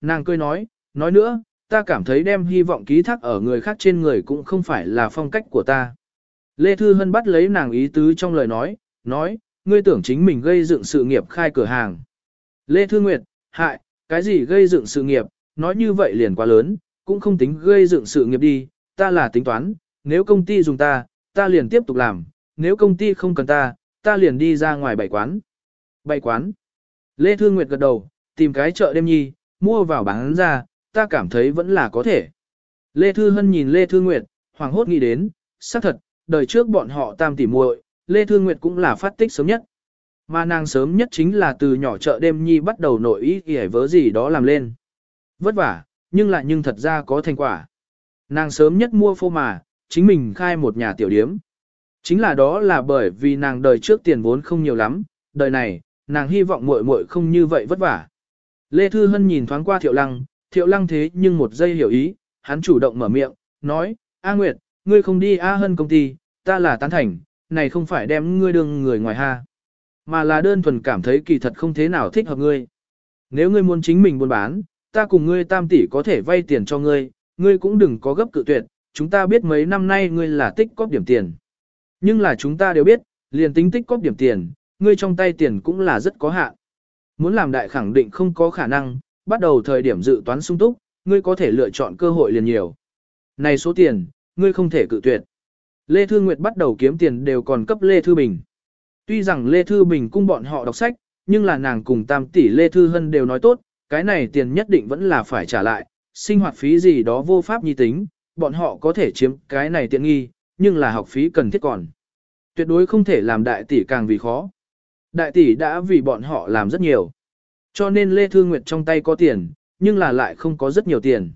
Nàng cười nói, nói nữa, ta cảm thấy đem hy vọng ký thác ở người khác trên người cũng không phải là phong cách của ta. Lê Thư Hân bắt lấy nàng ý tứ trong lời nói, nói, ngươi tưởng chính mình gây dựng sự nghiệp khai cửa hàng. Lê Thư Nguyệt, hại, cái gì gây dựng sự nghiệp, nói như vậy liền quá lớn, cũng không tính gây dựng sự nghiệp đi, ta là tính toán, nếu công ty dùng ta, ta liền tiếp tục làm, nếu công ty không cần ta, ta liền đi ra ngoài bảy quán. Bảy quán. Lê Thư Nguyệt gật đầu, tìm cái chợ đêm nhi, mua vào bán ra, ta cảm thấy vẫn là có thể. Lê Thư Hân nhìn Lê Thư Nguyệt, hoàng hốt nghĩ đến, xác thật, đời trước bọn họ tam tỉ muội, Lê Thư Nguyệt cũng là phát tích sớm nhất. Mà nàng sớm nhất chính là từ nhỏ chợ đêm nhi bắt đầu nội ý kỷ vớ gì đó làm lên. Vất vả, nhưng lại nhưng thật ra có thành quả. Nàng sớm nhất mua phô mà, chính mình khai một nhà tiểu điếm. Chính là đó là bởi vì nàng đời trước tiền vốn không nhiều lắm, đời này, nàng hy vọng muội muội không như vậy vất vả. Lê Thư Hân nhìn thoáng qua Thiệu Lăng, Thiệu Lăng thế nhưng một giây hiểu ý, hắn chủ động mở miệng, nói, A Nguyệt, ngươi không đi A Hân công ty, ta là tán thành, này không phải đem ngươi đường người ngoài ha, mà là đơn thuần cảm thấy kỳ thật không thế nào thích hợp ngươi. Nếu ngươi muốn chính mình buôn bán, ta cùng ngươi tam tỷ có thể vay tiền cho ngươi, ngươi cũng đừng có gấp cự tuyệt, chúng ta biết mấy năm nay ngươi là tích cóp điểm tiền. Nhưng là chúng ta đều biết, liền tính tích cóp điểm tiền, ngươi trong tay tiền cũng là rất có hạn muốn làm đại khẳng định không có khả năng, bắt đầu thời điểm dự toán sung túc, ngươi có thể lựa chọn cơ hội liền nhiều. Này số tiền, ngươi không thể cự tuyệt. Lê Thư Nguyệt bắt đầu kiếm tiền đều còn cấp Lê Thư Bình. Tuy rằng Lê Thư Bình cung bọn họ đọc sách, nhưng là nàng cùng tam tỷ Lê Thư Hân đều nói tốt, cái này tiền nhất định vẫn là phải trả lại, sinh hoạt phí gì đó vô pháp nhi tính, bọn họ có thể chiếm cái này tiện nghi, nhưng là học phí cần thiết còn. Tuyệt đối không thể làm đại tỷ càng vì khó. Đại tỷ đã vì bọn họ làm rất nhiều. Cho nên Lê Thư Nguyệt trong tay có tiền, nhưng là lại không có rất nhiều tiền.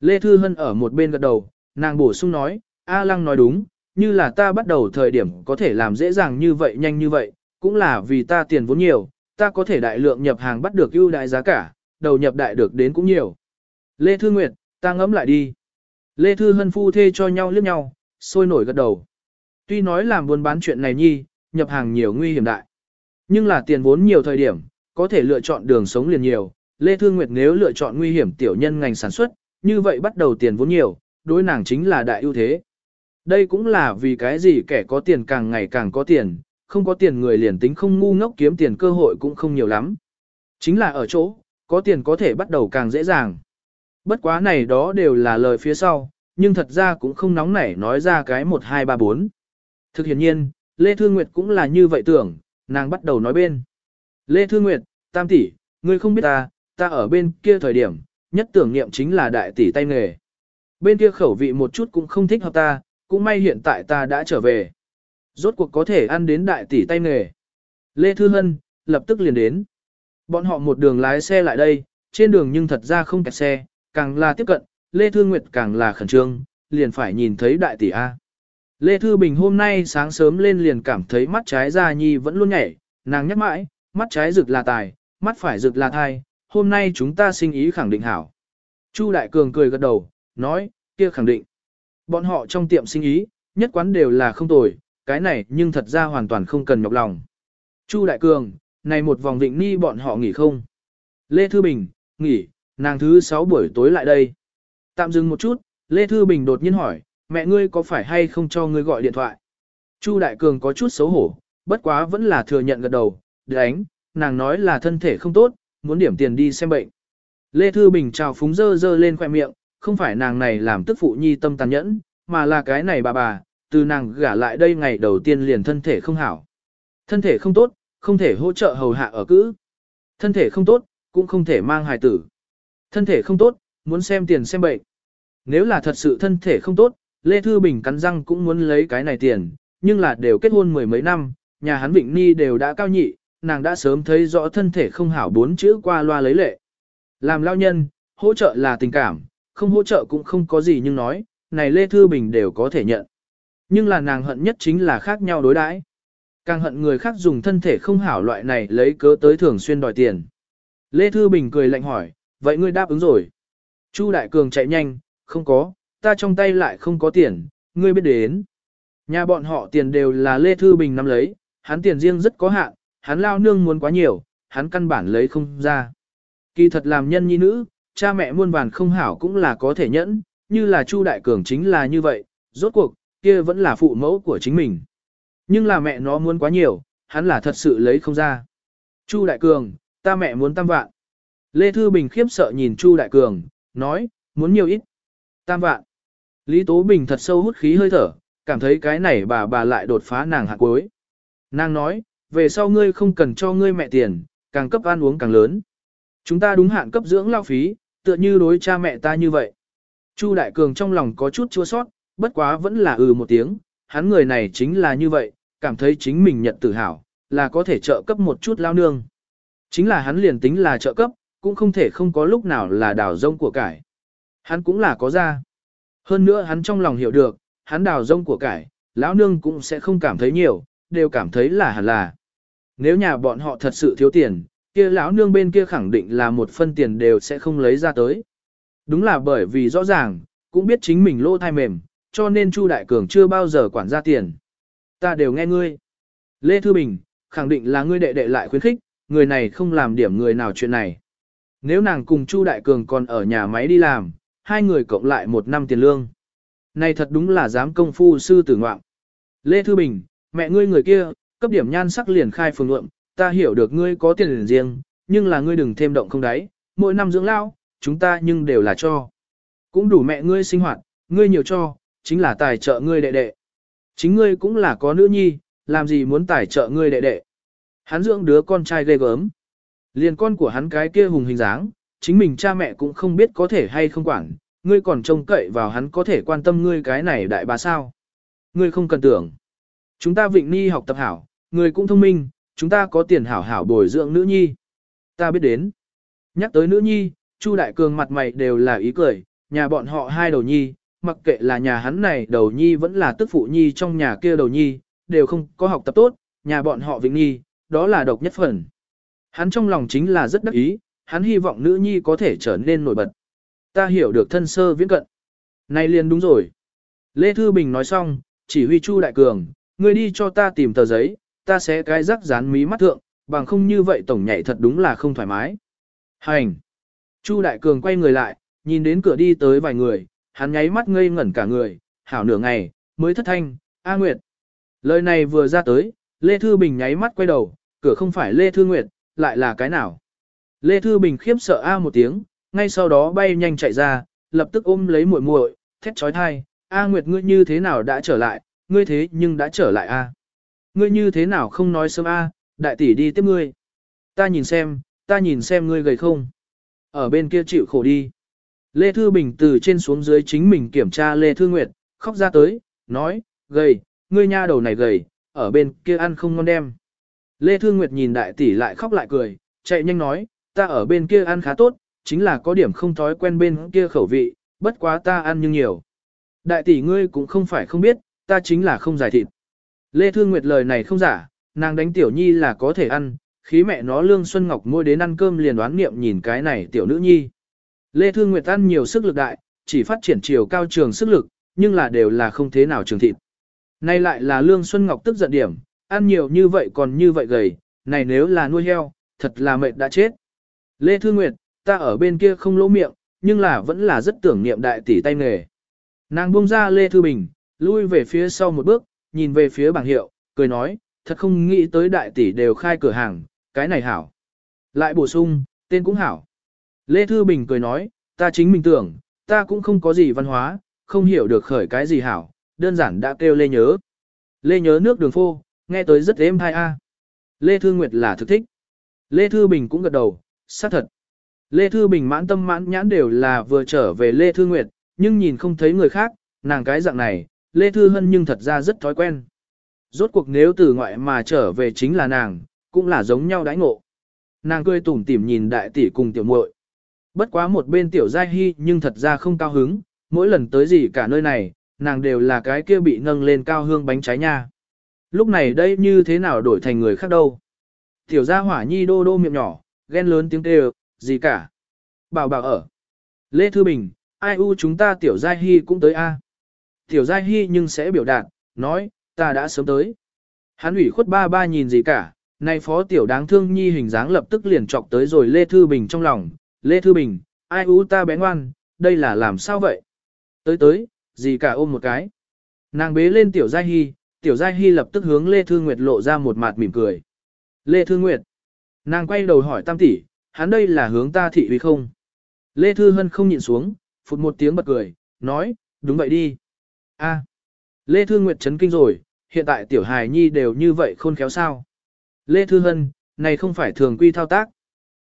Lê Thư Hân ở một bên gật đầu, nàng bổ sung nói, A Lăng nói đúng, như là ta bắt đầu thời điểm có thể làm dễ dàng như vậy nhanh như vậy, cũng là vì ta tiền vốn nhiều, ta có thể đại lượng nhập hàng bắt được ưu đại giá cả, đầu nhập đại được đến cũng nhiều. Lê Thư Nguyệt, ta ngẫm lại đi. Lê Thư Hân phu thê cho nhau liếc nhau, sôi nổi gật đầu. Tuy nói làm buôn bán chuyện này nhi, nhập hàng nhiều nguy hiểm đại. Nhưng là tiền vốn nhiều thời điểm, có thể lựa chọn đường sống liền nhiều, Lê Thương Nguyệt nếu lựa chọn nguy hiểm tiểu nhân ngành sản xuất, như vậy bắt đầu tiền vốn nhiều, đối nàng chính là đại ưu thế. Đây cũng là vì cái gì kẻ có tiền càng ngày càng có tiền, không có tiền người liền tính không ngu ngốc kiếm tiền cơ hội cũng không nhiều lắm. Chính là ở chỗ, có tiền có thể bắt đầu càng dễ dàng. Bất quá này đó đều là lời phía sau, nhưng thật ra cũng không nóng nảy nói ra cái 1, 2, 3, 4. Thực hiện nhiên, Lê Thương Nguyệt cũng là như vậy tưởng, nàng bắt đầu nói bên. Lê Thư Nguyệt, tam tỷ, ngươi không biết ta, ta ở bên kia thời điểm, nhất tưởng niệm chính là đại tỷ tay nghề. Bên kia khẩu vị một chút cũng không thích hợp ta, cũng may hiện tại ta đã trở về. Rốt cuộc có thể ăn đến đại tỷ tay nghề. Lê Thư Hân, lập tức liền đến. Bọn họ một đường lái xe lại đây, trên đường nhưng thật ra không kẹt xe, càng là tiếp cận, Lê Thư Nguyệt càng là khẩn trương, liền phải nhìn thấy đại tỷ A. Lê Thư Bình hôm nay sáng sớm lên liền cảm thấy mắt trái ra nhi vẫn luôn nhảy, nàng nhắc mãi, mắt trái rực là tài, mắt phải rực là thai, hôm nay chúng ta sinh ý khẳng định hảo. Chu Đại Cường cười gật đầu, nói, kia khẳng định. Bọn họ trong tiệm sinh ý, nhất quán đều là không tồi, cái này nhưng thật ra hoàn toàn không cần nhọc lòng. Chu Đại Cường, này một vòng định ni bọn họ nghỉ không? Lê Thư Bình, nghỉ, nàng thứ 6 buổi tối lại đây. Tạm dừng một chút, Lê Thư Bình đột nhiên hỏi, mẹ ngươi có phải hay không cho ngươi gọi điện thoại? Chu Đại Cường có chút xấu hổ, bất quá vẫn là thừa nhận gật đầu, đánh, nàng nói là thân thể không tốt, muốn điểm tiền đi xem bệnh. Lê Thư Bình trào phúng dơ dơ lên khoẻ miệng, không phải nàng này làm tức phụ nhi tâm tàn nhẫn, mà là cái này bà bà, từ nàng gả lại đây ngày đầu tiên liền thân thể không hảo. Thân thể không tốt, không thể hỗ trợ hầu hạ ở cữ. Thân thể không tốt, cũng không thể mang hài tử. Thân thể không tốt, muốn xem tiền xem bệnh. Nếu là thật sự thân thể không tốt, Lê Thư Bình cắn răng cũng muốn lấy cái này tiền, nhưng là đều kết hôn mười mấy năm, nhà hắn Vịnh Ni đều đã cao nhị, nàng đã sớm thấy rõ thân thể không hảo bốn chữ qua loa lấy lệ. Làm lao nhân, hỗ trợ là tình cảm, không hỗ trợ cũng không có gì nhưng nói, này Lê Thư Bình đều có thể nhận. Nhưng là nàng hận nhất chính là khác nhau đối đãi Càng hận người khác dùng thân thể không hảo loại này lấy cớ tới thường xuyên đòi tiền. Lê Thư Bình cười lạnh hỏi, vậy ngươi đáp ứng rồi. Chu Đại Cường chạy nhanh, không có, ta trong tay lại không có tiền, ngươi biết đến. Nhà bọn họ tiền đều là Lê Thư Bình nắm lấy, hắn tiền riêng rất có hạn, hắn lao nương muốn quá nhiều, hắn căn bản lấy không ra. Kỳ thật làm nhân nhi nữ, cha mẹ muôn vàn không hảo cũng là có thể nhẫn, như là Chu Đại Cường chính là như vậy, rốt cuộc, kia vẫn là phụ mẫu của chính mình. Nhưng là mẹ nó muốn quá nhiều, hắn là thật sự lấy không ra. Chu Đại Cường, ta mẹ muốn tam vạn. Lê Thư Bình khiếp sợ nhìn Chu Đại Cường, nói, muốn nhiều ít. Tam vạn. Lý Tố Bình thật sâu hút khí hơi thở, cảm thấy cái này bà bà lại đột phá nàng hạ cuối. Nàng nói, về sau ngươi không cần cho ngươi mẹ tiền, càng cấp ăn uống càng lớn. Chúng ta đúng hạn cấp dưỡng lao phí, tựa như đối cha mẹ ta như vậy. Chu Đại Cường trong lòng có chút chua sót, bất quá vẫn là ừ một tiếng, hắn người này chính là như vậy, cảm thấy chính mình nhận tự hào, là có thể trợ cấp một chút lao nương. Chính là hắn liền tính là trợ cấp, cũng không thể không có lúc nào là đảo rông của cải. Hắn cũng là có ra. Hơn nữa hắn trong lòng hiểu được, hắn đào rông của cải, lão nương cũng sẽ không cảm thấy nhiều, đều cảm thấy là hẳn là. Nếu nhà bọn họ thật sự thiếu tiền, kia lão nương bên kia khẳng định là một phân tiền đều sẽ không lấy ra tới. Đúng là bởi vì rõ ràng, cũng biết chính mình lỗ thai mềm, cho nên Chu Đại Cường chưa bao giờ quản ra tiền. Ta đều nghe ngươi. Lê Thư Bình, khẳng định là ngươi đệ đệ lại khuyến khích, người này không làm điểm người nào chuyện này. Nếu nàng cùng Chu Đại Cường còn ở nhà máy đi làm, hai người cộng lại một năm tiền lương. Này thật đúng là dám công phu sư tử ngoạm. Lê Thư Bình, mẹ ngươi người kia, cấp điểm nhan sắc liền khai phường luận, ta hiểu được ngươi có tiền liền riêng, nhưng là ngươi đừng thêm động không đáy, mỗi năm dưỡng lao, chúng ta nhưng đều là cho. Cũng đủ mẹ ngươi sinh hoạt, ngươi nhiều cho, chính là tài trợ ngươi đệ đệ. Chính ngươi cũng là có nữ nhi, làm gì muốn tài trợ ngươi đệ đệ. Hắn dưỡng đứa con trai ghê gớm. Liền con của hắn cái kia hùng hình dáng, chính mình cha mẹ cũng không biết có thể hay không quản, ngươi còn trông cậy vào hắn có thể quan tâm ngươi cái này đại bà sao. Ngươi không cần tưởng. Chúng ta vịnh ni học tập hảo, ngươi cũng thông minh, chúng ta có tiền hảo hảo bồi dưỡng nữ nhi. Ta biết đến. Nhắc tới nữ nhi, Chu Đại Cường mặt mày đều là ý cười, nhà bọn họ hai đầu nhi, mặc kệ là nhà hắn này đầu nhi vẫn là tức phụ nhi trong nhà kia đầu nhi, đều không có học tập tốt, nhà bọn họ vĩnh nhi, đó là độc nhất phần. Hắn trong lòng chính là rất đắc ý, hắn hy vọng nữ nhi có thể trở nên nổi bật. Ta hiểu được thân sơ viễn cận. Này liền đúng rồi. Lê Thư Bình nói xong, chỉ huy Chu Đại Cường, ngươi đi cho ta tìm tờ giấy, ta sẽ cái rắc dán mí mắt thượng, bằng không như vậy tổng nhảy thật đúng là không thoải mái. Hành! Chu Đại Cường quay người lại, nhìn đến cửa đi tới vài người, hắn nháy mắt ngây ngẩn cả người, hảo nửa ngày, mới thất thanh, A Nguyệt. Lời này vừa ra tới, Lê Thư Bình nháy mắt quay đầu, cửa không phải Lê Thư Nguyệt, lại là cái nào? Lê Thư Bình khiếp sợ a một tiếng, ngay sau đó bay nhanh chạy ra, lập tức ôm lấy muội muội, thét chói tai. "A Nguyệt ngươi như thế nào đã trở lại, ngươi thế nhưng đã trở lại a. Ngươi như thế nào không nói sớm a, đại tỷ đi tiếp ngươi. Ta nhìn xem, ta nhìn xem ngươi gầy không. Ở bên kia chịu khổ đi." Lê Thư Bình từ trên xuống dưới chính mình kiểm tra Lê Thư Nguyệt, khóc ra tới, nói, "Gầy, ngươi nha đầu này gầy, ở bên kia ăn không ngon đem." Lê Thư Nguyệt nhìn đại tỷ lại khóc lại cười, chạy nhanh nói, ta ở bên kia ăn khá tốt, chính là có điểm không thói quen bên kia khẩu vị, bất quá ta ăn nhưng nhiều. Đại tỷ ngươi cũng không phải không biết, ta chính là không giải thịt. Lê Thương Nguyệt lời này không giả, nàng đánh tiểu nhi là có thể ăn, khí mẹ nó lương Xuân Ngọc mua đến ăn cơm liền đoán niệm nhìn cái này tiểu nữ nhi. Lê Thương Nguyệt ăn nhiều sức lực đại, chỉ phát triển chiều cao trường sức lực, nhưng là đều là không thế nào trường thịt. Nay lại là lương Xuân Ngọc tức giận điểm, ăn nhiều như vậy còn như vậy gầy, này nếu là nuôi heo, thật là mệt đã chết. Lê Thư Nguyệt, ta ở bên kia không lỗ miệng, nhưng là vẫn là rất tưởng niệm đại tỷ tay nghề. Nàng buông ra Lê Thư Bình, lui về phía sau một bước, nhìn về phía bảng hiệu, cười nói, thật không nghĩ tới đại tỷ đều khai cửa hàng, cái này hảo. Lại bổ sung, tên cũng hảo. Lê Thư Bình cười nói, ta chính mình tưởng, ta cũng không có gì văn hóa, không hiểu được khởi cái gì hảo, đơn giản đã kêu Lê nhớ. Lê nhớ nước đường phô, nghe tới rất êm thai a. Lê Thư Nguyệt là thực thích. Lê Thư Bình cũng gật đầu, xác thật. Lê Thư Bình mãn tâm mãn nhãn đều là vừa trở về Lê Thư Nguyệt, nhưng nhìn không thấy người khác, nàng cái dạng này, Lê Thư Hân nhưng thật ra rất thói quen. Rốt cuộc nếu từ ngoại mà trở về chính là nàng, cũng là giống nhau đãi ngộ. Nàng cười tủm tỉm nhìn đại tỷ cùng tiểu muội. Bất quá một bên tiểu giai hy nhưng thật ra không cao hứng, mỗi lần tới gì cả nơi này, nàng đều là cái kia bị nâng lên cao hương bánh trái nha. Lúc này đây như thế nào đổi thành người khác đâu. Tiểu gia hỏa nhi đô đô miệng nhỏ, ghen lớn tiếng kêu, gì cả. Bảo bảo ở. Lê Thư Bình, ai u chúng ta tiểu giai hy cũng tới a. Tiểu giai hy nhưng sẽ biểu đạt, nói, ta đã sớm tới. Hắn ủy khuất ba ba nhìn gì cả, nay phó tiểu đáng thương nhi hình dáng lập tức liền chọc tới rồi Lê Thư Bình trong lòng. Lê Thư Bình, ai u ta bé ngoan, đây là làm sao vậy? Tới tới, gì cả ôm một cái. Nàng bế lên tiểu giai hy, tiểu giai hy lập tức hướng Lê Thư Nguyệt lộ ra một mặt mỉm cười. Lê Thư Nguyệt, Nàng quay đầu hỏi tam tỷ, hắn đây là hướng ta thị uy không? Lê Thư Hân không nhịn xuống, phụt một tiếng bật cười, nói, đúng vậy đi. a Lê Thư Nguyệt chấn kinh rồi, hiện tại tiểu hài nhi đều như vậy khôn khéo sao. Lê Thư Hân, này không phải thường quy thao tác.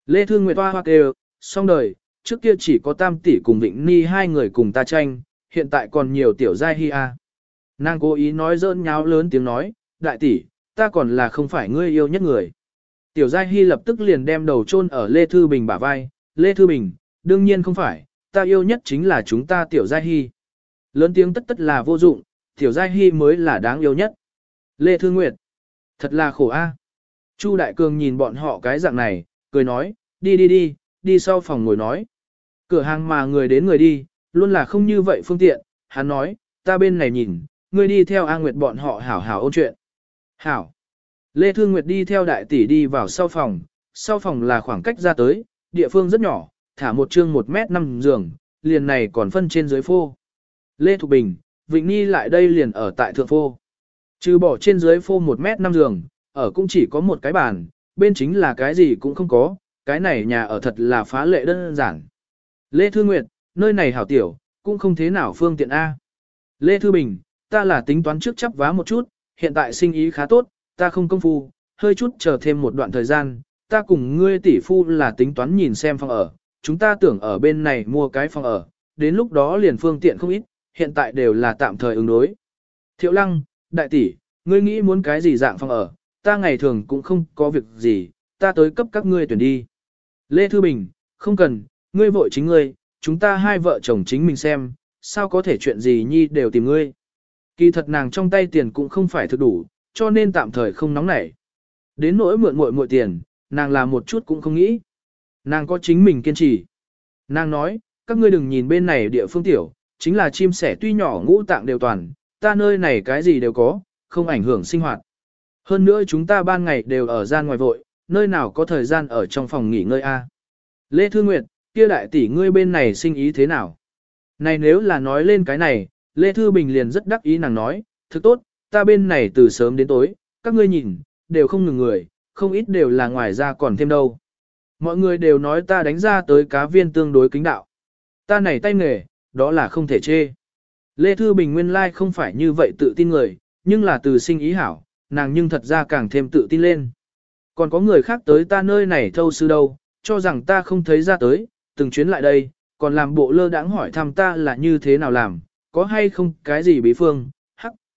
Lê Thư Nguyệt toa hoa kêu, xong đời, trước kia chỉ có tam tỷ cùng Vĩnh Ni hai người cùng ta tranh, hiện tại còn nhiều tiểu giai hi a. Nàng cố ý nói dỡn nháo lớn tiếng nói, đại tỷ, ta còn là không phải ngươi yêu nhất người. Tiểu Giai Hy lập tức liền đem đầu chôn ở Lê Thư Bình bả vai, Lê Thư Bình, đương nhiên không phải, ta yêu nhất chính là chúng ta Tiểu Giai Hy. Lớn tiếng tất tất là vô dụng, Tiểu Giai Hy mới là đáng yêu nhất. Lê Thư Nguyệt, thật là khổ a. Chu Đại Cường nhìn bọn họ cái dạng này, cười nói, đi đi đi, đi sau phòng ngồi nói. Cửa hàng mà người đến người đi, luôn là không như vậy phương tiện, hắn nói, ta bên này nhìn, ngươi đi theo A Nguyệt bọn họ hảo hảo ôn chuyện. Hảo. Lê Thương Nguyệt đi theo đại tỷ đi vào sau phòng, sau phòng là khoảng cách ra tới, địa phương rất nhỏ, thả một chương 1 mét 5 giường, liền này còn phân trên dưới phô. Lê Thục Bình, Vịnh Nhi lại đây liền ở tại thượng phô. Trừ bỏ trên dưới phô 1 mét 5 giường, ở cũng chỉ có một cái bàn, bên chính là cái gì cũng không có, cái này nhà ở thật là phá lệ đơn giản. Lê Thư Nguyệt, nơi này hảo tiểu, cũng không thế nào phương tiện A. Lê Thư Bình, ta là tính toán trước chấp vá một chút, hiện tại sinh ý khá tốt, ta không công phu, hơi chút chờ thêm một đoạn thời gian, ta cùng ngươi tỷ phu là tính toán nhìn xem phòng ở, chúng ta tưởng ở bên này mua cái phòng ở, đến lúc đó liền phương tiện không ít, hiện tại đều là tạm thời ứng đối. Thiệu lăng, đại tỷ, ngươi nghĩ muốn cái gì dạng phòng ở, ta ngày thường cũng không có việc gì, ta tới cấp các ngươi tuyển đi. Lê Thư Bình, không cần, ngươi vội chính ngươi, chúng ta hai vợ chồng chính mình xem, sao có thể chuyện gì nhi đều tìm ngươi. Kỳ thật nàng trong tay tiền cũng không phải thực đủ, cho nên tạm thời không nóng nảy. Đến nỗi mượn muội muội tiền, nàng làm một chút cũng không nghĩ. Nàng có chính mình kiên trì. Nàng nói, các ngươi đừng nhìn bên này địa phương tiểu, chính là chim sẻ tuy nhỏ ngũ tạng đều toàn, ta nơi này cái gì đều có, không ảnh hưởng sinh hoạt. Hơn nữa chúng ta ban ngày đều ở gian ngoài vội, nơi nào có thời gian ở trong phòng nghỉ ngơi a. Lê Thư Nguyệt, kia đại tỷ ngươi bên này sinh ý thế nào? Này nếu là nói lên cái này, Lê Thư Bình liền rất đắc ý nàng nói, thực tốt, ta bên này từ sớm đến tối, các ngươi nhìn, đều không ngừng người, không ít đều là ngoài ra còn thêm đâu. Mọi người đều nói ta đánh ra tới cá viên tương đối kính đạo. Ta này tay nghề, đó là không thể chê. Lê Thư Bình nguyên lai like không phải như vậy tự tin người, nhưng là từ sinh ý hảo, nàng nhưng thật ra càng thêm tự tin lên. Còn có người khác tới ta nơi này thâu sư đâu, cho rằng ta không thấy ra tới, từng chuyến lại đây, còn làm bộ lơ đãng hỏi thăm ta là như thế nào làm, có hay không cái gì bí phương,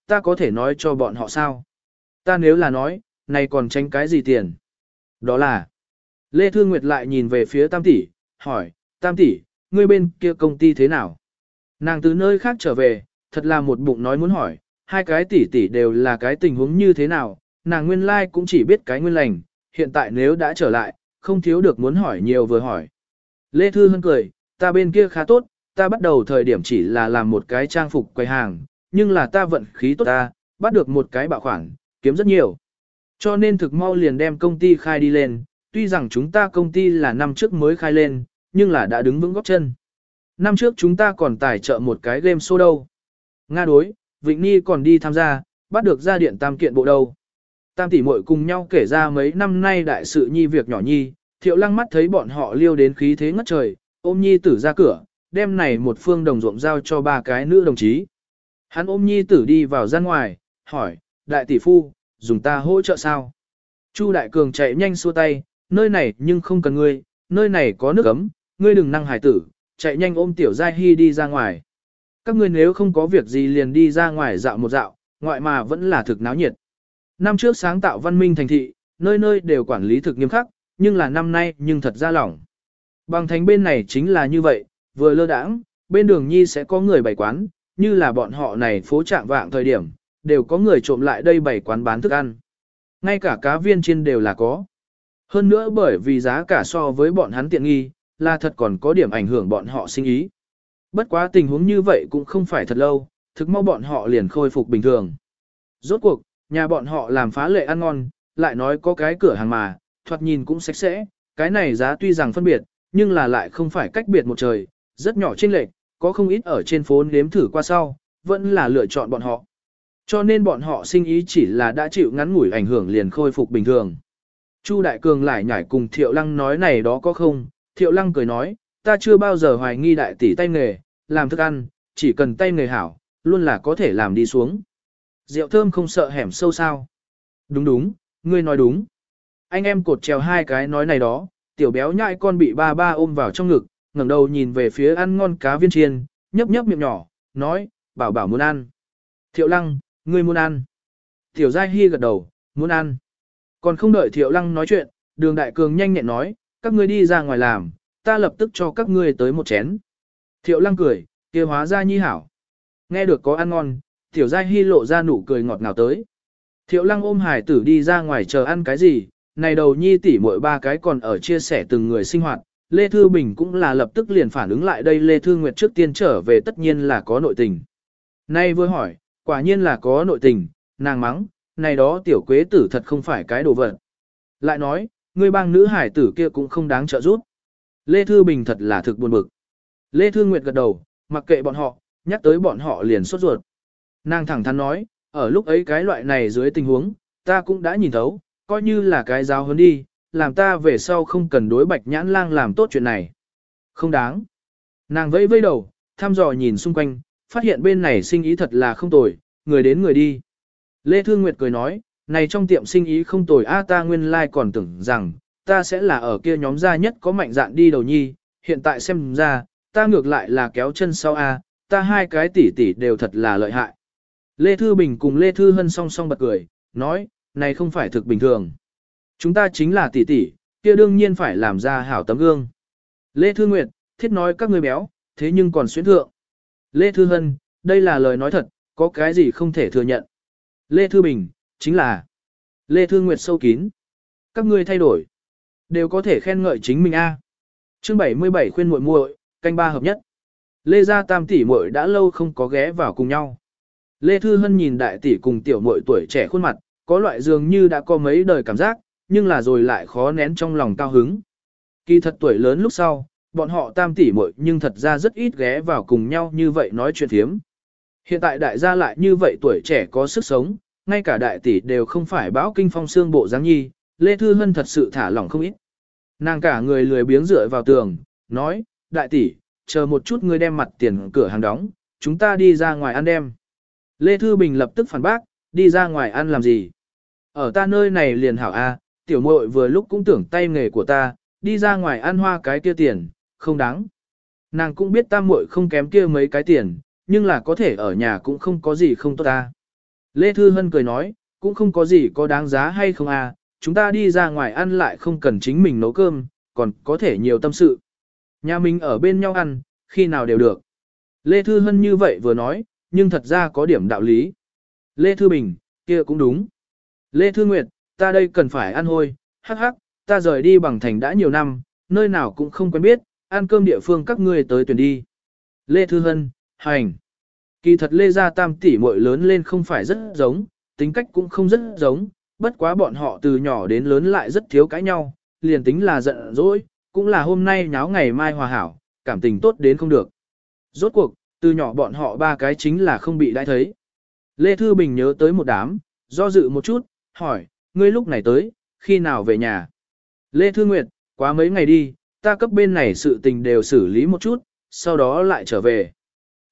ta có thể nói cho bọn họ sao? Ta nếu là nói, này còn tránh cái gì tiền? Đó là, Lê Thương Nguyệt lại nhìn về phía Tam Tỷ, hỏi, Tam Tỷ, ngươi bên kia công ty thế nào? Nàng từ nơi khác trở về, thật là một bụng nói muốn hỏi, hai cái tỷ tỷ đều là cái tình huống như thế nào, nàng nguyên lai like cũng chỉ biết cái nguyên lành, hiện tại nếu đã trở lại, không thiếu được muốn hỏi nhiều vừa hỏi. Lê Thư Hân cười, ta bên kia khá tốt, ta bắt đầu thời điểm chỉ là làm một cái trang phục quầy hàng, nhưng là ta vận khí tốt ta, bắt được một cái bạo khoản, kiếm rất nhiều. Cho nên thực mau liền đem công ty khai đi lên, tuy rằng chúng ta công ty là năm trước mới khai lên, nhưng là đã đứng vững góc chân. Năm trước chúng ta còn tài trợ một cái game show đâu. Nga đối, Vịnh Ni còn đi tham gia, bắt được ra điện tam kiện bộ đâu. Tam tỷ muội cùng nhau kể ra mấy năm nay đại sự nhi việc nhỏ nhi, thiệu lăng mắt thấy bọn họ liêu đến khí thế ngất trời, ôm nhi tử ra cửa, đem này một phương đồng ruộng giao cho ba cái nữ đồng chí. Hắn ôm nhi tử đi vào gian ngoài, hỏi, đại tỷ phu, dùng ta hỗ trợ sao? Chu đại cường chạy nhanh xua tay, nơi này nhưng không cần ngươi, nơi này có nước ấm, ngươi đừng năng hải tử, chạy nhanh ôm tiểu giai hy đi ra ngoài. Các ngươi nếu không có việc gì liền đi ra ngoài dạo một dạo, ngoại mà vẫn là thực náo nhiệt. Năm trước sáng tạo văn minh thành thị, nơi nơi đều quản lý thực nghiêm khắc, nhưng là năm nay nhưng thật ra lỏng. Bằng thánh bên này chính là như vậy, vừa lơ đãng, bên đường nhi sẽ có người bày quán, như là bọn họ này phố trạm vạng thời điểm, đều có người trộm lại đây bày quán bán thức ăn. Ngay cả cá viên trên đều là có. Hơn nữa bởi vì giá cả so với bọn hắn tiện nghi, là thật còn có điểm ảnh hưởng bọn họ sinh ý. Bất quá tình huống như vậy cũng không phải thật lâu, thực mau bọn họ liền khôi phục bình thường. Rốt cuộc, nhà bọn họ làm phá lệ ăn ngon, lại nói có cái cửa hàng mà, thoạt nhìn cũng sạch sẽ, cái này giá tuy rằng phân biệt, nhưng là lại không phải cách biệt một trời, rất nhỏ trên lệch, có không ít ở trên phố nếm thử qua sau, vẫn là lựa chọn bọn họ. Cho nên bọn họ sinh ý chỉ là đã chịu ngắn ngủi ảnh hưởng liền khôi phục bình thường. Chu Đại Cường lại nhảy cùng Thiệu Lăng nói này đó có không, Thiệu Lăng cười nói, ta chưa bao giờ hoài nghi đại tỷ tay nghề, làm thức ăn, chỉ cần tay nghề hảo, luôn là có thể làm đi xuống. Rượu thơm không sợ hẻm sâu sao. Đúng đúng, ngươi nói đúng. Anh em cột treo hai cái nói này đó, tiểu béo nhại con bị ba ba ôm vào trong ngực, ngẩng đầu nhìn về phía ăn ngon cá viên chiên, nhấp nhấp miệng nhỏ, nói, bảo bảo muốn ăn. Thiệu lăng, ngươi muốn ăn. Tiểu Giai Hy gật đầu, muốn ăn. Còn không đợi Thiệu lăng nói chuyện, đường đại cường nhanh nhẹn nói, các ngươi đi ra ngoài làm, ta lập tức cho các ngươi tới một chén. Thiệu lăng cười, kia hóa ra nhi hảo. Nghe được có ăn ngon, Tiểu Giai Hy lộ ra nụ cười ngọt ngào tới. Thiệu lăng ôm hải tử đi ra ngoài chờ ăn cái gì, này đầu nhi tỷ mỗi ba cái còn ở chia sẻ từng người sinh hoạt, Lê Thư Bình cũng là lập tức liền phản ứng lại đây Lê Thư Nguyệt trước tiên trở về tất nhiên là có nội tình. Nay vừa hỏi, quả nhiên là có nội tình, nàng mắng, này đó tiểu quế tử thật không phải cái đồ vật. Lại nói, người bang nữ hải tử kia cũng không đáng trợ giúp. Lê Thư Bình thật là thực buồn bực. Lê Thư Nguyệt gật đầu, mặc kệ bọn họ, nhắc tới bọn họ liền sốt ruột. Nàng thẳng thắn nói, ở lúc ấy cái loại này dưới tình huống, ta cũng đã nhìn thấu, coi như là cái giáo hơn đi, làm ta về sau không cần đối bạch nhãn lang làm tốt chuyện này. Không đáng. Nàng vẫy vẫy đầu, thăm dò nhìn xung quanh, phát hiện bên này sinh ý thật là không tồi, người đến người đi. Lê Thương Nguyệt cười nói, này trong tiệm sinh ý không tồi a ta nguyên lai like còn tưởng rằng, ta sẽ là ở kia nhóm gia nhất có mạnh dạn đi đầu nhi, hiện tại xem ra, ta ngược lại là kéo chân sau a, ta hai cái tỷ tỷ đều thật là lợi hại. Lê Thư Bình cùng Lê Thư Hân song song bật cười, nói, này không phải thực bình thường. Chúng ta chính là tỷ tỷ, kia đương nhiên phải làm ra hảo tấm gương. Lê Thư Nguyệt, thiết nói các ngươi béo, thế nhưng còn xuyến thượng. Lê Thư Hân, đây là lời nói thật, có cái gì không thể thừa nhận. Lê Thư Bình, chính là Lê Thư Nguyệt sâu kín. Các ngươi thay đổi, đều có thể khen ngợi chính mình a. À. Chương 77 khuyên muội muội, canh ba hợp nhất. Lê gia tam tỷ muội đã lâu không có ghé vào cùng nhau. Lê Thư Hân nhìn đại tỷ cùng tiểu muội tuổi trẻ khuôn mặt, có loại dường như đã có mấy đời cảm giác, nhưng là rồi lại khó nén trong lòng cao hứng. Kỳ thật tuổi lớn lúc sau, bọn họ tam tỷ muội nhưng thật ra rất ít ghé vào cùng nhau như vậy nói chuyện thiếm. Hiện tại đại gia lại như vậy tuổi trẻ có sức sống, ngay cả đại tỷ đều không phải bão kinh phong xương bộ dáng nhi, Lê Thư Hân thật sự thả lỏng không ít. Nàng cả người lười biếng dựa vào tường, nói, đại tỷ, chờ một chút ngươi đem mặt tiền cửa hàng đóng, chúng ta đi ra ngoài ăn đem. Lê Thư Bình lập tức phản bác, đi ra ngoài ăn làm gì? Ở ta nơi này liền hảo A, tiểu muội vừa lúc cũng tưởng tay nghề của ta, đi ra ngoài ăn hoa cái kia tiền, không đáng. Nàng cũng biết tam muội không kém kia mấy cái tiền, nhưng là có thể ở nhà cũng không có gì không tốt ta. Lê Thư Hân cười nói, cũng không có gì có đáng giá hay không à, chúng ta đi ra ngoài ăn lại không cần chính mình nấu cơm, còn có thể nhiều tâm sự. Nhà mình ở bên nhau ăn, khi nào đều được. Lê Thư Hân như vậy vừa nói, nhưng thật ra có điểm đạo lý. Lê Thư Bình, kia cũng đúng. Lê Thư Nguyệt, ta đây cần phải ăn hôi, hắc hắc, ta rời đi bằng thành đã nhiều năm, nơi nào cũng không quen biết, ăn cơm địa phương các ngươi tới tuyển đi. Lê Thư Hân, hành. Kỳ thật Lê Gia Tam tỷ muội lớn lên không phải rất giống, tính cách cũng không rất giống, bất quá bọn họ từ nhỏ đến lớn lại rất thiếu cãi nhau, liền tính là giận dỗi, cũng là hôm nay nháo ngày mai hòa hảo, cảm tình tốt đến không được. Rốt cuộc, từ nhỏ bọn họ ba cái chính là không bị đãi thấy. Lê Thư Bình nhớ tới một đám, do dự một chút, hỏi, ngươi lúc này tới, khi nào về nhà. Lê Thư Nguyệt, quá mấy ngày đi, ta cấp bên này sự tình đều xử lý một chút, sau đó lại trở về.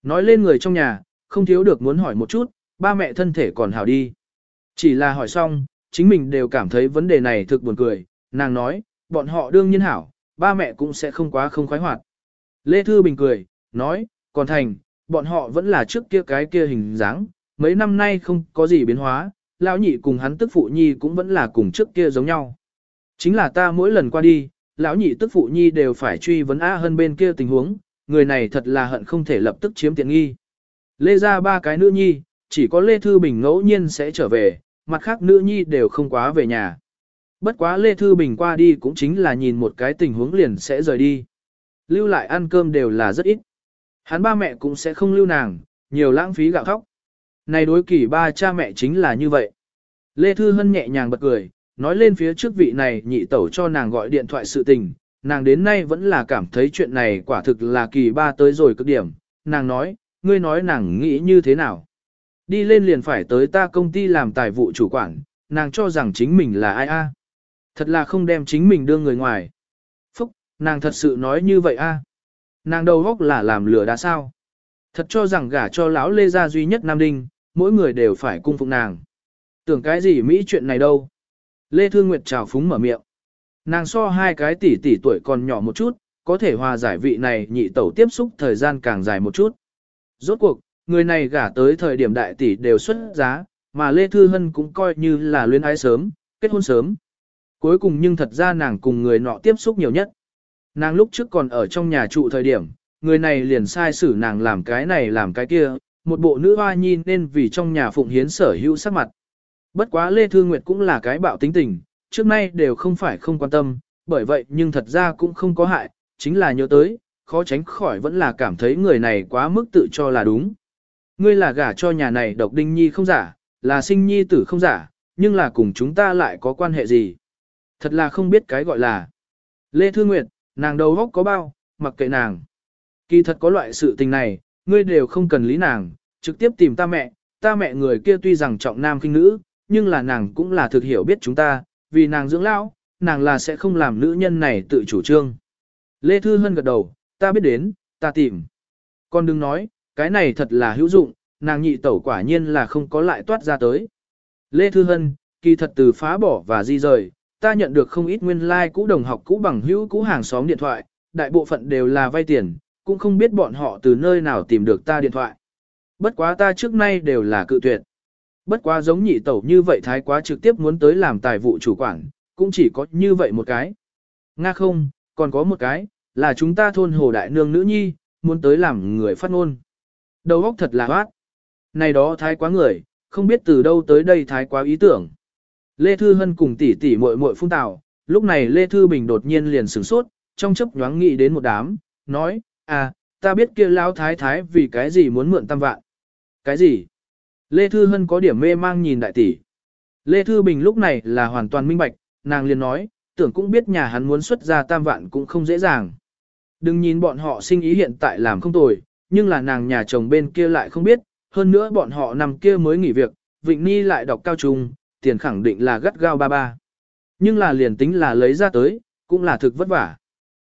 Nói lên người trong nhà, không thiếu được muốn hỏi một chút, ba mẹ thân thể còn hảo đi. Chỉ là hỏi xong, chính mình đều cảm thấy vấn đề này thực buồn cười, nàng nói, bọn họ đương nhiên hảo, ba mẹ cũng sẽ không quá không khoái hoạt. Lê Thư Bình cười, nói, còn thành, bọn họ vẫn là trước kia cái kia hình dáng, mấy năm nay không có gì biến hóa, lão nhị cùng hắn tức phụ nhi cũng vẫn là cùng trước kia giống nhau. Chính là ta mỗi lần qua đi, lão nhị tức phụ nhi đều phải truy vấn A hơn bên kia tình huống, người này thật là hận không thể lập tức chiếm tiện nghi. Lê ra ba cái nữ nhi, chỉ có Lê Thư Bình ngẫu nhiên sẽ trở về, mặt khác nữ nhi đều không quá về nhà. Bất quá Lê Thư Bình qua đi cũng chính là nhìn một cái tình huống liền sẽ rời đi. Lưu lại ăn cơm đều là rất ít. Hắn ba mẹ cũng sẽ không lưu nàng, nhiều lãng phí gạo khóc này đối kỳ ba cha mẹ chính là như vậy. Lê Thư Hân nhẹ nhàng bật cười, nói lên phía trước vị này nhị tẩu cho nàng gọi điện thoại sự tình, nàng đến nay vẫn là cảm thấy chuyện này quả thực là kỳ ba tới rồi cực điểm, nàng nói, ngươi nói nàng nghĩ như thế nào. Đi lên liền phải tới ta công ty làm tài vụ chủ quản, nàng cho rằng chính mình là ai a? Thật là không đem chính mình đưa người ngoài. Phúc, nàng thật sự nói như vậy a? Nàng đầu góc là làm lửa đã sao? Thật cho rằng gả cho lão Lê Gia duy nhất Nam Đinh, mỗi người đều phải cung phụng nàng. Tưởng cái gì Mỹ chuyện này đâu. Lê Thương Nguyệt trào phúng mở miệng. Nàng so hai cái tỷ tỷ tuổi còn nhỏ một chút, có thể hòa giải vị này nhị tẩu tiếp xúc thời gian càng dài một chút. Rốt cuộc, người này gả tới thời điểm đại tỷ đều xuất giá, mà Lê Thư Hân cũng coi như là luyến ái sớm, kết hôn sớm. Cuối cùng nhưng thật ra nàng cùng người nọ tiếp xúc nhiều nhất. Nàng lúc trước còn ở trong nhà trụ thời điểm, người này liền sai xử nàng làm cái này làm cái kia, một bộ nữ hoa nhi nên vì trong nhà phụng hiến sở hữu sắc mặt. Bất quá Lê Thư Nguyệt cũng là cái bạo tính tình, trước nay đều không phải không quan tâm, bởi vậy nhưng thật ra cũng không có hại, chính là nhớ tới, khó tránh khỏi vẫn là cảm thấy người này quá mức tự cho là đúng. Ngươi là gả cho nhà này độc đinh nhi không giả, là sinh nhi tử không giả, nhưng là cùng chúng ta lại có quan hệ gì. Thật là không biết cái gọi là. Lê Thư Nguyệt, nàng đầu góc có bao, mặc kệ nàng. Kỳ thật có loại sự tình này, ngươi đều không cần lý nàng, trực tiếp tìm ta mẹ, ta mẹ người kia tuy rằng trọng nam khinh nữ, nhưng là nàng cũng là thực hiểu biết chúng ta, vì nàng dưỡng lão, nàng là sẽ không làm nữ nhân này tự chủ trương. Lê Thư Hân gật đầu, ta biết đến, ta tìm. Con đừng nói, cái này thật là hữu dụng, nàng nhị tẩu quả nhiên là không có lại toát ra tới. Lê Thư Hân, kỳ thật từ phá bỏ và di rời, ta nhận được không ít nguyên lai like cũ đồng học cũ bằng hữu cũ hàng xóm điện thoại, đại bộ phận đều là vay tiền, cũng không biết bọn họ từ nơi nào tìm được ta điện thoại. Bất quá ta trước nay đều là cự tuyệt. Bất quá giống nhị tẩu như vậy thái quá trực tiếp muốn tới làm tài vụ chủ quản, cũng chỉ có như vậy một cái. Nga không, còn có một cái, là chúng ta thôn hồ đại nương nữ nhi, muốn tới làm người phát ngôn. Đầu óc thật là hoát. Này đó thái quá người, không biết từ đâu tới đây thái quá ý tưởng. Lê Thư Hân cùng tỷ tỷ muội muội phun tào, lúc này Lê Thư Bình đột nhiên liền sửng sốt, trong chấp nhoáng nghĩ đến một đám, nói, À, ta biết kia lão thái thái vì cái gì muốn mượn tam vạn. Cái gì? Lê Thư Hân có điểm mê mang nhìn đại tỷ. Lê Thư Bình lúc này là hoàn toàn minh bạch, nàng liền nói, tưởng cũng biết nhà hắn muốn xuất ra tam vạn cũng không dễ dàng. Đừng nhìn bọn họ sinh ý hiện tại làm không tồi, nhưng là nàng nhà chồng bên kia lại không biết, hơn nữa bọn họ nằm kia mới nghỉ việc, Vịnh Ni lại đọc cao trung, tiền khẳng định là gắt gao ba ba. Nhưng là liền tính là lấy ra tới, cũng là thực vất vả.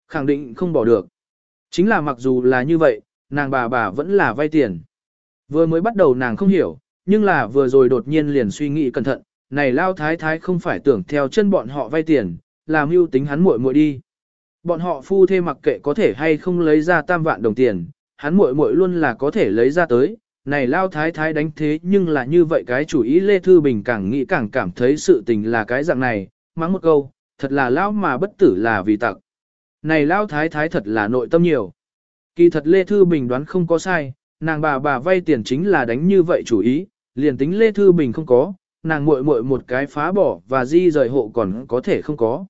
Khẳng định không bỏ được. Chính là mặc dù là như vậy, nàng bà bà vẫn là vay tiền. Vừa mới bắt đầu nàng không hiểu, nhưng là vừa rồi đột nhiên liền suy nghĩ cẩn thận, này lao thái thái không phải tưởng theo chân bọn họ vay tiền, làm mưu tính hắn muội muội đi. Bọn họ phu thê mặc kệ có thể hay không lấy ra tam vạn đồng tiền, hắn muội muội luôn là có thể lấy ra tới. Này lao thái thái đánh thế nhưng là như vậy cái chủ ý Lê Thư Bình càng nghĩ càng cảm thấy sự tình là cái dạng này, mắng một câu, thật là lao mà bất tử là vì tặng này lao thái thái thật là nội tâm nhiều. Kỳ thật Lê Thư Bình đoán không có sai, nàng bà bà vay tiền chính là đánh như vậy chủ ý, liền tính Lê Thư Bình không có, nàng muội muội một cái phá bỏ và di rời hộ còn có thể không có.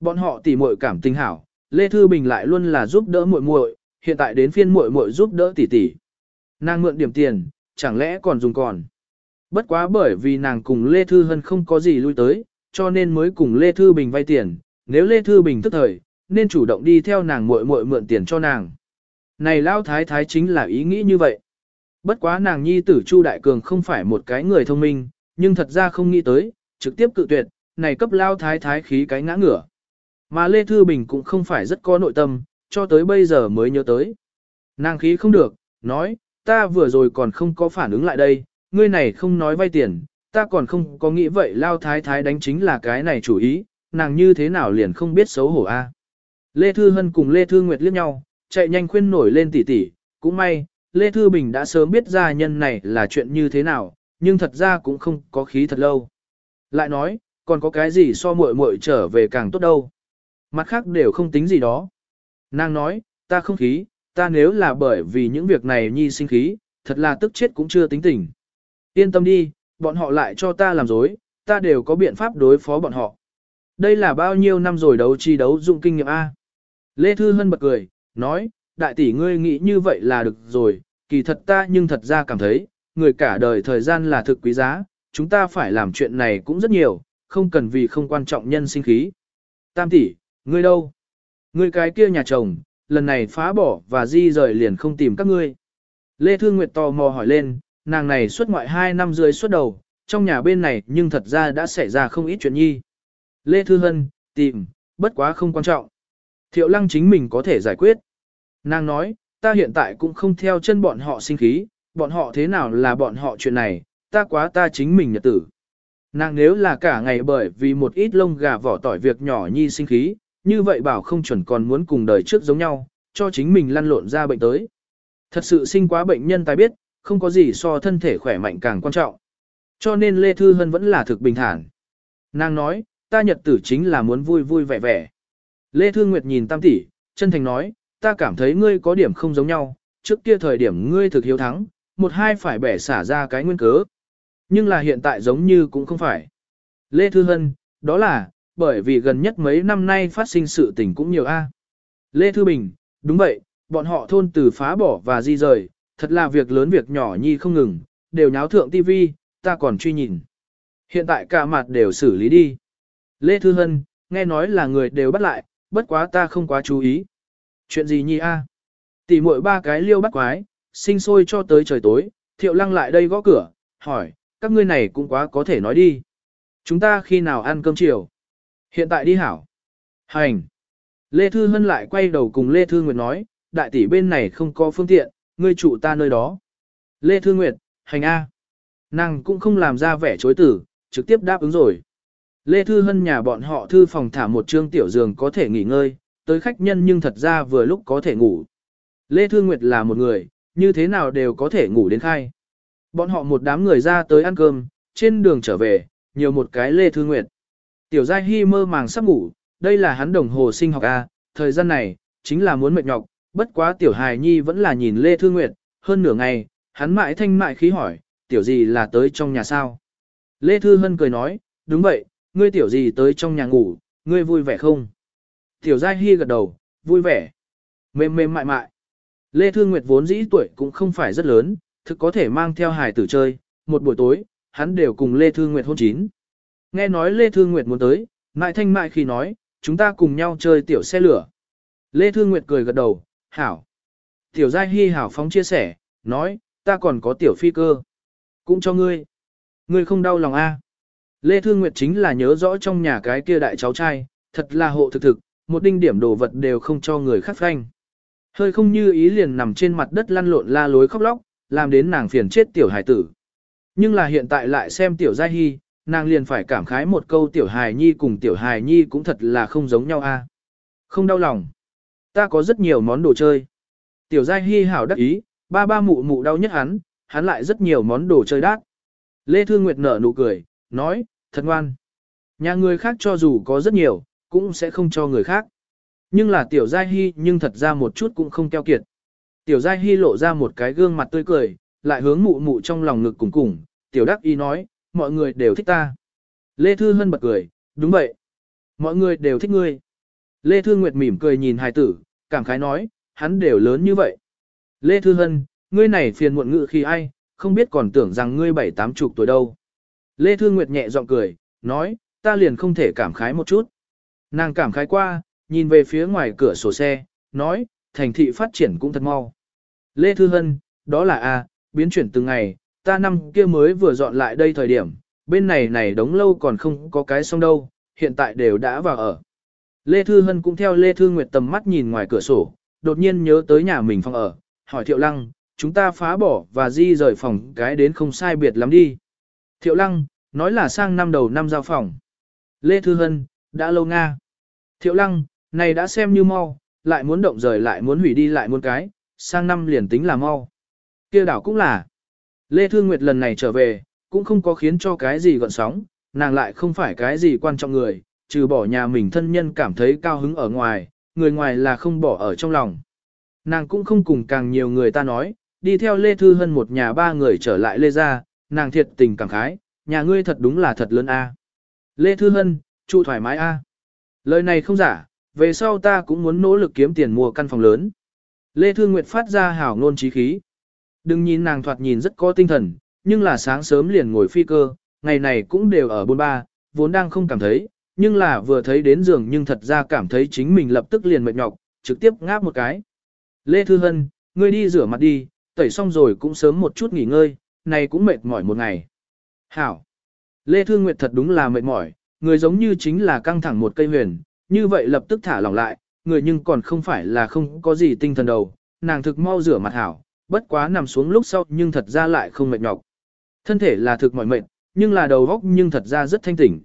Bọn họ tỉ muội cảm tình hảo, Lê Thư Bình lại luôn là giúp đỡ muội muội, hiện tại đến phiên muội muội giúp đỡ tỷ tỷ. Nàng mượn điểm tiền, chẳng lẽ còn dùng còn. Bất quá bởi vì nàng cùng Lê Thư Hân không có gì lui tới, cho nên mới cùng Lê Thư Bình vay tiền, nếu Lê Thư Bình tức thời, nên chủ động đi theo nàng muội muội mượn tiền cho nàng. Này Lão thái thái chính là ý nghĩ như vậy. Bất quá nàng nhi tử Chu Đại Cường không phải một cái người thông minh, nhưng thật ra không nghĩ tới, trực tiếp cự tuyệt, này cấp Lão thái thái khí cái ngã ngửa. Mà Lê Thư Bình cũng không phải rất có nội tâm, cho tới bây giờ mới nhớ tới. Nàng khí không được, nói, ta vừa rồi còn không có phản ứng lại đây, ngươi này không nói vay tiền, ta còn không có nghĩ vậy lao thái thái đánh chính là cái này chủ ý, nàng như thế nào liền không biết xấu hổ a. Lê Thư Hân cùng Lê Thư Nguyệt liếc nhau, chạy nhanh khuyên nổi lên tỉ tỉ, cũng may, Lê Thư Bình đã sớm biết ra nhân này là chuyện như thế nào, nhưng thật ra cũng không có khí thật lâu. Lại nói, còn có cái gì so muội muội trở về càng tốt đâu. Mặt khác đều không tính gì đó. Nàng nói, ta không khí, ta nếu là bởi vì những việc này nhi sinh khí, thật là tức chết cũng chưa tính tình. Yên tâm đi, bọn họ lại cho ta làm dối, ta đều có biện pháp đối phó bọn họ. Đây là bao nhiêu năm rồi đấu chi đấu dụng kinh nghiệm A. Lê Thư Hân bật cười, nói, đại tỷ ngươi nghĩ như vậy là được rồi, kỳ thật ta nhưng thật ra cảm thấy, người cả đời thời gian là thực quý giá, chúng ta phải làm chuyện này cũng rất nhiều, không cần vì không quan trọng nhân sinh khí. Tam tỷ, ngươi đâu? Ngươi cái kia nhà chồng, lần này phá bỏ và di rời liền không tìm các ngươi. Lê Thư Nguyệt tò mò hỏi lên, nàng này xuất ngoại 2 năm dưới xuất đầu, trong nhà bên này nhưng thật ra đã xảy ra không ít chuyện nhi. Lê Thư Hân, tìm, bất quá không quan trọng. Thiệu lăng chính mình có thể giải quyết. Nàng nói, ta hiện tại cũng không theo chân bọn họ sinh khí, bọn họ thế nào là bọn họ chuyện này, ta quá ta chính mình nhật tử. Nàng nếu là cả ngày bởi vì một ít lông gà vỏ tỏi việc nhỏ nhi sinh khí, như vậy bảo không chuẩn còn muốn cùng đời trước giống nhau, cho chính mình lăn lộn ra bệnh tới. Thật sự sinh quá bệnh nhân ta biết, không có gì so thân thể khỏe mạnh càng quan trọng. Cho nên Lê Thư Hân vẫn là thực bình thản. Nàng nói, ta nhật tử chính là muốn vui vui vẻ vẻ. Lê Thương Nguyệt nhìn Tam tỷ, chân thành nói, ta cảm thấy ngươi có điểm không giống nhau, trước kia thời điểm ngươi thực hiếu thắng, một hai phải bẻ xả ra cái nguyên cớ. Nhưng là hiện tại giống như cũng không phải. Lê Thư Hân, đó là, bởi vì gần nhất mấy năm nay phát sinh sự tình cũng nhiều a. Lê Thư Bình, đúng vậy, bọn họ thôn từ phá bỏ và di rời, thật là việc lớn việc nhỏ nhi không ngừng, đều nháo thượng tivi, ta còn truy nhìn. Hiện tại cả mặt đều xử lý đi. Lê Thư Hân, nghe nói là người đều bắt lại, bất quá ta không quá chú ý. Chuyện gì nhi a? À? Tỷ muội ba cái liêu bắt quái, sinh sôi cho tới trời tối, thiệu lăng lại đây gõ cửa, hỏi, các ngươi này cũng quá có thể nói đi. Chúng ta khi nào ăn cơm chiều? Hiện tại đi hảo. Hành. Lê Thư Hân lại quay đầu cùng Lê Thư Nguyệt nói, đại tỷ bên này không có phương tiện, ngươi trụ ta nơi đó. Lê Thư Nguyệt, hành A. Nàng cũng không làm ra vẻ chối tử, trực tiếp đáp ứng rồi. Lê Thư Hân nhà bọn họ thư phòng thả một trương tiểu giường có thể nghỉ ngơi, tới khách nhân nhưng thật ra vừa lúc có thể ngủ. Lê Thư Nguyệt là một người, như thế nào đều có thể ngủ đến khai. Bọn họ một đám người ra tới ăn cơm, trên đường trở về, nhiều một cái Lê Thư Nguyệt. Tiểu Giai Hy mơ màng sắp ngủ, đây là hắn đồng hồ sinh học A, thời gian này, chính là muốn mệt nhọc, bất quá Tiểu Hài Nhi vẫn là nhìn Lê Thư Nguyệt, hơn nửa ngày, hắn mãi thanh mại khí hỏi, Tiểu gì là tới trong nhà sao? Lê Thư Hân cười nói, đúng vậy, ngươi tiểu gì tới trong nhà ngủ, ngươi vui vẻ không? Tiểu Giai Hi gật đầu, vui vẻ. Mềm mềm mại mại. Lê Thương Nguyệt vốn dĩ tuổi cũng không phải rất lớn, thực có thể mang theo hài tử chơi, một buổi tối, hắn đều cùng Lê Thương Nguyệt hôn chín. Nghe nói Lê Thương Nguyệt muốn tới, Mại Thanh Mại khi nói, chúng ta cùng nhau chơi tiểu xe lửa. Lê Thương Nguyệt cười gật đầu, hảo. Tiểu Giai Hi hảo phóng chia sẻ, nói, ta còn có tiểu phi cơ. Cũng cho ngươi. Ngươi không đau lòng a? Lê Thương Nguyệt chính là nhớ rõ trong nhà cái kia đại cháu trai, thật là hộ thực thực, một đinh điểm đồ vật đều không cho người khác phanh. Hơi không như ý liền nằm trên mặt đất lăn lộn la lối khóc lóc, làm đến nàng phiền chết tiểu hài tử. Nhưng là hiện tại lại xem tiểu gia hy, nàng liền phải cảm khái một câu tiểu hài nhi cùng tiểu hài nhi cũng thật là không giống nhau a. Không đau lòng. Ta có rất nhiều món đồ chơi. Tiểu gia hy hảo đắc ý, ba ba mụ mụ đau nhất hắn, hắn lại rất nhiều món đồ chơi đát. Lê Thương Nguyệt nở nụ cười, nói, thật ngoan. Nhà người khác cho dù có rất nhiều, cũng sẽ không cho người khác. Nhưng là tiểu giai hy nhưng thật ra một chút cũng không keo kiệt. Tiểu giai hy lộ ra một cái gương mặt tươi cười, lại hướng mụ mụ trong lòng ngực cùng cùng, tiểu đắc y nói, mọi người đều thích ta. Lê Thư Hân bật cười, đúng vậy. Mọi người đều thích ngươi. Lê Thư Nguyệt mỉm cười nhìn hài tử, cảm khái nói, hắn đều lớn như vậy. Lê Thư Hân, ngươi này phiền muộn ngự khi ai, không biết còn tưởng rằng ngươi bảy tám chục tuổi đâu. Lê Thương Nguyệt nhẹ giọng cười, nói, ta liền không thể cảm khái một chút. Nàng cảm khái qua, nhìn về phía ngoài cửa sổ xe, nói, thành thị phát triển cũng thật mau. Lê Thư Hân, đó là A, biến chuyển từng ngày, ta năm kia mới vừa dọn lại đây thời điểm, bên này này đóng lâu còn không có cái xong đâu, hiện tại đều đã vào ở. Lê Thư Hân cũng theo Lê Thư Nguyệt tầm mắt nhìn ngoài cửa sổ, đột nhiên nhớ tới nhà mình phòng ở, hỏi Thiệu Lăng, chúng ta phá bỏ và di rời phòng cái đến không sai biệt lắm đi. Thiệu Lăng, nói là sang năm đầu năm giao phòng. Lê Thư Hân, đã lâu Nga. Thiệu Lăng, này đã xem như mau, lại muốn động rời lại muốn hủy đi lại muốn cái, sang năm liền tính là mau. kia đảo cũng là. Lê Thư Nguyệt lần này trở về, cũng không có khiến cho cái gì gọn sóng, nàng lại không phải cái gì quan trọng người, trừ bỏ nhà mình thân nhân cảm thấy cao hứng ở ngoài, người ngoài là không bỏ ở trong lòng. Nàng cũng không cùng càng nhiều người ta nói, đi theo Lê Thư Hân một nhà ba người trở lại Lê Gia, nàng thiệt tình cảm khái, nhà ngươi thật đúng là thật lớn a. Lê Thư Hân, trụ thoải mái a. Lời này không giả, về sau ta cũng muốn nỗ lực kiếm tiền mua căn phòng lớn. Lê Thư Nguyệt phát ra hảo ngôn chí khí. Đừng nhìn nàng thoạt nhìn rất có tinh thần, nhưng là sáng sớm liền ngồi phi cơ, ngày này cũng đều ở bôn ba, vốn đang không cảm thấy, nhưng là vừa thấy đến giường nhưng thật ra cảm thấy chính mình lập tức liền mệt nhọc, trực tiếp ngáp một cái. Lê Thư Hân, ngươi đi rửa mặt đi, tẩy xong rồi cũng sớm một chút nghỉ ngơi, này cũng mệt mỏi một ngày. Hảo! Lê Thương Nguyệt thật đúng là mệt mỏi, người giống như chính là căng thẳng một cây huyền, như vậy lập tức thả lỏng lại, người nhưng còn không phải là không có gì tinh thần đầu, nàng thực mau rửa mặt hảo, bất quá nằm xuống lúc sau nhưng thật ra lại không mệt nhọc. Thân thể là thực mỏi mệt, nhưng là đầu óc nhưng thật ra rất thanh tỉnh.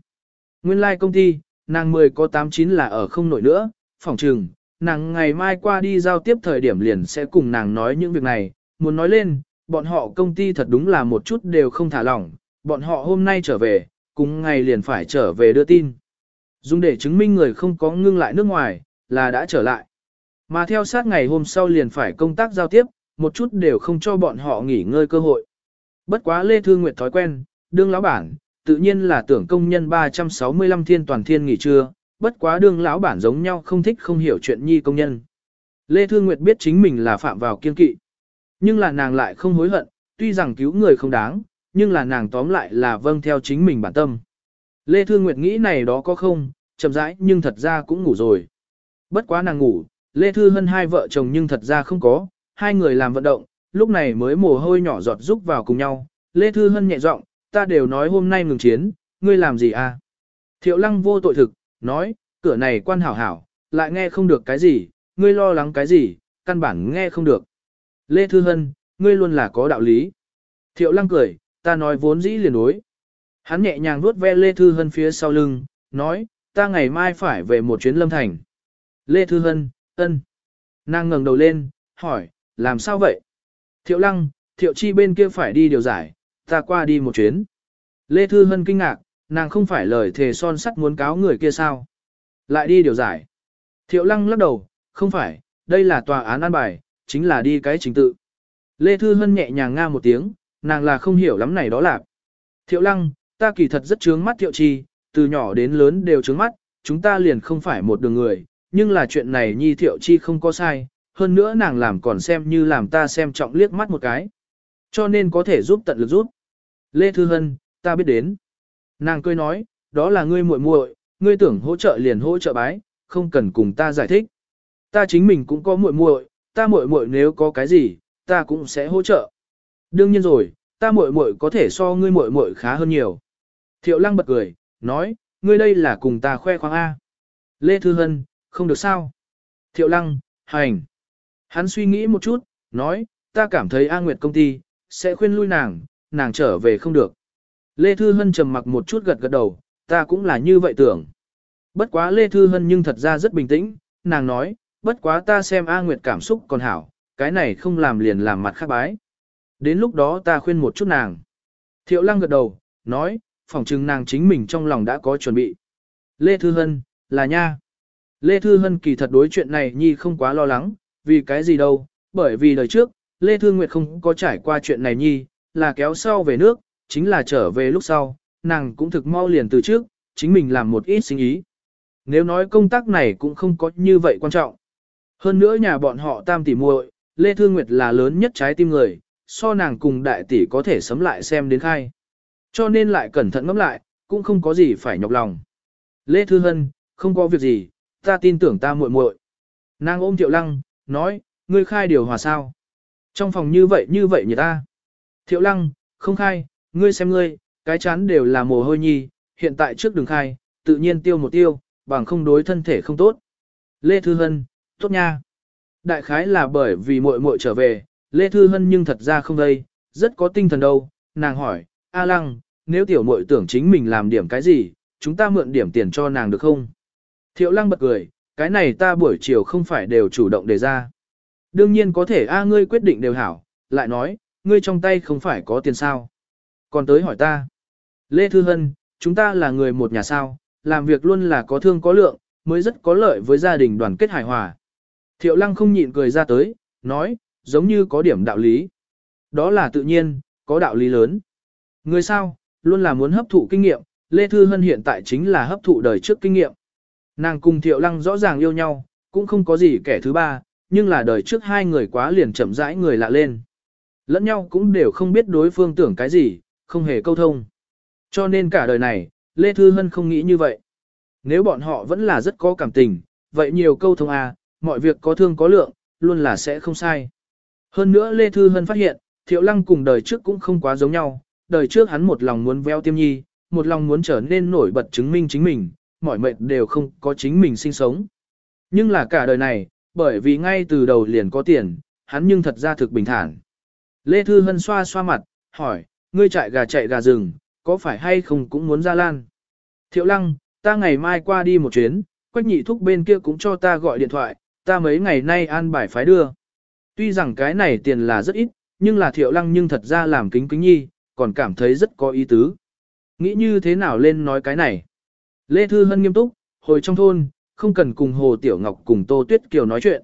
Nguyên lai like công ty, nàng 10 có 89 là ở không nổi nữa, phòng trường, nàng ngày mai qua đi giao tiếp thời điểm liền sẽ cùng nàng nói những việc này, muốn nói lên, bọn họ công ty thật đúng là một chút đều không thả lỏng, bọn họ hôm nay trở về, cùng ngày liền phải trở về đưa tin. Dùng để chứng minh người không có ngưng lại nước ngoài, là đã trở lại. Mà theo sát ngày hôm sau liền phải công tác giao tiếp, một chút đều không cho bọn họ nghỉ ngơi cơ hội. Bất quá Lê Thư Nguyệt thói quen, đương lão bản, tự nhiên là tưởng công nhân 365 thiên toàn thiên nghỉ trưa, bất quá đương lão bản giống nhau không thích không hiểu chuyện nhi công nhân. Lê Thư Nguyệt biết chính mình là phạm vào kiên kỵ. Nhưng là nàng lại không hối hận, tuy rằng cứu người không đáng, nhưng là nàng tóm lại là vâng theo chính mình bản tâm. Lê Thương Nguyệt nghĩ này đó có không, chậm rãi nhưng thật ra cũng ngủ rồi. Bất quá nàng ngủ, Lê Thư Hân hai vợ chồng nhưng thật ra không có, hai người làm vận động, lúc này mới mồ hôi nhỏ giọt giúp vào cùng nhau. Lê Thư Hân nhẹ giọng, ta đều nói hôm nay ngừng chiến, ngươi làm gì à? Thiệu lăng vô tội thực, nói, cửa này quan hảo hảo, lại nghe không được cái gì, ngươi lo lắng cái gì, căn bản nghe không được. Lê Thư Hân, ngươi luôn là có đạo lý. Thiệu lăng cười, ta nói vốn dĩ liền đối. Hắn nhẹ nhàng nuốt ve Lê Thư Hân phía sau lưng, nói, ta ngày mai phải về một chuyến lâm thành. Lê Thư Hân, ân. Nàng ngẩng đầu lên, hỏi, làm sao vậy? Thiệu lăng, thiệu chi bên kia phải đi điều giải, ta qua đi một chuyến. Lê Thư Hân kinh ngạc, nàng không phải lời thề son sắt muốn cáo người kia sao? Lại đi điều giải. Thiệu lăng lắc đầu, không phải, đây là tòa án an bài, chính là đi cái trình tự. Lê Thư Hân nhẹ nhàng nga một tiếng, nàng là không hiểu lắm này đó là. Thiệu lăng, ta kỳ thật rất chướng mắt thiệu chi, từ nhỏ đến lớn đều chướng mắt, chúng ta liền không phải một đường người, nhưng là chuyện này nhi thiệu chi không có sai, hơn nữa nàng làm còn xem như làm ta xem trọng liếc mắt một cái. Cho nên có thể giúp tận lực giúp. Lê Thư Hân, ta biết đến. Nàng cười nói, đó là ngươi muội muội, ngươi tưởng hỗ trợ liền hỗ trợ bái, không cần cùng ta giải thích. Ta chính mình cũng có muội muội, ta muội muội nếu có cái gì, ta cũng sẽ hỗ trợ. Đương nhiên rồi, ta muội muội có thể so ngươi muội muội khá hơn nhiều. Thiệu lăng bật cười, nói, ngươi đây là cùng ta khoe khoang A. Lê Thư Hân, không được sao. Thiệu lăng, hành. Hắn suy nghĩ một chút, nói, ta cảm thấy A Nguyệt công ty, sẽ khuyên lui nàng, nàng trở về không được. Lê Thư Hân trầm mặc một chút gật gật đầu, ta cũng là như vậy tưởng. Bất quá Lê Thư Hân nhưng thật ra rất bình tĩnh, nàng nói, bất quá ta xem A Nguyệt cảm xúc còn hảo, cái này không làm liền làm mặt khác bái. Đến lúc đó ta khuyên một chút nàng. Thiệu lăng gật đầu, nói, phỏng chừng nàng chính mình trong lòng đã có chuẩn bị. Lê Thư Hân, là nha. Lê Thư Hân kỳ thật đối chuyện này nhi không quá lo lắng, vì cái gì đâu, bởi vì đời trước, Lê Thư Nguyệt không có trải qua chuyện này nhi, là kéo sau về nước, chính là trở về lúc sau, nàng cũng thực mau liền từ trước, chính mình làm một ít sinh ý. Nếu nói công tác này cũng không có như vậy quan trọng. Hơn nữa nhà bọn họ tam tỷ muội, Lê Thương Nguyệt là lớn nhất trái tim người, so nàng cùng đại tỷ có thể sấm lại xem đến khai. Cho nên lại cẩn thận ngẫm lại, cũng không có gì phải nhọc lòng. Lê Thư Hân, không có việc gì, ta tin tưởng ta muội muội. Nàng ôm Thiệu Lăng, nói, ngươi khai điều hòa sao? Trong phòng như vậy như vậy như ta. Thiệu Lăng, không khai, ngươi xem ngươi, cái chán đều là mồ hôi nhi, hiện tại trước đường khai, tự nhiên tiêu một tiêu, bằng không đối thân thể không tốt. Lê Thư Hân, tốt nha. Đại khái là bởi vì muội muội trở về, Lê Thư Hân nhưng thật ra không đây, rất có tinh thần đâu, nàng hỏi, A Lăng, nếu tiểu muội tưởng chính mình làm điểm cái gì, chúng ta mượn điểm tiền cho nàng được không? Thiệu Lăng bật cười, cái này ta buổi chiều không phải đều chủ động đề ra. Đương nhiên có thể A ngươi quyết định đều hảo, lại nói, ngươi trong tay không phải có tiền sao. Còn tới hỏi ta, Lê Thư Hân, chúng ta là người một nhà sao, làm việc luôn là có thương có lượng, mới rất có lợi với gia đình đoàn kết hài hòa. Thiệu lăng không nhịn cười ra tới, nói, giống như có điểm đạo lý. Đó là tự nhiên, có đạo lý lớn. Người sao, luôn là muốn hấp thụ kinh nghiệm, Lê Thư Hân hiện tại chính là hấp thụ đời trước kinh nghiệm. Nàng cùng Thiệu Lăng rõ ràng yêu nhau, cũng không có gì kẻ thứ ba, nhưng là đời trước hai người quá liền chậm rãi người lạ lên. Lẫn nhau cũng đều không biết đối phương tưởng cái gì, không hề câu thông. Cho nên cả đời này, Lê Thư Hân không nghĩ như vậy. Nếu bọn họ vẫn là rất có cảm tình, vậy nhiều câu thông à, mọi việc có thương có lượng, luôn là sẽ không sai. Hơn nữa Lê Thư Hân phát hiện, Thiệu Lăng cùng đời trước cũng không quá giống nhau, đời trước hắn một lòng muốn veo tiêm nhi, một lòng muốn trở nên nổi bật chứng minh chính mình, mọi mệnh đều không có chính mình sinh sống. Nhưng là cả đời này, bởi vì ngay từ đầu liền có tiền, hắn nhưng thật ra thực bình thản. Lê Thư Hân xoa xoa mặt, hỏi, ngươi chạy gà chạy gà rừng, có phải hay không cũng muốn ra lan? Thiệu Lăng, ta ngày mai qua đi một chuyến, Quách Nhị Thúc bên kia cũng cho ta gọi điện thoại, ta mấy ngày nay an bài phái đưa. Tuy rằng cái này tiền là rất ít, nhưng là thiệu lăng nhưng thật ra làm kính kính nhi, còn cảm thấy rất có ý tứ. Nghĩ như thế nào lên nói cái này? Lê Thư Hân nghiêm túc, hồi trong thôn, không cần cùng Hồ Tiểu Ngọc cùng Tô Tuyết Kiều nói chuyện.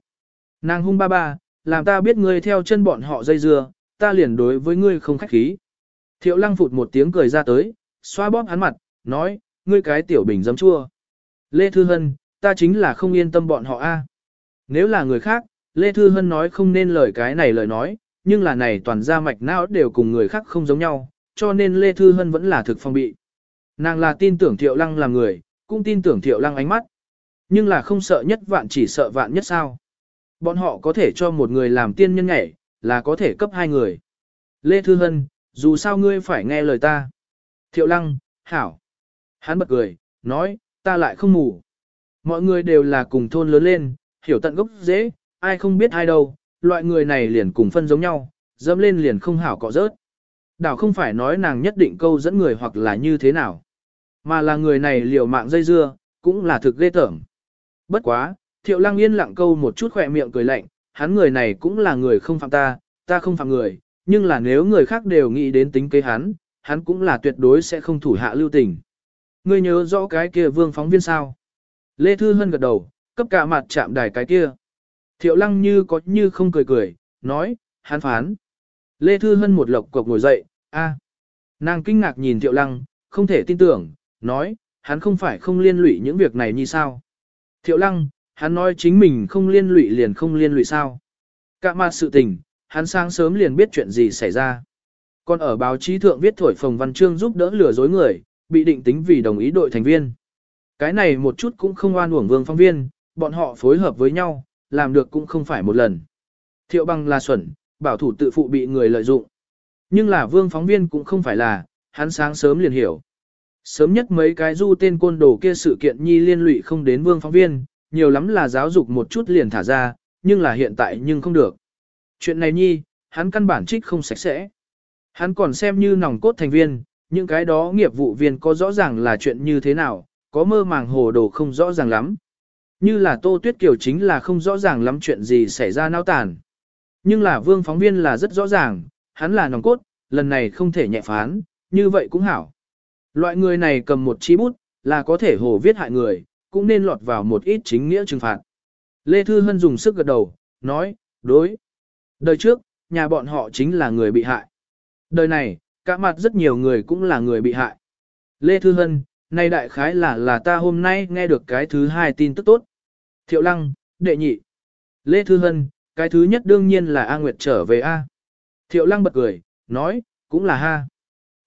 Nàng hung ba ba, làm ta biết ngươi theo chân bọn họ dây dưa, ta liền đối với ngươi không khách khí. Thiệu lăng phụt một tiếng cười ra tới, xoa bóp hắn mặt, nói, ngươi cái tiểu bình giấm chua. Lê Thư Hân, ta chính là không yên tâm bọn họ a. Nếu là người khác, Lê Thư Hân nói không nên lời cái này lời nói, nhưng là này toàn ra mạch não đều cùng người khác không giống nhau, cho nên Lê Thư Hân vẫn là thực phong bị. Nàng là tin tưởng Thiệu Lăng là người, cũng tin tưởng Thiệu Lăng ánh mắt. Nhưng là không sợ nhất vạn chỉ sợ vạn nhất sao. Bọn họ có thể cho một người làm tiên nhân nhảy, là có thể cấp hai người. Lê Thư Hân, dù sao ngươi phải nghe lời ta. Thiệu Lăng, Hảo. Hắn bật cười, nói, ta lại không ngủ. Mọi người đều là cùng thôn lớn lên, hiểu tận gốc dễ, ai không biết ai đâu, loại người này liền cùng phân giống nhau, dẫm lên liền không hảo cọ rớt. Đảo không phải nói nàng nhất định câu dẫn người hoặc là như thế nào, mà là người này liều mạng dây dưa, cũng là thực ghê tởm. Bất quá, thiệu Lang yên lặng câu một chút khỏe miệng cười lạnh, hắn người này cũng là người không phạm ta, ta không phạm người, nhưng là nếu người khác đều nghĩ đến tính kế hắn, hắn cũng là tuyệt đối sẽ không thủ hạ lưu tình. Ngươi nhớ rõ cái kia vương phóng viên sao? Lê Thư Hân gật đầu, cấp cả mặt chạm đài cái kia. Thiệu lăng như có như không cười cười, nói, hắn phán. Lê Thư Hân một lộc cộc ngồi dậy, a. Nàng kinh ngạc nhìn Thiệu lăng, không thể tin tưởng, nói, hắn không phải không liên lụy những việc này như sao. Thiệu lăng, hắn nói chính mình không liên lụy liền không liên lụy sao. Cả mặt sự tình, hắn sáng sớm liền biết chuyện gì xảy ra. Còn ở báo chí thượng viết thổi phồng văn chương giúp đỡ lừa dối người, bị định tính vì đồng ý đội thành viên. Cái này một chút cũng không oan uổng vương phong viên, bọn họ phối hợp với nhau, làm được cũng không phải một lần. Thiệu bằng là xuẩn, bảo thủ tự phụ bị người lợi dụng. Nhưng là vương phóng viên cũng không phải là, hắn sáng sớm liền hiểu. Sớm nhất mấy cái du tên côn đồ kia sự kiện nhi liên lụy không đến vương phóng viên, nhiều lắm là giáo dục một chút liền thả ra, nhưng là hiện tại nhưng không được. Chuyện này nhi, hắn căn bản trích không sạch sẽ. Hắn còn xem như nòng cốt thành viên, những cái đó nghiệp vụ viên có rõ ràng là chuyện như thế nào, có mơ màng hồ đồ không rõ ràng lắm. Như là Tô Tuyết Kiều chính là không rõ ràng lắm chuyện gì xảy ra nao tàn. Nhưng là vương phóng viên là rất rõ ràng, hắn là nòng cốt, lần này không thể nhẹ phán, như vậy cũng hảo. Loại người này cầm một chi bút, là có thể hồ viết hại người, cũng nên lọt vào một ít chính nghĩa trừng phạt. Lê Thư Hân dùng sức gật đầu, nói, đối. Đời trước, nhà bọn họ chính là người bị hại. Đời này, cả mặt rất nhiều người cũng là người bị hại. Lê Thư Hân, nay đại khái là là ta hôm nay nghe được cái thứ hai tin tức tốt. Thiệu Lăng, đệ nhị. Lê Thư Hân, cái thứ nhất đương nhiên là A Nguyệt trở về A. Thiệu Lăng bật cười, nói, cũng là ha.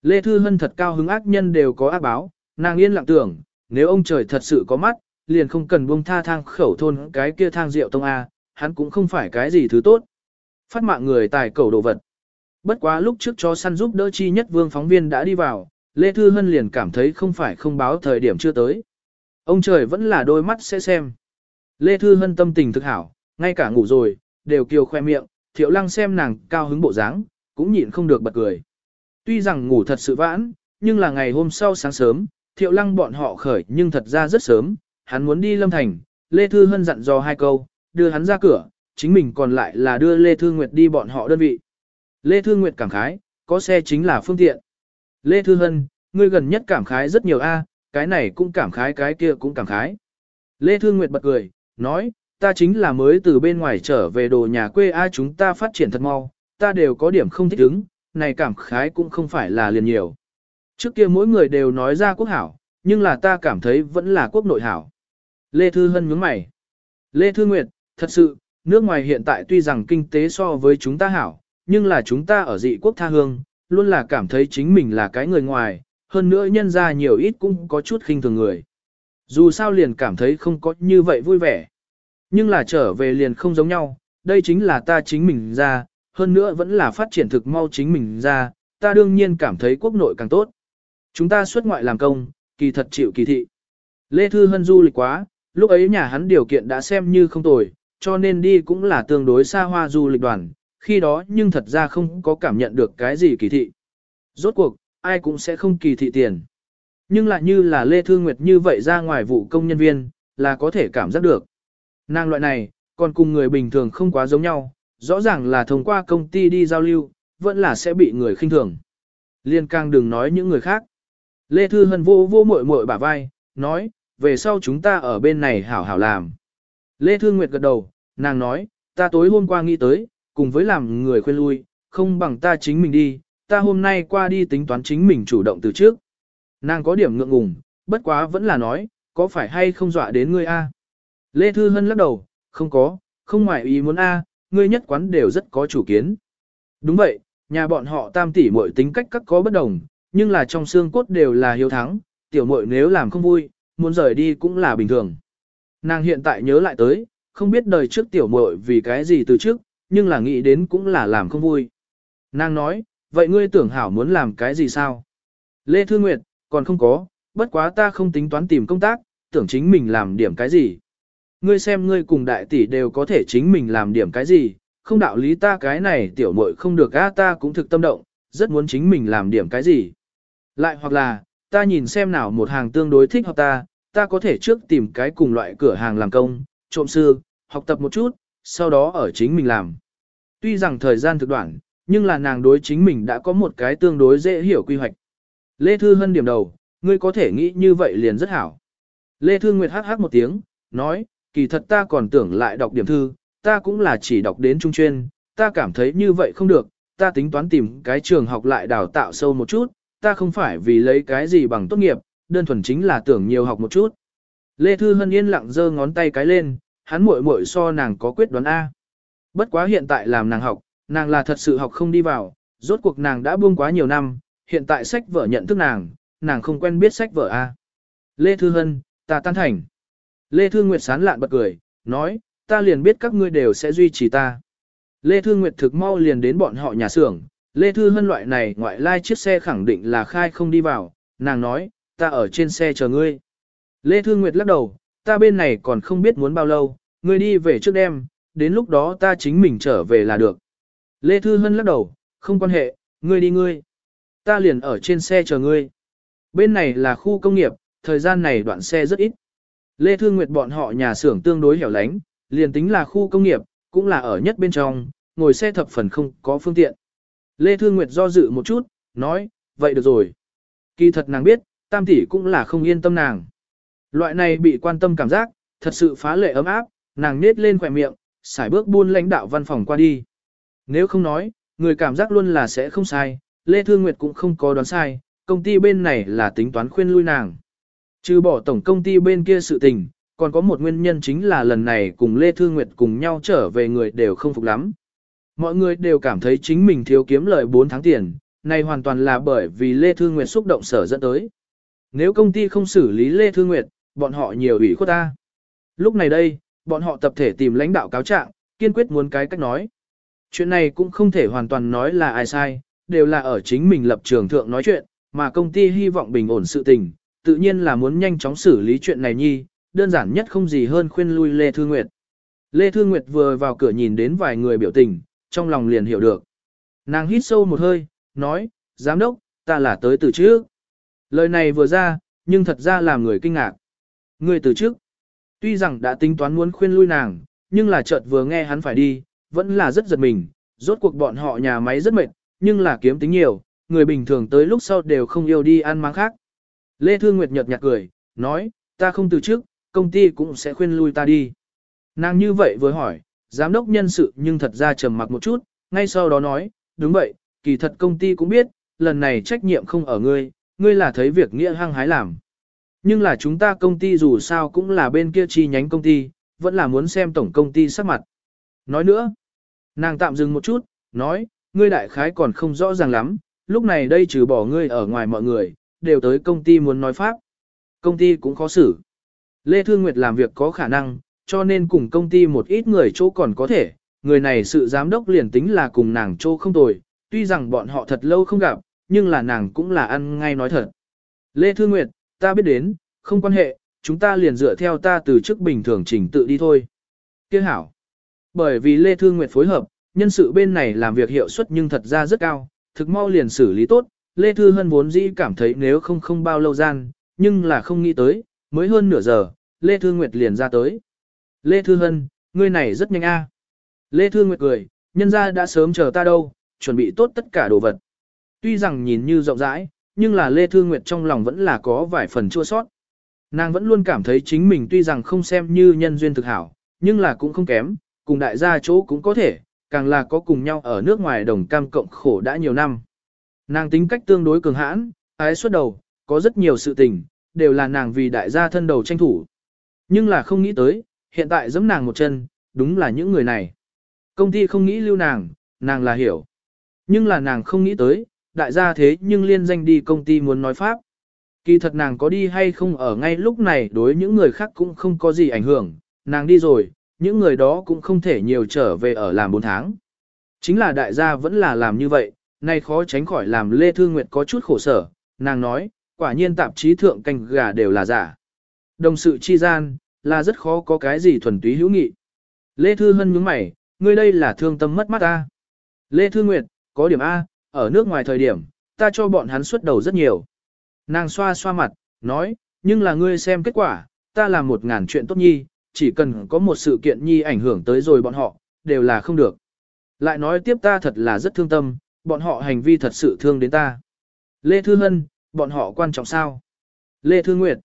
Lê Thư Hân thật cao hứng ác nhân đều có ác báo, nàng yên lặng tưởng, nếu ông trời thật sự có mắt, liền không cần buông tha thang khẩu thôn cái kia thang rượu tông A, hắn cũng không phải cái gì thứ tốt. Phát mạng người tài cầu đồ vật. Bất quá lúc trước cho săn giúp đỡ chi nhất vương phóng viên đã đi vào, Lê Thư Hân liền cảm thấy không phải không báo thời điểm chưa tới. Ông trời vẫn là đôi mắt sẽ xem. Lê Thư Hân tâm tình thực hảo, ngay cả ngủ rồi, đều kiều khoe miệng, thiệu lăng xem nàng cao hứng bộ dáng, cũng nhịn không được bật cười. Tuy rằng ngủ thật sự vãn, nhưng là ngày hôm sau sáng sớm, thiệu lăng bọn họ khởi nhưng thật ra rất sớm, hắn muốn đi lâm thành, Lê Thư Hân dặn dò hai câu, đưa hắn ra cửa, chính mình còn lại là đưa Lê Thư Nguyệt đi bọn họ đơn vị. Lê Thư Nguyệt cảm khái, có xe chính là phương tiện. Lê Thư Hân, ngươi gần nhất cảm khái rất nhiều a, cái này cũng cảm khái cái kia cũng cảm khái. Lê Thư Nguyệt bật cười, nói, ta chính là mới từ bên ngoài trở về đồ nhà quê a chúng ta phát triển thật mau, ta đều có điểm không thích ứng, này cảm khái cũng không phải là liền nhiều. Trước kia mỗi người đều nói ra quốc hảo, nhưng là ta cảm thấy vẫn là quốc nội hảo. Lê Thư Hân nhướng mày. Lê Thư Nguyệt, thật sự, nước ngoài hiện tại tuy rằng kinh tế so với chúng ta hảo, nhưng là chúng ta ở dị quốc tha hương, luôn là cảm thấy chính mình là cái người ngoài, hơn nữa nhân ra nhiều ít cũng có chút khinh thường người. Dù sao liền cảm thấy không có như vậy vui vẻ. Nhưng là trở về liền không giống nhau, đây chính là ta chính mình ra, hơn nữa vẫn là phát triển thực mau chính mình ra, ta đương nhiên cảm thấy quốc nội càng tốt. Chúng ta xuất ngoại làm công, kỳ thật chịu kỳ thị. Lê Thư Hân du lịch quá, lúc ấy nhà hắn điều kiện đã xem như không tồi, cho nên đi cũng là tương đối xa hoa du lịch đoàn, khi đó nhưng thật ra không có cảm nhận được cái gì kỳ thị. Rốt cuộc, ai cũng sẽ không kỳ thị tiền. Nhưng lại như là Lê Thương Nguyệt như vậy ra ngoài vụ công nhân viên, là có thể cảm giác được. Nàng loại này, còn cùng người bình thường không quá giống nhau, rõ ràng là thông qua công ty đi giao lưu, vẫn là sẽ bị người khinh thường. Liên cang đừng nói những người khác. Lê Thư Hân vô vô muội muội bả vai, nói, về sau chúng ta ở bên này hảo hảo làm. Lê Thương Nguyệt gật đầu, nàng nói, ta tối hôm qua nghĩ tới, cùng với làm người khuyên lui, không bằng ta chính mình đi, ta hôm nay qua đi tính toán chính mình chủ động từ trước. Nàng có điểm ngượng ngùng, bất quá vẫn là nói, có phải hay không dọa đến ngươi a? Lê Thư Hân lắc đầu, không có, không ngoài ý muốn a, ngươi nhất quán đều rất có chủ kiến. Đúng vậy, nhà bọn họ tam tỷ muội tính cách các có bất đồng, nhưng là trong xương cốt đều là hiếu thắng, tiểu muội nếu làm không vui, muốn rời đi cũng là bình thường. Nàng hiện tại nhớ lại tới, không biết đời trước tiểu muội vì cái gì từ trước, nhưng là nghĩ đến cũng là làm không vui. Nàng nói, vậy ngươi tưởng hảo muốn làm cái gì sao? Lê Thư Nguyệt, còn không có, bất quá ta không tính toán tìm công tác, tưởng chính mình làm điểm cái gì. Ngươi xem ngươi cùng đại tỷ đều có thể chính mình làm điểm cái gì, không đạo lý ta cái này tiểu muội không được a ta cũng thực tâm động, rất muốn chính mình làm điểm cái gì. Lại hoặc là, ta nhìn xem nào một hàng tương đối thích hợp ta, ta có thể trước tìm cái cùng loại cửa hàng làm công, trộm sư, học tập một chút, sau đó ở chính mình làm. Tuy rằng thời gian thực đoạn, nhưng là nàng đối chính mình đã có một cái tương đối dễ hiểu quy hoạch. Lê Thư Hân điểm đầu, ngươi có thể nghĩ như vậy liền rất hảo. Lê Thư Nguyệt hát hát một tiếng, nói, kỳ thật ta còn tưởng lại đọc điểm thư, ta cũng là chỉ đọc đến trung chuyên, ta cảm thấy như vậy không được, ta tính toán tìm cái trường học lại đào tạo sâu một chút, ta không phải vì lấy cái gì bằng tốt nghiệp, đơn thuần chính là tưởng nhiều học một chút. Lê Thư Hân yên lặng giơ ngón tay cái lên, hắn muội muội so nàng có quyết đoán A. Bất quá hiện tại làm nàng học, nàng là thật sự học không đi vào, rốt cuộc nàng đã buông quá nhiều năm, hiện tại sách vợ nhận thức nàng, nàng không quen biết sách vợ a. À. Lê Thư Hân, ta tan thành. Lê Thư Nguyệt sán lạn bật cười, nói, ta liền biết các ngươi đều sẽ duy trì ta. Lê Thư Nguyệt thực mau liền đến bọn họ nhà xưởng, Lê Thư Hân loại này ngoại lai chiếc xe khẳng định là khai không đi vào, nàng nói, ta ở trên xe chờ ngươi. Lê Thư Nguyệt lắc đầu, ta bên này còn không biết muốn bao lâu, ngươi đi về trước đêm, đến lúc đó ta chính mình trở về là được. Lê Thư Hân lắc đầu, không quan hệ, ngươi đi ngươi ta liền ở trên xe chờ ngươi. Bên này là khu công nghiệp, thời gian này đoạn xe rất ít. Lê Thương Nguyệt bọn họ nhà xưởng tương đối hẻo lánh, liền tính là khu công nghiệp, cũng là ở nhất bên trong, ngồi xe thập phần không có phương tiện. Lê Thương Nguyệt do dự một chút, nói, vậy được rồi. Kỳ thật nàng biết, tam tỷ cũng là không yên tâm nàng. Loại này bị quan tâm cảm giác, thật sự phá lệ ấm áp, nàng nết lên khỏe miệng, xài bước buôn lãnh đạo văn phòng qua đi. Nếu không nói, người cảm giác luôn là sẽ không sai, Lê Thương Nguyệt cũng không có đoán sai, công ty bên này là tính toán khuyên lui nàng. Trừ bỏ tổng công ty bên kia sự tình, còn có một nguyên nhân chính là lần này cùng Lê Thương Nguyệt cùng nhau trở về người đều không phục lắm. Mọi người đều cảm thấy chính mình thiếu kiếm lợi 4 tháng tiền, này hoàn toàn là bởi vì Lê Thương Nguyệt xúc động sở dẫn tới. Nếu công ty không xử lý Lê Thương Nguyệt, bọn họ nhiều ủy khuất ta. Lúc này đây, bọn họ tập thể tìm lãnh đạo cáo trạng, kiên quyết muốn cái cách nói. Chuyện này cũng không thể hoàn toàn nói là ai sai, đều là ở chính mình lập trường thượng nói chuyện, mà công ty hy vọng bình ổn sự tình, tự nhiên là muốn nhanh chóng xử lý chuyện này nhi, đơn giản nhất không gì hơn khuyên lui Lê Thư Nguyệt. Lê Thư Nguyệt vừa vào cửa nhìn đến vài người biểu tình, trong lòng liền hiểu được. Nàng hít sâu một hơi, nói, giám đốc, ta là tới từ trước. Lời này vừa ra, nhưng thật ra làm người kinh ngạc. Người từ trước, tuy rằng đã tính toán muốn khuyên lui nàng, nhưng là chợt vừa nghe hắn phải đi, vẫn là rất giật mình, rốt cuộc bọn họ nhà máy rất mệt, nhưng là kiếm tính nhiều, người bình thường tới lúc sau đều không yêu đi ăn máng khác. Lê Thương Nguyệt nhợt nhạt cười, nói, ta không từ trước, công ty cũng sẽ khuyên lui ta đi. Nàng như vậy vừa hỏi, giám đốc nhân sự nhưng thật ra trầm mặc một chút, ngay sau đó nói, đúng vậy, kỳ thật công ty cũng biết, lần này trách nhiệm không ở ngươi, ngươi là thấy việc nghĩa hăng hái làm. Nhưng là chúng ta công ty dù sao cũng là bên kia chi nhánh công ty, vẫn là muốn xem tổng công ty sắc mặt. Nói nữa, nàng tạm dừng một chút, nói, ngươi đại khái còn không rõ ràng lắm, lúc này đây trừ bỏ ngươi ở ngoài mọi người, đều tới công ty muốn nói pháp. Công ty cũng khó xử. Lê Thương Nguyệt làm việc có khả năng, cho nên cùng công ty một ít người chỗ còn có thể, người này sự giám đốc liền tính là cùng nàng chỗ không tồi, tuy rằng bọn họ thật lâu không gặp, nhưng là nàng cũng là ăn ngay nói thật. Lê Thương Nguyệt, ta biết đến, không quan hệ, chúng ta liền dựa theo ta từ chức bình thường trình tự đi thôi. Kiếc hảo. Bởi vì Lê Thương Nguyệt phối hợp, nhân sự bên này làm việc hiệu suất nhưng thật ra rất cao, thực mau liền xử lý tốt, Lê Thư Hân vốn dĩ cảm thấy nếu không không bao lâu gian, nhưng là không nghĩ tới, mới hơn nửa giờ, Lê Thư Nguyệt liền ra tới. Lê Thư Hân, ngươi này rất nhanh a. Lê Thư Nguyệt cười, nhân ra đã sớm chờ ta đâu, chuẩn bị tốt tất cả đồ vật. Tuy rằng nhìn như rộng rãi, nhưng là Lê Thư Nguyệt trong lòng vẫn là có vài phần chua sót. Nàng vẫn luôn cảm thấy chính mình tuy rằng không xem như nhân duyên thực hảo, nhưng là cũng không kém, cùng đại gia chỗ cũng có thể, càng là có cùng nhau ở nước ngoài đồng cam cộng khổ đã nhiều năm. Nàng tính cách tương đối cường hãn, ái xuất đầu, có rất nhiều sự tình, đều là nàng vì đại gia thân đầu tranh thủ. Nhưng là không nghĩ tới, hiện tại giẫm nàng một chân, đúng là những người này. Công ty không nghĩ lưu nàng, nàng là hiểu. Nhưng là nàng không nghĩ tới, đại gia thế nhưng liên danh đi công ty muốn nói pháp. Kỳ thật nàng có đi hay không ở ngay lúc này đối những người khác cũng không có gì ảnh hưởng, nàng đi rồi, những người đó cũng không thể nhiều trở về ở làm 4 tháng. Chính là đại gia vẫn là làm như vậy, nay khó tránh khỏi làm Lê Thư Nguyệt có chút khổ sở, nàng nói, quả nhiên tạp chí thượng canh gà đều là giả. Đồng sự chi gian, là rất khó có cái gì thuần túy hữu nghị. Lê Thư Hân nhướng mày, ngươi đây là thương tâm mất mắt ta. Lê Thư Nguyệt, có điểm A, ở nước ngoài thời điểm, ta cho bọn hắn xuất đầu rất nhiều. Nàng xoa xoa mặt, nói, nhưng là ngươi xem kết quả, ta làm một ngàn chuyện tốt nhi, chỉ cần có một sự kiện nhi ảnh hưởng tới rồi bọn họ, đều là không được. Lại nói tiếp ta thật là rất thương tâm, bọn họ hành vi thật sự thương đến ta. Lê Thư Hân, bọn họ quan trọng sao? Lê Thư Nguyệt,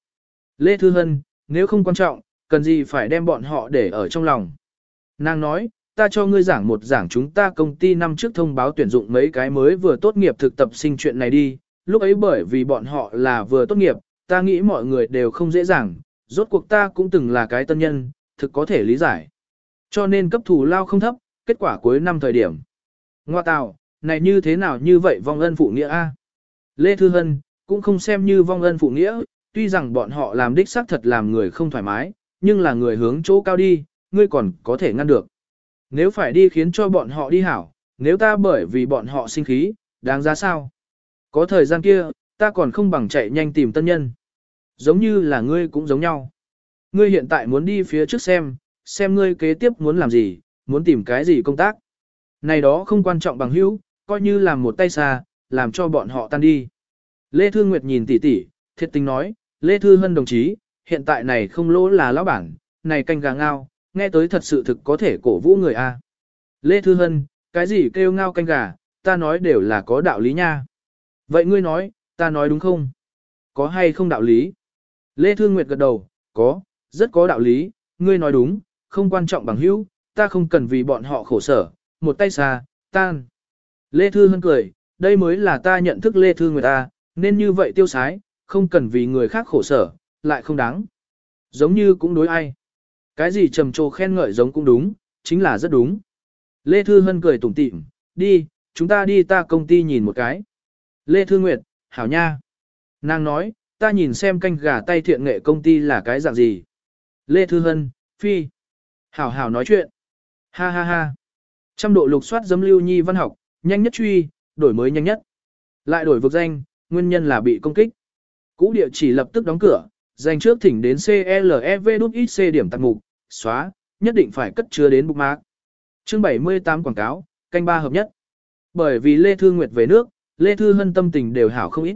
Lê Thư Hân, nếu không quan trọng, cần gì phải đem bọn họ để ở trong lòng. Nàng nói, ta cho ngươi giảng một giảng chúng ta công ty năm trước thông báo tuyển dụng mấy cái mới vừa tốt nghiệp thực tập sinh chuyện này đi, lúc ấy bởi vì bọn họ là vừa tốt nghiệp, ta nghĩ mọi người đều không dễ dàng, rốt cuộc ta cũng từng là cái tân nhân, thực có thể lý giải. Cho nên cấp thù lao không thấp, kết quả cuối năm thời điểm. Ngoa tào, này như thế nào như vậy vong ân phụ nghĩa a? Lê Thư Hân, cũng không xem như vong ân phụ nghĩa, tuy rằng bọn họ làm đích xác thật làm người không thoải mái, nhưng là người hướng chỗ cao đi, ngươi còn có thể ngăn được. Nếu phải đi khiến cho bọn họ đi hảo, nếu ta bởi vì bọn họ sinh khí, đáng giá sao? Có thời gian kia, ta còn không bằng chạy nhanh tìm tân nhân. Giống như là ngươi cũng giống nhau. Ngươi hiện tại muốn đi phía trước xem, xem ngươi kế tiếp muốn làm gì, muốn tìm cái gì công tác. Này đó không quan trọng bằng hữu, coi như làm một tay xa, làm cho bọn họ tan đi. Lê Thư Nguyệt nhìn tỉ tỉ, thiệt tình nói, Lê Thư Hân đồng chí, hiện tại này không lỗ là lão bản, này canh gà ngao, nghe tới thật sự thực có thể cổ vũ người a. Lê Thư Hân, cái gì kêu ngao canh gà, ta nói đều là có đạo lý nha. Vậy ngươi nói, ta nói đúng không? Có hay không đạo lý? Lê Thương Nguyệt gật đầu, có, rất có đạo lý, ngươi nói đúng, không quan trọng bằng hữu, ta không cần vì bọn họ khổ sở, một tay xa, tan. Lê Thư Hân cười, đây mới là ta nhận thức Lê Thư Nguyệt ta, nên như vậy tiêu sái, không cần vì người khác khổ sở, lại không đáng. Giống như cũng đối ai. Cái gì trầm trồ khen ngợi giống cũng đúng, chính là rất đúng. Lê Thư Hân cười tủm tỉm, đi, chúng ta đi ta công ty nhìn một cái. Lê Thư Nguyệt, hảo nha. Nàng nói, ta nhìn xem canh gà tay thiện nghệ công ty là cái dạng gì. Lê Thư Hân, Phi. Hảo hảo nói chuyện. Ha ha ha. Trăm độ lục soát dấm lưu nhi văn học, nhanh nhất truy, đổi mới nhanh nhất. Lại đổi vực danh, nguyên nhân là bị công kích. Cũ địa chỉ lập tức đóng cửa, danh trước thỉnh đến CLEV.xc điểm tạc mục, xóa, nhất định phải cất chứa đến bookmark. Chương 78 quảng cáo, canh ba hợp nhất. Bởi vì Lê Thư Nguyệt về nước, Lê Thư Hân tâm tình đều hảo không ít.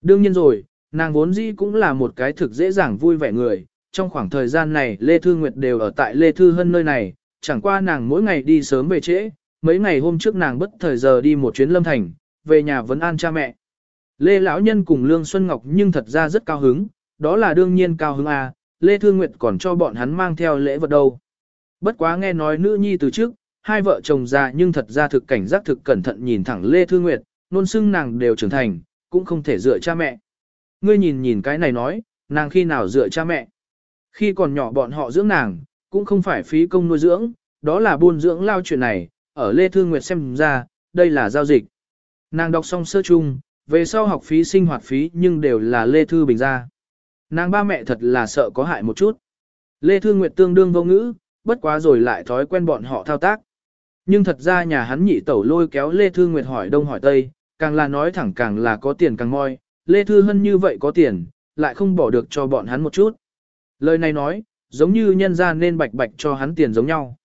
Đương nhiên rồi, Nàng vốn dĩ cũng là một cái thực dễ dàng vui vẻ người, trong khoảng thời gian này Lê Thư Nguyệt đều ở tại Lê Thư Hân nơi này, chẳng qua nàng mỗi ngày đi sớm về trễ, mấy ngày hôm trước nàng bất thời giờ đi một chuyến lâm thành, về nhà vấn an cha mẹ. Lê lão nhân cùng Lương Xuân Ngọc nhưng thật ra rất cao hứng, đó là đương nhiên cao hứng à Lê Thư Nguyệt còn cho bọn hắn mang theo lễ vật đâu. Bất quá nghe nói nữ nhi từ trước, hai vợ chồng già nhưng thật ra thực cảnh giác thực cẩn thận nhìn thẳng Lê Thư Nguyệt, nôn xưng nàng đều trưởng thành, cũng không thể dựa cha mẹ ngươi nhìn nhìn cái này nói, nàng khi nào dựa cha mẹ. Khi còn nhỏ bọn họ dưỡng nàng, cũng không phải phí công nuôi dưỡng, đó là buôn dưỡng lao chuyện này, ở Lê Thương Nguyệt xem ra, đây là giao dịch. Nàng đọc xong sơ chung, về sau học phí sinh hoạt phí nhưng đều là Lê Thư Bình ra. Nàng ba mẹ thật là sợ có hại một chút. Lê Thư Nguyệt tương đương vô ngữ, bất quá rồi lại thói quen bọn họ thao tác. Nhưng thật ra nhà hắn nhị tẩu lôi kéo Lê Thư Nguyệt hỏi đông hỏi tây, càng là nói thẳng càng là có tiền càng ngoi, Lê Thư Hân như vậy có tiền, lại không bỏ được cho bọn hắn một chút. Lời này nói, giống như nhân ra nên bạch bạch cho hắn tiền giống nhau.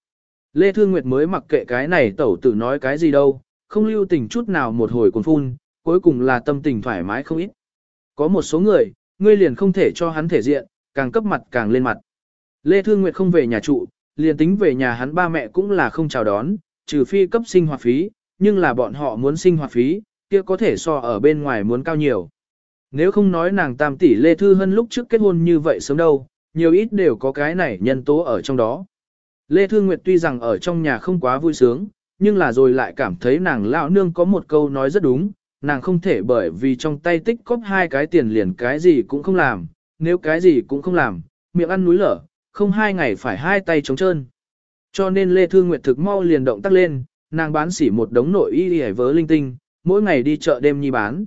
Lê Thư Nguyệt mới mặc kệ cái này tẩu tử nói cái gì đâu, không lưu tình chút nào một hồi còn phun, cuối cùng là tâm tình thoải mái không ít. Có một số người, ngươi liền không thể cho hắn thể diện, càng cấp mặt càng lên mặt. Lê Thư Nguyệt không về nhà trụ, liền tính về nhà hắn ba mẹ cũng là không chào đón, trừ phi cấp sinh hoạt phí, nhưng là bọn họ muốn sinh hoạt phí, kia có thể so ở bên ngoài muốn cao nhiều. Nếu không nói nàng tam tỷ Lê Thư Hân lúc trước kết hôn như vậy sớm đâu, nhiều ít đều có cái này nhân tố ở trong đó. Lê Thư Nguyệt tuy rằng ở trong nhà không quá vui sướng, nhưng là rồi lại cảm thấy nàng lão nương có một câu nói rất đúng, nàng không thể bởi vì trong tay tích cóp hai cái tiền liền cái gì cũng không làm, nếu cái gì cũng không làm, miệng ăn núi lở, không hai ngày phải hai tay trống trơn. Cho nên Lê Thư Nguyệt thực mau liền động tác lên, nàng bán xỉ một đống nội y y vớ linh tinh, mỗi ngày đi chợ đêm nhi bán.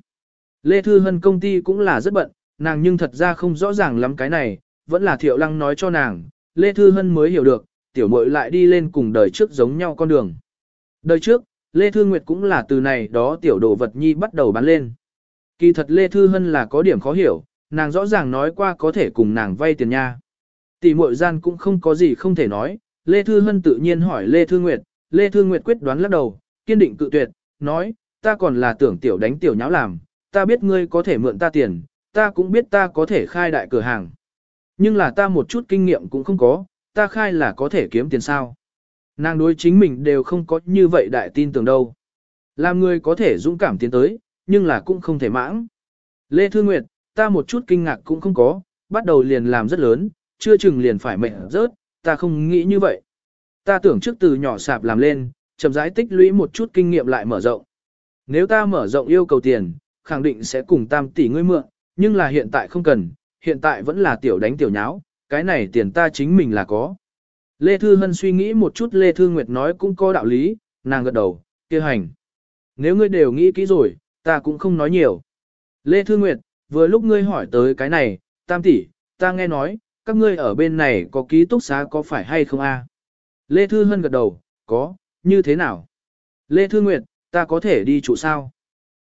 Lê Thư Hân công ty cũng là rất bận, nàng nhưng thật ra không rõ ràng lắm cái này, vẫn là Thiệu Lăng nói cho nàng, Lê Thư Hân mới hiểu được, tiểu muội lại đi lên cùng đời trước giống nhau con đường. Đời trước, Lê Thư Nguyệt cũng là từ này đó tiểu đồ vật nhi bắt đầu bán lên. Kỳ thật Lê Thư Hân là có điểm khó hiểu, nàng rõ ràng nói qua có thể cùng nàng vay tiền nha. Tỷ muội gian cũng không có gì không thể nói, Lê Thư Hân tự nhiên hỏi Lê Thư Nguyệt, Lê Thư Nguyệt quyết đoán lắc đầu, kiên định cự tuyệt, nói, ta còn là tưởng tiểu đánh tiểu nháo làm, ta biết ngươi có thể mượn ta tiền, ta cũng biết ta có thể khai đại cửa hàng. Nhưng là ta một chút kinh nghiệm cũng không có, ta khai là có thể kiếm tiền sao. Nàng đối chính mình đều không có như vậy đại tin tưởng đâu. Làm người có thể dũng cảm tiến tới, nhưng là cũng không thể mãng. Lê Thư Nguyệt, ta một chút kinh ngạc cũng không có, bắt đầu liền làm rất lớn, chưa chừng liền phải mệt rớt, ta không nghĩ như vậy. Ta tưởng trước từ nhỏ sạp làm lên, chậm rãi tích lũy một chút kinh nghiệm lại mở rộng. Nếu ta mở rộng yêu cầu tiền, khẳng định sẽ cùng tam tỷ ngươi mượn, nhưng là hiện tại không cần, hiện tại vẫn là tiểu đánh tiểu nháo, cái này tiền ta chính mình là có. Lê Thư Hân suy nghĩ một chút Lê Thư Nguyệt nói cũng có đạo lý, nàng gật đầu, kêu hành. Nếu ngươi đều nghĩ kỹ rồi, ta cũng không nói nhiều. Lê Thư Nguyệt, vừa lúc ngươi hỏi tới cái này, tam tỷ, ta nghe nói, các ngươi ở bên này có ký túc xá có phải hay không a à? Lê Thư Hân gật đầu, có, như thế nào? Lê Thư Nguyệt, ta có thể đi trụ sao?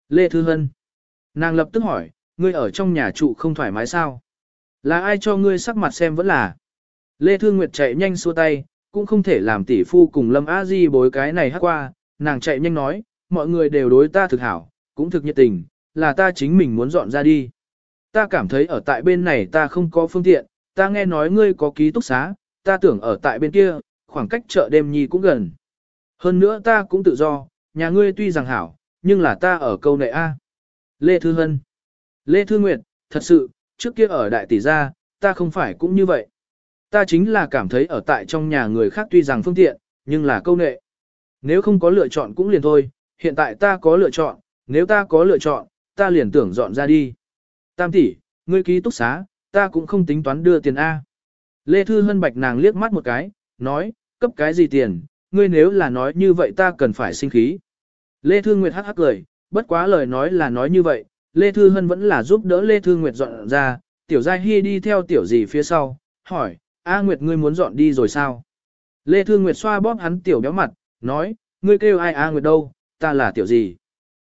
Lê Thư Hân, Nàng lập tức hỏi, ngươi ở trong nhà trụ không thoải mái sao? Là ai cho ngươi sắc mặt xem vẫn là? Lê Thương Nguyệt chạy nhanh xua tay, cũng không thể làm tỷ phu cùng Lâm A Di bối cái này hát qua, nàng chạy nhanh nói, mọi người đều đối ta thực hảo, cũng thực nhiệt tình, là ta chính mình muốn dọn ra đi. Ta cảm thấy ở tại bên này ta không có phương tiện, ta nghe nói ngươi có ký túc xá, ta tưởng ở tại bên kia, khoảng cách chợ đêm nhi cũng gần. Hơn nữa ta cũng tự do, nhà ngươi tuy rằng hảo, nhưng là ta ở câu nệ A. Lê Thư Hân. Lê Thư Nguyệt, thật sự, trước kia ở đại tỷ gia, ta không phải cũng như vậy. Ta chính là cảm thấy ở tại trong nhà người khác tuy rằng phương tiện, nhưng là câu nệ. Nếu không có lựa chọn cũng liền thôi, hiện tại ta có lựa chọn, nếu ta có lựa chọn, ta liền tưởng dọn ra đi. Tam tỷ, ngươi ký túc xá, ta cũng không tính toán đưa tiền A. Lê Thư Hân bạch nàng liếc mắt một cái, nói, cấp cái gì tiền, ngươi nếu là nói như vậy ta cần phải sinh khí. Lê Thư Nguyệt hắc hắc cười, bất quá lời nói là nói như vậy, Lê Thư Hân vẫn là giúp đỡ Lê Thư Nguyệt dọn ra, tiểu giai hy đi theo tiểu gì phía sau, hỏi, A Nguyệt ngươi muốn dọn đi rồi sao? Lê Thư Nguyệt xoa bóp hắn tiểu béo mặt, nói, ngươi kêu ai A Nguyệt đâu, ta là tiểu gì?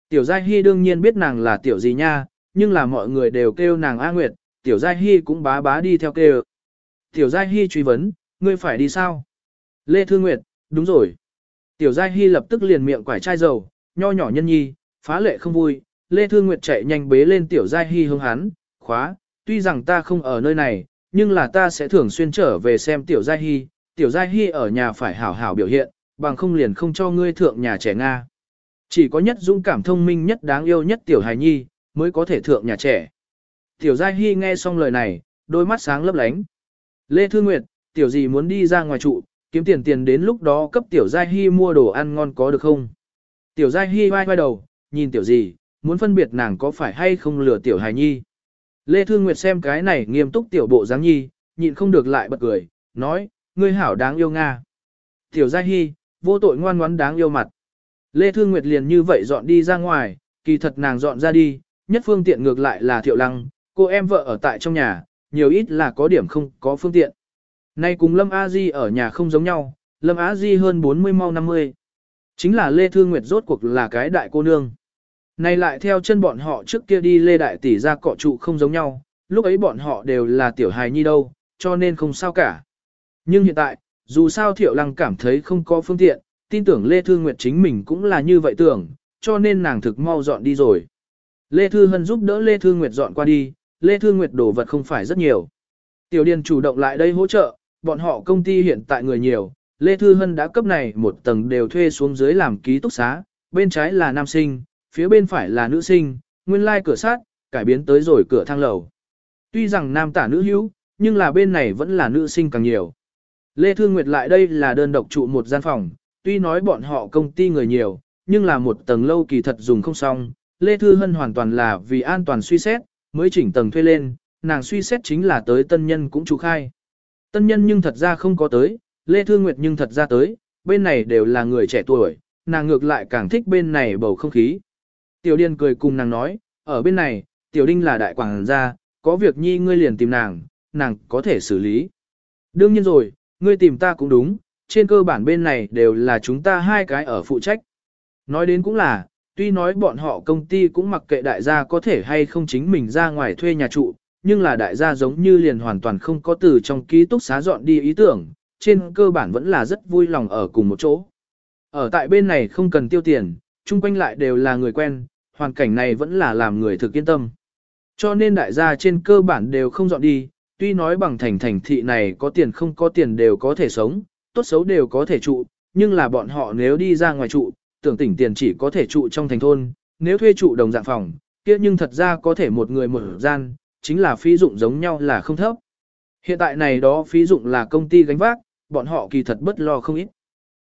Tiểu giai hy đương nhiên biết nàng là tiểu gì nha, nhưng là mọi người đều kêu nàng A Nguyệt, tiểu giai hy cũng bá bá đi theo kêu. Tiểu giai hy truy vấn, ngươi phải đi sao? Lê Thư Nguyệt, đúng rồi. Tiểu giai hy lập tức liền miệng quải chai dầu, nho nhỏ nhân nhi, phá lệ không vui, Lê Thương Nguyệt chạy nhanh bế lên tiểu giai hy hướng hắn, khóa, tuy rằng ta không ở nơi này, nhưng là ta sẽ thường xuyên trở về xem tiểu giai hy, tiểu giai hy ở nhà phải hảo hảo biểu hiện, bằng không liền không cho ngươi thượng nhà trẻ Nga. Chỉ có nhất dũng cảm thông minh nhất đáng yêu nhất tiểu hài nhi, mới có thể thượng nhà trẻ. Tiểu giai hy nghe xong lời này, đôi mắt sáng lấp lánh. Lê Thương Nguyệt, tiểu gì muốn đi ra ngoài trụ, kiếm tiền tiền đến lúc đó cấp tiểu giai hy mua đồ ăn ngon có được không? Tiểu giai hy vai vai đầu, nhìn tiểu gì, muốn phân biệt nàng có phải hay không lừa tiểu hài nhi. Lê Thương Nguyệt xem cái này nghiêm túc tiểu bộ dáng nhi, nhịn không được lại bật cười, nói, ngươi hảo đáng yêu Nga. Tiểu Gia Hi, vô tội ngoan ngoãn đáng yêu mặt. Lê Thương Nguyệt liền như vậy dọn đi ra ngoài, kỳ thật nàng dọn ra đi, nhất phương tiện ngược lại là Thiệu Lăng, cô em vợ ở tại trong nhà, nhiều ít là có điểm không có phương tiện. Nay cùng Lâm A Di ở nhà không giống nhau, Lâm A Di hơn 40 mau 50. Chính là Lê Thương Nguyệt rốt cuộc là cái đại cô nương. Này lại theo chân bọn họ trước kia đi lê đại tỷ ra cọ trụ không giống nhau, lúc ấy bọn họ đều là tiểu hài nhi đâu, cho nên không sao cả. Nhưng hiện tại, dù sao thiệu lăng cảm thấy không có phương tiện, tin tưởng Lê Thư Nguyệt chính mình cũng là như vậy tưởng, cho nên nàng thực mau dọn đi rồi. Lê Thư Hân giúp đỡ Lê Thư Nguyệt dọn qua đi, Lê Thư Nguyệt đồ vật không phải rất nhiều. Tiểu Điền chủ động lại đây hỗ trợ, bọn họ công ty hiện tại người nhiều, Lê Thư Hân đã cấp này một tầng đều thuê xuống dưới làm ký túc xá, bên trái là nam sinh, phía bên phải là nữ sinh, nguyên lai cửa sát, cải biến tới rồi cửa thang lầu. Tuy rằng nam tả nữ hữu, nhưng là bên này vẫn là nữ sinh càng nhiều. Lê Thương Nguyệt lại đây là đơn độc trụ một gian phòng, tuy nói bọn họ công ty người nhiều, nhưng là một tầng lâu kỳ thật dùng không xong. Lê Thư Hân hoàn toàn là vì an toàn suy xét, mới chỉnh tầng thuê lên, nàng suy xét chính là tới tân nhân cũng trụ khai. Tân nhân nhưng thật ra không có tới, Lê Thư Nguyệt nhưng thật ra tới, bên này đều là người trẻ tuổi, nàng ngược lại càng thích bên này bầu không khí. Tiểu điên cười cùng nàng nói, ở bên này, tiểu đinh là đại quảng gia, có việc nhi ngươi liền tìm nàng, nàng có thể xử lý. Đương nhiên rồi, ngươi tìm ta cũng đúng, trên cơ bản bên này đều là chúng ta hai cái ở phụ trách. Nói đến cũng là, tuy nói bọn họ công ty cũng mặc kệ đại gia có thể hay không chính mình ra ngoài thuê nhà trụ, nhưng là đại gia giống như liền hoàn toàn không có từ trong ký túc xá dọn đi ý tưởng, trên cơ bản vẫn là rất vui lòng ở cùng một chỗ. Ở tại bên này không cần tiêu tiền, chung quanh lại đều là người quen, hoàn cảnh này vẫn là làm người thực yên tâm. Cho nên đại gia trên cơ bản đều không dọn đi, tuy nói bằng thành thành thị này có tiền không có tiền đều có thể sống, tốt xấu đều có thể trụ, nhưng là bọn họ nếu đi ra ngoài trụ, tưởng tỉnh tiền chỉ có thể trụ trong thành thôn, nếu thuê trụ đồng dạng phòng, kia nhưng thật ra có thể một người một gian, chính là phí dụng giống nhau là không thấp. Hiện tại này đó phí dụng là công ty gánh vác, bọn họ kỳ thật bất lo không ít.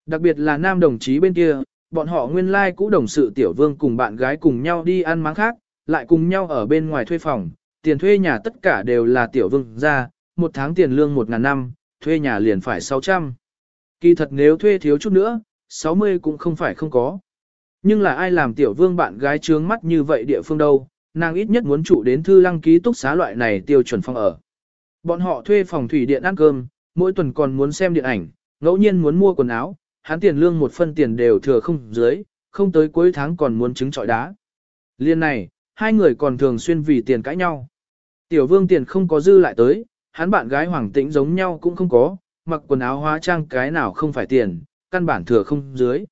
Đặc biệt là nam đồng chí bên kia, bọn họ nguyên lai like cũ đồng sự tiểu vương cùng bạn gái cùng nhau đi ăn máng khác, lại cùng nhau ở bên ngoài thuê phòng, tiền thuê nhà tất cả đều là tiểu vương ra, một tháng tiền lương một ngàn năm, thuê nhà liền phải 600. Kỳ thật nếu thuê thiếu chút nữa, 60 cũng không phải không có. Nhưng là ai làm tiểu vương bạn gái trướng mắt như vậy địa phương đâu, nàng ít nhất muốn trụ đến thư lăng ký túc xá loại này tiêu chuẩn phòng ở. Bọn họ thuê phòng thủy điện ăn cơm, mỗi tuần còn muốn xem điện ảnh, ngẫu nhiên muốn mua quần áo, hắn tiền lương một phân tiền đều thừa không dưới, không tới cuối tháng còn muốn trứng trọi đá. Liên này, hai người còn thường xuyên vì tiền cãi nhau. Tiểu vương tiền không có dư lại tới, hắn bạn gái hoàng tĩnh giống nhau cũng không có, mặc quần áo hóa trang cái nào không phải tiền, căn bản thừa không dưới.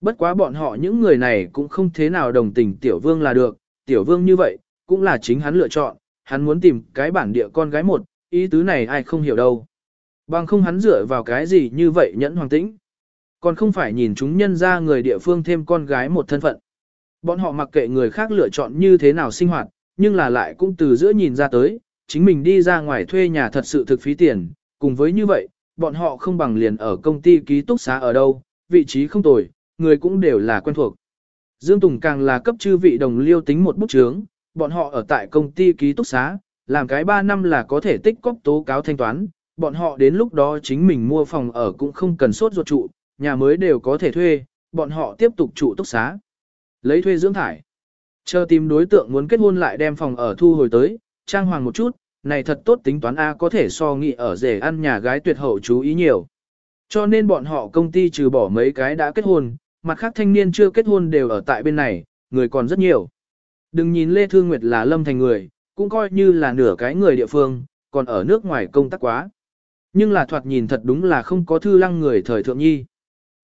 Bất quá bọn họ những người này cũng không thế nào đồng tình tiểu vương là được, tiểu vương như vậy, cũng là chính hắn lựa chọn, hắn muốn tìm cái bản địa con gái một, ý tứ này ai không hiểu đâu. Bằng không hắn dựa vào cái gì như vậy nhẫn hoàng tĩnh. Còn không phải nhìn chúng nhân ra người địa phương thêm con gái một thân phận. Bọn họ mặc kệ người khác lựa chọn như thế nào sinh hoạt, nhưng là lại cũng từ giữa nhìn ra tới, chính mình đi ra ngoài thuê nhà thật sự thực phí tiền, cùng với như vậy, bọn họ không bằng liền ở công ty ký túc xá ở đâu, vị trí không tồi, người cũng đều là quen thuộc. Dương Tùng càng là cấp chư vị đồng liêu tính một bút chướng, bọn họ ở tại công ty ký túc xá, làm cái 3 năm là có thể tích cóp tố cáo thanh toán, bọn họ đến lúc đó chính mình mua phòng ở cũng không cần sốt ruột trụ, nhà mới đều có thể thuê, bọn họ tiếp tục trụ túc xá. Lấy thuê dưỡng thải. Chờ tìm đối tượng muốn kết hôn lại đem phòng ở thu hồi tới, trang hoàng một chút, này thật tốt tính toán A có thể so nghị ở rể ăn nhà gái tuyệt hậu chú ý nhiều. Cho nên bọn họ công ty trừ bỏ mấy cái đã kết hôn, mặt khác thanh niên chưa kết hôn đều ở tại bên này, người còn rất nhiều. Đừng nhìn Lê Thương Nguyệt là lâm thành người, cũng coi như là nửa cái người địa phương, còn ở nước ngoài công tác quá. Nhưng là thoạt nhìn thật đúng là không có thư lăng người thời thượng nhi.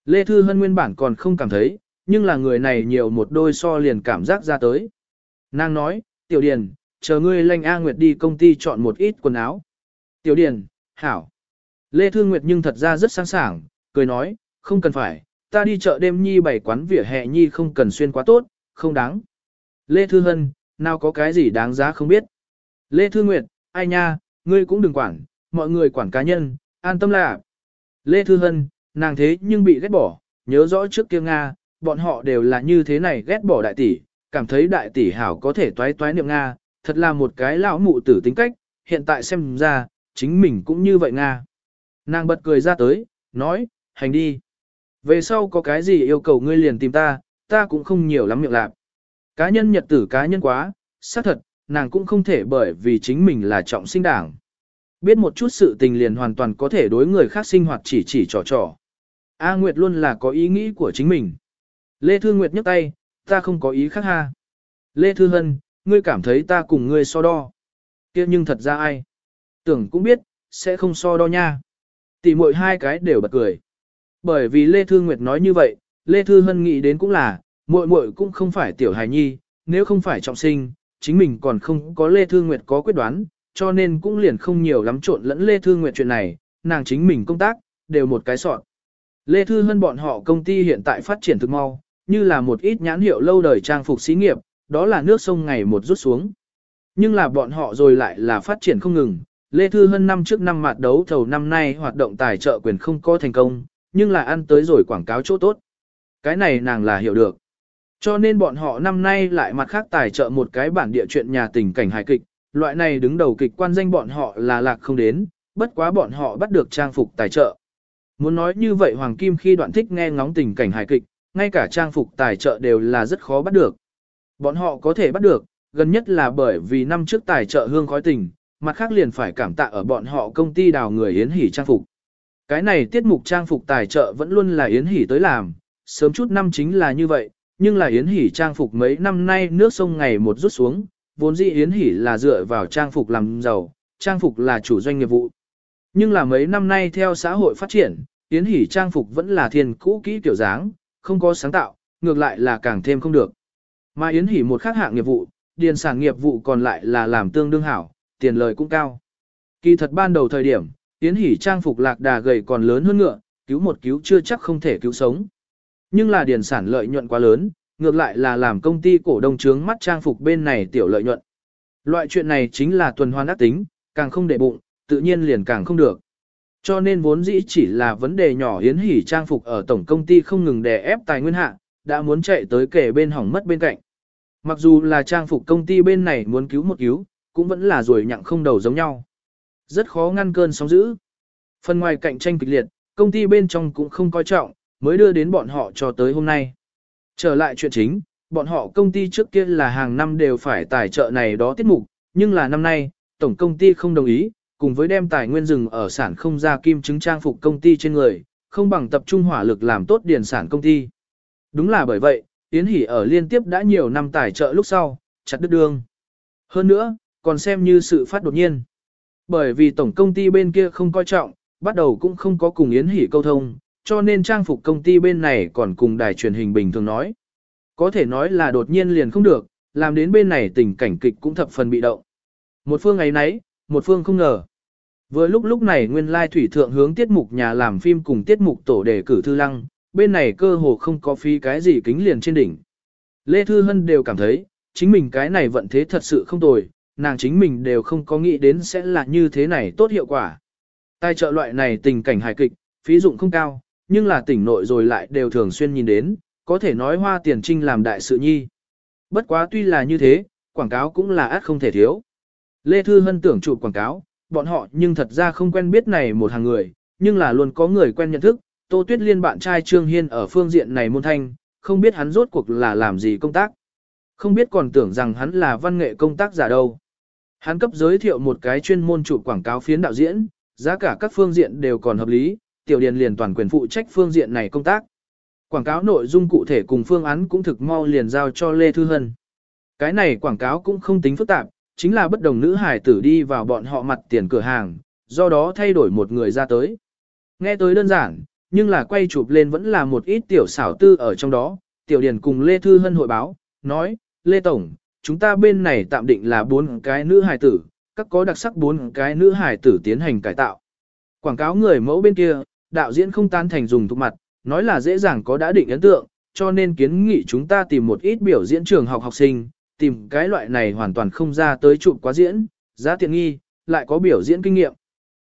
Lê Thư Hân nguyên bản còn không cảm thấy, nhưng là người này nhiều một đôi so liền cảm giác ra tới. Nàng nói, Tiểu Điền, chờ ngươi lanh A Nguyệt đi công ty chọn một ít quần áo. Tiểu Điền, hảo. Lê Thư Nguyệt nhưng thật ra rất sáng sảng, cười nói, không cần phải, ta đi chợ đêm nhi bảy quán vỉa hè nhi không cần xuyên quá tốt, không đáng. Lê Thư Hân, nào có cái gì đáng giá không biết. Lê Thư Nguyệt, ai nha, ngươi cũng đừng quản, mọi người quản cá nhân, an tâm là. Lê Thư Hân, Nàng thế nhưng bị ghét bỏ, nhớ rõ trước kia Nga, bọn họ đều là như thế này ghét bỏ đại tỷ, cảm thấy đại tỷ hảo có thể toái toái niệm Nga, thật là một cái lão mụ tử tính cách, hiện tại xem ra, chính mình cũng như vậy Nga. Nàng bật cười ra tới, nói, hành đi. Về sau có cái gì yêu cầu ngươi liền tìm ta, ta cũng không nhiều lắm miệng lạc. Cá nhân nhật tử cá nhân quá, xác thật, nàng cũng không thể bởi vì chính mình là trọng sinh đảng. Biết một chút sự tình liền hoàn toàn có thể đối người khác sinh hoạt chỉ chỉ trò trò, A Nguyệt luôn là có ý nghĩ của chính mình. Lê Thư Nguyệt nhấc tay, ta không có ý khác ha. Lê Thư Hân, ngươi cảm thấy ta cùng ngươi so đo. kia nhưng thật ra ai? Tưởng cũng biết, sẽ không so đo nha. Tỷ muội hai cái đều bật cười. Bởi vì Lê Thư Nguyệt nói như vậy, Lê Thư Hân nghĩ đến cũng là, muội muội cũng không phải tiểu hài nhi, nếu không phải trọng sinh, chính mình còn không có Lê Thư Nguyệt có quyết đoán, cho nên cũng liền không nhiều lắm trộn lẫn Lê Thư Nguyệt chuyện này, nàng chính mình công tác, đều một cái soạn. Lê Thư Hân bọn họ công ty hiện tại phát triển thực mau, như là một ít nhãn hiệu lâu đời trang phục xí nghiệp, đó là nước sông ngày một rút xuống. Nhưng là bọn họ rồi lại là phát triển không ngừng. Lê Thư Hân năm trước năm mặt đấu thầu năm nay hoạt động tài trợ quyền không có thành công, nhưng là ăn tới rồi quảng cáo chỗ tốt. Cái này nàng là hiểu được. Cho nên bọn họ năm nay lại mặt khác tài trợ một cái bản địa chuyện nhà tình cảnh hài kịch, loại này đứng đầu kịch quan danh bọn họ là lạc không đến, bất quá bọn họ bắt được trang phục tài trợ. Muốn nói như vậy Hoàng Kim khi đoạn thích nghe ngóng tình cảnh hài kịch, ngay cả trang phục tài trợ đều là rất khó bắt được. Bọn họ có thể bắt được, gần nhất là bởi vì năm trước tài trợ hương khói tình, mặt khác liền phải cảm tạ ở bọn họ công ty đào người Yến Hỷ trang phục. Cái này tiết mục trang phục tài trợ vẫn luôn là Yến Hỷ tới làm, sớm chút năm chính là như vậy, nhưng là Yến Hỷ trang phục mấy năm nay nước sông ngày một rút xuống, vốn dĩ Yến Hỷ là dựa vào trang phục làm giàu, trang phục là chủ doanh nghiệp vụ. Nhưng là mấy năm nay theo xã hội phát triển, Yến Hỷ trang phục vẫn là thiền cũ kỹ tiểu dáng, không có sáng tạo, ngược lại là càng thêm không được. Mà Yến Hỷ một khác hạng nghiệp vụ, điền sản nghiệp vụ còn lại là làm tương đương hảo, tiền lời cũng cao. Kỳ thật ban đầu thời điểm, Yến Hỷ trang phục lạc đà gầy còn lớn hơn ngựa, cứu một cứu chưa chắc không thể cứu sống. Nhưng là điền sản lợi nhuận quá lớn, ngược lại là làm công ty cổ đông trướng mắt trang phục bên này tiểu lợi nhuận. Loại chuyện này chính là tuần hoàn ác tính, càng không để bụng, tự nhiên liền càng không được. Cho nên vốn dĩ chỉ là vấn đề nhỏ hiến hỉ trang phục ở tổng công ty không ngừng đè ép tài nguyên hạ, đã muốn chạy tới kể bên hỏng mất bên cạnh. Mặc dù là trang phục công ty bên này muốn cứu một cứu, cũng vẫn là rồi nhặng không đầu giống nhau. Rất khó ngăn cơn sóng dữ. Phần ngoài cạnh tranh kịch liệt, công ty bên trong cũng không coi trọng, mới đưa đến bọn họ cho tới hôm nay. Trở lại chuyện chính, bọn họ công ty trước kia là hàng năm đều phải tài trợ này đó tiết mục, nhưng là năm nay, tổng công ty không đồng ý, cùng với đem tài nguyên rừng ở sản không ra kim chứng trang phục công ty trên người, không bằng tập trung hỏa lực làm tốt điền sản công ty. Đúng là bởi vậy, Yến Hỷ ở liên tiếp đã nhiều năm tài trợ lúc sau, chặt đứt đường. Hơn nữa, còn xem như sự phát đột nhiên. Bởi vì tổng công ty bên kia không coi trọng, bắt đầu cũng không có cùng Yến Hỷ câu thông, cho nên trang phục công ty bên này còn cùng đài truyền hình bình thường nói. Có thể nói là đột nhiên liền không được, làm đến bên này tình cảnh kịch cũng thập phần bị động. Một phương ấy nấy, một phương không ngờ. Vừa lúc lúc này nguyên lai thủy thượng hướng tiết mục nhà làm phim cùng tiết mục tổ đề cử thư lăng, bên này cơ hồ không có phí cái gì kính liền trên đỉnh. Lê Thư Hân đều cảm thấy, chính mình cái này vận thế thật sự không tồi, nàng chính mình đều không có nghĩ đến sẽ là như thế này tốt hiệu quả. Tài trợ loại này tình cảnh hài kịch, phí dụng không cao, nhưng là tỉnh nội rồi lại đều thường xuyên nhìn đến, có thể nói hoa tiền trinh làm đại sự nhi. Bất quá tuy là như thế, quảng cáo cũng là át không thể thiếu. Lê Thư Hân tưởng chụp quảng cáo, bọn họ nhưng thật ra không quen biết này một hàng người, nhưng là luôn có người quen nhận thức, Tô Tuyết Liên bạn trai Trương Hiên ở phương diện này môn thanh, không biết hắn rốt cuộc là làm gì công tác. Không biết còn tưởng rằng hắn là văn nghệ công tác giả đâu. Hắn cấp giới thiệu một cái chuyên môn chủ quảng cáo phiến đạo diễn, giá cả các phương diện đều còn hợp lý, tiểu điền liền toàn quyền phụ trách phương diện này công tác. Quảng cáo nội dung cụ thể cùng phương án cũng thực mau liền giao cho Lê Thư Hân. Cái này quảng cáo cũng không tính phức tạp, chính là bất đồng nữ hải tử đi vào bọn họ mặt tiền cửa hàng, do đó thay đổi một người ra tới. Nghe tới đơn giản, nhưng là quay chụp lên vẫn là một ít tiểu xảo tư ở trong đó, tiểu Điền cùng Lê Thư Hân hội báo, nói, Lê Tổng, chúng ta bên này tạm định là bốn cái nữ hải tử, các có đặc sắc bốn cái nữ hải tử tiến hành cải tạo. Quảng cáo người mẫu bên kia, đạo diễn không tan thành dùng thuộc mặt, nói là dễ dàng có đã định ấn tượng, cho nên kiến nghị chúng ta tìm một ít biểu diễn trường học học sinh, tìm cái loại này hoàn toàn không ra tới chụp quá diễn, giá tiện nghi, lại có biểu diễn kinh nghiệm.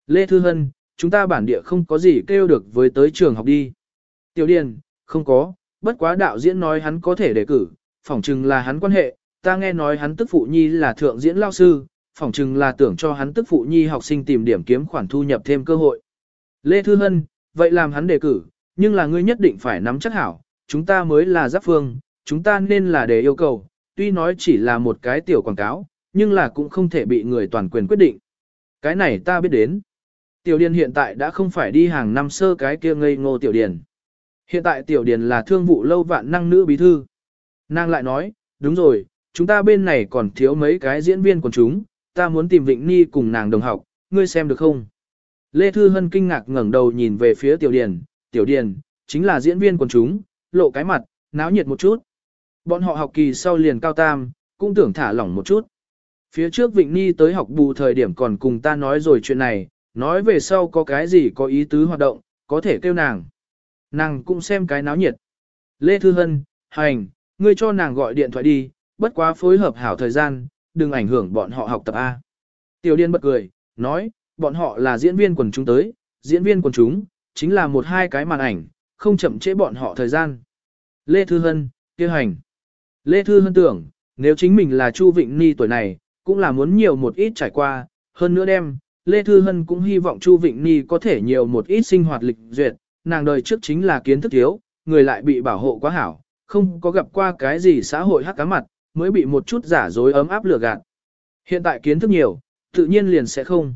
Lê Thư Hân, chúng ta bản địa không có gì kêu được với tới trường học đi. Tiểu Điền, không có, bất quá đạo diễn nói hắn có thể đề cử, phỏng chừng là hắn quan hệ, ta nghe nói hắn tức phụ nhi là thượng diễn lao sư, phỏng chừng là tưởng cho hắn tức phụ nhi học sinh tìm điểm kiếm khoản thu nhập thêm cơ hội. Lê Thư Hân, vậy làm hắn đề cử, nhưng là ngươi nhất định phải nắm chắc hảo, chúng ta mới là giáp phương, chúng ta nên là để yêu cầu, tuy nói chỉ là một cái tiểu quảng cáo, nhưng là cũng không thể bị người toàn quyền quyết định. Cái này ta biết đến. Tiểu Điền hiện tại đã không phải đi hàng năm sơ cái kia ngây ngô Tiểu Điền. Hiện tại Tiểu Điền là thương vụ lâu vạn năng nữ bí thư. Nàng lại nói, đúng rồi, chúng ta bên này còn thiếu mấy cái diễn viên của chúng, ta muốn tìm Vịnh Ni cùng nàng đồng học, ngươi xem được không? Lê Thư Hân kinh ngạc ngẩng đầu nhìn về phía Tiểu Điền, Tiểu Điền, chính là diễn viên quần chúng, lộ cái mặt, náo nhiệt một chút. Bọn họ học kỳ sau liền cao tam, cũng tưởng thả lỏng một chút. Phía trước Vịnh Ni tới học bù thời điểm còn cùng ta nói rồi chuyện này, nói về sau có cái gì có ý tứ hoạt động, có thể kêu nàng. Nàng cũng xem cái náo nhiệt. Lê Thư Hân, hành, ngươi cho nàng gọi điện thoại đi, bất quá phối hợp hảo thời gian, đừng ảnh hưởng bọn họ học tập A. Tiểu Điên bật cười, nói, bọn họ là diễn viên quần chúng tới, diễn viên quần chúng, chính là một hai cái màn ảnh, không chậm trễ bọn họ thời gian. Lê Thư Hân, kêu hành. Lê Thư Hân tưởng, nếu chính mình là Chu Vịnh Ni tuổi này, cũng là muốn nhiều một ít trải qua, hơn nữa đem, Lê Thư Hân cũng hy vọng Chu Vịnh Ni có thể nhiều một ít sinh hoạt lịch duyệt, nàng đời trước chính là kiến thức thiếu, người lại bị bảo hộ quá hảo, không có gặp qua cái gì xã hội hắc cá mặt, mới bị một chút giả dối ấm áp lừa gạt. Hiện tại kiến thức nhiều, tự nhiên liền sẽ không.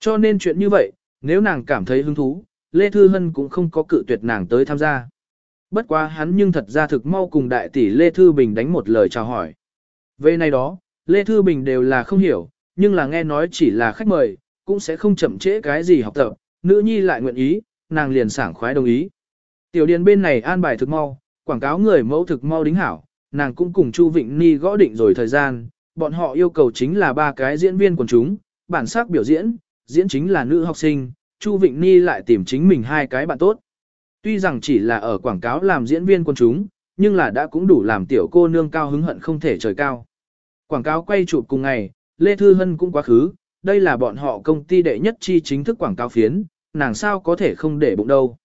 Cho nên chuyện như vậy, nếu nàng cảm thấy hứng thú, Lê Thư Hân cũng không có cự tuyệt nàng tới tham gia. Bất quá hắn nhưng thật ra thực mau cùng đại tỷ Lê Thư Bình đánh một lời chào hỏi. Về này đó, Lê Thư Bình đều là không hiểu, nhưng là nghe nói chỉ là khách mời, cũng sẽ không chậm trễ cái gì học tập, nữ nhi lại nguyện ý, nàng liền sảng khoái đồng ý. Tiểu điền bên này an bài thực mau, quảng cáo người mẫu thực mau đính hảo, nàng cũng cùng Chu Vịnh Ni gõ định rồi thời gian, bọn họ yêu cầu chính là ba cái diễn viên của chúng, bản sắc biểu diễn, diễn chính là nữ học sinh, Chu Vịnh Ni lại tìm chính mình hai cái bạn tốt. Tuy rằng chỉ là ở quảng cáo làm diễn viên quân chúng, nhưng là đã cũng đủ làm tiểu cô nương cao hứng hận không thể trời cao. Quảng cáo quay chụp cùng ngày, Lê Thư Hân cũng quá khứ, đây là bọn họ công ty đệ nhất chi chính thức quảng cáo phiến, nàng sao có thể không để bụng đâu.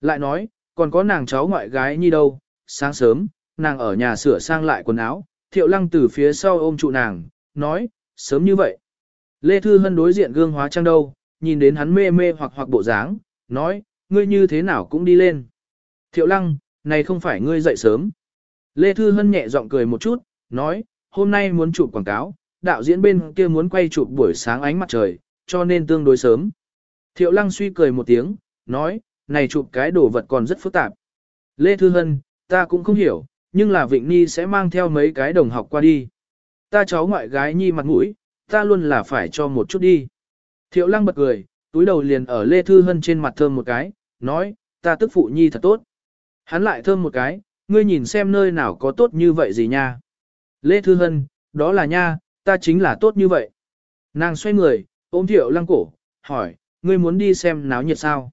Lại nói, còn có nàng cháu ngoại gái nhi đâu, sáng sớm, nàng ở nhà sửa sang lại quần áo, thiệu lăng từ phía sau ôm trụ nàng, nói, sớm như vậy. Lê Thư Hân đối diện gương hóa trang đâu, nhìn đến hắn mê mê hoặc hoặc bộ dáng, nói, ngươi như thế nào cũng đi lên. Thiệu lăng, này không phải ngươi dậy sớm. Lê Thư Hân nhẹ giọng cười một chút, nói, hôm nay muốn chụp quảng cáo, đạo diễn bên kia muốn quay chụp buổi sáng ánh mặt trời, cho nên tương đối sớm. Thiệu lăng suy cười một tiếng, nói, này chụp cái đồ vật còn rất phức tạp. Lê Thư Hân, ta cũng không hiểu, nhưng là Vịnh Nhi sẽ mang theo mấy cái đồng học qua đi. Ta cháu ngoại gái Nhi mặt mũi, ta luôn là phải cho một chút đi. Thiệu lăng bật cười, túi đầu liền ở Lê Thư Hân trên mặt thơm một cái, nói, ta tức phụ nhi thật tốt. Hắn lại thơm một cái, ngươi nhìn xem nơi nào có tốt như vậy gì nha. Lê Thư Hân, đó là nha, ta chính là tốt như vậy. Nàng xoay người, ôm thiệu lăng cổ, hỏi, ngươi muốn đi xem náo nhiệt sao?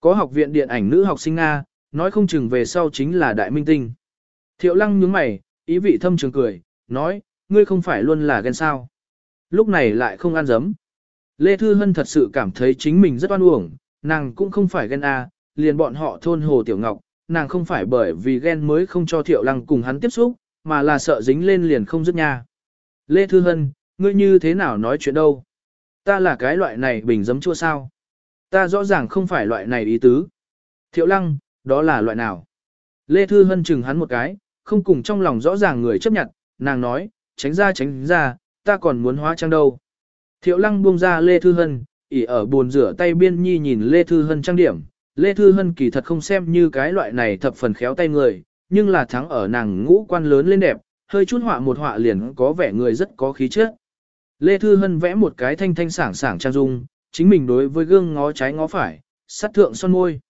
Có học viện điện ảnh nữ học sinh Nga, nói không chừng về sau chính là đại minh tinh. Thiệu lăng nhướng mày, ý vị thâm trường cười, nói, ngươi không phải luôn là ghen sao. Lúc này lại không ăn dấm. Lê Thư Hân thật sự cảm thấy chính mình rất oan uổng, nàng cũng không phải ghen A, à, liền bọn họ thôn Hồ Tiểu Ngọc, nàng không phải bởi vì ghen mới không cho Thiệu Lăng cùng hắn tiếp xúc, mà là sợ dính lên liền không dứt nha. Lê Thư Hân, ngươi như thế nào nói chuyện đâu? Ta là cái loại này bình dấm chua sao? Ta rõ ràng không phải loại này ý tứ. Thiệu Lăng, đó là loại nào? Lê Thư Hân chừng hắn một cái, không cùng trong lòng rõ ràng người chấp nhận, nàng nói, tránh ra tránh ra, ta còn muốn hóa trang đâu. Thiệu Lăng buông ra Lê Thư Hân, ỉ ở buồn rửa tay biên nhi nhìn Lê Thư Hân trang điểm. Lê Thư Hân kỳ thật không xem như cái loại này thập phần khéo tay người, nhưng là thắng ở nàng ngũ quan lớn lên đẹp, hơi chút họa một họa liền có vẻ người rất có khí chất. Lê Thư Hân vẽ một cái thanh thanh sảng sảng trang dung, chính mình đối với gương ngó trái ngó phải, sắt thượng son môi.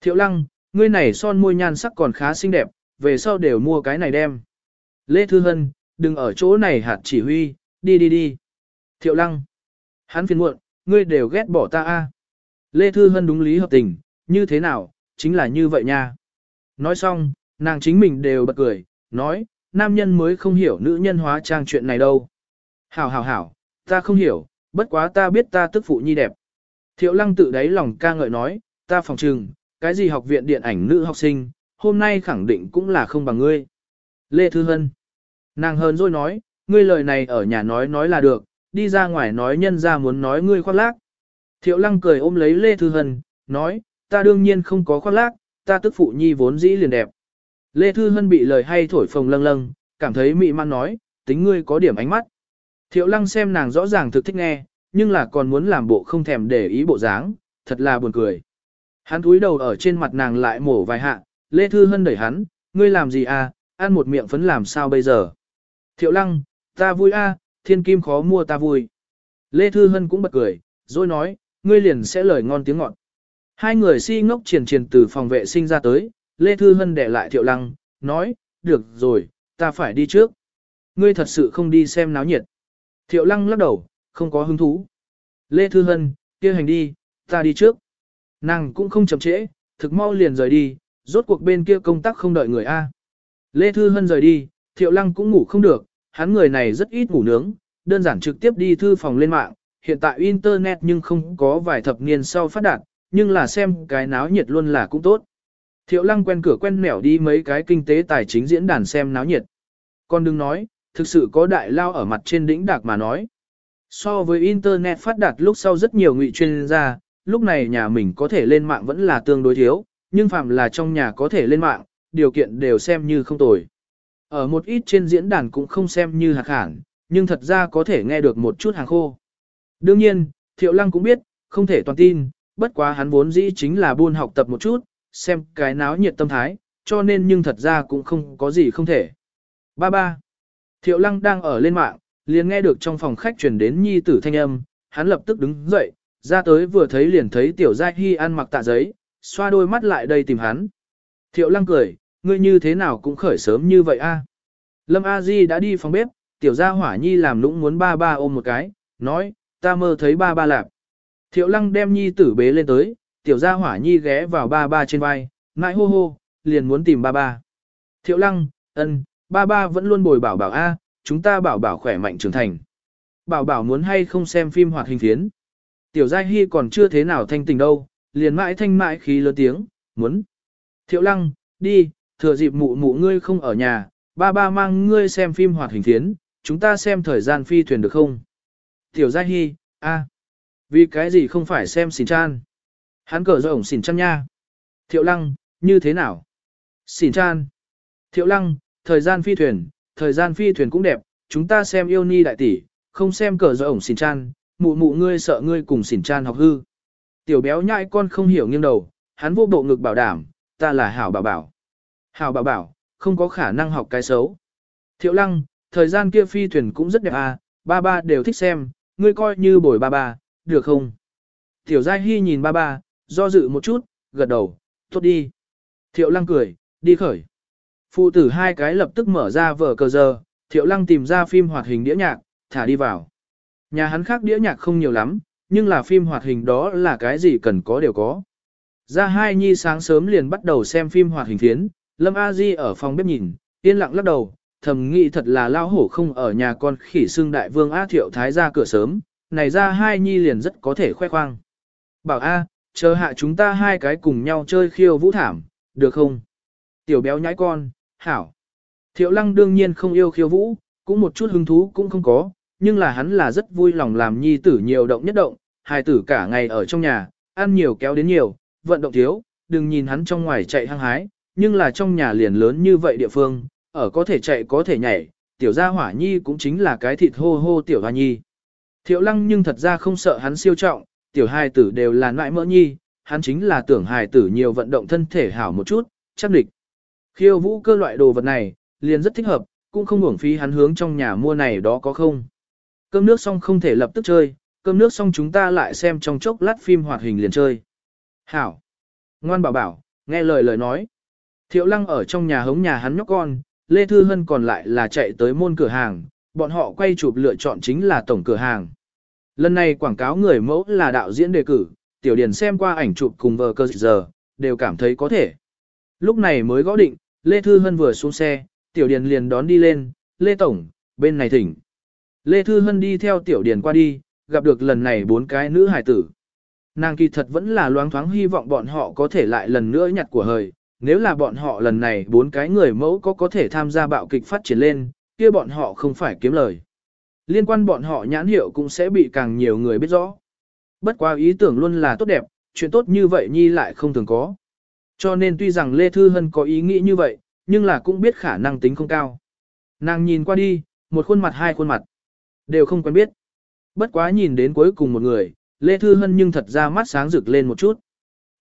Thiệu lăng, ngươi này son môi nhan sắc còn khá xinh đẹp, về sau đều mua cái này đem. Lê Thư Hân, đừng ở chỗ này hạt chỉ huy, đi đi đi. Thiệu lăng, hắn phiền muộn, ngươi đều ghét bỏ ta a. Lê Thư Hân đúng lý hợp tình, như thế nào, chính là như vậy nha. Nói xong, nàng chính mình đều bật cười, nói, nam nhân mới không hiểu nữ nhân hóa trang chuyện này đâu. Hảo hảo hảo, ta không hiểu, bất quá ta biết ta tức phụ nhi đẹp. Thiệu lăng tự đáy lòng ca ngợi nói, ta phòng trừng, cái gì học viện điện ảnh nữ học sinh, hôm nay khẳng định cũng là không bằng ngươi. Lê Thư Hân. Nàng hơn rồi nói, ngươi lời này ở nhà nói nói là được, đi ra ngoài nói nhân ra muốn nói ngươi khoác lác. Thiệu lăng cười ôm lấy Lê Thư Hân, nói, ta đương nhiên không có khoác lác, ta tức phụ nhi vốn dĩ liền đẹp. Lê Thư Hân bị lời hay thổi phồng lâng lâng, cảm thấy mị man nói, tính ngươi có điểm ánh mắt. Thiệu lăng xem nàng rõ ràng thực thích nghe, nhưng là còn muốn làm bộ không thèm để ý bộ dáng, thật là buồn cười. Hắn túi đầu ở trên mặt nàng lại mổ vài hạ, Lê Thư Hân đẩy hắn, ngươi làm gì à, ăn một miệng phấn làm sao bây giờ. Thiệu lăng, ta vui a à, thiên kim khó mua ta vui. Lê Thư Hân cũng bật cười, rồi nói, ngươi liền sẽ lời ngon tiếng ngọt. Hai người si ngốc triền triền từ phòng vệ sinh ra tới, Lê Thư Hân để lại thiệu lăng, nói, được rồi, ta phải đi trước. Ngươi thật sự không đi xem náo nhiệt. Thiệu lăng lắc đầu, không có hứng thú. Lê Thư Hân, kia hành đi, ta đi trước. Nàng cũng không chậm trễ, thực mau liền rời đi, rốt cuộc bên kia công tác không đợi người A. Lê Thư Hân rời đi, Thiệu Lăng cũng ngủ không được, hắn người này rất ít ngủ nướng, đơn giản trực tiếp đi thư phòng lên mạng, hiện tại internet nhưng không có vài thập niên sau phát đạt, nhưng là xem cái náo nhiệt luôn là cũng tốt. Thiệu lăng quen cửa quen mẻo đi mấy cái kinh tế tài chính diễn đàn xem náo nhiệt. Con đừng nói, thực sự có đại lao ở mặt trên đỉnh đạc mà nói. So với internet phát đạt lúc sau rất nhiều ngụy chuyên gia, lúc này nhà mình có thể lên mạng vẫn là tương đối thiếu, nhưng phạm là trong nhà có thể lên mạng, điều kiện đều xem như không tồi. Ở một ít trên diễn đàn cũng không xem như hạc hẳn, nhưng thật ra có thể nghe được một chút hàng khô. Đương nhiên, Thiệu Lăng cũng biết, không thể toàn tin, bất quá hắn vốn dĩ chính là buôn học tập một chút, xem cái náo nhiệt tâm thái, cho nên nhưng thật ra cũng không có gì không thể. Ba ba. Thiệu Lăng đang ở lên mạng, liền nghe được trong phòng khách truyền đến nhi tử thanh âm, hắn lập tức đứng dậy, ra tới vừa thấy liền thấy tiểu giai hy ăn mặc tạ giấy, xoa đôi mắt lại đây tìm hắn. Thiệu lăng cười, ngươi như thế nào cũng khởi sớm như vậy a. Lâm A Di đã đi phòng bếp, tiểu gia hỏa nhi làm lũng muốn ba ba ôm một cái, nói, ta mơ thấy ba ba lạp. Thiệu lăng đem nhi tử bế lên tới, tiểu gia hỏa nhi ghé vào ba ba trên vai, mãi hô hô, liền muốn tìm ba ba. Thiệu lăng, ân, ba ba vẫn luôn bồi bảo bảo a, chúng ta bảo bảo khỏe mạnh trưởng thành. Bảo bảo muốn hay không xem phim hoạt hình phiến. Tiểu gia hy còn chưa thế nào thanh tình đâu, liền mãi thanh mãi khí lớn tiếng, muốn. Thiệu lăng, đi, thừa dịp mụ mụ ngươi không ở nhà, ba ba mang ngươi xem phim hoạt hình thiến, chúng ta xem thời gian phi thuyền được không? Tiểu giai hy, a, vì cái gì không phải xem xỉn chan? Hắn cờ rộng xỉn chan nha. Thiệu Lăng, như thế nào? Xỉn chan. Thiệu Lăng, thời gian phi thuyền, thời gian phi thuyền cũng đẹp, chúng ta xem yêu ni đại tỷ, không xem cờ rộng xỉn chan, mụ mụ ngươi sợ ngươi cùng xỉn chan học hư. Tiểu béo nhãi con không hiểu nghiêng đầu, hắn vô bộ ngực bảo đảm, ta là hảo bảo bảo. Hào bảo bảo, không có khả năng học cái xấu. Thiệu lăng, thời gian kia phi thuyền cũng rất đẹp à, ba ba đều thích xem, ngươi coi như bồi ba ba, được không? Tiểu Giai Hy nhìn ba ba, do dự một chút, gật đầu, tốt đi. Thiệu lăng cười, đi khởi. Phụ tử hai cái lập tức mở ra vở cờ giờ, thiệu lăng tìm ra phim hoạt hình đĩa nhạc, thả đi vào. Nhà hắn khác đĩa nhạc không nhiều lắm, nhưng là phim hoạt hình đó là cái gì cần có đều có. Ra hai nhi sáng sớm liền bắt đầu xem phim hoạt hình thiến, Lâm A Di ở phòng bếp nhìn, yên lặng lắc đầu, thầm nghĩ thật là lao hổ không ở nhà con khỉ xương đại vương A Thiệu Thái ra cửa sớm, này ra hai nhi liền rất có thể khoe khoang. Bảo A, chờ hạ chúng ta hai cái cùng nhau chơi khiêu vũ thảm, được không? Tiểu béo nhãi con, hảo. Thiệu lăng đương nhiên không yêu khiêu vũ, cũng một chút hứng thú cũng không có, nhưng là hắn là rất vui lòng làm nhi tử nhiều động nhất động, hài tử cả ngày ở trong nhà, ăn nhiều kéo đến nhiều, vận động thiếu, đừng nhìn hắn trong ngoài chạy hăng hái, nhưng là trong nhà liền lớn như vậy địa phương, ở có thể chạy có thể nhảy, tiểu gia hỏa nhi cũng chính là cái thịt hô hô tiểu hoa nhi. Thiệu lăng nhưng thật ra không sợ hắn siêu trọng, tiểu hài tử đều là nại mỡ nhi, hắn chính là tưởng hài tử nhiều vận động thân thể hảo một chút, chắc địch. Khiêu vũ cơ loại đồ vật này, liền rất thích hợp, cũng không uổng phí hắn hướng trong nhà mua này đó có không. Cơm nước xong không thể lập tức chơi, cơm nước xong chúng ta lại xem trong chốc lát phim hoạt hình liền chơi. Hảo! Ngoan bảo bảo, nghe lời lời nói. Thiệu lăng ở trong nhà hống nhà hắn nhóc con, Lê Thư Hân còn lại là chạy tới môn cửa hàng, bọn họ quay chụp lựa chọn chính là tổng cửa hàng. Lần này quảng cáo người mẫu là đạo diễn đề cử, Tiểu Điền xem qua ảnh chụp cùng vờ cơ giờ, đều cảm thấy có thể. Lúc này mới gõ định, Lê Thư Hân vừa xuống xe, Tiểu Điền liền đón đi lên, Lê Tổng, bên này thỉnh. Lê Thư Hân đi theo Tiểu Điền qua đi, gặp được lần này bốn cái nữ hài tử. Nàng kỳ thật vẫn là loáng thoáng hy vọng bọn họ có thể lại lần nữa nhặt của hời, nếu là bọn họ lần này bốn cái người mẫu có có thể tham gia bạo kịch phát triển lên, kia bọn họ không phải kiếm lời. Liên quan bọn họ nhãn hiệu cũng sẽ bị càng nhiều người biết rõ. Bất quá ý tưởng luôn là tốt đẹp, chuyện tốt như vậy nhi lại không thường có. Cho nên tuy rằng Lê Thư Hân có ý nghĩ như vậy, nhưng là cũng biết khả năng tính không cao. Nàng nhìn qua đi, một khuôn mặt hai khuôn mặt, đều không quen biết. Bất quá nhìn đến cuối cùng một người, Lê Thư Hân nhưng thật ra mắt sáng rực lên một chút.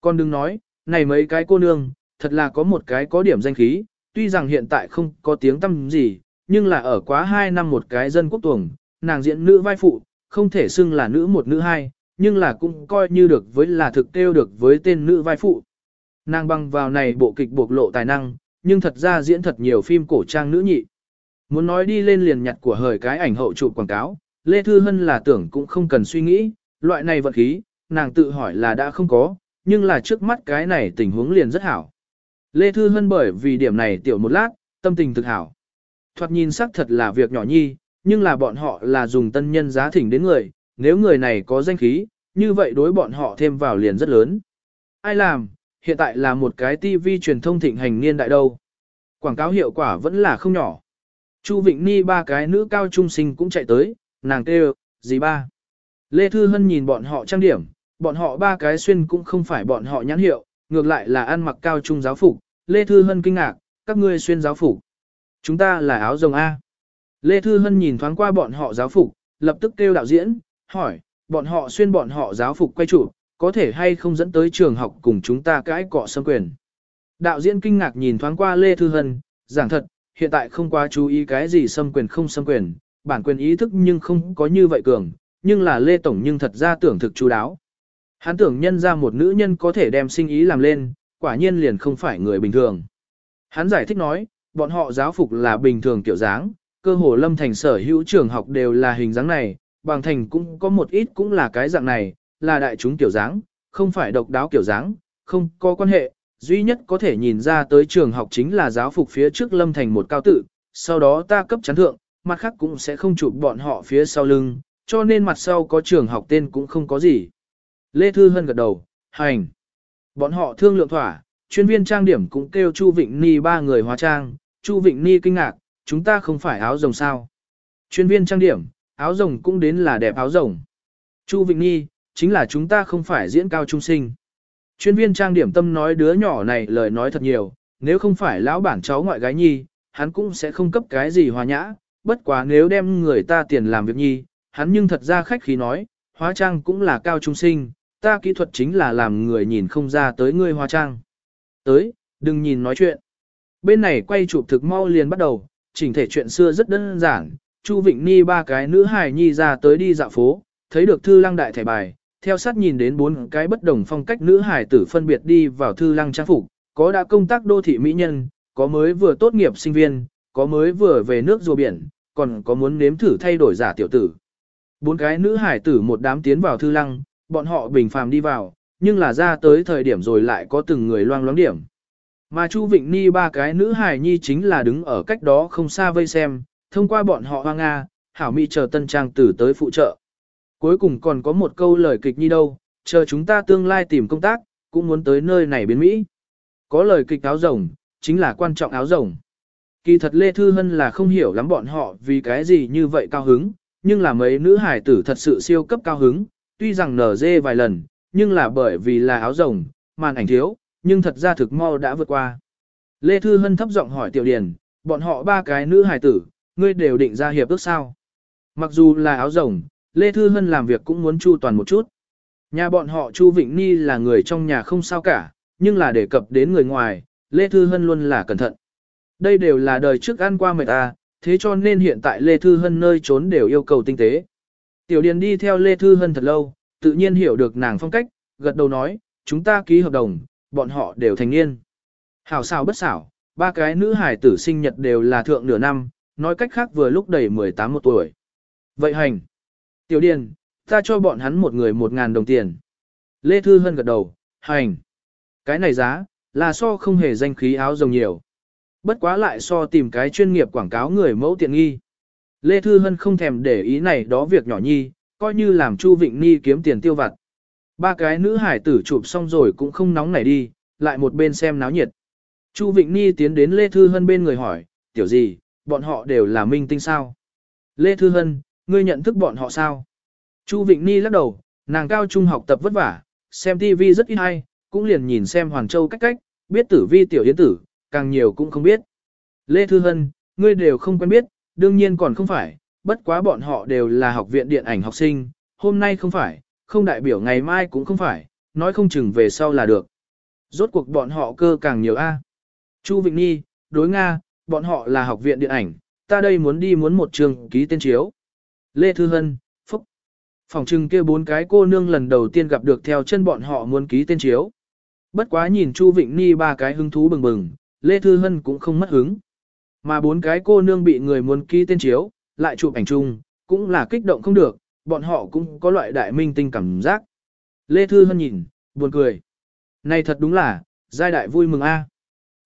con đừng nói, này mấy cái cô nương, thật là có một cái có điểm danh khí, tuy rằng hiện tại không có tiếng tăm gì, nhưng là ở quá 2 năm một cái dân quốc tuồng, nàng diễn nữ vai phụ, không thể xưng là nữ một nữ hai, nhưng là cũng coi như được với là thực kêu được với tên nữ vai phụ. Nàng băng vào này bộ kịch bộc lộ tài năng, nhưng thật ra diễn thật nhiều phim cổ trang nữ nhị. Muốn nói đi lên liền nhặt của hời cái ảnh hậu chụp quảng cáo, Lê Thư Hân là tưởng cũng không cần suy nghĩ, loại này vật khí, nàng tự hỏi là đã không có, nhưng là trước mắt cái này tình huống liền rất hảo. Lê Thư Hân bởi vì điểm này tiểu một lát, tâm tình thực hảo. Thoạt nhìn sắc thật là việc nhỏ nhi, nhưng là bọn họ là dùng tân nhân giá thỉnh đến người, nếu người này có danh khí, như vậy đối bọn họ thêm vào liền rất lớn. Ai làm, hiện tại là một cái tivi truyền thông thịnh hành niên đại đâu. Quảng cáo hiệu quả vẫn là không nhỏ. Chu Vịnh Ni ba cái nữ cao trung sinh cũng chạy tới, nàng kêu, gì ba. Lê Thư Hân nhìn bọn họ trang điểm, bọn họ ba cái xuyên cũng không phải bọn họ nhãn hiệu, ngược lại là ăn mặc cao trung giáo phục, Lê Thư Hân kinh ngạc, các ngươi xuyên giáo phục. Chúng ta là áo rồng A. Lê Thư Hân nhìn thoáng qua bọn họ giáo phục, lập tức kêu đạo diễn, hỏi, bọn họ xuyên bọn họ giáo phục quay chủ, có thể hay không dẫn tới trường học cùng chúng ta cãi cọ xâm quyền. Đạo diễn kinh ngạc nhìn thoáng qua Lê Thư Hân, giảng thật, hiện tại không quá chú ý cái gì xâm quyền không xâm quyền, bản quyền ý thức nhưng không có như vậy cường, nhưng là Lê Tổng nhưng thật ra tưởng thực chú đáo. Hắn tưởng nhân ra một nữ nhân có thể đem sinh ý làm lên, quả nhiên liền không phải người bình thường. Hắn giải thích nói, bọn họ giáo phục là bình thường kiểu dáng, cơ hồ lâm thành sở hữu trường học đều là hình dáng này, bằng thành cũng có một ít cũng là cái dạng này, là đại chúng kiểu dáng, không phải độc đáo kiểu dáng, không có quan hệ, duy nhất có thể nhìn ra tới trường học chính là giáo phục phía trước lâm thành một cao tự, sau đó ta cấp chắn thượng, mặt khác cũng sẽ không chụp bọn họ phía sau lưng, cho nên mặt sau có trường học tên cũng không có gì. Lê Thư Hân gật đầu, hành. Bọn họ thương lượng thỏa, chuyên viên trang điểm cũng kêu Chu Vịnh Ni ba người hóa trang, Chu Vịnh Ni kinh ngạc, chúng ta không phải áo rồng sao. Chuyên viên trang điểm, áo rồng cũng đến là đẹp áo rồng. Chu Vịnh Ni, chính là chúng ta không phải diễn cao trung sinh. Chuyên viên trang điểm tâm nói đứa nhỏ này lời nói thật nhiều, nếu không phải lão bản cháu ngoại gái nhi, hắn cũng sẽ không cấp cái gì hòa nhã, bất quá nếu đem người ta tiền làm việc nhi, hắn nhưng thật ra khách khí nói, hóa trang cũng là cao trung sinh, ta kỹ thuật chính là làm người nhìn không ra tới ngươi hóa trang. Tới, đừng nhìn nói chuyện. Bên này quay chụp thực mau liền bắt đầu, chỉnh thể chuyện xưa rất đơn giản. Chu Vịnh Ni ba cái nữ hài nhi ra tới đi dạo phố, thấy được thư lăng đại thẻ bài, theo sát nhìn đến bốn cái bất đồng phong cách nữ hài tử phân biệt đi vào thư lăng trang phục, có đã công tác đô thị mỹ nhân, có mới vừa tốt nghiệp sinh viên, có mới vừa về nước rùa biển, còn có muốn nếm thử thay đổi giả tiểu tử. Bốn cái nữ hài tử một đám tiến vào thư lăng, bọn họ bình phàm đi vào, nhưng là ra tới thời điểm rồi lại có từng người loang loáng điểm. Mà Chu Vịnh Ni ba cái nữ hài nhi chính là đứng ở cách đó không xa vây xem, thông qua bọn họ hoang Nga, hảo mỹ chờ tân trang tử tới phụ trợ. Cuối cùng còn có một câu lời kịch nhi đâu, chờ chúng ta tương lai tìm công tác, cũng muốn tới nơi này biến Mỹ. Có lời kịch áo rồng, chính là quan trọng áo rồng. Kỳ thật Lê Thư Hân là không hiểu lắm bọn họ vì cái gì như vậy cao hứng, nhưng là mấy nữ hài tử thật sự siêu cấp cao hứng, tuy rằng nở dê vài lần, nhưng là bởi vì là áo rồng, màn ảnh thiếu, nhưng thật ra thực mau đã vượt qua. Lê Thư Hân thấp giọng hỏi Tiểu Điền, bọn họ ba cái nữ hài tử, ngươi đều định ra hiệp ước sao? Mặc dù là áo rồng, Lê Thư Hân làm việc cũng muốn chu toàn một chút. Nhà bọn họ Chu Vịnh Ni là người trong nhà không sao cả, nhưng là đề cập đến người ngoài, Lê Thư Hân luôn là cẩn thận. Đây đều là đời trước ăn qua mệt ta, thế cho nên hiện tại Lê Thư Hân nơi trốn đều yêu cầu tinh tế. Tiểu Điền đi theo Lê Thư Hân thật lâu, tự nhiên hiểu được nàng phong cách, gật đầu nói, chúng ta ký hợp đồng, bọn họ đều thành niên. Hảo xảo bất xảo, ba cái nữ hải tử sinh nhật đều là thượng nửa năm, nói cách khác vừa lúc đầy 18 một tuổi. Vậy hành. Tiểu Điền, ta cho bọn hắn một người một ngàn đồng tiền. Lê Thư Hân gật đầu, hành. Cái này giá, là so không hề danh khí áo rồng nhiều. Bất quá lại so tìm cái chuyên nghiệp quảng cáo người mẫu tiện nghi. Lê Thư Hân không thèm để ý này đó việc nhỏ nhi, coi như làm Chu Vịnh Ni kiếm tiền tiêu vặt. Ba cái nữ hải tử chụp xong rồi cũng không nóng nảy đi, lại một bên xem náo nhiệt. Chu Vịnh Ni tiến đến Lê Thư Hân bên người hỏi, tiểu gì, bọn họ đều là minh tinh sao? Lê Thư Hân, ngươi nhận thức bọn họ sao? Chu Vịnh Ni lắc đầu, nàng cao trung học tập vất vả, xem TV rất ít hay, cũng liền nhìn xem Hoàng Châu cách cách, biết tử vi tiểu yến tử, càng nhiều cũng không biết. Lê Thư Hân, ngươi đều không quen biết, đương nhiên còn không phải, bất quá bọn họ đều là học viện điện ảnh học sinh, hôm nay không phải, không đại biểu ngày mai cũng không phải, nói không chừng về sau là được. Rốt cuộc bọn họ cơ càng nhiều A. Chu Vịnh Nhi, đối Nga, bọn họ là học viện điện ảnh, ta đây muốn đi muốn một trường ký tên chiếu. Lê Thư Hân, Phúc. Phòng trưng kia bốn cái cô nương lần đầu tiên gặp được theo chân bọn họ muốn ký tên chiếu. Bất quá nhìn Chu Vịnh Nhi ba cái hứng thú bừng bừng, Lê Thư Hân cũng không mất hứng. Mà bốn cái cô nương bị người muốn ký tên chiếu, lại chụp ảnh chung, cũng là kích động không được, bọn họ cũng có loại đại minh tinh cảm giác. Lê Thư Hân nhìn, buồn cười. Này thật đúng là, giai đại vui mừng a.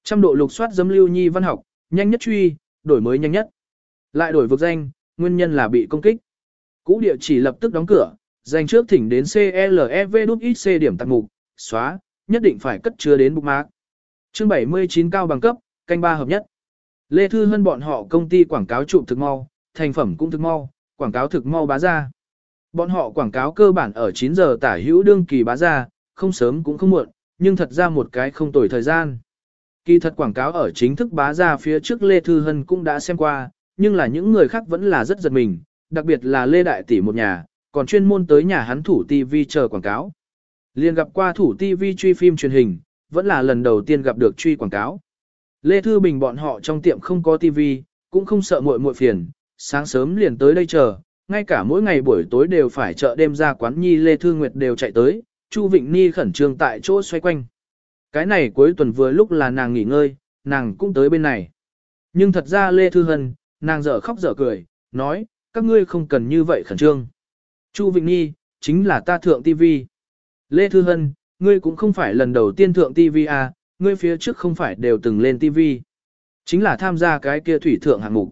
Trăm độ lục soát giấm lưu nhi văn học, nhanh nhất truy, đổi mới nhanh nhất. Lại đổi vực danh, nguyên nhân là bị công kích. Cũ địa chỉ lập tức đóng cửa, danh trước thỉnh đến CLEV.xc điểm tạc mục, xóa, nhất định phải cất chứa đến bookmark. Chương 79 cao bằng cấp, canh ba hợp nhất. Lê Thư Hân bọn họ công ty quảng cáo chụp thực mau, thành phẩm cũng thực mau, quảng cáo thực mau bá ra. Bọn họ quảng cáo cơ bản ở 9 giờ tả hữu đương kỳ bá ra, không sớm cũng không muộn, nhưng thật ra một cái không tồi thời gian. Kỳ thật quảng cáo ở chính thức bá ra phía trước Lê Thư Hân cũng đã xem qua, nhưng là những người khác vẫn là rất giật mình, đặc biệt là Lê Đại Tỷ một nhà, còn chuyên môn tới nhà hắn thủ TV chờ quảng cáo. Liên gặp qua thủ TV truy phim truyền hình, vẫn là lần đầu tiên gặp được truy quảng cáo. Lê Thư Bình bọn họ trong tiệm không có tivi, cũng không sợ muội muội phiền, sáng sớm liền tới đây chờ, ngay cả mỗi ngày buổi tối đều phải chợ đêm ra quán nhi Lê Thư Nguyệt đều chạy tới, Chu Vịnh Ni khẩn trương tại chỗ xoay quanh. Cái này cuối tuần vừa lúc là nàng nghỉ ngơi, nàng cũng tới bên này. Nhưng thật ra Lê Thư Hân, nàng dở khóc dở cười, nói, các ngươi không cần như vậy khẩn trương. Chu Vịnh Nhi, chính là ta thượng TV. Lê Thư Hân, ngươi cũng không phải lần đầu tiên thượng TV à, ngươi phía trước không phải đều từng lên TV. Chính là tham gia cái kia thủy thượng hạng mục.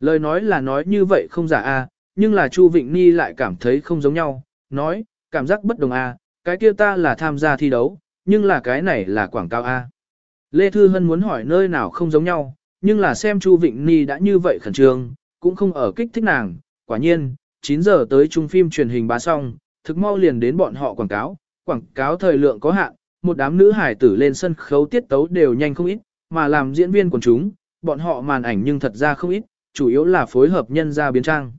Lời nói là nói như vậy không giả a, nhưng là Chu Vịnh Ni lại cảm thấy không giống nhau, nói, cảm giác bất đồng a, cái kia ta là tham gia thi đấu, nhưng là cái này là quảng cáo a. Lê Thư Hân muốn hỏi nơi nào không giống nhau, nhưng là xem Chu Vịnh Ni đã như vậy khẩn trương, cũng không ở kích thích nàng, quả nhiên, 9 giờ tới trung phim truyền hình bá xong, thực mau liền đến bọn họ quảng cáo, quảng cáo thời lượng có hạn, một đám nữ hải tử lên sân khấu tiết tấu đều nhanh không ít, mà làm diễn viên quần chúng, bọn họ màn ảnh nhưng thật ra không ít, chủ yếu là phối hợp nhân ra biến trang.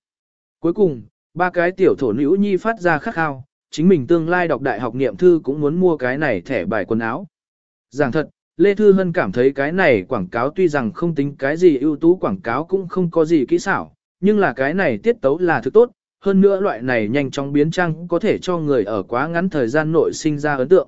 Cuối cùng, ba cái tiểu thổ nữ nhi phát ra khắc khao, chính mình tương lai đọc đại học niệm thư cũng muốn mua cái này thẻ bài quần áo. Giảng thật, Lê Thư Hân cảm thấy cái này quảng cáo tuy rằng không tính cái gì ưu tú quảng cáo cũng không có gì kỹ xảo, nhưng là cái này tiết tấu là thứ tốt, hơn nữa loại này nhanh chóng biến trang có thể cho người ở quá ngắn thời gian nội sinh ra ấn tượng.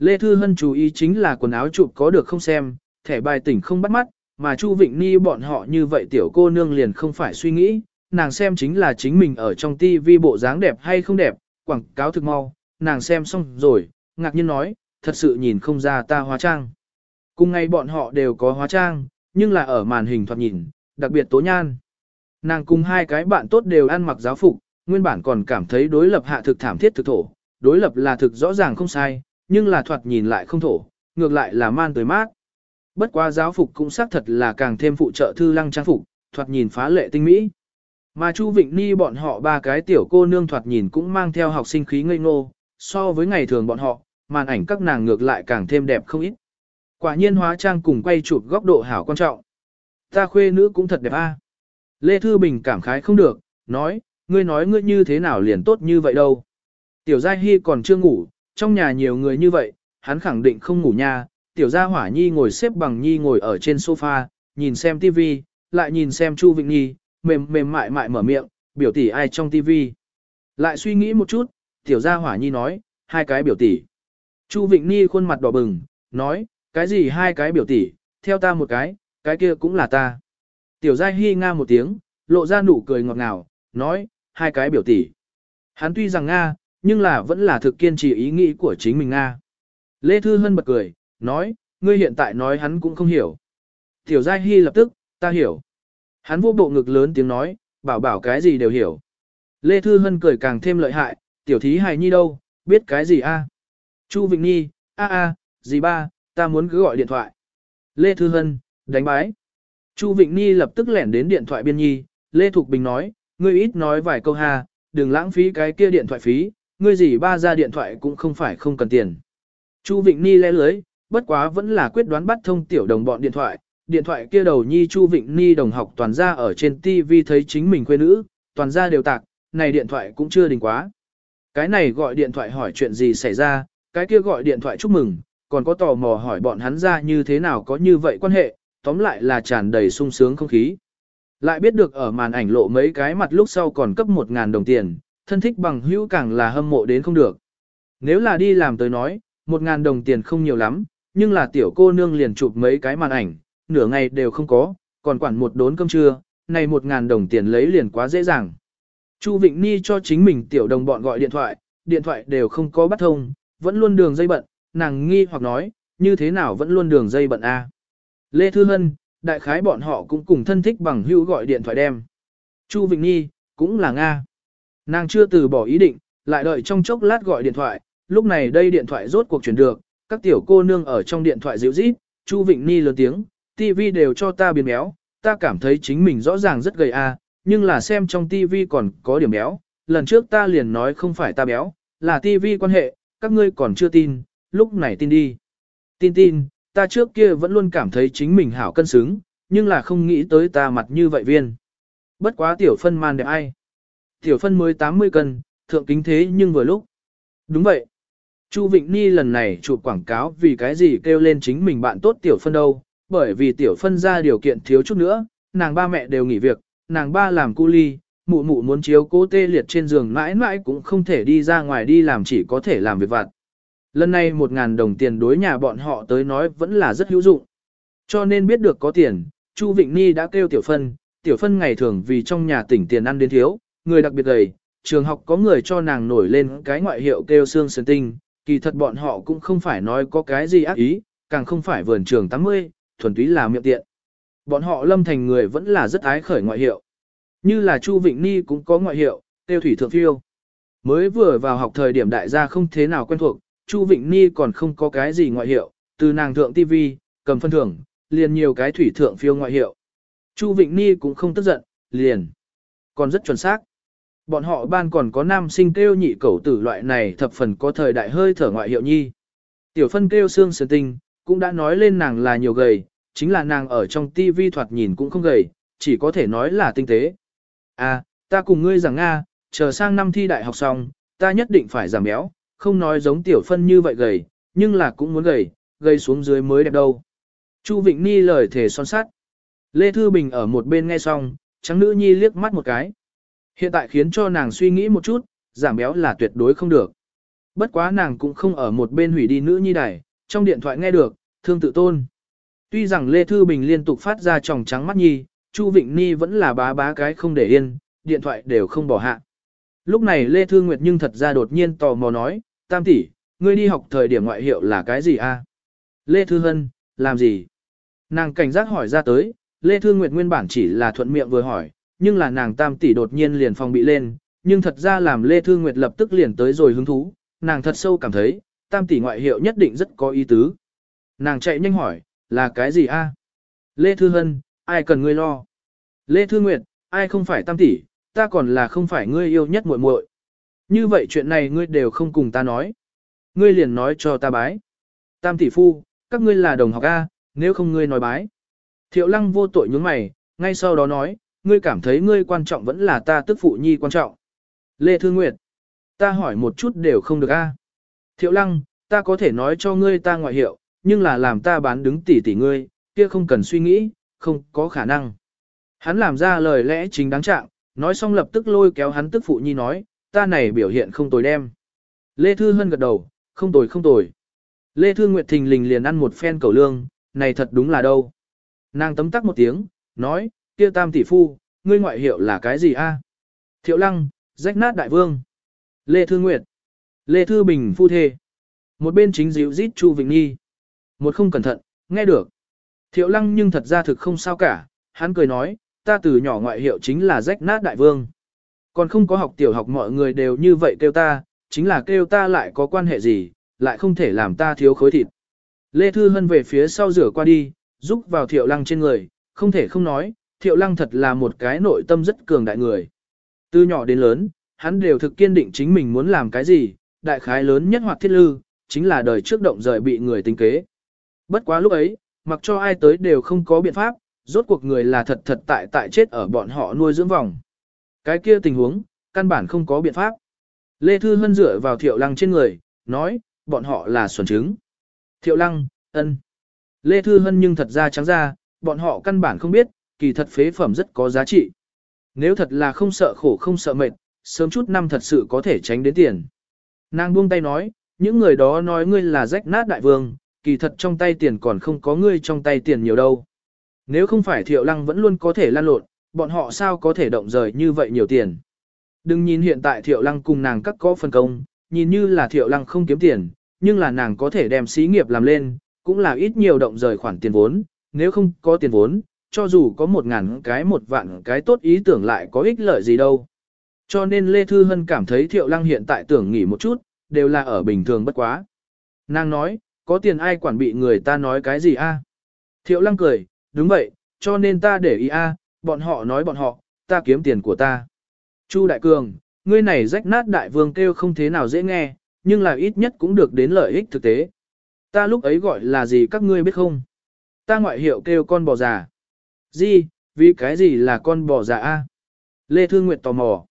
Lê Thư Hân chú ý chính là quần áo chụp có được không xem, thẻ bài tỉnh không bắt mắt, mà Chu Vịnh Ni bọn họ như vậy tiểu cô nương liền không phải suy nghĩ, nàng xem chính là chính mình ở trong tivi bộ dáng đẹp hay không đẹp, quảng cáo thực mau, nàng xem xong rồi, ngạc nhiên nói, thật sự nhìn không ra ta hóa trang. Cùng ngày bọn họ đều có hóa trang, nhưng là ở màn hình thoạt nhìn, đặc biệt tố nhan. Nàng cùng hai cái bạn tốt đều ăn mặc giáo phục, nguyên bản còn cảm thấy đối lập hạ thực thảm thiết thực thổ, đối lập là thực rõ ràng không sai, nhưng là thoạt nhìn lại không thổ, ngược lại là man tới mát. Bất quá giáo phục cũng xác thật là càng thêm phụ trợ thư lăng trang phục, thoạt nhìn phá lệ tinh mỹ. Mà Chu Vịnh Ni bọn họ ba cái tiểu cô nương thoạt nhìn cũng mang theo học sinh khí ngây ngô, so với ngày thường bọn họ, màn ảnh các nàng ngược lại càng thêm đẹp không ít. Quả nhiên hóa trang cùng quay chụp góc độ hảo quan trọng. Ta khuê nữ cũng thật đẹp a. Lê Thư Bình cảm khái không được, nói, ngươi nói ngươi như thế nào liền tốt như vậy đâu. Tiểu Giai Hy còn chưa ngủ, trong nhà nhiều người như vậy, hắn khẳng định không ngủ nha, tiểu gia hỏa nhi ngồi xếp bằng nhi ngồi ở trên sofa, nhìn xem tivi, lại nhìn xem Chu Vịnh Nhi, mềm mềm mại mại mở miệng, biểu tỷ ai trong tivi. Lại suy nghĩ một chút, tiểu gia hỏa nhi nói, hai cái biểu tỷ. Chu Vịnh Nhi khuôn mặt đỏ bừng, nói, cái gì hai cái biểu tỷ, theo ta một cái, cái kia cũng là ta. Tiểu gia hi nga một tiếng, lộ ra nụ cười ngọt ngào, nói, hai cái biểu tỷ. Hắn tuy rằng nga, nhưng là vẫn là thực kiên trì ý nghĩ của chính mình Nga. Lê Thư Hân bật cười, nói, ngươi hiện tại nói hắn cũng không hiểu. Tiểu Giai Hy lập tức, ta hiểu. Hắn vô bộ ngực lớn tiếng nói, bảo bảo cái gì đều hiểu. Lê Thư Hân cười càng thêm lợi hại, tiểu thí hài nhi đâu, biết cái gì a? Chu Vịnh Nhi, a a, gì ba, ta muốn cứ gọi điện thoại. Lê Thư Hân, đánh bái. Chu Vịnh Nhi lập tức lẻn đến điện thoại biên nhi, Lê Thục Bình nói, ngươi ít nói vài câu hà, đừng lãng phí cái kia điện thoại phí, ngươi gì ba ra điện thoại cũng không phải không cần tiền. Chu Vịnh Ni lẽ lưới, bất quá vẫn là quyết đoán bắt thông tiểu đồng bọn điện thoại, điện thoại kia đầu nhi Chu Vịnh Ni đồng học toàn ra ở trên TV thấy chính mình quê nữ, toàn ra đều tạc, này điện thoại cũng chưa đình quá. Cái này gọi điện thoại hỏi chuyện gì xảy ra, cái kia gọi điện thoại chúc mừng, còn có tò mò hỏi bọn hắn ra như thế nào có như vậy quan hệ, tóm lại là tràn đầy sung sướng không khí. Lại biết được ở màn ảnh lộ mấy cái mặt lúc sau còn cấp 1.000 đồng tiền, thân thích bằng hữu càng là hâm mộ đến không được. Nếu là đi làm tới nói, một ngàn đồng tiền không nhiều lắm, nhưng là tiểu cô nương liền chụp mấy cái màn ảnh, nửa ngày đều không có, còn quản một đốn cơm trưa, này một ngàn đồng tiền lấy liền quá dễ dàng. Chu Vịnh Ni cho chính mình tiểu đồng bọn gọi điện thoại, điện thoại đều không có bắt thông, vẫn luôn đường dây bận, nàng nghi hoặc nói, như thế nào vẫn luôn đường dây bận a. À? Lê Thư Hân, đại khái bọn họ cũng cùng thân thích bằng hữu gọi điện thoại đem. Chu Vịnh Nhi, cũng là Nga. Nàng chưa từ bỏ ý định, lại đợi trong chốc lát gọi điện thoại, lúc này đây điện thoại rốt cuộc chuyển được, các tiểu cô nương ở trong điện thoại dịu rít, Chu Vịnh Ni lớn tiếng, TV đều cho ta biến méo, ta cảm thấy chính mình rõ ràng rất gầy a, nhưng là xem trong TV còn có điểm béo, lần trước ta liền nói không phải ta béo, là TV quan hệ, các ngươi còn chưa tin, lúc này tin đi. Tin tin, ta trước kia vẫn luôn cảm thấy chính mình hảo cân xứng, nhưng là không nghĩ tới ta mặt như vậy viên. Bất quá tiểu phân man đẹp ai. Tiểu phân mới 80 cân, thượng kính thế nhưng vừa lúc. Đúng vậy. Chu Vịnh Ni lần này chụp quảng cáo vì cái gì kêu lên chính mình bạn tốt tiểu phân đâu, bởi vì tiểu phân ra điều kiện thiếu chút nữa, nàng ba mẹ đều nghỉ việc, nàng ba làm cu ly, mụ mụ muốn chiếu cố tê liệt trên giường mãi mãi cũng không thể đi ra ngoài đi làm chỉ có thể làm việc vặt. Lần này 1.000 đồng tiền đối nhà bọn họ tới nói vẫn là rất hữu dụng. Cho nên biết được có tiền, Chu Vịnh Ni đã kêu tiểu phân, tiểu phân ngày thường vì trong nhà tỉnh tiền ăn đến thiếu, người đặc biệt gầy, trường học có người cho nàng nổi lên cái ngoại hiệu kêu xương sơn tinh, kỳ thật bọn họ cũng không phải nói có cái gì ác ý, càng không phải vườn trường 80, thuần túy là miệng tiện. Bọn họ lâm thành người vẫn là rất ái khởi ngoại hiệu. Như là Chu Vịnh Ni cũng có ngoại hiệu, tiêu thủy thượng phiêu. Mới vừa vào học thời điểm đại gia không thế nào quen thuộc, Chu Vịnh Ni còn không có cái gì ngoại hiệu, từ nàng thượng TV, cầm phân thưởng, liền nhiều cái thủy thượng phiêu ngoại hiệu. Chu Vịnh Ni cũng không tức giận, liền. Còn rất chuẩn xác bọn họ ban còn có nam sinh kêu nhị cẩu tử loại này thập phần có thời đại hơi thở ngoại hiệu nhi. Tiểu phân kêu xương sơn tinh, cũng đã nói lên nàng là nhiều gầy, chính là nàng ở trong tivi thoạt nhìn cũng không gầy, chỉ có thể nói là tinh tế. À, ta cùng ngươi rằng Nga, à, chờ sang năm thi đại học xong, ta nhất định phải giảm béo, không nói giống tiểu phân như vậy gầy, nhưng là cũng muốn gầy, gầy xuống dưới mới đẹp đâu. Chu Vịnh Ni lời thể son sắt. Lê Thư Bình ở một bên nghe xong, trắng nữ nhi liếc mắt một cái. Hiện tại khiến cho nàng suy nghĩ một chút, giảm béo là tuyệt đối không được. Bất quá nàng cũng không ở một bên hủy đi nữ nhi đài, trong điện thoại nghe được, thương tự tôn. Tuy rằng Lê Thư Bình liên tục phát ra tròng trắng mắt nhi, Chu Vịnh Ni vẫn là bá bá cái không để yên, điện thoại đều không bỏ hạ. Lúc này Lê Thư Nguyệt nhưng thật ra đột nhiên tò mò nói, tam tỷ ngươi đi học thời điểm ngoại hiệu là cái gì a? Lê Thư Hân, làm gì? Nàng cảnh giác hỏi ra tới, Lê Thư Nguyệt nguyên bản chỉ là thuận miệng vừa hỏi, nhưng là nàng tam tỷ đột nhiên liền phòng bị lên, nhưng thật ra làm Lê Thư Nguyệt lập tức liền tới rồi hứng thú, nàng thật sâu cảm thấy, tam tỷ ngoại hiệu nhất định rất có ý tứ. Nàng chạy nhanh hỏi, là cái gì a? Lê Thư Hân, ai cần ngươi lo? Lê Thư Nguyệt, ai không phải tam tỷ, ta còn là không phải ngươi yêu nhất muội muội. Như vậy chuyện này ngươi đều không cùng ta nói. Ngươi liền nói cho ta bái. Tam tỷ phu, các ngươi là đồng học A, nếu không ngươi nói bái. Thiệu lăng vô tội nhướng mày, ngay sau đó nói, ngươi cảm thấy ngươi quan trọng vẫn là ta tức phụ nhi quan trọng. Lê Thư Nguyệt, ta hỏi một chút đều không được a. À? Thiệu Lăng, ta có thể nói cho ngươi ta ngoại hiệu, nhưng là làm ta bán đứng tỷ tỷ ngươi, kia không cần suy nghĩ, không có khả năng. Hắn làm ra lời lẽ chính đáng trạng, nói xong lập tức lôi kéo hắn tức phụ nhi nói, ta này biểu hiện không tồi đem. Lê Thư Hân gật đầu, không tồi không tồi. Lê Thư Nguyệt thình lình liền ăn một phen cầu lương, này thật đúng là đâu. Nàng tấm tắc một tiếng, nói, kia tam tỷ phu, ngươi ngoại hiệu là cái gì a? Thiệu lăng, rách nát đại vương. Lê Thư Nguyệt. Lê Thư Bình phu thê. Một bên chính dịu rít Chu Vịnh Nhi. Một không cẩn thận, nghe được. Thiệu lăng nhưng thật ra thực không sao cả, hắn cười nói, ta từ nhỏ ngoại hiệu chính là rách nát đại vương. Còn không có học tiểu học mọi người đều như vậy kêu ta, chính là kêu ta lại có quan hệ gì, lại không thể làm ta thiếu khối thịt. Lê Thư Hân về phía sau rửa qua đi, giúp vào thiệu lăng trên người, không thể không nói, thiệu lăng thật là một cái nội tâm rất cường đại người. Từ nhỏ đến lớn, hắn đều thực kiên định chính mình muốn làm cái gì, đại khái lớn nhất hoạt thiết lư, chính là đời trước động rời bị người tính kế. Bất quá lúc ấy, mặc cho ai tới đều không có biện pháp, rốt cuộc người là thật thật tại tại chết ở bọn họ nuôi dưỡng vòng. Cái kia tình huống, căn bản không có biện pháp. Lê Thư Hân dựa vào thiệu lăng trên người, nói, bọn họ là xuẩn trứng. Thiệu lăng, ân. Lê Thư Hân nhưng thật ra trắng ra, bọn họ căn bản không biết, kỳ thật phế phẩm rất có giá trị. Nếu thật là không sợ khổ không sợ mệt, sớm chút năm thật sự có thể tránh đến tiền. Nàng buông tay nói, những người đó nói ngươi là rách nát đại vương, kỳ thật trong tay tiền còn không có ngươi trong tay tiền nhiều đâu. Nếu không phải thiệu lăng vẫn luôn có thể lan lộn, bọn họ sao có thể động rời như vậy nhiều tiền. Đừng nhìn hiện tại thiệu lăng cùng nàng cắt có phân công, nhìn như là thiệu lăng không kiếm tiền, nhưng là nàng có thể đem xí nghiệp làm lên, cũng là ít nhiều động rời khoản tiền vốn, nếu không có tiền vốn, cho dù có một ngàn cái một vạn cái tốt ý tưởng lại có ích lợi gì đâu. Cho nên Lê Thư Hân cảm thấy Thiệu Lăng hiện tại tưởng nghỉ một chút, đều là ở bình thường bất quá. Nàng nói, có tiền ai quản bị người ta nói cái gì a? Thiệu Lăng cười, đúng vậy, cho nên ta để ý a bọn họ nói bọn họ, ta kiếm tiền của ta. Chu Đại Cường, ngươi này rách nát đại vương kêu không thế nào dễ nghe, nhưng là ít nhất cũng được đến lợi ích thực tế. Ta lúc ấy gọi là gì các ngươi biết không? Ta ngoại hiệu kêu con bò già. Gì, vì cái gì là con bò già a? Lê Thương Nguyệt tò mò.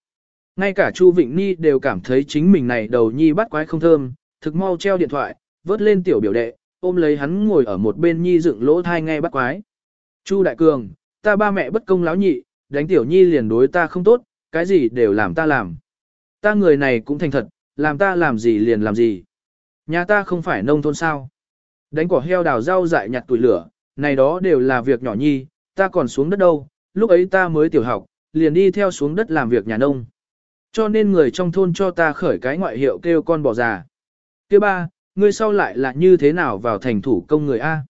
Ngay cả Chu Vịnh Ni đều cảm thấy chính mình này đầu nhi bắt quái không thơm, thực mau treo điện thoại, vớt lên tiểu biểu đệ, ôm lấy hắn ngồi ở một bên nhi dựng lỗ thai nghe bắt quái. Chu Đại Cường, ta ba mẹ bất công láo nhị, đánh tiểu nhi liền đối ta không tốt, cái gì đều làm ta làm. Ta người này cũng thành thật, làm ta làm gì liền làm gì. Nhà ta không phải nông thôn sao. Đánh quả heo đào rau dại nhặt tuổi lửa, này đó đều là việc nhỏ nhi, ta còn xuống đất đâu, lúc ấy ta mới tiểu học, liền đi theo xuống đất làm việc nhà nông. Cho nên người trong thôn cho ta khởi cái ngoại hiệu kêu con bò già. Kêu ba, ngươi sau lại là như thế nào vào thành thủ công người A.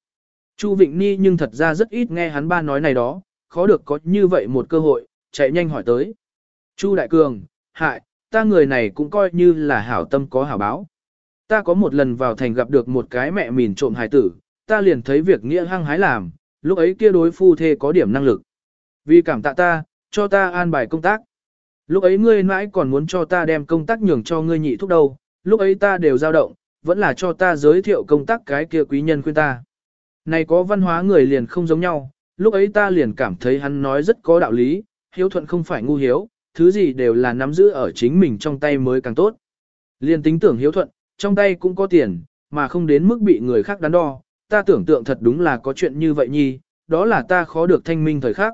Chu Vịnh Ni nhưng thật ra rất ít nghe hắn ba nói này đó, khó được có như vậy một cơ hội, chạy nhanh hỏi tới. Chu Đại Cường, hại, ta người này cũng coi như là hảo tâm có hảo báo. Ta có một lần vào thành gặp được một cái mẹ mìn trộm hài tử, ta liền thấy việc nghĩa hăng hái làm, lúc ấy kia đối phu thê có điểm năng lực. Vì cảm tạ ta, cho ta an bài công tác. Lúc ấy ngươi mãi còn muốn cho ta đem công tác nhường cho ngươi nhị thúc đâu, lúc ấy ta đều dao động, vẫn là cho ta giới thiệu công tác cái kia quý nhân khuyên ta. Này có văn hóa người liền không giống nhau, lúc ấy ta liền cảm thấy hắn nói rất có đạo lý, hiếu thuận không phải ngu hiếu, thứ gì đều là nắm giữ ở chính mình trong tay mới càng tốt. Liền tính tưởng hiếu thuận, trong tay cũng có tiền, mà không đến mức bị người khác đắn đo, ta tưởng tượng thật đúng là có chuyện như vậy nhi, đó là ta khó được thanh minh thời khắc.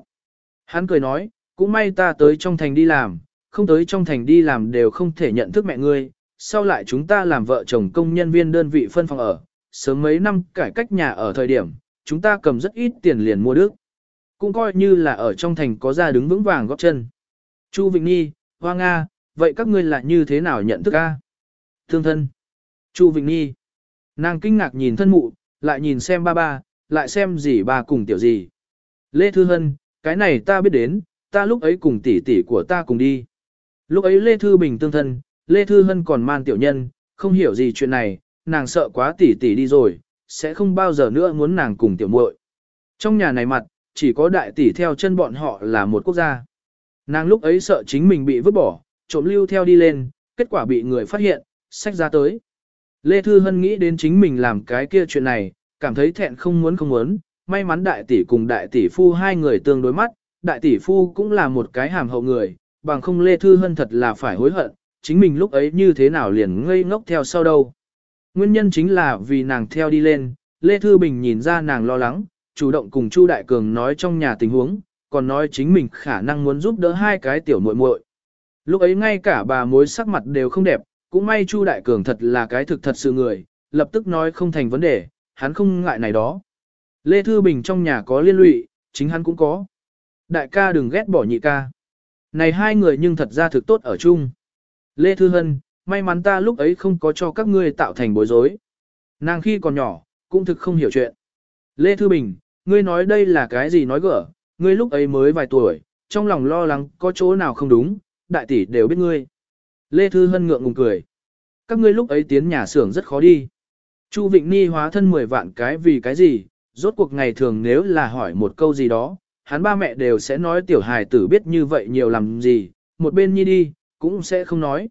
Hắn cười nói, cũng may ta tới trong thành đi làm, không tới trong thành đi làm đều không thể nhận thức mẹ ngươi, sau lại chúng ta làm vợ chồng công nhân viên đơn vị phân phòng ở, sớm mấy năm cải cách nhà ở thời điểm, chúng ta cầm rất ít tiền liền mua đức. Cũng coi như là ở trong thành có ra đứng vững vàng góp chân. Chu Vịnh Nhi, Hoa Nga, vậy các ngươi là như thế nào nhận thức a? Thương thân. Chu Vịnh Nhi. Nàng kinh ngạc nhìn thân mụ, lại nhìn xem ba ba, lại xem gì ba cùng tiểu gì. Lê Thư Hân, cái này ta biết đến, ta lúc ấy cùng tỷ tỷ của ta cùng đi. Lúc ấy Lê Thư Bình tương thân, Lê Thư Hân còn man tiểu nhân, không hiểu gì chuyện này, nàng sợ quá tỷ tỷ đi rồi, sẽ không bao giờ nữa muốn nàng cùng tiểu muội. Trong nhà này mặt, chỉ có đại tỷ theo chân bọn họ là một quốc gia. Nàng lúc ấy sợ chính mình bị vứt bỏ, trộm lưu theo đi lên, kết quả bị người phát hiện, sách ra tới. Lê Thư Hân nghĩ đến chính mình làm cái kia chuyện này, cảm thấy thẹn không muốn không muốn, may mắn đại tỷ cùng đại tỷ phu hai người tương đối mắt, đại tỷ phu cũng là một cái hàm hậu người, bằng không Lê Thư Hân thật là phải hối hận, chính mình lúc ấy như thế nào liền ngây ngốc theo sau đâu. Nguyên nhân chính là vì nàng theo đi lên, Lê Thư Bình nhìn ra nàng lo lắng, chủ động cùng Chu Đại Cường nói trong nhà tình huống, còn nói chính mình khả năng muốn giúp đỡ hai cái tiểu muội muội. Lúc ấy ngay cả bà mối sắc mặt đều không đẹp, cũng may Chu Đại Cường thật là cái thực thật sự người, lập tức nói không thành vấn đề, hắn không ngại này đó. Lê Thư Bình trong nhà có liên lụy, chính hắn cũng có. Đại ca đừng ghét bỏ nhị ca. Này hai người nhưng thật ra thực tốt ở chung. Lê Thư Hân, may mắn ta lúc ấy không có cho các ngươi tạo thành bối rối. Nàng khi còn nhỏ, cũng thực không hiểu chuyện. Lê Thư Bình, ngươi nói đây là cái gì nói gở, ngươi lúc ấy mới vài tuổi, trong lòng lo lắng có chỗ nào không đúng, đại tỷ đều biết ngươi. Lê Thư Hân ngượng ngùng cười. Các ngươi lúc ấy tiến nhà xưởng rất khó đi. Chu Vịnh Ni hóa thân 10 vạn cái vì cái gì, rốt cuộc ngày thường nếu là hỏi một câu gì đó, hắn ba mẹ đều sẽ nói tiểu hài tử biết như vậy nhiều làm gì, một bên nhi đi, cũng sẽ không nói.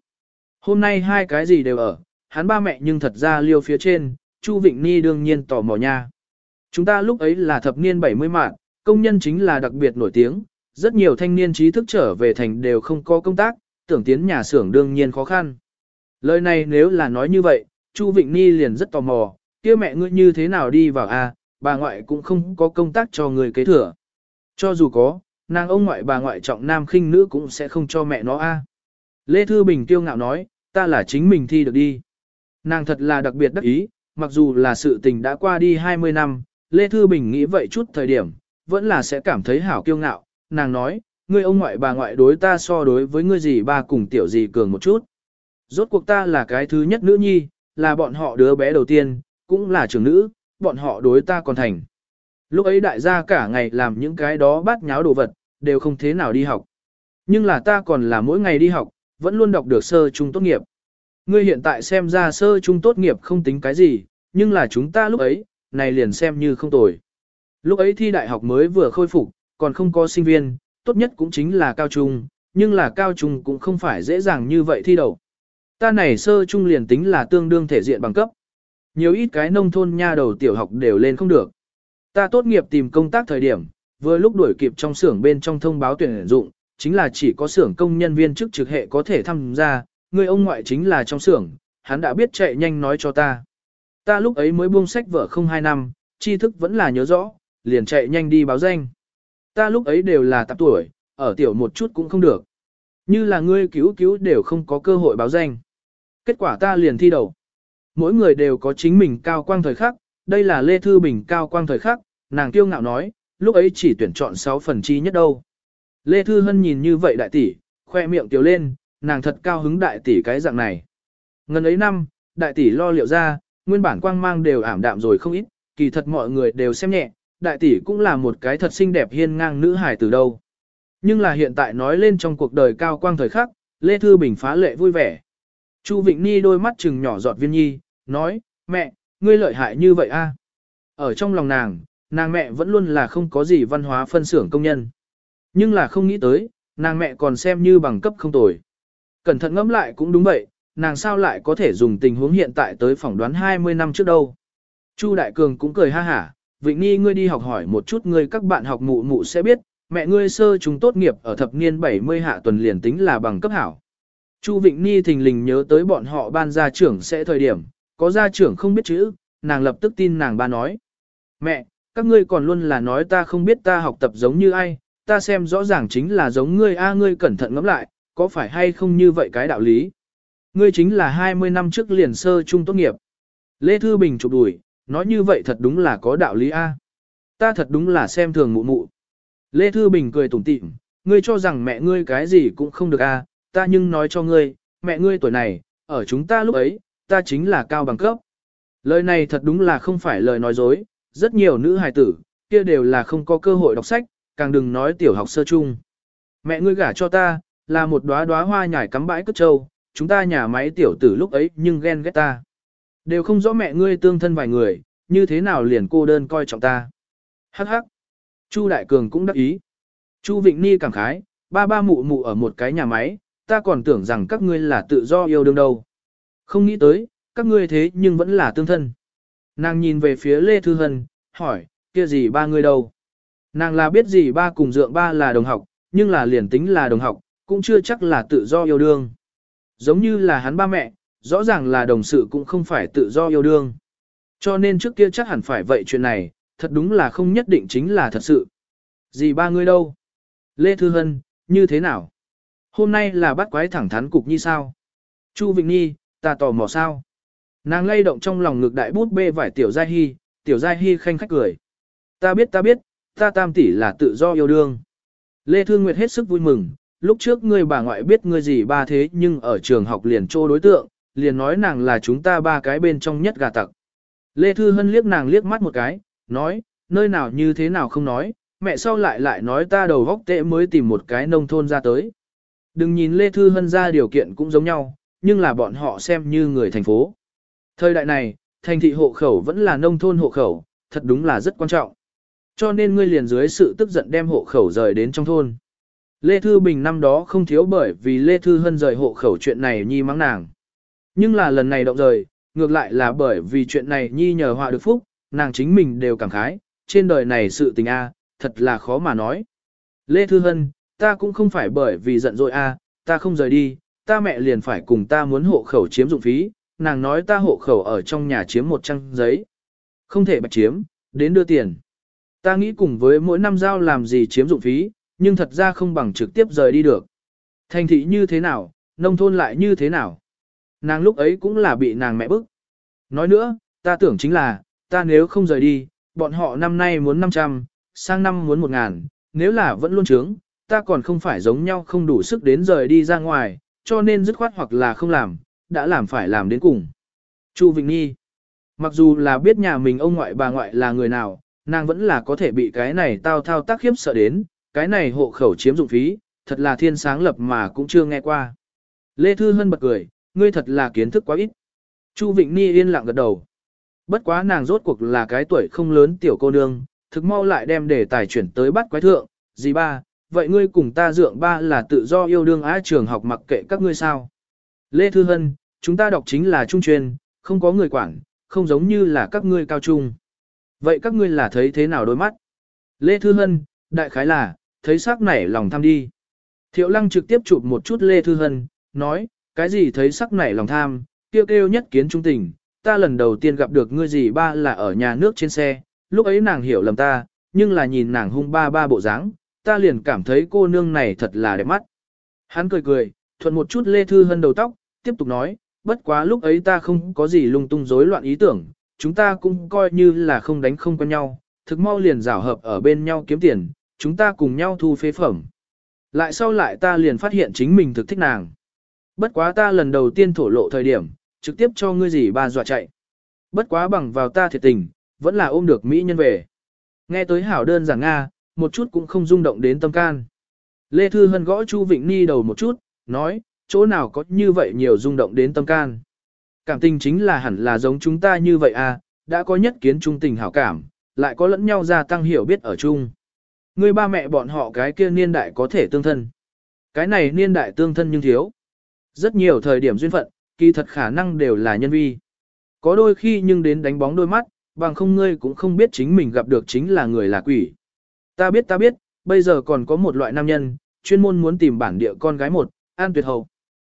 Hôm nay hai cái gì đều ở, hắn ba mẹ nhưng thật ra liêu phía trên, Chu Vịnh Ni đương nhiên tò mò nha. Chúng ta lúc ấy là thập niên 70 mạng, công nhân chính là đặc biệt nổi tiếng, rất nhiều thanh niên trí thức trở về thành đều không có công tác, tưởng tiến nhà xưởng đương nhiên khó khăn. Lời này nếu là nói như vậy, Chu Vịnh Ni liền rất tò mò, kia mẹ ngươi như thế nào đi vào a? Bà ngoại cũng không có công tác cho người kế thừa. Cho dù có, nàng ông ngoại bà ngoại trọng nam khinh nữ cũng sẽ không cho mẹ nó a. Lê Thư Bình tiêu ngạo nói, ta là chính mình thi được đi. Nàng thật là đặc biệt đắc ý, mặc dù là sự tình đã qua đi 20 năm, Lê Thư Bình nghĩ vậy chút thời điểm, vẫn là sẽ cảm thấy hảo kiêu ngạo, nàng nói, ngươi ông ngoại bà ngoại đối ta so đối với ngươi gì ba cùng tiểu gì cường một chút. Rốt cuộc ta là cái thứ nhất nữ nhi, là bọn họ đứa bé đầu tiên, cũng là trưởng nữ, bọn họ đối ta còn thành. Lúc ấy đại gia cả ngày làm những cái đó bát nháo đồ vật, đều không thế nào đi học. Nhưng là ta còn là mỗi ngày đi học, vẫn luôn đọc được sơ trung tốt nghiệp. Ngươi hiện tại xem ra sơ trung tốt nghiệp không tính cái gì, nhưng là chúng ta lúc ấy, này liền xem như không tồi. Lúc ấy thi đại học mới vừa khôi phục, còn không có sinh viên, tốt nhất cũng chính là cao trung, nhưng là cao trung cũng không phải dễ dàng như vậy thi đầu. Ta này sơ trung liền tính là tương đương thể diện bằng cấp. Nhiều ít cái nông thôn nha đầu tiểu học đều lên không được. Ta tốt nghiệp tìm công tác thời điểm, vừa lúc đuổi kịp trong xưởng bên trong thông báo tuyển dụng, chính là chỉ có xưởng công nhân viên chức trực hệ có thể tham gia, người ông ngoại chính là trong xưởng, hắn đã biết chạy nhanh nói cho ta. Ta lúc ấy mới buông sách vở không hai năm, tri thức vẫn là nhớ rõ, liền chạy nhanh đi báo danh ta lúc ấy đều là tạp tuổi, ở tiểu một chút cũng không được. Như là ngươi cứu cứu đều không có cơ hội báo danh. Kết quả ta liền thi đầu. Mỗi người đều có chính mình cao quang thời khắc, đây là Lê Thư Bình cao quang thời khắc, nàng kiêu ngạo nói, lúc ấy chỉ tuyển chọn 6 phần chi nhất đâu. Lê Thư Hân nhìn như vậy đại tỷ, khoe miệng tiểu lên, nàng thật cao hứng đại tỷ cái dạng này. Ngần ấy năm, đại tỷ lo liệu ra, nguyên bản quang mang đều ảm đạm rồi không ít, kỳ thật mọi người đều xem nhẹ, đại tỷ cũng là một cái thật xinh đẹp hiên ngang nữ hài từ đâu. Nhưng là hiện tại nói lên trong cuộc đời cao quang thời khắc, Lê Thư Bình phá lệ vui vẻ. Chu Vịnh Ni đôi mắt chừng nhỏ giọt viên nhi, nói, mẹ, ngươi lợi hại như vậy a? Ở trong lòng nàng, nàng mẹ vẫn luôn là không có gì văn hóa phân xưởng công nhân. Nhưng là không nghĩ tới, nàng mẹ còn xem như bằng cấp không tồi. Cẩn thận ngẫm lại cũng đúng vậy, nàng sao lại có thể dùng tình huống hiện tại tới phỏng đoán 20 năm trước đâu. Chu Đại Cường cũng cười ha hả, Vịnh Nhi ngươi đi học hỏi một chút ngươi các bạn học mụ mụ sẽ biết, mẹ ngươi sơ chúng tốt nghiệp ở thập niên 70 hạ tuần liền tính là bằng cấp hảo. Chu Vịnh Nhi thình lình nhớ tới bọn họ ban gia trưởng sẽ thời điểm, có gia trưởng không biết chữ, nàng lập tức tin nàng ba nói. Mẹ, các ngươi còn luôn là nói ta không biết ta học tập giống như ai, ta xem rõ ràng chính là giống ngươi a ngươi cẩn thận ngẫm lại, có phải hay không như vậy cái đạo lý. Ngươi chính là 20 năm trước liền sơ trung tốt nghiệp. Lê Thư Bình chụp đuổi nói như vậy thật đúng là có đạo lý a. Ta thật đúng là xem thường mụ mụ. Lê Thư Bình cười tủm tỉm, ngươi cho rằng mẹ ngươi cái gì cũng không được a, ta nhưng nói cho ngươi, mẹ ngươi tuổi này, ở chúng ta lúc ấy, ta chính là cao bằng cấp. Lời này thật đúng là không phải lời nói dối, rất nhiều nữ hài tử, kia đều là không có cơ hội đọc sách, càng đừng nói tiểu học sơ chung. Mẹ ngươi gả cho ta, là một đóa đóa hoa nhải cắm bãi cất trâu, chúng ta nhà máy tiểu tử lúc ấy nhưng ghen ghét ta. Đều không rõ mẹ ngươi tương thân vài người, như thế nào liền cô đơn coi trọng ta. Hắc hắc. Chu Đại Cường cũng đắc ý. Chu Vịnh Ni cảm khái, ba ba mụ mụ ở một cái nhà máy, ta còn tưởng rằng các ngươi là tự do yêu đương đâu. Không nghĩ tới, các ngươi thế nhưng vẫn là tương thân. Nàng nhìn về phía Lê Thư Hân, hỏi, kia gì ba ngươi đâu? Nàng là biết gì ba cùng dượng ba là đồng học, nhưng là liền tính là đồng học, cũng chưa chắc là tự do yêu đương. Giống như là hắn ba mẹ, rõ ràng là đồng sự cũng không phải tự do yêu đương. Cho nên trước kia chắc hẳn phải vậy chuyện này, thật đúng là không nhất định chính là thật sự. Gì ba người đâu? Lê Thư Hân, như thế nào? Hôm nay là bắt quái thẳng thắn cục như sao? Chu Vịnh Nhi, ta tò mò sao? Nàng lay động trong lòng ngực đại bút bê vải tiểu giai hy, tiểu giai hy khanh khách cười. Ta biết ta biết, ta tam tỷ là tự do yêu đương. Lê Thương Nguyệt hết sức vui mừng, lúc trước ngươi bà ngoại biết ngươi gì ba thế nhưng ở trường học liền trô đối tượng, liền nói nàng là chúng ta ba cái bên trong nhất gà tặc. Lê Thư Hân liếc nàng liếc mắt một cái, nói, nơi nào như thế nào không nói, mẹ sau lại lại nói ta đầu vóc tệ mới tìm một cái nông thôn ra tới. Đừng nhìn Lê Thư Hân ra điều kiện cũng giống nhau, nhưng là bọn họ xem như người thành phố. Thời đại này, thành thị hộ khẩu vẫn là nông thôn hộ khẩu, thật đúng là rất quan trọng. Cho nên ngươi liền dưới sự tức giận đem hộ khẩu rời đến trong thôn. Lê Thư Bình năm đó không thiếu bởi vì Lê Thư Hân rời hộ khẩu chuyện này nhi mắng nàng. Nhưng là lần này động rời, ngược lại là bởi vì chuyện này nhi nhờ họa được phúc, nàng chính mình đều cảm khái, trên đời này sự tình a, thật là khó mà nói. Lê Thư Hân, ta cũng không phải bởi vì giận dỗi a, ta không rời đi, ta mẹ liền phải cùng ta muốn hộ khẩu chiếm dụng phí, nàng nói ta hộ khẩu ở trong nhà chiếm một trang giấy. Không thể bạch chiếm, đến đưa tiền. Ta nghĩ cùng với mỗi năm giao làm gì chiếm dụng phí, nhưng thật ra không bằng trực tiếp rời đi được. Thành thị như thế nào, nông thôn lại như thế nào. Nàng lúc ấy cũng là bị nàng mẹ bức. Nói nữa, ta tưởng chính là, ta nếu không rời đi, bọn họ năm nay muốn 500, sang năm muốn 1 ngàn, nếu là vẫn luôn trướng, ta còn không phải giống nhau không đủ sức đến rời đi ra ngoài, cho nên dứt khoát hoặc là không làm, đã làm phải làm đến cùng. Chu Vịnh Nhi Mặc dù là biết nhà mình ông ngoại bà ngoại là người nào, nàng vẫn là có thể bị cái này tao thao tác khiếp sợ đến, cái này hộ khẩu chiếm dụng phí, thật là thiên sáng lập mà cũng chưa nghe qua. Lê Thư Hân bật cười, ngươi thật là kiến thức quá ít. Chu Vịnh Ni yên lặng gật đầu. Bất quá nàng rốt cuộc là cái tuổi không lớn tiểu cô nương, thực mau lại đem đề tài chuyển tới bắt quái thượng, gì ba, vậy ngươi cùng ta dượng ba là tự do yêu đương á trường học mặc kệ các ngươi sao. Lê Thư Hân, chúng ta đọc chính là trung truyền, không có người quản, không giống như là các ngươi cao trung. Vậy các ngươi là thấy thế nào đôi mắt? Lê Thư Hân, đại khái là, thấy sắc nảy lòng tham đi. Thiệu lăng trực tiếp chụp một chút Lê Thư Hân, nói, cái gì thấy sắc nảy lòng tham, kêu kêu nhất kiến trung tình, ta lần đầu tiên gặp được ngươi gì ba là ở nhà nước trên xe, lúc ấy nàng hiểu lầm ta, nhưng là nhìn nàng hung ba ba bộ dáng, ta liền cảm thấy cô nương này thật là đẹp mắt. Hắn cười cười, thuận một chút Lê Thư Hân đầu tóc, tiếp tục nói, bất quá lúc ấy ta không có gì lung tung rối loạn ý tưởng, chúng ta cũng coi như là không đánh không quen nhau, thực mau liền rảo hợp ở bên nhau kiếm tiền, chúng ta cùng nhau thu phế phẩm. Lại sau lại ta liền phát hiện chính mình thực thích nàng. Bất quá ta lần đầu tiên thổ lộ thời điểm, trực tiếp cho ngươi gì ba dọa chạy. Bất quá bằng vào ta thiệt tình, vẫn là ôm được Mỹ nhân về. Nghe tới hảo đơn giản Nga, một chút cũng không rung động đến tâm can. Lê Thư Hân gõ Chu Vịnh Ni đầu một chút, nói, chỗ nào có như vậy nhiều rung động đến tâm can. Cảm tình chính là hẳn là giống chúng ta như vậy à, đã có nhất kiến trung tình hảo cảm, lại có lẫn nhau gia tăng hiểu biết ở chung. Người ba mẹ bọn họ cái kia niên đại có thể tương thân. Cái này niên đại tương thân nhưng thiếu. Rất nhiều thời điểm duyên phận, kỳ thật khả năng đều là nhân vi. Có đôi khi nhưng đến đánh bóng đôi mắt, bằng không ngươi cũng không biết chính mình gặp được chính là người là quỷ. Ta biết ta biết, bây giờ còn có một loại nam nhân, chuyên môn muốn tìm bản địa con gái một, an tuyệt hầu.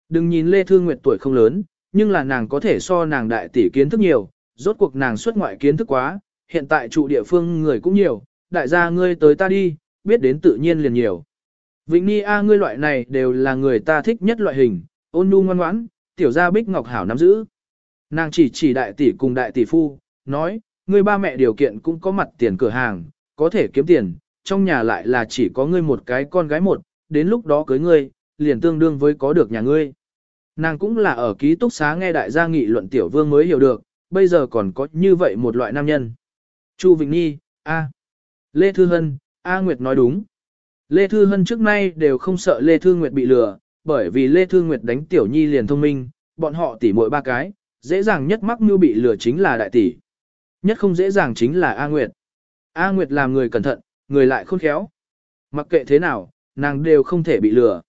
Đừng nhìn Lê Thương Nguyệt tuổi không lớn, nhưng là nàng có thể so nàng đại tỷ kiến thức nhiều, rốt cuộc nàng xuất ngoại kiến thức quá, hiện tại trụ địa phương người cũng nhiều, đại gia ngươi tới ta đi, biết đến tự nhiên liền nhiều. Vĩnh Ni A ngươi loại này đều là người ta thích nhất loại hình, ôn nhu ngoan ngoãn, tiểu gia bích ngọc hảo nắm giữ. Nàng chỉ chỉ đại tỷ cùng đại tỷ phu, nói, ngươi ba mẹ điều kiện cũng có mặt tiền cửa hàng, có thể kiếm tiền, trong nhà lại là chỉ có ngươi một cái con gái một, đến lúc đó cưới ngươi, liền tương đương với có được nhà ngươi. Nàng cũng là ở ký túc xá nghe đại gia nghị luận tiểu vương mới hiểu được, bây giờ còn có như vậy một loại nam nhân. Chu Vịnh Nhi, A. Lê Thư Hân, A Nguyệt nói đúng. Lê Thư Hân trước nay đều không sợ Lê Thư Nguyệt bị lừa, bởi vì Lê Thư Nguyệt đánh Tiểu Nhi liền thông minh, bọn họ tỉ muội ba cái, dễ dàng nhất mắc mưu bị lừa chính là đại tỷ. Nhất không dễ dàng chính là A Nguyệt. A Nguyệt làm người cẩn thận, người lại khôn khéo. Mặc kệ thế nào, nàng đều không thể bị lừa.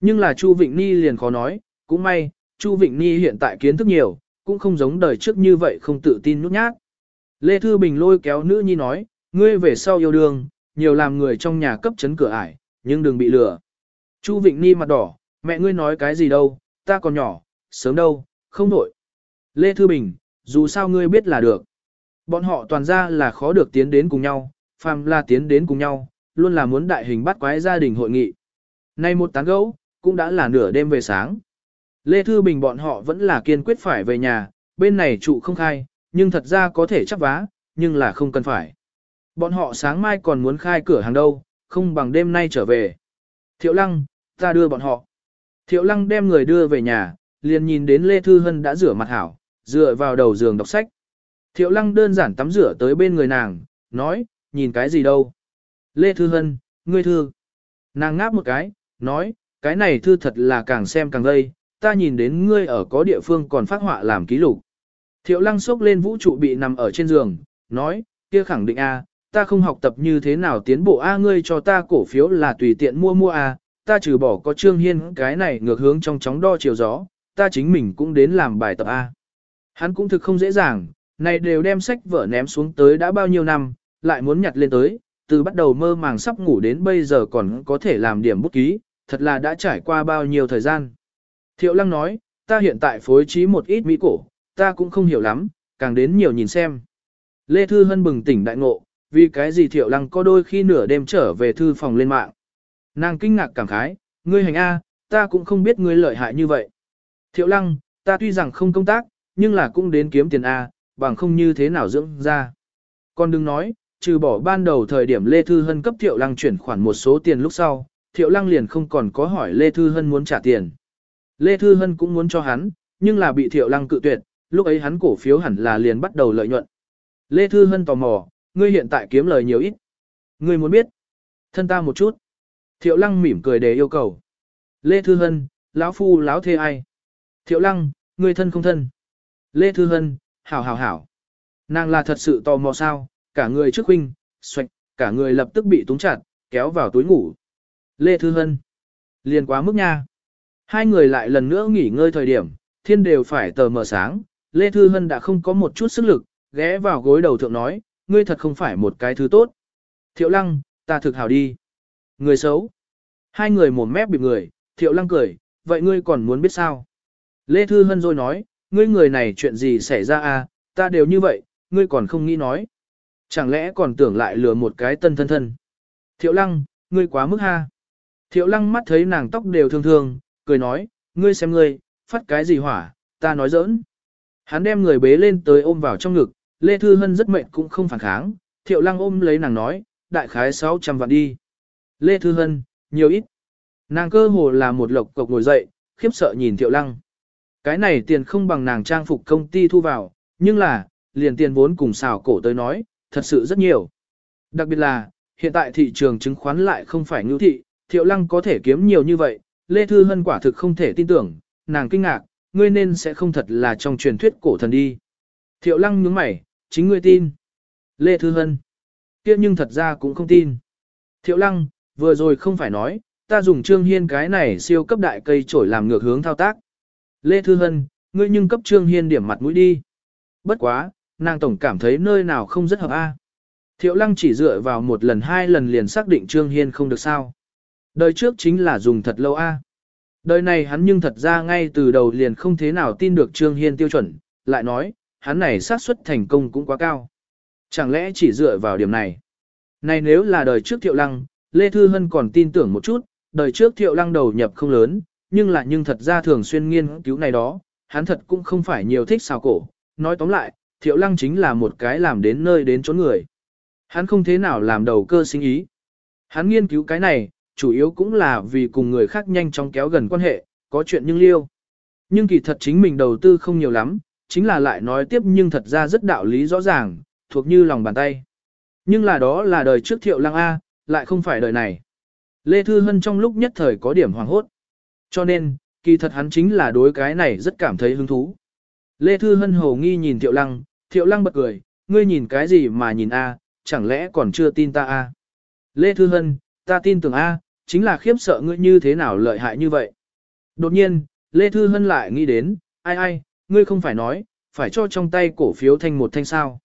Nhưng là Chu Vịnh Ni liền khó nói, cũng may, Chu Vịnh Ni hiện tại kiến thức nhiều, cũng không giống đời trước như vậy không tự tin nhút nhát. Lê Thư Bình lôi kéo nữ nhi nói, ngươi về sau yêu đương, nhiều làm người trong nhà cấp chấn cửa ải, nhưng đừng bị lừa. Chu Vịnh Ni mặt đỏ, Mẹ ngươi nói cái gì đâu, ta còn nhỏ, sớm đâu, không nổi. Lê Thư Bình, dù sao ngươi biết là được. Bọn họ toàn ra là khó được tiến đến cùng nhau, phàm là tiến đến cùng nhau, luôn là muốn đại hình bắt quái gia đình hội nghị. Nay một tán gấu, cũng đã là nửa đêm về sáng. Lê Thư Bình bọn họ vẫn là kiên quyết phải về nhà, bên này trụ không khai, nhưng thật ra có thể chắc vá, nhưng là không cần phải. Bọn họ sáng mai còn muốn khai cửa hàng đâu, không bằng đêm nay trở về. Thiệu Lăng, ta đưa bọn họ. Thiệu lăng đem người đưa về nhà, liền nhìn đến Lê Thư Hân đã rửa mặt hảo, dựa vào đầu giường đọc sách. Thiệu lăng đơn giản tắm rửa tới bên người nàng, nói, nhìn cái gì đâu. Lê Thư Hân, ngươi thư. Nàng ngáp một cái, nói, cái này thư thật là càng xem càng gây, ta nhìn đến ngươi ở có địa phương còn phát họa làm ký lục. Thiệu lăng sốc lên vũ trụ bị nằm ở trên giường, nói, kia khẳng định a ta không học tập như thế nào tiến bộ a ngươi cho ta cổ phiếu là tùy tiện mua mua a à, ta trừ bỏ có Trương Hiên cái này ngược hướng trong chóng đo chiều gió, ta chính mình cũng đến làm bài tập A. Hắn cũng thực không dễ dàng, này đều đem sách vở ném xuống tới đã bao nhiêu năm, lại muốn nhặt lên tới, từ bắt đầu mơ màng sắp ngủ đến bây giờ còn có thể làm điểm bút ký, thật là đã trải qua bao nhiêu thời gian. Thiệu Lăng nói, ta hiện tại phối trí một ít mỹ cổ, ta cũng không hiểu lắm, càng đến nhiều nhìn xem. Lê Thư Hân bừng tỉnh đại ngộ, vì cái gì Thiệu Lăng có đôi khi nửa đêm trở về thư phòng lên mạng. Nàng kinh ngạc cảm khái, ngươi hành A, ta cũng không biết ngươi lợi hại như vậy. Thiệu lăng, ta tuy rằng không công tác, nhưng là cũng đến kiếm tiền A, bằng không như thế nào dưỡng ra. Còn đừng nói, trừ bỏ ban đầu thời điểm Lê Thư Hân cấp Thiệu lăng chuyển khoản một số tiền lúc sau, Thiệu lăng liền không còn có hỏi Lê Thư Hân muốn trả tiền. Lê Thư Hân cũng muốn cho hắn, nhưng là bị Thiệu lăng cự tuyệt, lúc ấy hắn cổ phiếu hẳn là liền bắt đầu lợi nhuận. Lê Thư Hân tò mò, ngươi hiện tại kiếm lời nhiều ít. Ngươi muốn biết. Thân ta một chút. Thiệu lăng mỉm cười để yêu cầu. Lê Thư Hân, lão phu lão thê ai? Thiệu lăng, người thân không thân. Lê Thư Hân, hảo hảo hảo. Nàng là thật sự tò mò sao, cả người trước huynh, xoạch, cả người lập tức bị túng chặt, kéo vào túi ngủ. Lê Thư Hân, liền quá mức nha. Hai người lại lần nữa nghỉ ngơi thời điểm, thiên đều phải tờ mờ sáng, Lê Thư Hân đã không có một chút sức lực, ghé vào gối đầu thượng nói, ngươi thật không phải một cái thứ tốt. Thiệu lăng, ta thực hảo đi người xấu. Hai người mồm mép bịp người, thiệu lăng cười, vậy ngươi còn muốn biết sao? Lê Thư Hân rồi nói, ngươi người này chuyện gì xảy ra à, ta đều như vậy, ngươi còn không nghĩ nói. Chẳng lẽ còn tưởng lại lừa một cái tân thân thân? Thiệu lăng, ngươi quá mức ha. Thiệu lăng mắt thấy nàng tóc đều thương thương, cười nói, ngươi xem ngươi, phát cái gì hỏa, ta nói giỡn. Hắn đem người bế lên tới ôm vào trong ngực, Lê Thư Hân rất mệt cũng không phản kháng, thiệu lăng ôm lấy nàng nói, đại khái 600 vạn đi. Lê Thư Hân, nhiều ít. Nàng cơ hồ là một lộc cộc ngồi dậy, khiếp sợ nhìn Thiệu Lăng. Cái này tiền không bằng nàng trang phục công ty thu vào, nhưng là, liền tiền vốn cùng xào cổ tới nói, thật sự rất nhiều. Đặc biệt là, hiện tại thị trường chứng khoán lại không phải ngữ thị, Thiệu Lăng có thể kiếm nhiều như vậy, Lê Thư Hân quả thực không thể tin tưởng, nàng kinh ngạc, ngươi nên sẽ không thật là trong truyền thuyết cổ thần đi. Thiệu Lăng nhướng mày, chính ngươi tin. Lê Thư Hân. kia nhưng thật ra cũng không tin. Thiệu Lăng, Vừa rồi không phải nói, ta dùng Trương Hiên cái này siêu cấp đại cây trổi làm ngược hướng thao tác. Lê Thư Hân, ngươi nhưng cấp Trương Hiên điểm mặt mũi đi. Bất quá, nàng tổng cảm thấy nơi nào không rất hợp a. Thiệu Lăng chỉ dựa vào một lần hai lần liền xác định Trương Hiên không được sao. Đời trước chính là dùng thật lâu a. Đời này hắn nhưng thật ra ngay từ đầu liền không thế nào tin được Trương Hiên tiêu chuẩn, lại nói, hắn này xác suất thành công cũng quá cao. Chẳng lẽ chỉ dựa vào điểm này? Này nếu là đời trước Thiệu Lăng, Lê Thư Hân còn tin tưởng một chút, đời trước thiệu lăng đầu nhập không lớn, nhưng là nhưng thật ra thường xuyên nghiên cứu này đó, hắn thật cũng không phải nhiều thích xào cổ. Nói tóm lại, thiệu lăng chính là một cái làm đến nơi đến chỗ người. Hắn không thế nào làm đầu cơ sinh ý. Hắn nghiên cứu cái này, chủ yếu cũng là vì cùng người khác nhanh chóng kéo gần quan hệ, có chuyện nhưng liêu. Nhưng kỳ thật chính mình đầu tư không nhiều lắm, chính là lại nói tiếp nhưng thật ra rất đạo lý rõ ràng, thuộc như lòng bàn tay. Nhưng là đó là đời trước thiệu lăng A, lại không phải đời này. Lê Thư Hân trong lúc nhất thời có điểm hoàng hốt. Cho nên, kỳ thật hắn chính là đối cái này rất cảm thấy hứng thú. Lê Thư Hân hồ nghi nhìn Thiệu Lăng, Thiệu Lăng bật cười, ngươi nhìn cái gì mà nhìn a chẳng lẽ còn chưa tin ta a? Lê Thư Hân, ta tin tưởng a chính là khiếp sợ ngươi như thế nào lợi hại như vậy. Đột nhiên, Lê Thư Hân lại nghĩ đến, ai ai, ngươi không phải nói, phải cho trong tay cổ phiếu thanh một thanh sao.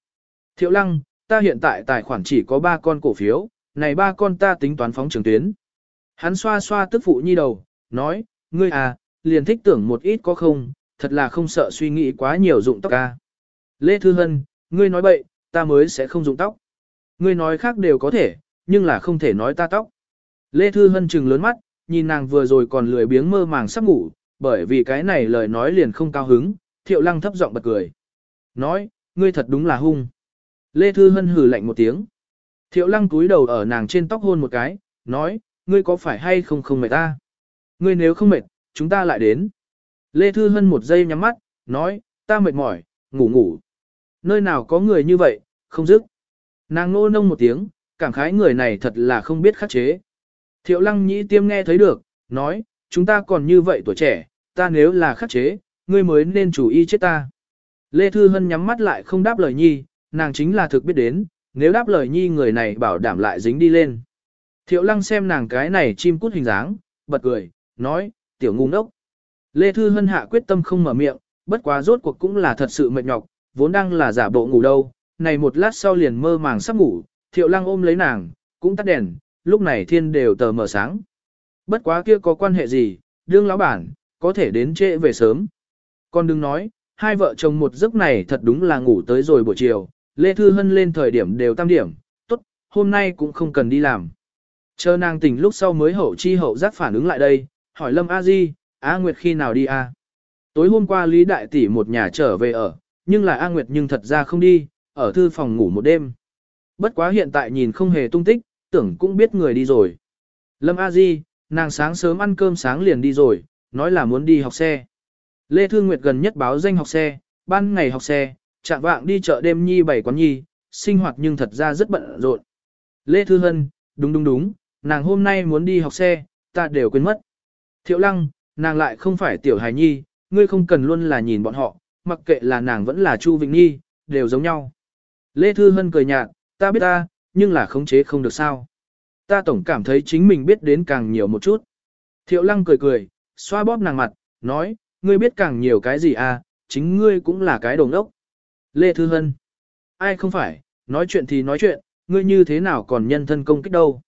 Thiệu Lăng, ta hiện tại tài khoản chỉ có 3 con cổ phiếu, này ba con ta tính toán phóng trường tuyến. Hắn xoa xoa tức phụ nhi đầu, nói, ngươi à, liền thích tưởng một ít có không, thật là không sợ suy nghĩ quá nhiều dụng tóc ca. Lê Thư Hân, ngươi nói bậy, ta mới sẽ không dụng tóc. Ngươi nói khác đều có thể, nhưng là không thể nói ta tóc. Lê Thư Hân trừng lớn mắt, nhìn nàng vừa rồi còn lười biếng mơ màng sắp ngủ, bởi vì cái này lời nói liền không cao hứng, thiệu lăng thấp giọng bật cười. Nói, ngươi thật đúng là hung. Lê Thư Hân hừ lạnh một tiếng. Thiệu lăng túi đầu ở nàng trên tóc hôn một cái, nói, ngươi có phải hay không không mệt ta? Ngươi nếu không mệt, chúng ta lại đến. Lê Thư Hân một giây nhắm mắt, nói, ta mệt mỏi, ngủ ngủ. Nơi nào có người như vậy, không dứt. Nàng nô nông một tiếng, cảm khái người này thật là không biết khắc chế. Thiệu lăng nhĩ tiêm nghe thấy được, nói, chúng ta còn như vậy tuổi trẻ, ta nếu là khắc chế, ngươi mới nên chủ ý chết ta. Lê Thư Hân nhắm mắt lại không đáp lời nhi, nàng chính là thực biết đến, nếu đáp lời nhi người này bảo đảm lại dính đi lên. Thiệu lăng xem nàng cái này chim cút hình dáng, bật cười, nói, tiểu ngu ngốc. Lê Thư Hân hạ quyết tâm không mở miệng, bất quá rốt cuộc cũng là thật sự mệt nhọc, vốn đang là giả bộ ngủ đâu, này một lát sau liền mơ màng sắp ngủ, thiệu lăng ôm lấy nàng, cũng tắt đèn, lúc này thiên đều tờ mờ sáng. Bất quá kia có quan hệ gì, đương lão bản, có thể đến trễ về sớm. Con đừng nói, hai vợ chồng một giấc này thật đúng là ngủ tới rồi buổi chiều, Lê Thư Hân lên thời điểm đều tam điểm, tốt, hôm nay cũng không cần đi làm. Chờ nàng tỉnh lúc sau mới hậu chi hậu giác phản ứng lại đây, hỏi Lâm A Di, A Nguyệt khi nào đi A. À? Tối hôm qua Lý Đại Tỷ một nhà trở về ở, nhưng là A Nguyệt nhưng thật ra không đi, ở thư phòng ngủ một đêm. Bất quá hiện tại nhìn không hề tung tích, tưởng cũng biết người đi rồi. Lâm A Di, nàng sáng sớm ăn cơm sáng liền đi rồi, nói là muốn đi học xe. Lê Thư Nguyệt gần nhất báo danh học xe, ban ngày học xe, chạm vạng đi chợ đêm nhi bảy quán nhi, sinh hoạt nhưng thật ra rất bận rộn. Lê Thư Hân, đúng đúng đúng, nàng hôm nay muốn đi học xe, ta đều quên mất. Thiệu Lăng, nàng lại không phải tiểu hài nhi, ngươi không cần luôn là nhìn bọn họ, mặc kệ là nàng vẫn là Chu Vịnh Nhi, đều giống nhau. Lê Thư Hân cười nhạt, ta biết ta, nhưng là khống chế không được sao. Ta tổng cảm thấy chính mình biết đến càng nhiều một chút. Thiệu Lăng cười cười, xoa bóp nàng mặt, nói, ngươi biết càng nhiều cái gì à, chính ngươi cũng là cái đồng ốc. Lê Thư Hân. Ai không phải, nói chuyện thì nói chuyện, ngươi như thế nào còn nhân thân công kích đâu.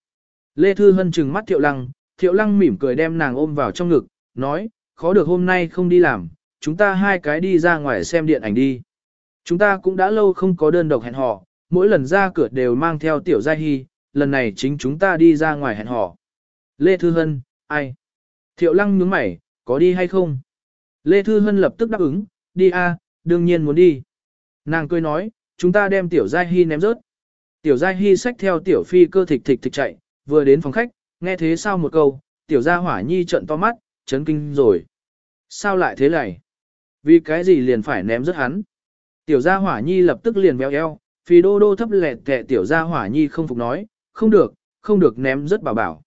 Lê Thư Hân trừng mắt Thiệu Lăng, Thiệu Lăng mỉm cười đem nàng ôm vào trong ngực, nói, khó được hôm nay không đi làm, chúng ta hai cái đi ra ngoài xem điện ảnh đi. Chúng ta cũng đã lâu không có đơn độc hẹn hò, mỗi lần ra cửa đều mang theo Tiểu Giai Hy, lần này chính chúng ta đi ra ngoài hẹn hò. Lê Thư Hân, ai? Thiệu Lăng nhướng mày, có đi hay không? Lê Thư Hân lập tức đáp ứng, đi a đương nhiên muốn đi. Nàng cười nói, chúng ta đem tiểu giai hy ném rớt. Tiểu giai hy xách theo tiểu phi cơ thịch thịch thịch chạy, vừa đến phòng khách, nghe thế sao một câu, tiểu gia hỏa nhi trận to mắt, chấn kinh rồi. Sao lại thế này? Vì cái gì liền phải ném rớt hắn? Tiểu gia hỏa nhi lập tức liền béo eo, phi đô đô thấp lẹt tệ tiểu gia hỏa nhi không phục nói, không được, không được ném rớt bảo bảo.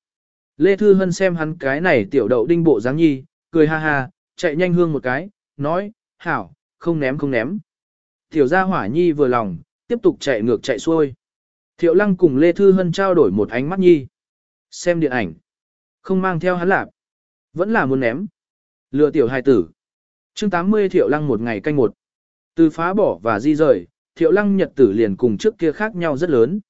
Lê Thư Hân xem hắn cái này tiểu đậu đinh bộ dáng nhi, cười ha ha, chạy nhanh hương một cái, nói, hảo, không ném không ném. Tiểu gia hỏa nhi vừa lòng, tiếp tục chạy ngược chạy xuôi. Thiệu lăng cùng Lê Thư Hân trao đổi một ánh mắt nhi. Xem điện ảnh. Không mang theo hắn lạp. Vẫn là muốn ném. Lừa tiểu hài tử. chương 80 Thiệu lăng một ngày canh một. Từ phá bỏ và di rời, Thiệu lăng nhật tử liền cùng trước kia khác nhau rất lớn.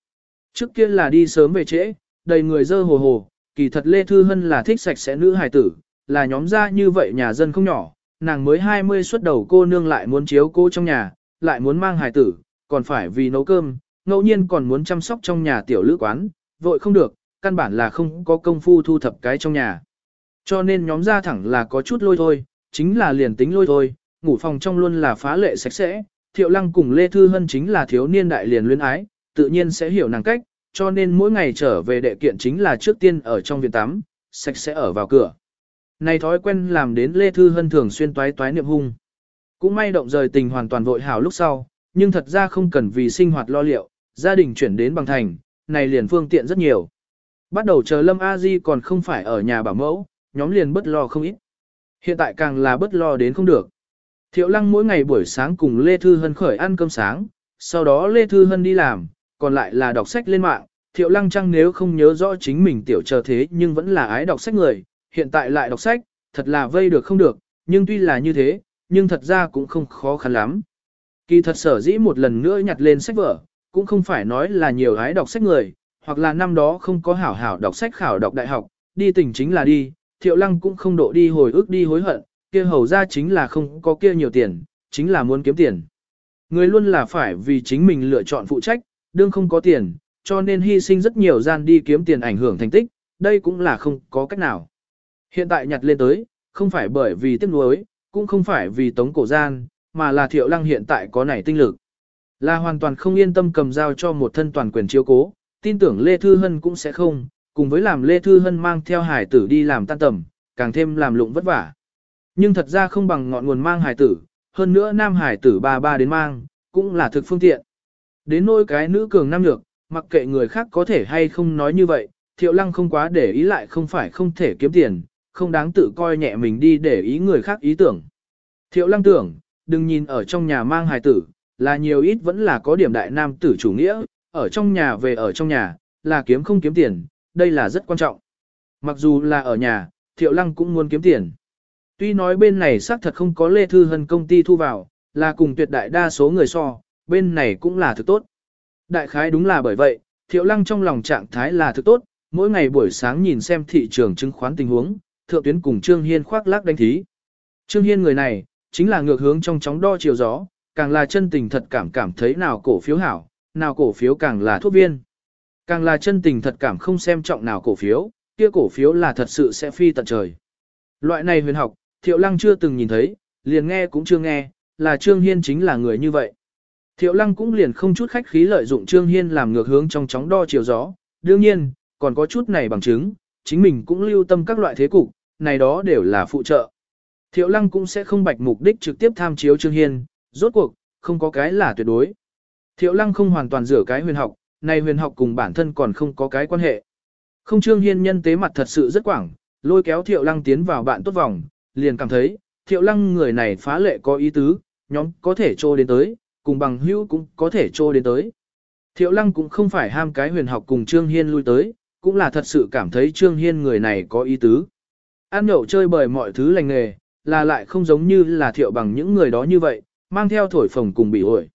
Trước kia là đi sớm về trễ, đầy người dơ hồ hồ, kỳ thật Lê Thư Hân là thích sạch sẽ nữ hài tử, là nhóm ra như vậy nhà dân không nhỏ, nàng mới 20 xuất đầu cô nương lại muốn chiếu cô trong nhà, lại muốn mang hài tử, còn phải vì nấu cơm, ngẫu nhiên còn muốn chăm sóc trong nhà tiểu lữ quán, vội không được, căn bản là không có công phu thu thập cái trong nhà. Cho nên nhóm ra thẳng là có chút lôi thôi, chính là liền tính lôi thôi, ngủ phòng trong luôn là phá lệ sạch sẽ, thiệu lăng cùng Lê Thư Hân chính là thiếu niên đại liền luyến ái, tự nhiên sẽ hiểu nàng cách, cho nên mỗi ngày trở về đệ kiện chính là trước tiên ở trong viện tắm, sạch sẽ ở vào cửa. Này thói quen làm đến Lê Thư Hân thường xuyên toái toái niệm hung. Cũng may động rời tình hoàn toàn vội hảo lúc sau, nhưng thật ra không cần vì sinh hoạt lo liệu, gia đình chuyển đến bằng thành, này liền phương tiện rất nhiều. Bắt đầu chờ Lâm A Di còn không phải ở nhà bảo mẫu, nhóm liền bất lo không ít. Hiện tại càng là bất lo đến không được. Thiệu Lăng mỗi ngày buổi sáng cùng Lê Thư Hân khởi ăn cơm sáng, sau đó Lê Thư Hân đi làm, còn lại là đọc sách lên mạng. Thiệu Lăng chăng nếu không nhớ rõ chính mình tiểu chờ thế nhưng vẫn là ái đọc sách người, hiện tại lại đọc sách, thật là vây được không được, nhưng tuy là như thế, nhưng thật ra cũng không khó khăn lắm. Kỳ thật sở dĩ một lần nữa nhặt lên sách vở, cũng không phải nói là nhiều gái đọc sách người, hoặc là năm đó không có hảo hảo đọc sách khảo đọc đại học, đi tỉnh chính là đi, thiệu lăng cũng không độ đi hồi ức đi hối hận, kia hầu ra chính là không có kia nhiều tiền, chính là muốn kiếm tiền. Người luôn là phải vì chính mình lựa chọn phụ trách, đương không có tiền, cho nên hy sinh rất nhiều gian đi kiếm tiền ảnh hưởng thành tích, đây cũng là không có cách nào. Hiện tại nhặt lên tới, không phải bởi vì tiếc nuối, cũng không phải vì tống cổ gian, mà là thiệu lăng hiện tại có nảy tinh lực. Là hoàn toàn không yên tâm cầm dao cho một thân toàn quyền chiếu cố, tin tưởng Lê Thư Hân cũng sẽ không, cùng với làm Lê Thư Hân mang theo hải tử đi làm tan tầm, càng thêm làm lụng vất vả. Nhưng thật ra không bằng ngọn nguồn mang hải tử, hơn nữa nam hải tử ba ba đến mang, cũng là thực phương tiện. Đến nỗi cái nữ cường nam nhược, mặc kệ người khác có thể hay không nói như vậy, thiệu lăng không quá để ý lại không phải không thể kiếm tiền, không đáng tự coi nhẹ mình đi để ý người khác ý tưởng. Thiệu lăng tưởng, đừng nhìn ở trong nhà mang hài tử, là nhiều ít vẫn là có điểm đại nam tử chủ nghĩa, ở trong nhà về ở trong nhà, là kiếm không kiếm tiền, đây là rất quan trọng. Mặc dù là ở nhà, Thiệu Lăng cũng muốn kiếm tiền. Tuy nói bên này xác thật không có Lê Thư Hân công ty thu vào, là cùng tuyệt đại đa số người so, bên này cũng là thứ tốt. Đại khái đúng là bởi vậy, Thiệu Lăng trong lòng trạng thái là thứ tốt, mỗi ngày buổi sáng nhìn xem thị trường chứng khoán tình huống, thượng tuyến cùng Trương Hiên khoác lác đánh thí. Trương Hiên người này, chính là ngược hướng trong chóng đo chiều gió, càng là chân tình thật cảm cảm thấy nào cổ phiếu hảo, nào cổ phiếu càng là thuốc viên. Càng là chân tình thật cảm không xem trọng nào cổ phiếu, kia cổ phiếu là thật sự sẽ phi tận trời. Loại này huyền học, Thiệu Lăng chưa từng nhìn thấy, liền nghe cũng chưa nghe, là Trương Hiên chính là người như vậy. Thiệu Lăng cũng liền không chút khách khí lợi dụng Trương Hiên làm ngược hướng trong chóng đo chiều gió, đương nhiên, còn có chút này bằng chứng, chính mình cũng lưu tâm các loại thế cục, này đó đều là phụ trợ. Thiệu lăng cũng sẽ không bạch mục đích trực tiếp tham chiếu Trương Hiên, rốt cuộc, không có cái là tuyệt đối. Thiệu lăng không hoàn toàn rửa cái huyền học, này huyền học cùng bản thân còn không có cái quan hệ. Không Trương Hiên nhân tế mặt thật sự rất quảng, lôi kéo Thiệu lăng tiến vào bạn tốt vòng, liền cảm thấy, Thiệu lăng người này phá lệ có ý tứ, nhóm có thể trô đến tới, cùng bằng hữu cũng có thể trô đến tới. Thiệu lăng cũng không phải ham cái huyền học cùng Trương Hiên lui tới, cũng là thật sự cảm thấy Trương Hiên người này có ý tứ. Ăn nhậu chơi bời mọi thứ lành nghề, là lại không giống như là thiệu bằng những người đó như vậy, mang theo thổi phồng cùng bị ổi.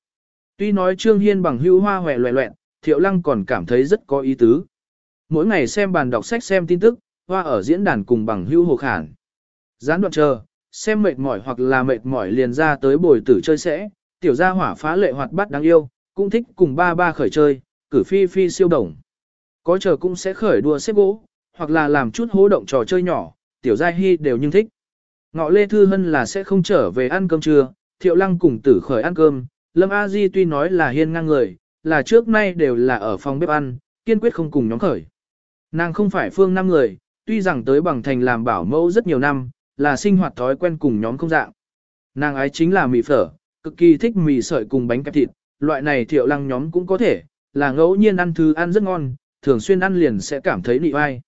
Tuy nói Trương Hiên bằng hưu hoa hòe loẹ loẹn, thiệu lăng còn cảm thấy rất có ý tứ. Mỗi ngày xem bàn đọc sách xem tin tức, hoa ở diễn đàn cùng bằng hưu hồ khản. Gián đoạn chờ, xem mệt mỏi hoặc là mệt mỏi liền ra tới bồi tử chơi sẽ, tiểu gia hỏa phá lệ hoạt bát đáng yêu, cũng thích cùng ba ba khởi chơi, cử phi phi siêu đồng. Có chờ cũng sẽ khởi đua xếp gỗ, hoặc là làm chút hố động trò chơi nhỏ, tiểu giai hy đều nhưng thích. Ngọ Lê Thư Hân là sẽ không trở về ăn cơm trưa, thiệu lăng cùng tử khởi ăn cơm, Lâm A Di tuy nói là hiên ngang người, là trước nay đều là ở phòng bếp ăn, kiên quyết không cùng nhóm khởi. Nàng không phải phương năm người, tuy rằng tới bằng thành làm bảo mẫu rất nhiều năm, là sinh hoạt thói quen cùng nhóm không dạng. Nàng ấy chính là mì phở, cực kỳ thích mì sợi cùng bánh kẹp thịt, loại này thiệu lăng nhóm cũng có thể, là ngẫu nhiên ăn thứ ăn rất ngon, thường xuyên ăn liền sẽ cảm thấy nị vai.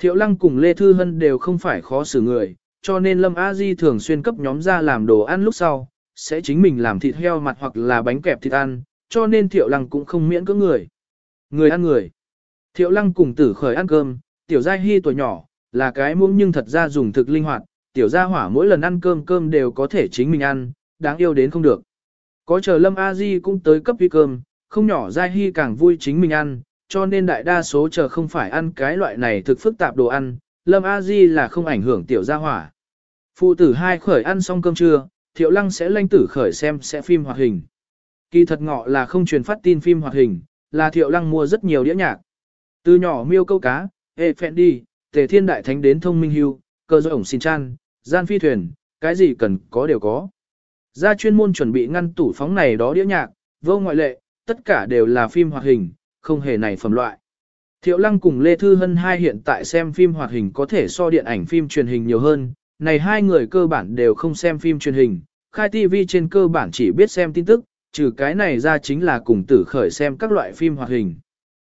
Thiệu Lăng cùng Lê Thư Hân đều không phải khó xử người, cho nên Lâm A Di thường xuyên cấp nhóm ra làm đồ ăn lúc sau, sẽ chính mình làm thịt heo mặt hoặc là bánh kẹp thịt ăn, cho nên Thiệu Lăng cũng không miễn cưỡng người. Người ăn người. Thiệu Lăng cùng Tử Khởi ăn cơm, Tiểu Gia Hi tuổi nhỏ, là cái muỗng nhưng thật ra dùng thực linh hoạt, Tiểu Gia Hỏa mỗi lần ăn cơm cơm đều có thể chính mình ăn, đáng yêu đến không được. Có chờ Lâm A Di cũng tới cấp vi cơm, không nhỏ Gia Hi càng vui chính mình ăn, cho nên đại đa số chờ không phải ăn cái loại này thực phức tạp đồ ăn, Lâm A Di là không ảnh hưởng tiểu gia hỏa. Phụ tử hai khởi ăn xong cơm trưa, Thiệu Lăng sẽ lanh tử khởi xem sẽ phim hoạt hình. Kỳ thật ngọ là không truyền phát tin phim hoạt hình, là Thiệu Lăng mua rất nhiều đĩa nhạc. Từ nhỏ miêu câu cá, hệ phẹn đi, tề thiên đại thánh đến thông minh hưu, cơ giới ổng xin chan, gian phi thuyền, cái gì cần có đều có. Gia chuyên môn chuẩn bị ngăn tủ phóng này đó đĩa nhạc, vô ngoại lệ, tất cả đều là phim hoạt hình, không hề này phẩm loại. Thiệu Lăng cùng Lê Thư Hân hai hiện tại xem phim hoạt hình có thể so điện ảnh phim truyền hình nhiều hơn, này hai người cơ bản đều không xem phim truyền hình, khai TV trên cơ bản chỉ biết xem tin tức, trừ cái này ra chính là cùng tử khởi xem các loại phim hoạt hình.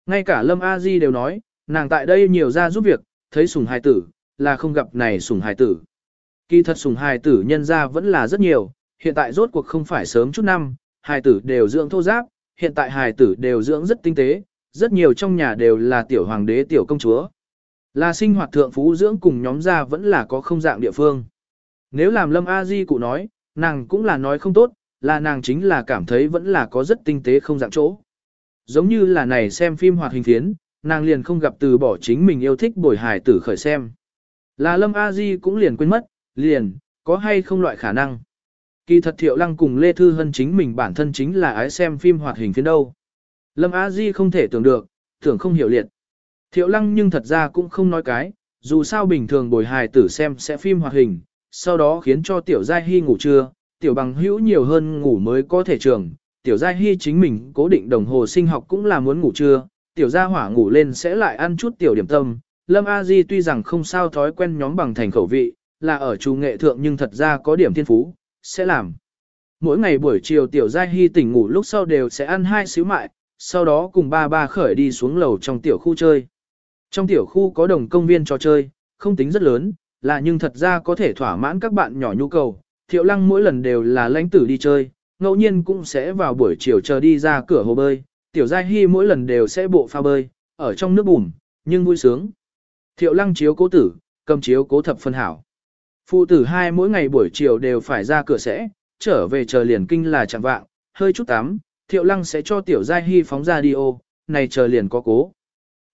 Ngay cả Lâm A Di đều nói, nàng tại đây nhiều ra giúp việc, thấy sùng hài tử, là không gặp này sùng hài tử. Kỳ thật sùng hài tử nhân ra vẫn là rất nhiều, hiện tại rốt cuộc không phải sớm chút năm, hài tử đều dưỡng thô giáp, hiện tại hài tử đều dưỡng rất tinh tế, rất nhiều trong nhà đều là tiểu hoàng đế tiểu công chúa. Là sinh hoạt thượng phú dưỡng cùng nhóm gia vẫn là có không dạng địa phương. Nếu làm Lâm A Di cụ nói, nàng cũng là nói không tốt, là nàng chính là cảm thấy vẫn là có rất tinh tế không dạng chỗ. Giống như là này xem phim hoạt hình phiến, nàng liền không gặp từ bỏ chính mình yêu thích bồi hài tử khởi xem. Là Lâm A Di cũng liền quên mất, liền, có hay không loại khả năng. Kỳ thật Thiệu Lăng cùng Lê Thư Hân chính mình bản thân chính là ái xem phim hoạt hình phiến đâu. Lâm Á Di không thể tưởng được, tưởng không hiểu liệt. Thiệu Lăng nhưng thật ra cũng không nói cái, dù sao bình thường bồi hài tử xem sẽ phim hoạt hình, sau đó khiến cho Tiểu Giai Hy ngủ trưa, Tiểu Bằng Hữu nhiều hơn ngủ mới có thể trường. Tiểu Giai Hy chính mình cố định đồng hồ sinh học cũng là muốn ngủ trưa, Tiểu Gia Hỏa ngủ lên sẽ lại ăn chút Tiểu Điểm Tâm. Lâm A Di tuy rằng không sao thói quen nhóm bằng thành khẩu vị, là ở chủ nghệ thượng nhưng thật ra có điểm thiên phú, sẽ làm. Mỗi ngày buổi chiều tiểu giai hy tỉnh ngủ lúc sau đều sẽ ăn hai xíu mại, sau đó cùng ba ba khởi đi xuống lầu trong tiểu khu chơi. Trong tiểu khu có đồng công viên trò chơi, không tính rất lớn, là nhưng thật ra có thể thỏa mãn các bạn nhỏ nhu cầu. Thiệu lăng mỗi lần đều là lãnh tử đi chơi, ngẫu nhiên cũng sẽ vào buổi chiều chờ đi ra cửa hồ bơi. Tiểu Giai Hy mỗi lần đều sẽ bộ pha bơi, ở trong nước bùn, nhưng vui sướng. Thiệu lăng chiếu cố tử, cầm chiếu cố thập phân hảo. Phụ tử hai mỗi ngày buổi chiều đều phải ra cửa sẽ, trở về chờ liền kinh là chẳng vạng, hơi chút tắm, thiệu lăng sẽ cho tiểu giai hy phóng ra đi ô, này chờ liền có cố.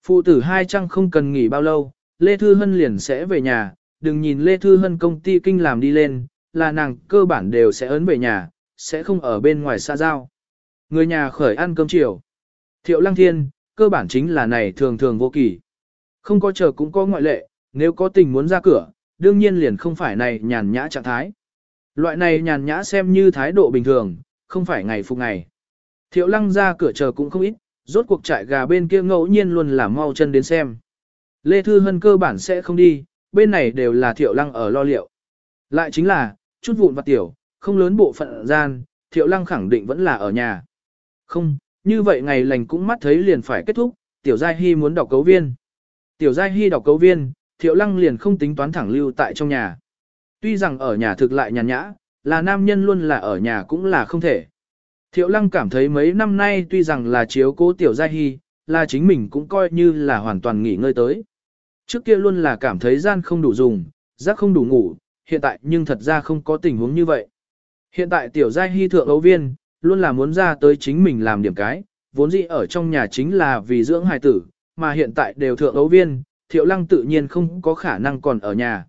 Phụ tử hai chăng không cần nghỉ bao lâu, Lê Thư Hân liền sẽ về nhà, đừng nhìn Lê Thư Hân công ty kinh làm đi lên, là nàng cơ bản đều sẽ ấn về nhà, sẽ không ở bên ngoài xa giao. Người nhà khởi ăn cơm chiều. Thiệu lăng thiên, cơ bản chính là này thường thường vô kỳ. Không có chờ cũng có ngoại lệ, nếu có tình muốn ra cửa, đương nhiên liền không phải này nhàn nhã trạng thái. Loại này nhàn nhã xem như thái độ bình thường, không phải ngày phục ngày. Thiệu lăng ra cửa chờ cũng không ít, rốt cuộc trại gà bên kia ngẫu nhiên luôn là mau chân đến xem. Lê Thư Hân cơ bản sẽ không đi, bên này đều là thiệu lăng ở lo liệu. Lại chính là, chút vụn vặt tiểu, không lớn bộ phận gian, thiệu lăng khẳng định vẫn là ở nhà. Không, như vậy ngày lành cũng mắt thấy liền phải kết thúc, tiểu giai hy muốn đọc cấu viên. Tiểu giai hy đọc cấu viên, thiệu lăng liền không tính toán thẳng lưu tại trong nhà. Tuy rằng ở nhà thực lại nhàn nhã, là nam nhân luôn là ở nhà cũng là không thể. Thiệu lăng cảm thấy mấy năm nay tuy rằng là chiếu cố tiểu gia hy, là chính mình cũng coi như là hoàn toàn nghỉ ngơi tới. Trước kia luôn là cảm thấy gian không đủ dùng, giấc không đủ ngủ, hiện tại nhưng thật ra không có tình huống như vậy. Hiện tại tiểu gia hy thượng ấu viên, luôn là muốn ra tới chính mình làm điểm cái, vốn dĩ ở trong nhà chính là vì dưỡng hài tử, mà hiện tại đều thượng ấu viên, thiệu lăng tự nhiên không có khả năng còn ở nhà.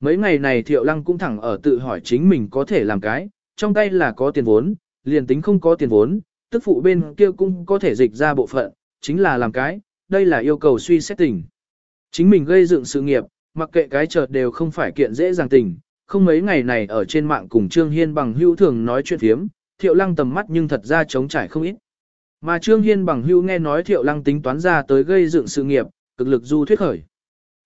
Mấy ngày này thiệu lăng cũng thẳng ở tự hỏi chính mình có thể làm cái, trong tay là có tiền vốn, liền tính không có tiền vốn, tức phụ bên kia cũng có thể dịch ra bộ phận, chính là làm cái, đây là yêu cầu suy xét tình. Chính mình gây dựng sự nghiệp, mặc kệ cái chợt đều không phải kiện dễ dàng tình, không mấy ngày này ở trên mạng cùng Trương Hiên bằng hữu thường nói chuyện thiếm, Thiệu Lăng tầm mắt nhưng thật ra trống trải không ít. Mà Trương Hiên bằng hữu nghe nói Thiệu Lăng tính toán ra tới gây dựng sự nghiệp, cực lực du thuyết khởi.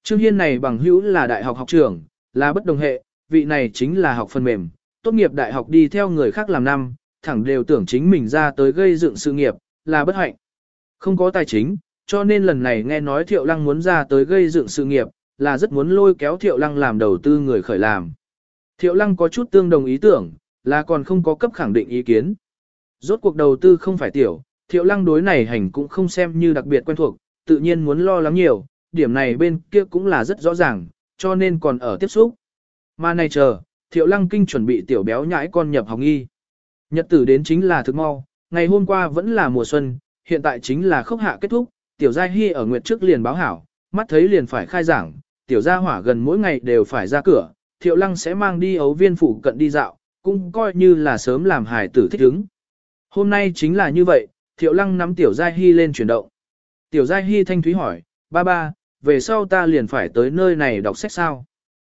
Trương Hiên này bằng hữu là đại học học trưởng, là bất đồng hệ, vị này chính là học phần mềm, tốt nghiệp đại học đi theo người khác làm năm, thẳng đều tưởng chính mình ra tới gây dựng sự nghiệp, là bất hạnh. Không có tài chính, cho nên lần này nghe nói Thiệu Lăng muốn ra tới gây dựng sự nghiệp, là rất muốn lôi kéo Thiệu Lăng làm đầu tư người khởi làm. Thiệu Lăng có chút tương đồng ý tưởng, là còn không có cấp khẳng định ý kiến. Rốt cuộc đầu tư không phải tiểu, Thiệu Lăng đối này hành cũng không xem như đặc biệt quen thuộc, tự nhiên muốn lo lắng nhiều, điểm này bên kia cũng là rất rõ ràng, cho nên còn ở tiếp xúc. Mà này chờ, thiệu lăng kinh chuẩn bị tiểu béo nhãi con nhập học nghi. Nhật tử đến chính là thực mau, ngày hôm qua vẫn là mùa xuân, hiện tại chính là khốc hạ kết thúc, tiểu gia hy ở nguyệt trước liền báo hảo, mắt thấy liền phải khai giảng, tiểu gia hỏa gần mỗi ngày đều phải ra cửa, thiệu lăng sẽ mang đi ấu viên phụ cận đi dạo, cũng coi như là sớm làm hài tử thích ứng. Hôm nay chính là như vậy, thiệu lăng nắm tiểu gia hy lên chuyển động. Tiểu Giai Hy thanh thúy hỏi, ba ba, về sau ta liền phải tới nơi này đọc sách sao?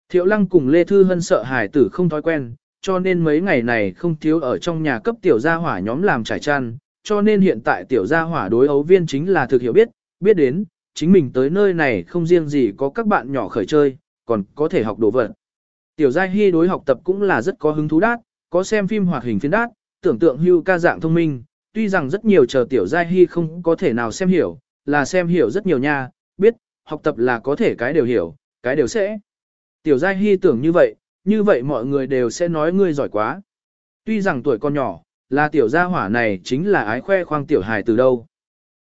Thiệu Lăng cùng Lê Thư Hân sợ hải tử không thói quen, cho nên mấy ngày này không thiếu ở trong nhà cấp tiểu gia hỏa nhóm làm trải chăn, cho nên hiện tại tiểu gia hỏa đối ấu viên chính là thực hiểu biết, biết đến, chính mình tới nơi này không riêng gì có các bạn nhỏ khởi chơi, còn có thể học đồ vật. Tiểu Giai Hy đối học tập cũng là rất có hứng thú đát, có xem phim hoạt hình phiên đát, tưởng tượng hưu ca dạng thông minh, tuy rằng rất nhiều chờ Tiểu Giai Hy không có thể nào xem hiểu, là xem hiểu rất nhiều nha, biết, học tập là có thể cái đều hiểu, cái đều sẽ. Tiểu Giai Hy tưởng như vậy, như vậy mọi người đều sẽ nói ngươi giỏi quá. Tuy rằng tuổi con nhỏ, là tiểu gia hỏa này chính là ái khoe khoang tiểu hài từ đâu.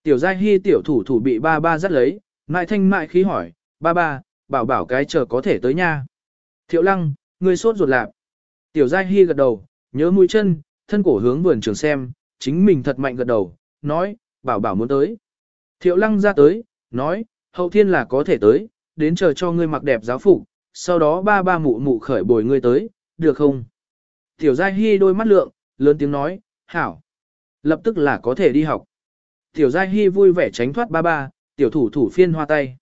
Tiểu Giai Hy tiểu thủ thủ bị ba ba dắt lấy, mại thanh mại khí hỏi, ba ba, bảo bảo cái chờ có thể tới nha. Thiệu lăng, ngươi sốt ruột lạc. Tiểu Giai Hy gật đầu, nhớ mũi chân, thân cổ hướng vườn trường xem, chính mình thật mạnh gật đầu, nói, bảo bảo muốn tới. Thiệu lăng ra tới, nói, hậu thiên là có thể tới, đến chờ cho ngươi mặc đẹp giáo phục, sau đó ba ba mụ mụ khởi bồi ngươi tới, được không? Tiểu Giai Hy đôi mắt lượng, lớn tiếng nói, hảo. Lập tức là có thể đi học. Tiểu Giai Hy vui vẻ tránh thoát ba ba, tiểu thủ thủ phiên hoa tay.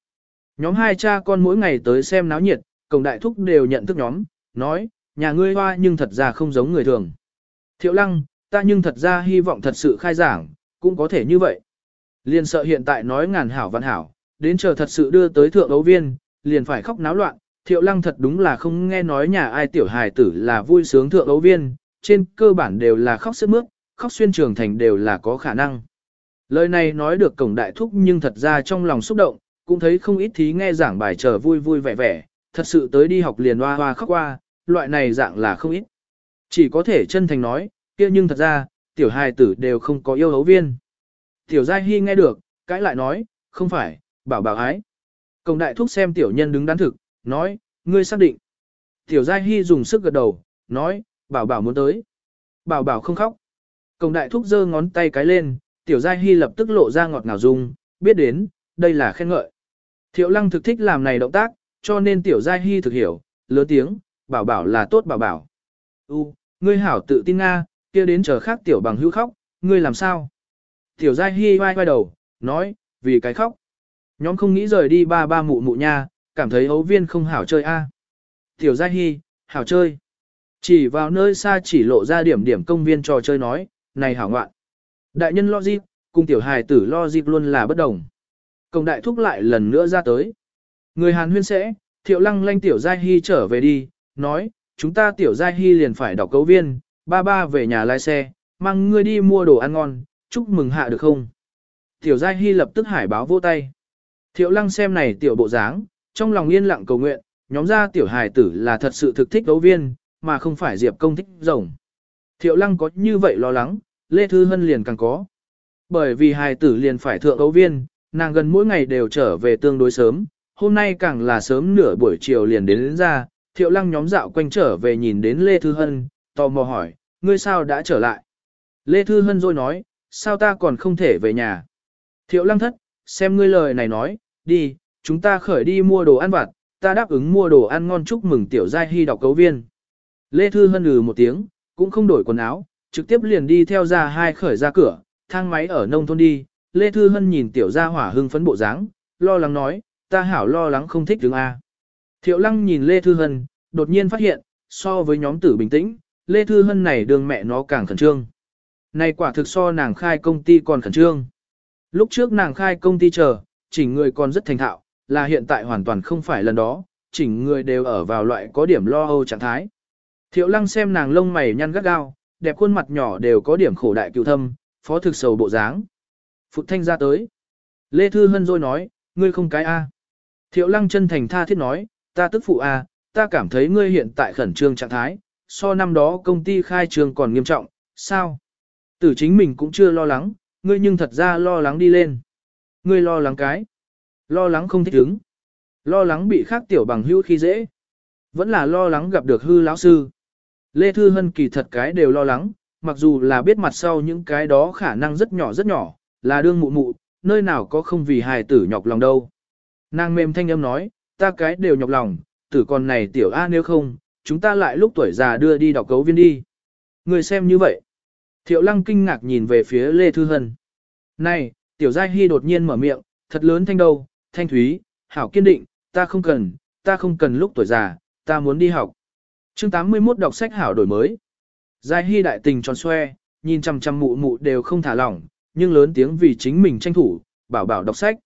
Nhóm hai cha con mỗi ngày tới xem náo nhiệt, cổng đại thúc đều nhận thức nhóm, nói, nhà ngươi hoa nhưng thật ra không giống người thường. Thiệu lăng, ta nhưng thật ra hy vọng thật sự khai giảng, cũng có thể như vậy. Liền sợ hiện tại nói ngàn hảo văn hảo, đến chờ thật sự đưa tới thượng đấu viên, liền phải khóc náo loạn, thiệu lăng thật đúng là không nghe nói nhà ai tiểu hài tử là vui sướng thượng đấu viên, trên cơ bản đều là khóc sức mướt, khóc xuyên trường thành đều là có khả năng. Lời này nói được cổng đại thúc nhưng thật ra trong lòng xúc động, cũng thấy không ít thí nghe giảng bài chờ vui vui vẻ vẻ, thật sự tới đi học liền hoa hoa khóc qua, loại này dạng là không ít. Chỉ có thể chân thành nói, kia nhưng thật ra, tiểu hài tử đều không có yêu hấu viên. Tiểu Giai Hy nghe được, cãi lại nói, không phải, bảo bảo ái. Công đại thúc xem tiểu nhân đứng đắn thực, nói, ngươi xác định. Tiểu Giai Hy dùng sức gật đầu, nói, bảo bảo muốn tới. Bảo bảo không khóc. Công đại thúc giơ ngón tay cái lên, tiểu Giai Hy lập tức lộ ra ngọt ngào dung, biết đến, đây là khen ngợi. Thiệu lăng thực thích làm này động tác, cho nên tiểu Giai Hy thực hiểu, lớn tiếng, bảo bảo là tốt bảo bảo. U, ngươi hảo tự tin Nga, kia đến chờ khác tiểu bằng hữu khóc, ngươi làm sao? Tiểu Giai Hi vai vai đầu, nói, vì cái khóc. Nhóm không nghĩ rời đi ba ba mụ mụ nha, cảm thấy ấu viên không hảo chơi a. Tiểu Giai Hi, hảo chơi. Chỉ vào nơi xa chỉ lộ ra điểm điểm công viên trò chơi nói, này hảo ngoạn. Đại nhân lo logic, cùng tiểu hài tử lo logic luôn là bất đồng. Công đại thúc lại lần nữa ra tới. Người Hàn huyên sẽ, thiệu lăng lanh tiểu Giai Hi trở về đi, nói, chúng ta tiểu Giai Hi liền phải đọc cấu viên, ba ba về nhà lái xe, mang ngươi đi mua đồ ăn ngon, chúc mừng hạ được không? Tiểu Giai Hy lập tức hải báo vô tay. Thiệu lăng xem này tiểu bộ dáng, trong lòng yên lặng cầu nguyện, nhóm ra tiểu hài tử là thật sự thực thích đấu viên, mà không phải diệp công thích rồng. Thiệu lăng có như vậy lo lắng, Lê Thư Hân liền càng có. Bởi vì hài tử liền phải thượng đấu viên, nàng gần mỗi ngày đều trở về tương đối sớm, hôm nay càng là sớm nửa buổi chiều liền đến, đến ra, thiệu lăng nhóm dạo quanh trở về nhìn đến Lê Thư Hân, tò mò hỏi, ngươi sao đã trở lại? Lê Thư Hân rồi nói, sao ta còn không thể về nhà. Thiệu lăng thất, xem ngươi lời này nói, đi, chúng ta khởi đi mua đồ ăn vặt, ta đáp ứng mua đồ ăn ngon chúc mừng tiểu giai hy đọc cấu viên. Lê Thư Hân ừ một tiếng, cũng không đổi quần áo, trực tiếp liền đi theo ra hai khởi ra cửa, thang máy ở nông thôn đi, Lê Thư Hân nhìn tiểu gia hỏa hưng phấn bộ dáng, lo lắng nói, ta hảo lo lắng không thích đứng A. Thiệu lăng nhìn Lê Thư Hân, đột nhiên phát hiện, so với nhóm tử bình tĩnh, Lê Thư Hân này đường mẹ nó càng khẩn trương. Này quả thực so nàng khai công ty còn khẩn trương. Lúc trước nàng khai công ty chờ, chỉnh người còn rất thành thạo, là hiện tại hoàn toàn không phải lần đó, chỉnh người đều ở vào loại có điểm lo âu trạng thái. Thiệu lăng xem nàng lông mày nhăn gắt gao, đẹp khuôn mặt nhỏ đều có điểm khổ đại cựu thâm, phó thực sầu bộ dáng. phụ thanh ra tới. Lê Thư Hân rồi nói, ngươi không cái A. Thiệu lăng chân thành tha thiết nói, ta tức phụ A, ta cảm thấy ngươi hiện tại khẩn trương trạng thái, so năm đó công ty khai trương còn nghiêm trọng, sao? Tử chính mình cũng chưa lo lắng, ngươi nhưng thật ra lo lắng đi lên. Ngươi lo lắng cái. Lo lắng không thích ứng. Lo lắng bị khác tiểu bằng hữu khi dễ. Vẫn là lo lắng gặp được hư lão sư. Lê Thư Hân kỳ thật cái đều lo lắng, mặc dù là biết mặt sau những cái đó khả năng rất nhỏ rất nhỏ, là đương mụ mụ, nơi nào có không vì hài tử nhọc lòng đâu. Nàng mềm thanh âm nói, ta cái đều nhọc lòng, tử con này tiểu A nếu không, chúng ta lại lúc tuổi già đưa đi đọc cấu viên đi. Người xem như vậy. Thiệu lăng kinh ngạc nhìn về phía Lê Thư Hân. Này, tiểu giai hy đột nhiên mở miệng, thật lớn thanh đầu, thanh thúy, hảo kiên định, ta không cần, ta không cần lúc tuổi già, ta muốn đi học. chương 81 đọc sách hảo đổi mới. Giai hy đại tình tròn xoe, nhìn chằm chằm mụ mụ đều không thả lỏng, nhưng lớn tiếng vì chính mình tranh thủ, bảo bảo đọc sách.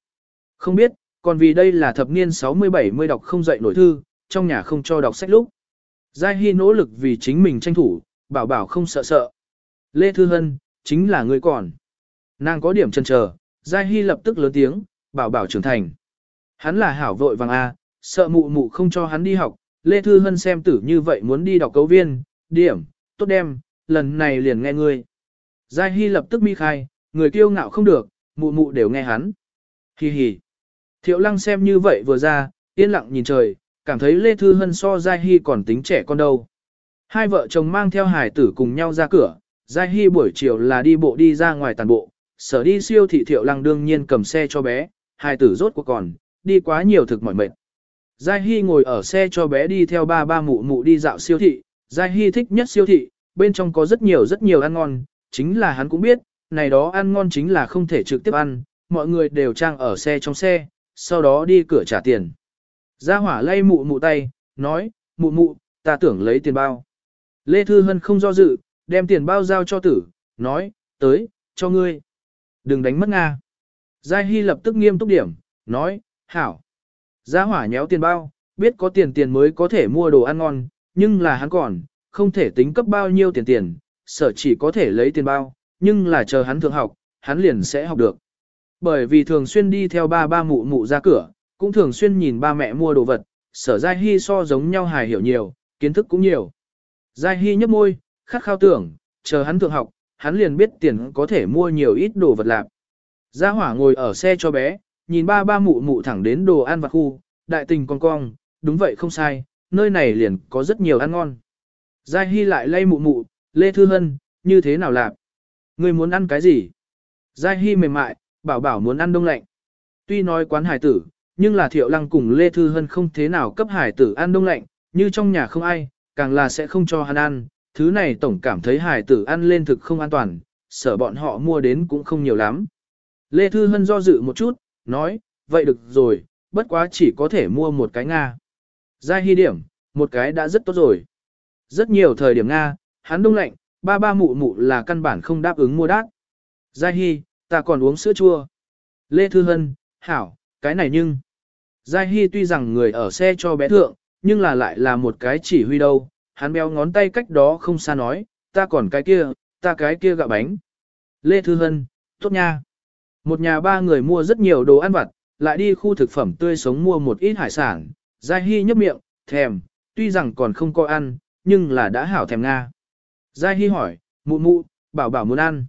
Không biết, còn vì đây là thập niên 60-70 đọc không dạy nổi thư, trong nhà không cho đọc sách lúc. Giai Hy nỗ lực vì chính mình tranh thủ, bảo bảo không sợ sợ, Lê Thư Hân, chính là người còn. Nàng có điểm chân chờ, Giai Hy lập tức lớn tiếng, bảo bảo trưởng thành. Hắn là hảo vội vàng A, sợ mụ mụ không cho hắn đi học, Lê Thư Hân xem tử như vậy muốn đi đọc cấu viên, điểm, tốt đem, lần này liền nghe ngươi. Giai Hy lập tức mi khai, người kiêu ngạo không được, mụ mụ đều nghe hắn. Hi hi. Thiệu lăng xem như vậy vừa ra, yên lặng nhìn trời, cảm thấy Lê Thư Hân so Giai Hy còn tính trẻ con đâu. Hai vợ chồng mang theo hải tử cùng nhau ra cửa, Giai Hy buổi chiều là đi bộ đi ra ngoài tàn bộ, sở đi siêu thị thiệu lăng đương nhiên cầm xe cho bé, hai tử rốt cuộc còn, đi quá nhiều thực mỏi mệt. Giai Hy ngồi ở xe cho bé đi theo ba ba mụ mụ đi dạo siêu thị, Giai Hy thích nhất siêu thị, bên trong có rất nhiều rất nhiều ăn ngon, chính là hắn cũng biết, này đó ăn ngon chính là không thể trực tiếp ăn, mọi người đều trang ở xe trong xe, sau đó đi cửa trả tiền. Gia hỏa lay mụ mụ tay, nói, mụ mụ, ta tưởng lấy tiền bao. Lê Thư Hân không do dự, đem tiền bao giao cho tử, nói, tới, cho ngươi. Đừng đánh mất Nga. Giai Hy lập tức nghiêm túc điểm, nói, hảo. Gia hỏa nhéo tiền bao, biết có tiền tiền mới có thể mua đồ ăn ngon, nhưng là hắn còn, không thể tính cấp bao nhiêu tiền tiền, sở chỉ có thể lấy tiền bao, nhưng là chờ hắn thường học, hắn liền sẽ học được. Bởi vì thường xuyên đi theo ba ba mụ mụ ra cửa, cũng thường xuyên nhìn ba mẹ mua đồ vật, sở Giai Hy so giống nhau hài hiểu nhiều, kiến thức cũng nhiều. Giai Hy nhấp môi, khát khao tưởng, chờ hắn thượng học, hắn liền biết tiền có thể mua nhiều ít đồ vật lạc. Gia hỏa ngồi ở xe cho bé, nhìn ba ba mụ mụ thẳng đến đồ ăn vặt khu, đại tình con cong, đúng vậy không sai, nơi này liền có rất nhiều ăn ngon. Giai Hy lại lay mụ mụ, Lê Thư Hân, như thế nào lạc? Người muốn ăn cái gì? Giai Hy mềm mại, bảo bảo muốn ăn đông lạnh. Tuy nói quán hải tử, nhưng là thiệu lăng cùng Lê Thư Hân không thế nào cấp hải tử ăn đông lạnh, như trong nhà không ai, càng là sẽ không cho hắn ăn, thứ này tổng cảm thấy hải tử ăn lên thực không an toàn, sợ bọn họ mua đến cũng không nhiều lắm. Lê Thư Hân do dự một chút, nói, vậy được rồi, bất quá chỉ có thể mua một cái Nga. Giai hy điểm, một cái đã rất tốt rồi. Rất nhiều thời điểm Nga, hắn đông lạnh, ba ba mụ mụ là căn bản không đáp ứng mua đát. Giai hy, ta còn uống sữa chua. Lê Thư Hân, hảo, cái này nhưng... Giai Hy tuy rằng người ở xe cho bé thượng, nhưng là lại là một cái chỉ huy đâu, hắn béo ngón tay cách đó không xa nói, ta còn cái kia, ta cái kia gạo bánh. Lê Thư Hân, tốt nha. Một nhà ba người mua rất nhiều đồ ăn vặt, lại đi khu thực phẩm tươi sống mua một ít hải sản, Giai Hy nhấp miệng, thèm, tuy rằng còn không có ăn, nhưng là đã hảo thèm Nga. Giai Hy hỏi, mụ mụ, bảo bảo muốn ăn.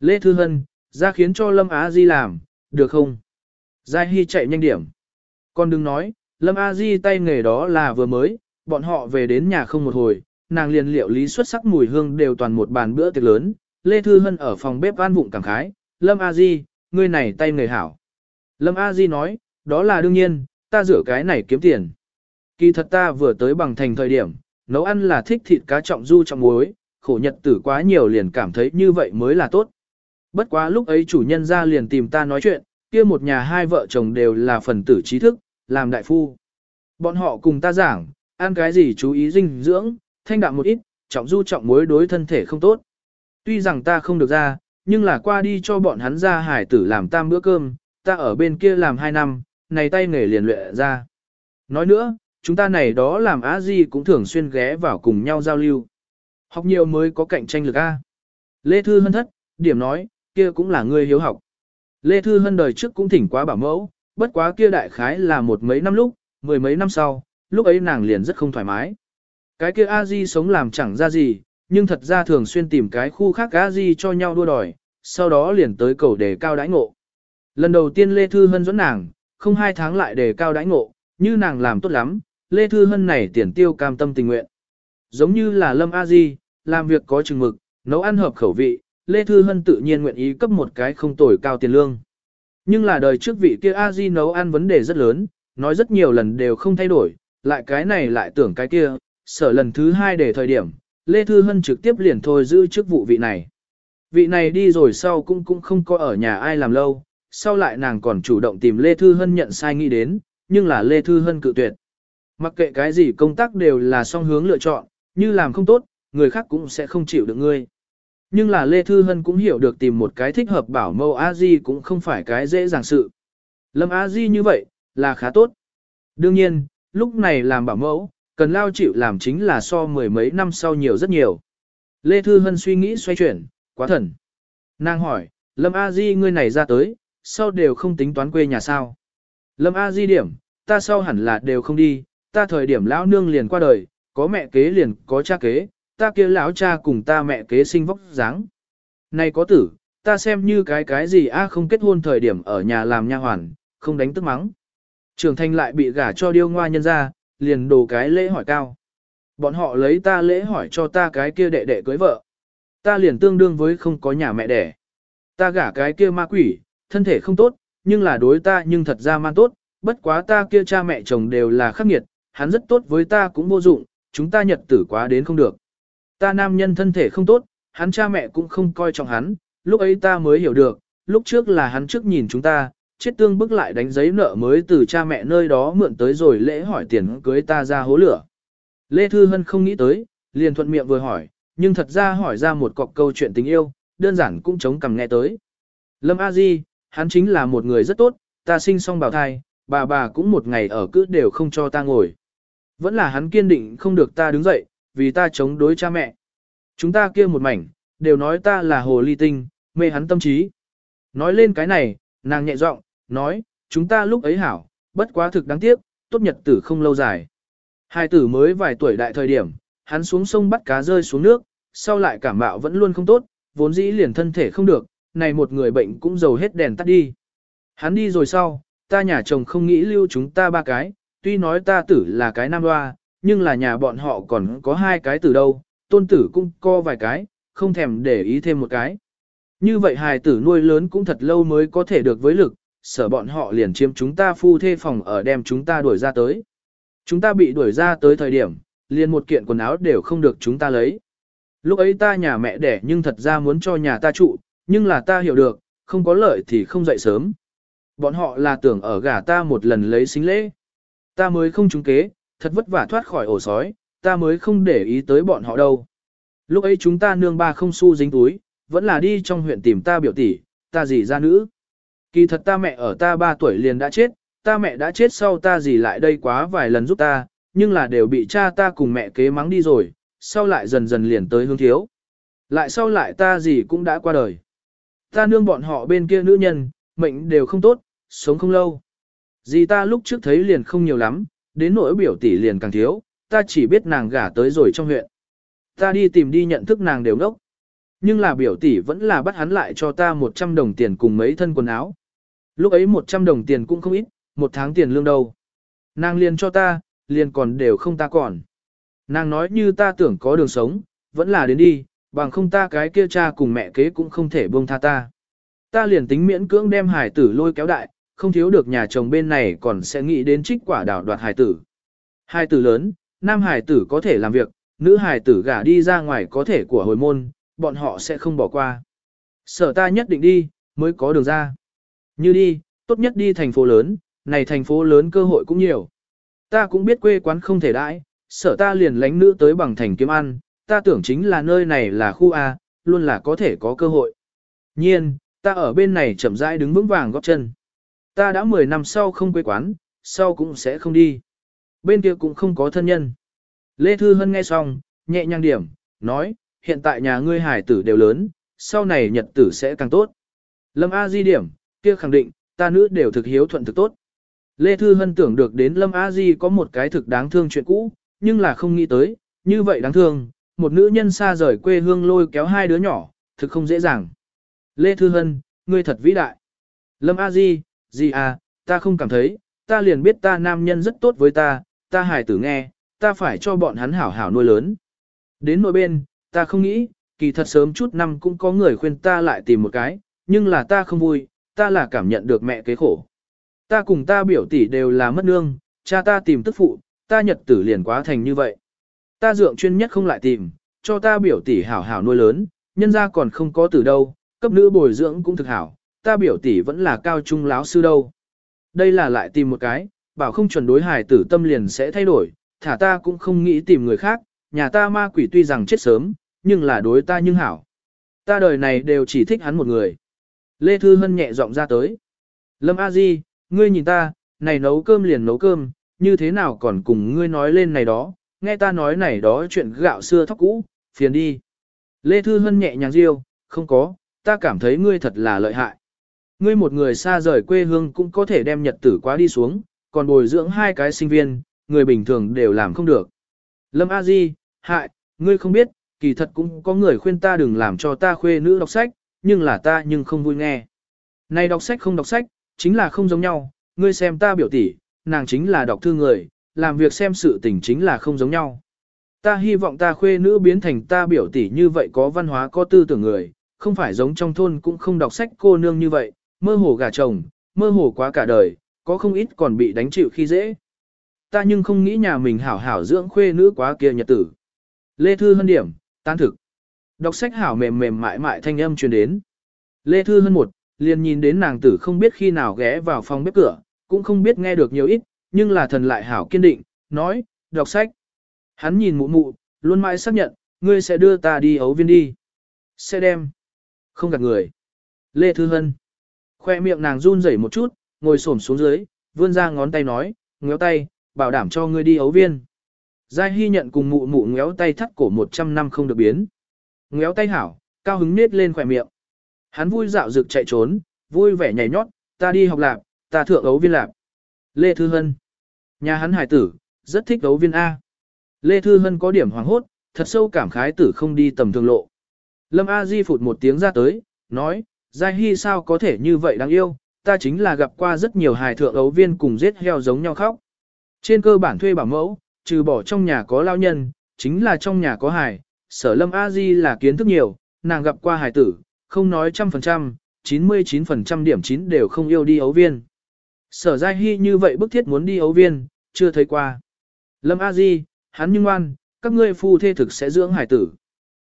Lê Thư Hân, ra khiến cho Lâm Á Di làm, được không? Giai Hy chạy nhanh điểm. Con đừng nói, Lâm A Di tay nghề đó là vừa mới, bọn họ về đến nhà không một hồi, nàng liền liệu lý xuất sắc mùi hương đều toàn một bàn bữa tiệc lớn, Lê Thư Hân ở phòng bếp an vụng cảm khái, Lâm A Di, ngươi này tay người hảo. Lâm A Di nói, đó là đương nhiên, ta rửa cái này kiếm tiền. Kỳ thật ta vừa tới bằng thành thời điểm, nấu ăn là thích thịt cá trọng du trọng muối, khổ nhật tử quá nhiều liền cảm thấy như vậy mới là tốt. Bất quá lúc ấy chủ nhân ra liền tìm ta nói chuyện, kia một nhà hai vợ chồng đều là phần tử trí thức, làm đại phu. Bọn họ cùng ta giảng, ăn cái gì chú ý dinh dưỡng, thanh đạm một ít, trọng du trọng muối đối thân thể không tốt. Tuy rằng ta không được ra, nhưng là qua đi cho bọn hắn ra hải tử làm tam bữa cơm, ta ở bên kia làm hai năm, này tay nghề liền luyện ra. Nói nữa, chúng ta này đó làm á gì cũng thường xuyên ghé vào cùng nhau giao lưu. Học nhiều mới có cạnh tranh lực A. Lê Thư Hân thất, điểm nói, kia cũng là người hiếu học. Lê Thư Hân đời trước cũng thỉnh quá bảo mẫu, bất quá kia đại khái là một mấy năm lúc, mười mấy năm sau, lúc ấy nàng liền rất không thoải mái. Cái kia a di sống làm chẳng ra gì, nhưng thật ra thường xuyên tìm cái khu khác a di cho nhau đua đòi, sau đó liền tới cầu đề cao đãi ngộ. Lần đầu tiên Lê Thư Hân dẫn nàng, không hai tháng lại đề cao đãi ngộ, như nàng làm tốt lắm, Lê Thư Hân này tiền tiêu cam tâm tình nguyện. Giống như là Lâm a di làm việc có chừng mực, nấu ăn hợp khẩu vị, Lê Thư Hân tự nhiên nguyện ý cấp một cái không tồi cao tiền lương. Nhưng là đời trước vị kia a di nấu ăn vấn đề rất lớn, nói rất nhiều lần đều không thay đổi, lại cái này lại tưởng cái kia, sở lần thứ hai để thời điểm, Lê Thư Hân trực tiếp liền thôi giữ chức vụ vị này. Vị này đi rồi sau cũng cũng không có ở nhà ai làm lâu, sau lại nàng còn chủ động tìm Lê Thư Hân nhận sai nghĩ đến, nhưng là Lê Thư Hân cự tuyệt. Mặc kệ cái gì công tác đều là song hướng lựa chọn, như làm không tốt, người khác cũng sẽ không chịu được ngươi. Nhưng là Lê Thư Hân cũng hiểu được tìm một cái thích hợp bảo mâu a di cũng không phải cái dễ dàng sự. Lâm a di như vậy, là khá tốt. Đương nhiên, lúc này làm bảo mẫu, cần lao chịu làm chính là so mười mấy năm sau nhiều rất nhiều. Lê Thư Hân suy nghĩ xoay chuyển, quá thần. Nàng hỏi, Lâm A Di ngươi này ra tới, sau đều không tính toán quê nhà sao? Lâm A Di điểm, ta sau hẳn là đều không đi, ta thời điểm lão nương liền qua đời, có mẹ kế liền có cha kế, ta kia lão cha cùng ta mẹ kế sinh vóc dáng. Này có tử, ta xem như cái cái gì a không kết hôn thời điểm ở nhà làm nha hoàn, không đánh tức mắng. Trường Thanh lại bị gả cho điêu ngoa nhân ra, liền đồ cái lễ hỏi cao. Bọn họ lấy ta lễ hỏi cho ta cái kia đệ đệ cưới vợ. Ta liền tương đương với không có nhà mẹ đẻ. Ta gả cái kia ma quỷ, thân thể không tốt, nhưng là đối ta nhưng thật ra man tốt. Bất quá ta kia cha mẹ chồng đều là khắc nghiệt, hắn rất tốt với ta cũng vô dụng, chúng ta nhật tử quá đến không được. Ta nam nhân thân thể không tốt, hắn cha mẹ cũng không coi trọng hắn, lúc ấy ta mới hiểu được, lúc trước là hắn trước nhìn chúng ta, chết tương bức lại đánh giấy nợ mới từ cha mẹ nơi đó mượn tới rồi lễ hỏi tiền cưới ta ra hố lửa. Lê Thư Hân không nghĩ tới, liền thuận miệng vừa hỏi, nhưng thật ra hỏi ra một cọc câu chuyện tình yêu, đơn giản cũng chống cằm nghe tới. Lâm A Di, hắn chính là một người rất tốt, ta sinh xong bào thai, bà bà cũng một ngày ở cứ đều không cho ta ngồi. Vẫn là hắn kiên định không được ta đứng dậy, vì ta chống đối cha mẹ. Chúng ta kia một mảnh, đều nói ta là hồ ly tinh, mê hắn tâm trí. Nói lên cái này, nàng nhẹ giọng, nói, chúng ta lúc ấy hảo, bất quá thực đáng tiếc, tốt nhật tử không lâu dài. Hai tử mới vài tuổi đại thời điểm, hắn xuống sông bắt cá rơi xuống nước, sau lại cảm mạo vẫn luôn không tốt, vốn dĩ liền thân thể không được, này một người bệnh cũng dầu hết đèn tắt đi. Hắn đi rồi sau, ta nhà chồng không nghĩ lưu chúng ta ba cái, tuy nói ta tử là cái nam hoa, nhưng là nhà bọn họ còn có hai cái tử đâu, tôn tử cũng co vài cái, không thèm để ý thêm một cái. Như vậy hài tử nuôi lớn cũng thật lâu mới có thể được với lực, sợ bọn họ liền chiếm chúng ta phu thê phòng ở đem chúng ta đuổi ra tới. Chúng ta bị đuổi ra tới thời điểm, liền một kiện quần áo đều không được chúng ta lấy. Lúc ấy ta nhà mẹ đẻ nhưng thật ra muốn cho nhà ta trụ, nhưng là ta hiểu được, không có lợi thì không dậy sớm. Bọn họ là tưởng ở gả ta một lần lấy xính lễ. Ta mới không trúng kế, thật vất vả thoát khỏi ổ sói, ta mới không để ý tới bọn họ đâu. Lúc ấy chúng ta nương ba không xu dính túi, vẫn là đi trong huyện tìm ta biểu tỷ, ta gì ra nữ. Kỳ thật ta mẹ ở ta 3 tuổi liền đã chết, ta mẹ đã chết sau ta gì lại đây quá vài lần giúp ta, nhưng là đều bị cha ta cùng mẹ kế mắng đi rồi, sau lại dần dần liền tới hương thiếu. Lại sau lại ta gì cũng đã qua đời. Ta nương bọn họ bên kia nữ nhân, mệnh đều không tốt, sống không lâu. Dì ta lúc trước thấy liền không nhiều lắm, đến nỗi biểu tỷ liền càng thiếu, ta chỉ biết nàng gả tới rồi trong huyện. Ta đi tìm đi nhận thức nàng đều ngốc. Nhưng là biểu tỷ vẫn là bắt hắn lại cho ta 100 đồng tiền cùng mấy thân quần áo, Lúc ấy 100 đồng tiền cũng không ít, một tháng tiền lương đâu. Nàng liền cho ta, liền còn đều không ta còn. Nàng nói như ta tưởng có đường sống, vẫn là đến đi, bằng không ta cái kia cha cùng mẹ kế cũng không thể buông tha ta. Ta liền tính miễn cưỡng đem hải tử lôi kéo đại, không thiếu được nhà chồng bên này còn sẽ nghĩ đến trích quả đảo đoạt hải tử. Hải tử lớn, nam hải tử có thể làm việc, nữ hải tử gả đi ra ngoài có thể của hồi môn, bọn họ sẽ không bỏ qua. Sở ta nhất định đi, mới có đường ra. Như đi, tốt nhất đi thành phố lớn, này thành phố lớn cơ hội cũng nhiều. Ta cũng biết quê quán không thể đãi, sợ ta liền lánh nữ tới bằng thành kiếm ăn, ta tưởng chính là nơi này là khu A, luôn là có thể có cơ hội. Nhiên, ta ở bên này chậm rãi đứng vững vàng góp chân. Ta đã 10 năm sau không quê quán, sau cũng sẽ không đi. Bên kia cũng không có thân nhân. Lê Thư Hân nghe xong, nhẹ nhàng điểm, nói, hiện tại nhà ngươi hải tử đều lớn, sau này nhật tử sẽ càng tốt. Lâm A di điểm, kia khẳng định, ta nữ đều thực hiếu thuận thực tốt. Lê Thư Hân tưởng được đến Lâm A Di có một cái thực đáng thương chuyện cũ, nhưng là không nghĩ tới, như vậy đáng thương, một nữ nhân xa rời quê hương lôi kéo hai đứa nhỏ, thực không dễ dàng. Lê Thư Hân, ngươi thật vĩ đại. Lâm A Di, gì à, ta không cảm thấy, ta liền biết ta nam nhân rất tốt với ta, ta hài tử nghe, ta phải cho bọn hắn hảo hảo nuôi lớn. Đến nội bên, ta không nghĩ, kỳ thật sớm chút năm cũng có người khuyên ta lại tìm một cái, nhưng là ta không vui, ta là cảm nhận được mẹ kế khổ. Ta cùng ta biểu tỷ đều là mất nương, cha ta tìm tức phụ, ta nhật tử liền quá thành như vậy. Ta dượng chuyên nhất không lại tìm, cho ta biểu tỷ hảo hảo nuôi lớn, nhân ra còn không có từ đâu, cấp nữ bồi dưỡng cũng thực hảo, ta biểu tỷ vẫn là cao trung láo sư đâu. Đây là lại tìm một cái, bảo không chuẩn đối hài tử tâm liền sẽ thay đổi, thả ta cũng không nghĩ tìm người khác, nhà ta ma quỷ tuy rằng chết sớm, nhưng là đối ta nhưng hảo. Ta đời này đều chỉ thích hắn một người. Lê Thư Hân nhẹ giọng ra tới. Lâm A Di, ngươi nhìn ta, này nấu cơm liền nấu cơm, như thế nào còn cùng ngươi nói lên này đó, nghe ta nói này đó chuyện gạo xưa thóc cũ, phiền đi. Lê Thư Hân nhẹ nhàng riêu, không có, ta cảm thấy ngươi thật là lợi hại. Ngươi một người xa rời quê hương cũng có thể đem nhật tử quá đi xuống, còn bồi dưỡng hai cái sinh viên, người bình thường đều làm không được. Lâm A Di, hại, ngươi không biết, kỳ thật cũng có người khuyên ta đừng làm cho ta khuê nữ đọc sách, nhưng là ta nhưng không vui nghe. Này đọc sách không đọc sách, chính là không giống nhau, ngươi xem ta biểu tỷ, nàng chính là đọc thư người, làm việc xem sự tình chính là không giống nhau. Ta hy vọng ta khuê nữ biến thành ta biểu tỷ như vậy có văn hóa có tư tưởng người, không phải giống trong thôn cũng không đọc sách cô nương như vậy, mơ hồ gà chồng, mơ hồ quá cả đời, có không ít còn bị đánh chịu khi dễ. Ta nhưng không nghĩ nhà mình hảo hảo dưỡng khuê nữ quá kia nhật tử. Lê Thư Hân Điểm, tan thực. Đọc sách hảo mềm mềm mại mại thanh âm truyền đến. Lê Thư Hân một, liền nhìn đến nàng tử không biết khi nào ghé vào phòng bếp cửa, cũng không biết nghe được nhiều ít, nhưng là thần lại hảo kiên định, nói, đọc sách. Hắn nhìn mụ mụ, luôn mãi xác nhận, ngươi sẽ đưa ta đi ấu viên đi. Sẽ đem. Không gạt người. Lê Thư Hân. Khoe miệng nàng run rẩy một chút, ngồi xổm xuống dưới, vươn ra ngón tay nói, ngéo tay, bảo đảm cho ngươi đi ấu viên. Giai Hy nhận cùng mụ mụ ngéo tay thắt cổ 100 năm không được biến ngéo tay hảo, cao hứng nết lên khỏe miệng. Hắn vui dạo dực chạy trốn, vui vẻ nhảy nhót, ta đi học lạp, ta thượng ấu viên lạp. Lê Thư Hân. Nhà hắn hải tử, rất thích ấu viên A. Lê Thư Hân có điểm hoàng hốt, thật sâu cảm khái tử không đi tầm thường lộ. Lâm A Di phụt một tiếng ra tới, nói, Giai Hy sao có thể như vậy đáng yêu, ta chính là gặp qua rất nhiều hài thượng ấu viên cùng giết heo giống nhau khóc. Trên cơ bản thuê bảo mẫu, trừ bỏ trong nhà có lao nhân, chính là trong nhà có hài, sở lâm a di là kiến thức nhiều, nàng gặp qua Hải tử, không nói trăm phần trăm, 99% điểm chín đều không yêu đi ấu viên. Sở Giai Hy như vậy bức thiết muốn đi ấu viên, chưa thấy qua. Lâm A Di, hắn nhưng ngoan, các ngươi phu thê thực sẽ dưỡng hải tử.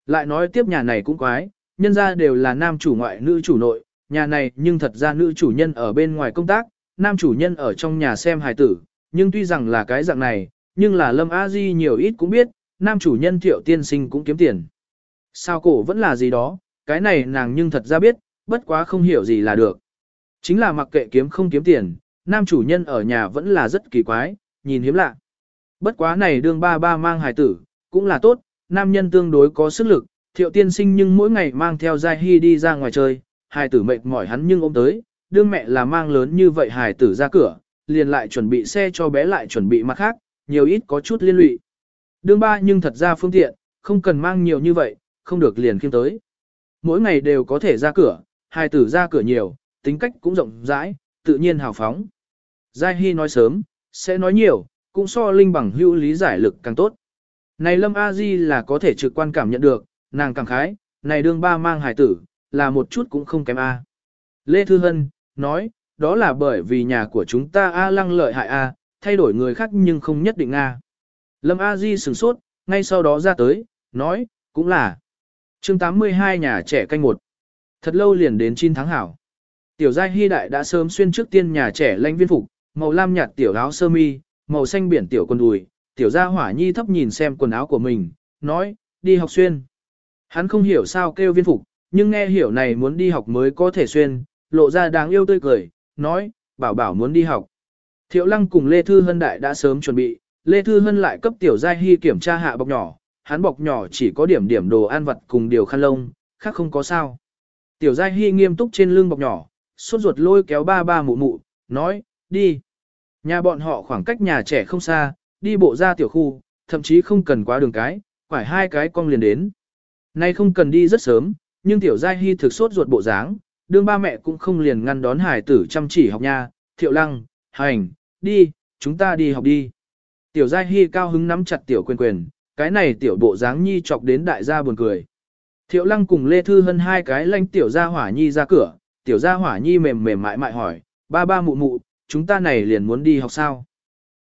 Lại nói tiếp nhà này cũng quái, nhân ra đều là nam chủ ngoại nữ chủ nội, nhà này nhưng thật ra nữ chủ nhân ở bên ngoài công tác, nam chủ nhân ở trong nhà xem hải tử, nhưng tuy rằng là cái dạng này, nhưng là Lâm A Di nhiều ít cũng biết, nam chủ nhân thiệu tiên sinh cũng kiếm tiền. Sao cổ vẫn là gì đó, cái này nàng nhưng thật ra biết, bất quá không hiểu gì là được. Chính là mặc kệ kiếm không kiếm tiền, nam chủ nhân ở nhà vẫn là rất kỳ quái, nhìn hiếm lạ. Bất quá này đương ba ba mang hài tử, cũng là tốt, nam nhân tương đối có sức lực, thiệu tiên sinh nhưng mỗi ngày mang theo Giai Hy đi ra ngoài chơi, hài tử mệt mỏi hắn nhưng ôm tới, đương mẹ là mang lớn như vậy hài tử ra cửa, liền lại chuẩn bị xe cho bé lại chuẩn bị mặt khác, nhiều ít có chút liên lụy. Đương ba nhưng thật ra phương tiện, không cần mang nhiều như vậy, không được liền khiêm tới. Mỗi ngày đều có thể ra cửa, hai tử ra cửa nhiều, tính cách cũng rộng rãi, tự nhiên hào phóng. Giai Hy nói sớm, sẽ nói nhiều, cũng so Linh bằng hữu lý giải lực càng tốt. Này Lâm A Di là có thể trực quan cảm nhận được, nàng càng khái, này đương ba mang hài tử, là một chút cũng không kém A. Lê Thư Hân, nói, đó là bởi vì nhà của chúng ta A lăng lợi hại A, thay đổi người khác nhưng không nhất định A. Lâm A Di sửng sốt, ngay sau đó ra tới, nói, cũng là. chương 82 nhà trẻ canh một. Thật lâu liền đến 9 tháng hảo. Tiểu giai hy đại đã sớm xuyên trước tiên nhà trẻ lãnh viên phục, màu lam nhạt tiểu áo sơ mi, màu xanh biển tiểu quần đùi, tiểu gia hỏa nhi thấp nhìn xem quần áo của mình, nói, đi học xuyên. Hắn không hiểu sao kêu viên phục, nhưng nghe hiểu này muốn đi học mới có thể xuyên, lộ ra đáng yêu tươi cười, nói, bảo bảo muốn đi học. Thiệu lăng cùng Lê Thư Hân Đại đã sớm chuẩn bị, Lê Thư Hân lại cấp Tiểu Giai Hy kiểm tra hạ bọc nhỏ, hắn bọc nhỏ chỉ có điểm điểm đồ ăn Vật cùng điều khăn lông, khác không có sao. Tiểu Giai Hy nghiêm túc trên lưng bọc nhỏ, suốt ruột lôi kéo ba ba mụ mụ, nói, đi. Nhà bọn họ khoảng cách nhà trẻ không xa, đi bộ ra tiểu khu, thậm chí không cần quá đường cái, phải hai cái cong liền đến. Nay không cần đi rất sớm, nhưng Tiểu Giai Hy thực suốt ruột bộ dáng, đương ba mẹ cũng không liền ngăn đón hải tử chăm chỉ học nha, thiệu lăng, hành, đi, chúng ta đi học đi. Tiểu Giai Hy cao hứng nắm chặt tiểu quyền quyền, cái này tiểu bộ dáng nhi chọc đến đại gia buồn cười. Thiệu Lăng cùng Lê Thư Hân hai cái lanh tiểu gia hỏa nhi ra cửa, tiểu gia hỏa nhi mềm mềm mại mại hỏi, ba ba mụ mụ, chúng ta này liền muốn đi học sao?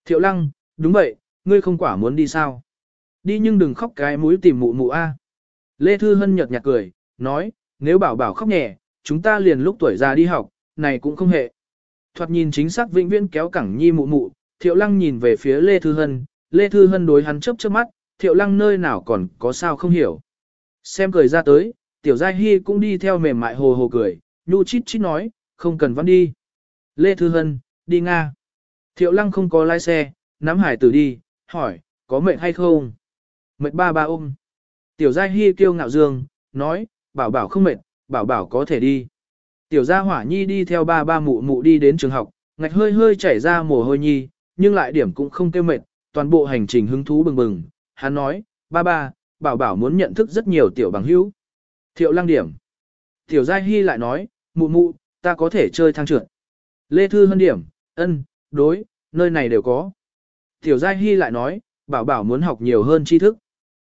Thiệu Lăng, đúng vậy, ngươi không quả muốn đi sao? Đi nhưng đừng khóc cái mũi tìm mụ mụ a. Lê Thư Hân nhật nhạt cười, nói, nếu bảo bảo khóc nhẹ, chúng ta liền lúc tuổi già đi học, này cũng không hệ. Thoạt nhìn chính xác vĩnh viễn kéo cẳng nhi mụ mụ, Thiệu Lăng nhìn về phía Lê Thư Hân, Lê Thư Hân đối hắn chớp chớp mắt, Thiệu Lăng nơi nào còn có sao không hiểu. Xem cười ra tới, Tiểu Giai Hy cũng đi theo mềm mại hồ hồ cười, nhu chít chít nói, không cần văn đi. Lê Thư Hân, đi Nga. Thiệu Lăng không có lái xe, nắm hải tử đi, hỏi, có mệt hay không? Mệt ba ba ôm. Tiểu Giai Hy kêu ngạo dương, nói, bảo bảo không mệt, bảo bảo có thể đi. Tiểu gia hỏa nhi đi theo ba ba mụ mụ đi đến trường học, ngạch hơi hơi chảy ra mồ hôi nhi, nhưng lại điểm cũng không kêu mệt, toàn bộ hành trình hứng thú bừng bừng, hắn nói, ba ba, bảo bảo muốn nhận thức rất nhiều tiểu bằng hữu. Thiệu lăng điểm. Tiểu Giai Hy lại nói, mụ mụ, ta có thể chơi thang trượt. Lê Thư Hân điểm, ân, đối, nơi này đều có. Tiểu Giai Hy lại nói, bảo bảo muốn học nhiều hơn tri thức.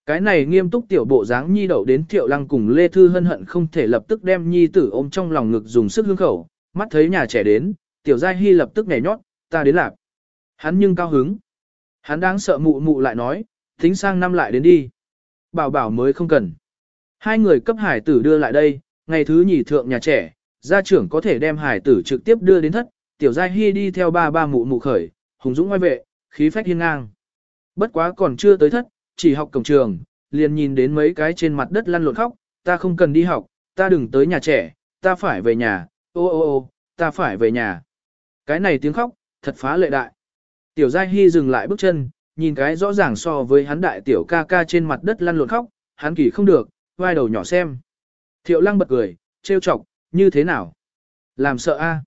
Cái này nghiêm túc tiểu bộ dáng nhi đậu đến Thiệu Lăng cùng Lê Thư Hân hận không thể lập tức đem nhi tử ôm trong lòng ngực dùng sức hương khẩu, mắt thấy nhà trẻ đến, Tiểu Giai Hy lập tức nhảy nhót, ta đến lạc. Hắn nhưng cao hứng. Hắn đang sợ mụ mụ lại nói, tính sang năm lại đến đi. Bảo bảo mới không cần. Hai người cấp hải tử đưa lại đây, ngày thứ nhì thượng nhà trẻ, gia trưởng có thể đem hải tử trực tiếp đưa đến thất, tiểu giai hy đi theo ba ba mụ mụ khởi, hùng dũng ngoài vệ, khí phách hiên ngang. Bất quá còn chưa tới thất, chỉ học cổng trường, liền nhìn đến mấy cái trên mặt đất lăn lộn khóc, ta không cần đi học, ta đừng tới nhà trẻ, ta phải về nhà, ô ô ô, ta phải về nhà. Cái này tiếng khóc, thật phá lệ đại. Tiểu Giai Hy dừng lại bước chân, nhìn cái rõ ràng so với hắn đại tiểu ca ca trên mặt đất lăn lộn khóc, hắn kỳ không được, vai đầu nhỏ xem. Thiệu lăng bật cười, trêu chọc, như thế nào? Làm sợ a?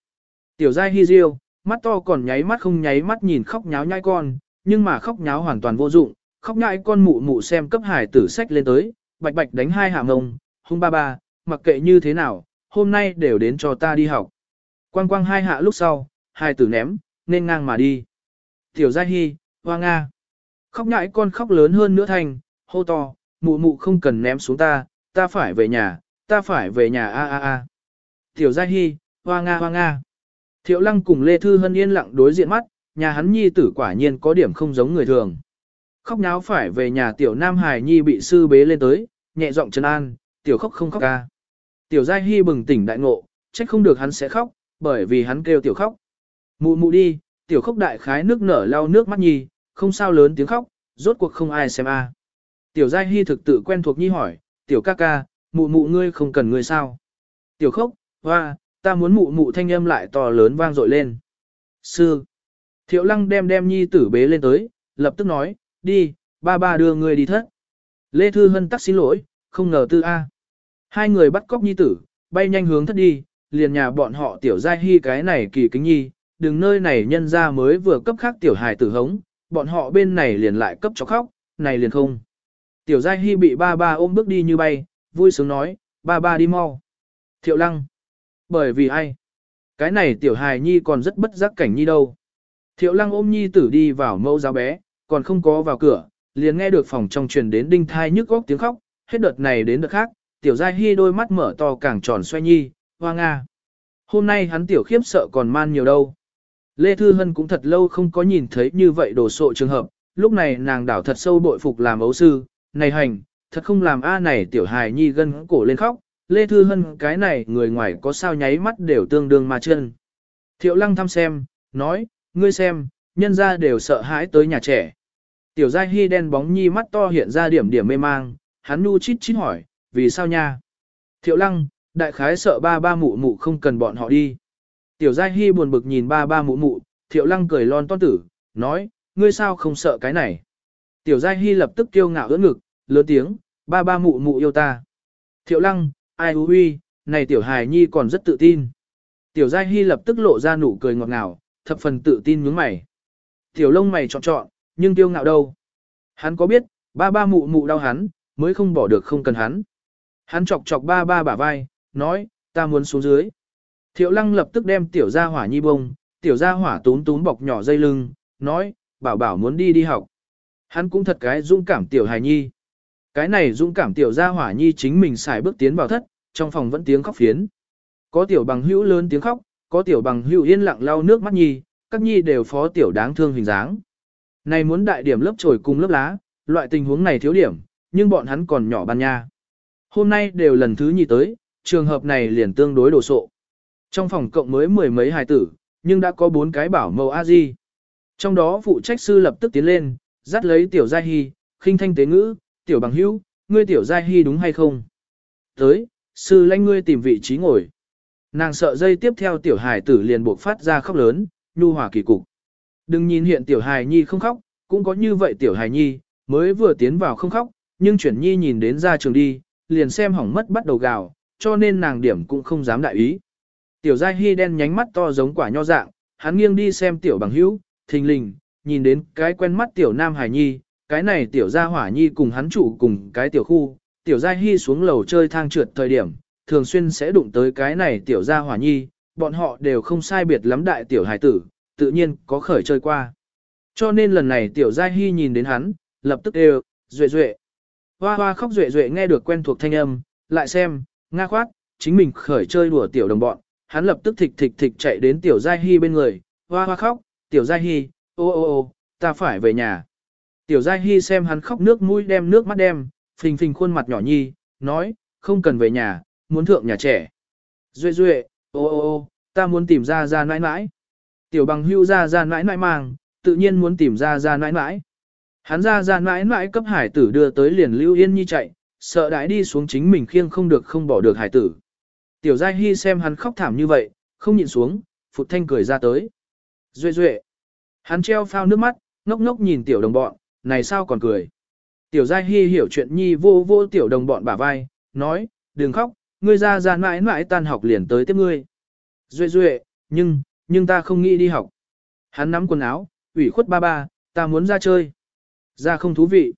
Tiểu Giai Hy riêu, mắt to còn nháy mắt không nháy mắt nhìn khóc nháo nhai con, nhưng mà khóc nháo hoàn toàn vô dụng, khóc nhãi con mụ mụ xem cấp hải tử sách lên tới, bạch bạch đánh hai hạ ngông, hung ba ba, mặc kệ như thế nào, hôm nay đều đến cho ta đi học. Quang quang hai hạ lúc sau, hai tử ném, nên ngang mà đi. Tiểu Giai Hy, hoa Nga. Khóc nhãi con khóc lớn hơn nữa thành, hô to, mụ mụ không cần ném xuống ta, ta phải về nhà, ta phải về nhà a a a. Tiểu Giai Hy, hoa Nga hoa Nga. Thiệu Lăng cùng Lê Thư Hân yên lặng đối diện mắt, nhà hắn nhi tử quả nhiên có điểm không giống người thường. Khóc nháo phải về nhà tiểu Nam Hải Nhi bị sư bế lên tới, nhẹ giọng trấn an, tiểu khóc không khóc ca. Tiểu Giai Hy bừng tỉnh đại ngộ, trách không được hắn sẽ khóc, bởi vì hắn kêu tiểu khóc. Mụ mụ đi, tiểu khóc đại khái nước nở lau nước mắt nhi, không sao lớn tiếng khóc, rốt cuộc không ai xem a. Tiểu Giai Hy thực tự quen thuộc nhi hỏi, tiểu ca ca, mụ mụ ngươi không cần ngươi sao. Tiểu khóc, hoa, ta muốn mụ mụ thanh âm lại to lớn vang dội lên. Sư, thiệu lăng đem đem nhi tử bế lên tới, lập tức nói, đi, ba ba đưa ngươi đi thất. Lê Thư Hân tắc xin lỗi, không ngờ tư A. Hai người bắt cóc nhi tử, bay nhanh hướng thất đi, liền nhà bọn họ tiểu Giai Hy cái này kỳ kính nhi, đừng nơi này nhân ra mới vừa cấp khác tiểu hài tử hống, bọn họ bên này liền lại cấp cho khóc, này liền không. Tiểu Giai Hy bị ba ba ôm bước đi như bay, vui sướng nói, ba ba đi mau. Thiệu lăng. Bởi vì ai? Cái này tiểu hài nhi còn rất bất giác cảnh nhi đâu. Thiệu lăng ôm nhi tử đi vào mẫu giáo bé, còn không có vào cửa, liền nghe được phòng trong truyền đến đinh thai nhức góc tiếng khóc, hết đợt này đến đợt khác, tiểu giai hy đôi mắt mở to càng tròn xoay nhi, hoa nga. Hôm nay hắn tiểu khiếp sợ còn man nhiều đâu, Lê Thư Hân cũng thật lâu không có nhìn thấy như vậy đổ sộ trường hợp, lúc này nàng đảo thật sâu bội phục làm ấu sư, này hành, thật không làm A này tiểu hài nhi gân cổ lên khóc, Lê Thư Hân cái này người ngoài có sao nháy mắt đều tương đương mà chân. Thiệu lăng thăm xem, nói, ngươi xem, nhân ra đều sợ hãi tới nhà trẻ. Tiểu giai hy đen bóng nhi mắt to hiện ra điểm điểm mê mang, hắn nu chít chít hỏi, vì sao nha? Thiệu lăng, đại khái sợ ba ba mụ mụ không cần bọn họ đi. Tiểu Giai Hy buồn bực nhìn ba ba mụ mụ, thiệu lăng cười lon toan tử, nói, ngươi sao không sợ cái này. Tiểu Giai Hy lập tức kiêu ngạo ưỡn ngực, lớn tiếng, ba ba mụ mụ yêu ta. Thiệu lăng, ai hú huy, này tiểu hài nhi còn rất tự tin. Tiểu Giai Hy lập tức lộ ra nụ cười ngọt ngào, thập phần tự tin nhướng mày. Tiểu lông mày trọn trọn, nhưng kiêu ngạo đâu. Hắn có biết, ba ba mụ mụ đau hắn, mới không bỏ được không cần hắn. Hắn chọc chọc ba ba bả vai, nói, ta muốn xuống dưới. Thiệu lăng lập tức đem tiểu gia hỏa nhi bông, tiểu gia hỏa tún tún bọc nhỏ dây lưng, nói, bảo bảo muốn đi đi học. Hắn cũng thật cái dũng cảm tiểu hài nhi. Cái này dũng cảm tiểu gia hỏa nhi chính mình xài bước tiến vào thất, trong phòng vẫn tiếng khóc phiến. Có tiểu bằng hữu lớn tiếng khóc, có tiểu bằng hữu yên lặng lau nước mắt nhi, các nhi đều phó tiểu đáng thương hình dáng. Này muốn đại điểm lớp trồi cùng lớp lá, loại tình huống này thiếu điểm, nhưng bọn hắn còn nhỏ ban nha. Hôm nay đều lần thứ nhì tới, trường hợp này liền tương đối đồ sộ. Trong phòng cộng mới mười mấy hài tử, nhưng đã có bốn cái bảo mẫu a di. Trong đó phụ trách sư lập tức tiến lên, dắt lấy tiểu gia hy, khinh thanh tế ngữ, tiểu bằng hữu, ngươi tiểu gia hy đúng hay không? Tới, sư lanh ngươi tìm vị trí ngồi. Nàng sợ dây tiếp theo tiểu hài tử liền buộc phát ra khóc lớn, nhu hòa kỳ cục. Đừng nhìn hiện tiểu hài nhi không khóc, cũng có như vậy tiểu hài nhi, mới vừa tiến vào không khóc, nhưng chuyển nhi nhìn đến ra trường đi, liền xem hỏng mất bắt đầu gào, cho nên nàng điểm cũng không dám đại ý. Tiểu Giai Hy đen nhánh mắt to giống quả nho dạng, hắn nghiêng đi xem tiểu bằng hữu, thình lình, nhìn đến cái quen mắt tiểu Nam Hải Nhi, cái này tiểu gia hỏa nhi cùng hắn chủ cùng cái tiểu khu, tiểu Giai Hy xuống lầu chơi thang trượt thời điểm, thường xuyên sẽ đụng tới cái này tiểu gia hỏa nhi, bọn họ đều không sai biệt lắm đại tiểu hải tử, tự nhiên có khởi chơi qua. Cho nên lần này tiểu Giai Hy nhìn đến hắn, lập tức đều, duệ duệ. Hoa hoa khóc duệ duệ nghe được quen thuộc thanh âm, lại xem, nga khoát, chính mình khởi chơi đùa tiểu đồng bọn, hắn lập tức thịch thịch thịch chạy đến tiểu giai hy bên người, hoa hoa khóc, tiểu giai hy, ô ô ô, ta phải về nhà. Tiểu giai hy xem hắn khóc nước mũi đem nước mắt đem, phình phình khuôn mặt nhỏ nhi, nói, không cần về nhà, muốn thượng nhà trẻ. Duệ duệ, ô ô ô, ta muốn tìm ra ra nãi nãi. Tiểu bằng hưu ra ra nãi nãi mang, tự nhiên muốn tìm ra ra nãi nãi. Hắn ra ra nãi nãi cấp hải tử đưa tới liền lưu yên nhi chạy, sợ đãi đi xuống chính mình khiêng không được không bỏ được hải tử. Tiểu Giai Hy xem hắn khóc thảm như vậy, không nhìn xuống, phụt thanh cười ra tới. Duệ duệ. Hắn treo phao nước mắt, ngốc ngốc nhìn tiểu đồng bọn, này sao còn cười. Tiểu Giai Hy hiểu chuyện nhi vô vô tiểu đồng bọn bả vai, nói, đừng khóc, ngươi ra ra mãi mãi tan học liền tới tiếp ngươi. Duệ duệ, nhưng, nhưng ta không nghĩ đi học. Hắn nắm quần áo, ủy khuất ba ba, ta muốn ra chơi. Ra không thú vị.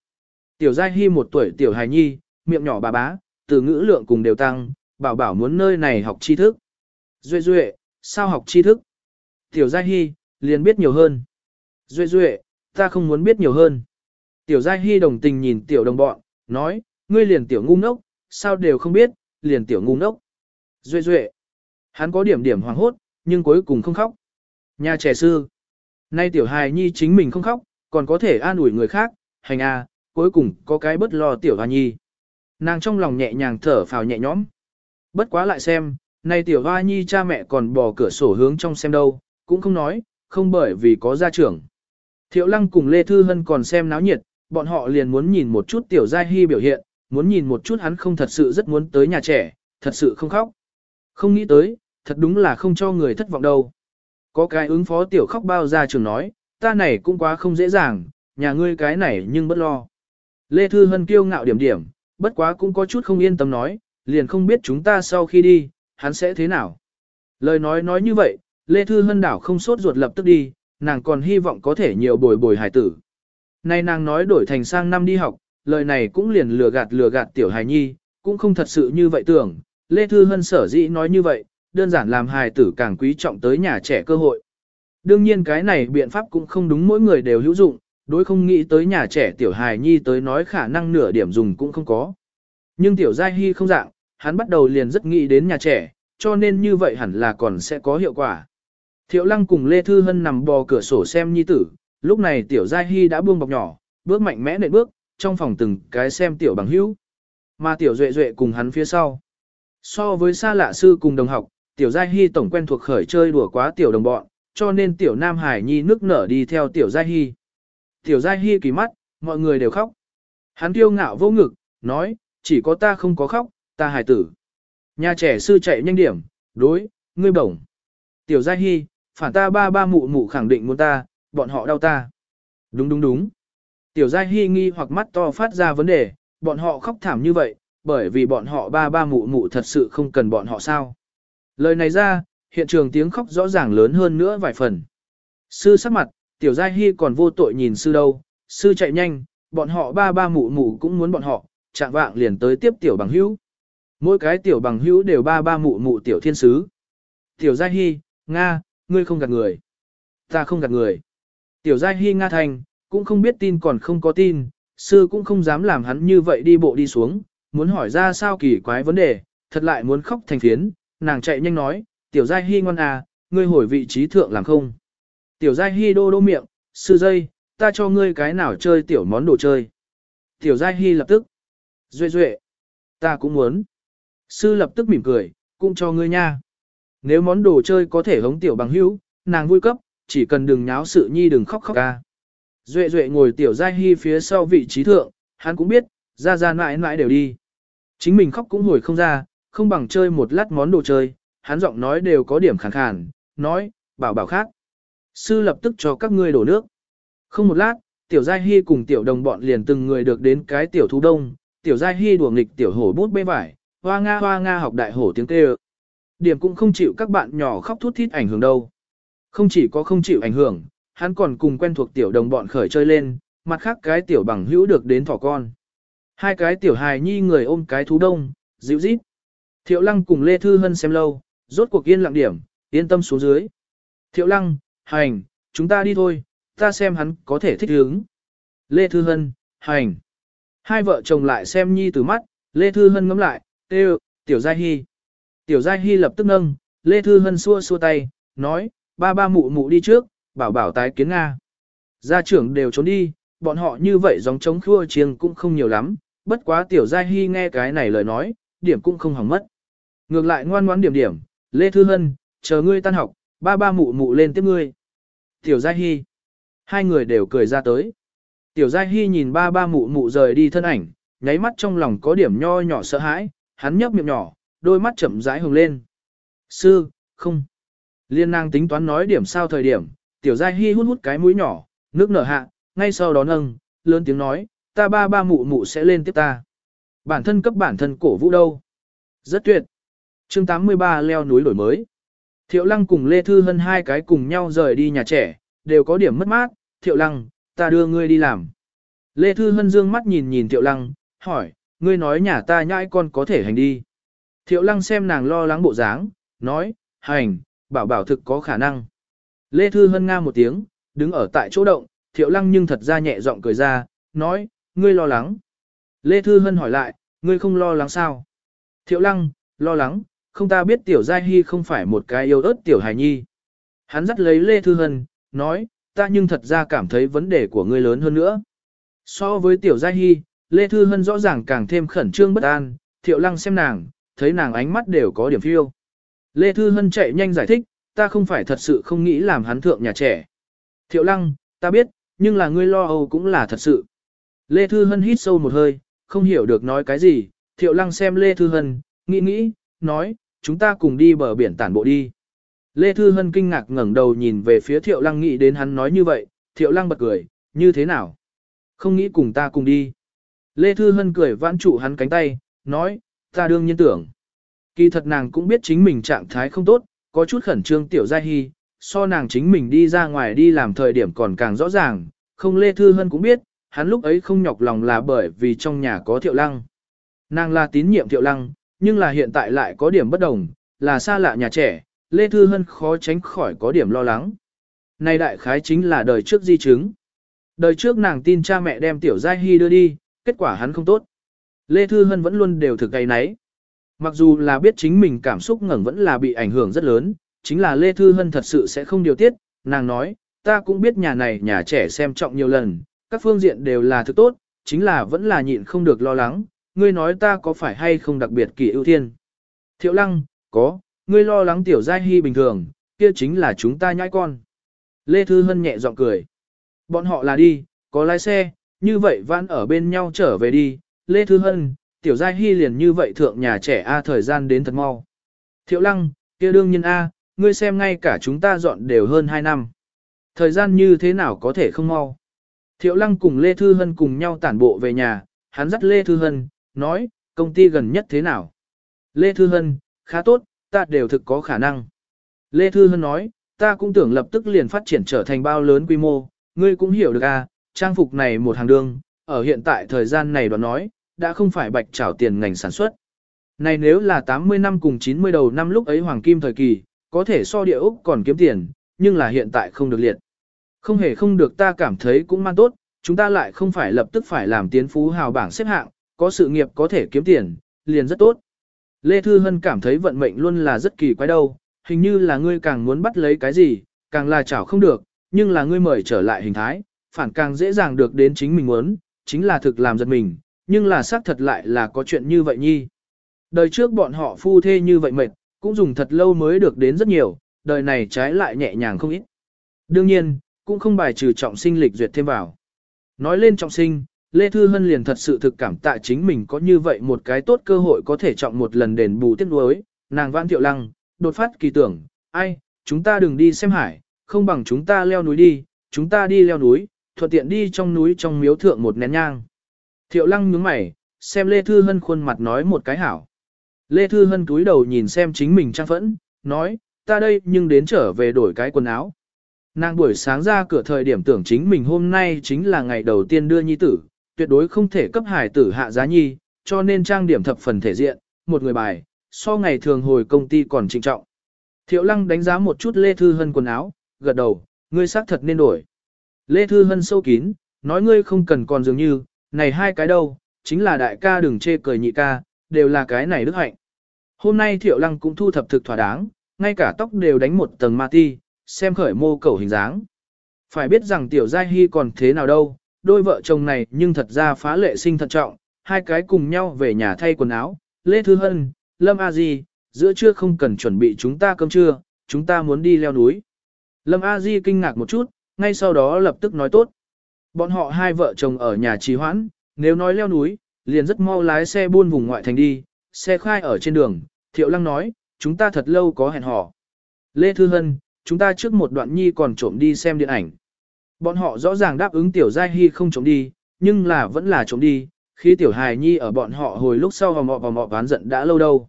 Tiểu Giai Hy một tuổi tiểu hài nhi, miệng nhỏ bà bá, từ ngữ lượng cùng đều tăng, bảo bảo muốn nơi này học tri thức. Duệ duệ, sao học tri thức? Tiểu Gia Hi, liền biết nhiều hơn. Duệ duệ, ta không muốn biết nhiều hơn. Tiểu Gia Hi đồng tình nhìn tiểu đồng bọn, nói, ngươi liền tiểu ngu ngốc, sao đều không biết, liền tiểu ngu ngốc. Duệ duệ, hắn có điểm điểm hoàng hốt, nhưng cuối cùng không khóc. Nhà trẻ sư, nay tiểu hài nhi chính mình không khóc, còn có thể an ủi người khác, hành à, cuối cùng có cái bất lo tiểu hoa nhi. Nàng trong lòng nhẹ nhàng thở phào nhẹ nhõm. Bất quá lại xem, này tiểu hoa nhi cha mẹ còn bỏ cửa sổ hướng trong xem đâu, cũng không nói, không bởi vì có gia trưởng. Thiệu lăng cùng Lê Thư Hân còn xem náo nhiệt, bọn họ liền muốn nhìn một chút tiểu gia hy biểu hiện, muốn nhìn một chút hắn không thật sự rất muốn tới nhà trẻ, thật sự không khóc. Không nghĩ tới, thật đúng là không cho người thất vọng đâu. Có cái ứng phó tiểu khóc bao gia trưởng nói, ta này cũng quá không dễ dàng, nhà ngươi cái này nhưng bất lo. Lê Thư Hân kêu ngạo điểm điểm, bất quá cũng có chút không yên tâm nói, liền không biết chúng ta sau khi đi, hắn sẽ thế nào. Lời nói nói như vậy, Lê Thư Hân đảo không sốt ruột lập tức đi, nàng còn hy vọng có thể nhiều bồi bồi hải tử. Nay nàng nói đổi thành sang năm đi học, lời này cũng liền lừa gạt lừa gạt tiểu hài nhi, cũng không thật sự như vậy tưởng. Lê Thư Hân sở dĩ nói như vậy, đơn giản làm hài tử càng quý trọng tới nhà trẻ cơ hội. Đương nhiên cái này biện pháp cũng không đúng mỗi người đều hữu dụng, đối không nghĩ tới nhà trẻ tiểu hài nhi tới nói khả năng nửa điểm dùng cũng không có. Nhưng tiểu giai hy không dạng, hắn bắt đầu liền rất nghĩ đến nhà trẻ, cho nên như vậy hẳn là còn sẽ có hiệu quả. Thiệu lăng cùng Lê Thư Hân nằm bò cửa sổ xem nhi tử, lúc này tiểu Giai Hy đã buông bọc nhỏ, bước mạnh mẽ nệm bước, trong phòng từng cái xem tiểu bằng hữu. Mà tiểu Duệ Duệ cùng hắn phía sau. So với xa lạ sư cùng đồng học, tiểu Giai Hy tổng quen thuộc khởi chơi đùa quá tiểu đồng bọn, cho nên tiểu Nam Hải Nhi nước nở đi theo tiểu Giai Hy. Tiểu Giai Hy kỳ mắt, mọi người đều khóc. Hắn kiêu ngạo vô ngực, nói, chỉ có ta không có khóc, ta hài tử. Nhà trẻ sư chạy nhanh điểm, đối, ngươi bổng. Tiểu Giai Hy, phản ta ba ba mụ mụ khẳng định muốn ta, bọn họ đau ta. Đúng đúng đúng. Tiểu Giai Hy nghi hoặc mắt to phát ra vấn đề, bọn họ khóc thảm như vậy, bởi vì bọn họ ba ba mụ mụ thật sự không cần bọn họ sao. Lời này ra, hiện trường tiếng khóc rõ ràng lớn hơn nữa vài phần. Sư sắc mặt, Tiểu Giai Hy còn vô tội nhìn sư đâu, sư chạy nhanh, bọn họ ba ba mụ mụ cũng muốn bọn họ, chạng vạng liền tới tiếp Tiểu Bằng Hữu. Mỗi cái tiểu bằng hữu đều ba ba mụ mụ tiểu thiên sứ. Tiểu Giai Hy, Nga, ngươi không gạt người. Ta không gạt người. Tiểu Giai Hy Nga thành, cũng không biết tin còn không có tin, sư cũng không dám làm hắn như vậy đi bộ đi xuống, muốn hỏi ra sao kỳ quái vấn đề, thật lại muốn khóc thành phiến, nàng chạy nhanh nói, tiểu giai hy ngoan à, ngươi hồi vị trí thượng làm không. Tiểu giai hy đô đô miệng, sư dây, ta cho ngươi cái nào chơi tiểu món đồ chơi. Tiểu giai hy lập tức, duệ duệ, ta cũng muốn. Sư lập tức mỉm cười, cũng cho ngươi nha. Nếu món đồ chơi có thể hống tiểu bằng hữu, nàng vui cấp, chỉ cần đừng nháo sự nhi đừng khóc khóc ca. Duệ duệ ngồi tiểu giai hy phía sau vị trí thượng, hắn cũng biết, ra ra mãi mãi đều đi. Chính mình khóc cũng ngồi không ra, không bằng chơi một lát món đồ chơi, hắn giọng nói đều có điểm khàn khàn, nói, bảo bảo khác. Sư lập tức cho các ngươi đổ nước. Không một lát, tiểu giai hy cùng tiểu đồng bọn liền từng người được đến cái tiểu thú đông, tiểu giai hy đùa nghịch tiểu hổ bút bê vải, hoa nga hoa nga học đại hổ tiếng kêu. Điểm cũng không chịu các bạn nhỏ khóc thút thít ảnh hưởng đâu. Không chỉ có không chịu ảnh hưởng, hắn còn cùng quen thuộc tiểu đồng bọn khởi chơi lên, mặt khác cái tiểu bằng hữu được đến thỏ con. Hai cái tiểu hài nhi người ôm cái thú đông, dịu rít. Thiệu lăng cùng Lê Thư Hân xem lâu, rốt cuộc yên lặng điểm, yên tâm xuống dưới. Thiệu lăng, hành, chúng ta đi thôi, ta xem hắn có thể thích hướng. Lê Thư Hân, hành. Hai vợ chồng lại xem nhi từ mắt, Lê Thư Hân ngắm lại, tê tiểu giai hy. Tiểu giai hy lập tức nâng, Lê Thư Hân xua xua tay, nói, ba ba mụ mụ đi trước, bảo bảo tái kiến Nga. Gia trưởng đều trốn đi, bọn họ như vậy dòng chống khua chiêng cũng không nhiều lắm, bất quá tiểu giai hy nghe cái này lời nói, điểm cũng không hỏng mất. Ngược lại ngoan ngoãn điểm điểm, Lê Thư Hân, chờ ngươi tan học, ba ba mụ mụ lên tiếp ngươi. Tiểu Giai Hy. Hai người đều cười ra tới. Tiểu Giai Hy nhìn ba ba mụ mụ rời đi thân ảnh, nháy mắt trong lòng có điểm nho nhỏ sợ hãi, hắn nhấp miệng nhỏ, đôi mắt chậm rãi hồng lên. Sư, không. Liên nàng tính toán nói điểm sao thời điểm, tiểu giai hy hút hút cái mũi nhỏ, nước nở hạ, ngay sau đó nâng, lớn tiếng nói, ta ba ba mụ mụ sẽ lên tiếp ta. Bản thân cấp bản thân cổ vũ đâu. Rất tuyệt. chương 83 leo núi đổi mới. Thiệu lăng cùng Lê Thư Hân hai cái cùng nhau rời đi nhà trẻ, đều có điểm mất mát, thiệu lăng, ta đưa ngươi đi làm. Lê Thư Hân dương mắt nhìn nhìn thiệu lăng, hỏi, ngươi nói nhà ta nhãi con có thể hành đi. Thiệu lăng xem nàng lo lắng bộ dáng, nói, hành, bảo bảo thực có khả năng. Lê Thư Hân nga một tiếng, đứng ở tại chỗ động, thiệu lăng nhưng thật ra nhẹ giọng cười ra, nói, ngươi lo lắng. Lê Thư Hân hỏi lại, ngươi không lo lắng sao? Thiệu lăng, lo lắng, không ta biết tiểu giai hy không phải một cái yêu ớt tiểu hài nhi. Hắn dắt lấy Lê Thư Hân, nói, ta nhưng thật ra cảm thấy vấn đề của ngươi lớn hơn nữa. So với tiểu giai hy, Lê Thư Hân rõ ràng càng thêm khẩn trương bất an, thiệu lăng xem nàng, thấy nàng ánh mắt đều có điểm phiêu. Lê Thư Hân chạy nhanh giải thích, ta không phải thật sự không nghĩ làm hắn thượng nhà trẻ. Thiệu lăng, ta biết, nhưng là ngươi lo âu cũng là thật sự. Lê Thư Hân hít sâu một hơi, không hiểu được nói cái gì, thiệu lăng xem Lê Thư Hân, nghĩ nghĩ, nói, chúng ta cùng đi bờ biển tản bộ đi. Lê Thư Hân kinh ngạc ngẩng đầu nhìn về phía thiệu lăng nghĩ đến hắn nói như vậy, thiệu lăng bật cười, như thế nào? Không nghĩ cùng ta cùng đi. Lê Thư Hân cười vãn trụ hắn cánh tay, nói, ta đương nhiên tưởng. Kỳ thật nàng cũng biết chính mình trạng thái không tốt, có chút khẩn trương tiểu gia hy, so nàng chính mình đi ra ngoài đi làm thời điểm còn càng rõ ràng, không Lê Thư Hân cũng biết, hắn lúc ấy không nhọc lòng là bởi vì trong nhà có thiệu lăng. Nàng là tín nhiệm thiệu lăng, nhưng là hiện tại lại có điểm bất đồng, là xa lạ nhà trẻ, Lê Thư Hân khó tránh khỏi có điểm lo lắng. Này đại khái chính là đời trước di chứng. Đời trước nàng tin cha mẹ đem tiểu gia hy đưa đi, kết quả hắn không tốt. Lê Thư Hân vẫn luôn đều thực gây nấy. Mặc dù là biết chính mình cảm xúc ngẩng vẫn là bị ảnh hưởng rất lớn, chính là Lê Thư Hân thật sự sẽ không điều tiết, nàng nói, ta cũng biết nhà này nhà trẻ xem trọng nhiều lần, các phương diện đều là thứ tốt, chính là vẫn là nhịn không được lo lắng, ngươi nói ta có phải hay không đặc biệt kỳ ưu tiên? Thiệu lăng, có, ngươi lo lắng tiểu giai hy bình thường, kia chính là chúng ta nhai con. Lê Thư Hân nhẹ giọng cười. Bọn họ là đi, có lái xe, như vậy vãn ở bên nhau trở về đi, Lê Thư Hân, Tiểu Giai Hy liền như vậy thượng nhà trẻ A thời gian đến thật mau. Thiệu Lăng, kia đương nhiên A, ngươi xem ngay cả chúng ta dọn đều hơn 2 năm. Thời gian như thế nào có thể không mau. Thiệu Lăng cùng Lê Thư Hân cùng nhau tản bộ về nhà, hắn dắt Lê Thư Hân, nói, công ty gần nhất thế nào. Lê Thư Hân, khá tốt, ta đều thực có khả năng. Lê Thư Hân nói, ta cũng tưởng lập tức liền phát triển trở thành bao lớn quy mô, ngươi cũng hiểu được à, trang phục này một hàng đương, ở hiện tại thời gian này đoán nói, đã không phải bạch trảo tiền ngành sản xuất. Này nếu là 80 năm cùng 90 đầu năm lúc ấy hoàng kim thời kỳ, có thể so địa Úc còn kiếm tiền, nhưng là hiện tại không được liệt. Không hề không được ta cảm thấy cũng man tốt, chúng ta lại không phải lập tức phải làm tiến phú hào bảng xếp hạng, có sự nghiệp có thể kiếm tiền, liền rất tốt. Lê Thư Hân cảm thấy vận mệnh luôn là rất kỳ quái đâu, hình như là ngươi càng muốn bắt lấy cái gì, càng là chảo không được, nhưng là ngươi mời trở lại hình thái, phản càng dễ dàng được đến chính mình muốn, chính là thực làm giật mình, nhưng là xác thật lại là có chuyện như vậy nhi. Đời trước bọn họ phu thê như vậy mệt, cũng dùng thật lâu mới được đến rất nhiều, đời này trái lại nhẹ nhàng không ít. Đương nhiên, cũng không bài trừ trọng sinh lịch duyệt thêm vào. Nói lên trọng sinh, Lê Thư Hân liền thật sự thực cảm tạ chính mình có như vậy một cái tốt cơ hội có thể trọng một lần đền bù tiết đối, nàng vãn thiệu lăng, đột phát kỳ tưởng, ai, chúng ta đừng đi xem hải, không bằng chúng ta leo núi đi, chúng ta đi leo núi, thuận tiện đi trong núi trong miếu thượng một nén nhang. Thiệu lăng nhướng mày, xem Lê Thư Hân khuôn mặt nói một cái hảo. Lê Thư Hân túi đầu nhìn xem chính mình trang phẫn, nói, ta đây nhưng đến trở về đổi cái quần áo. Nàng buổi sáng ra cửa thời điểm tưởng chính mình hôm nay chính là ngày đầu tiên đưa nhi tử, tuyệt đối không thể cấp hải tử hạ giá nhi, cho nên trang điểm thập phần thể diện, một người bài, so ngày thường hồi công ty còn trinh trọng. Thiệu lăng đánh giá một chút Lê Thư Hân quần áo, gật đầu, ngươi xác thật nên đổi. Lê Thư Hân sâu kín, nói ngươi không cần còn dường như, này hai cái đâu, chính là đại ca đừng chê cười nhị ca, đều là cái này đức hạnh. Hôm nay Thiệu Lăng cũng thu thập thực thỏa đáng, ngay cả tóc đều đánh một tầng ma ti, xem khởi mô cầu hình dáng. Phải biết rằng Tiểu Giai Hy còn thế nào đâu, đôi vợ chồng này nhưng thật ra phá lệ sinh thận trọng, hai cái cùng nhau về nhà thay quần áo, Lê Thư Hân, Lâm A Di, giữa trưa không cần chuẩn bị chúng ta cơm trưa, chúng ta muốn đi leo núi. Lâm A Di kinh ngạc một chút, ngay sau đó lập tức nói tốt. Bọn họ hai vợ chồng ở nhà trì hoãn, nếu nói leo núi, liền rất mau lái xe buôn vùng ngoại thành đi, xe khai ở trên đường, Thiệu Lăng nói, chúng ta thật lâu có hẹn hò. Lê Thư Hân, chúng ta trước một đoạn nhi còn trộm đi xem điện ảnh. Bọn họ rõ ràng đáp ứng Tiểu Giai Hy không trộm đi, nhưng là vẫn là trộm đi, khi Tiểu Hài Nhi ở bọn họ hồi lúc sau vào mọ vào mọ ván giận đã lâu đâu.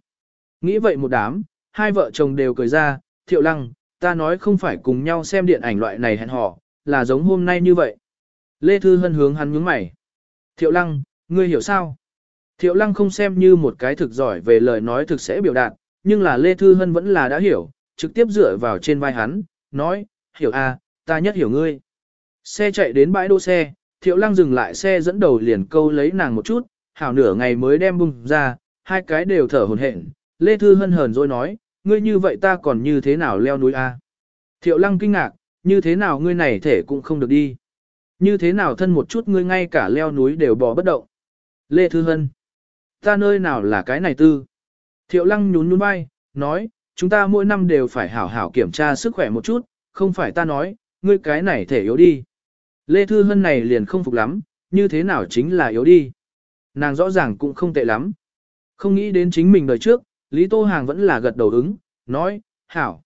Nghĩ vậy một đám, hai vợ chồng đều cười ra, Thiệu Lăng, ta nói không phải cùng nhau xem điện ảnh loại này hẹn hò, là giống hôm nay như vậy. Lê Thư Hân hướng hắn nhướng mày. Thiệu Lăng, ngươi hiểu sao? Thiệu Lăng không xem như một cái thực giỏi về lời nói thực sẽ biểu đạt, nhưng là Lê Thư Hân vẫn là đã hiểu, trực tiếp dựa vào trên vai hắn, nói, hiểu à, ta nhất hiểu ngươi. Xe chạy đến bãi đỗ xe, Thiệu Lăng dừng lại xe dẫn đầu liền câu lấy nàng một chút, hảo nửa ngày mới đem bung ra, hai cái đều thở hồn hển. Lê Thư Hân hờn rồi nói, ngươi như vậy ta còn như thế nào leo núi a? Thiệu Lăng kinh ngạc, như thế nào ngươi này thể cũng không được đi. Như thế nào thân một chút ngươi ngay cả leo núi đều bỏ bất động. Lê Thư Hân. Ta nơi nào là cái này tư. Thiệu lăng nhún nhún bay, nói, chúng ta mỗi năm đều phải hảo hảo kiểm tra sức khỏe một chút, không phải ta nói, ngươi cái này thể yếu đi. Lê Thư Hân này liền không phục lắm, như thế nào chính là yếu đi. Nàng rõ ràng cũng không tệ lắm. Không nghĩ đến chính mình đời trước, Lý Tô Hàng vẫn là gật đầu ứng, nói, hảo.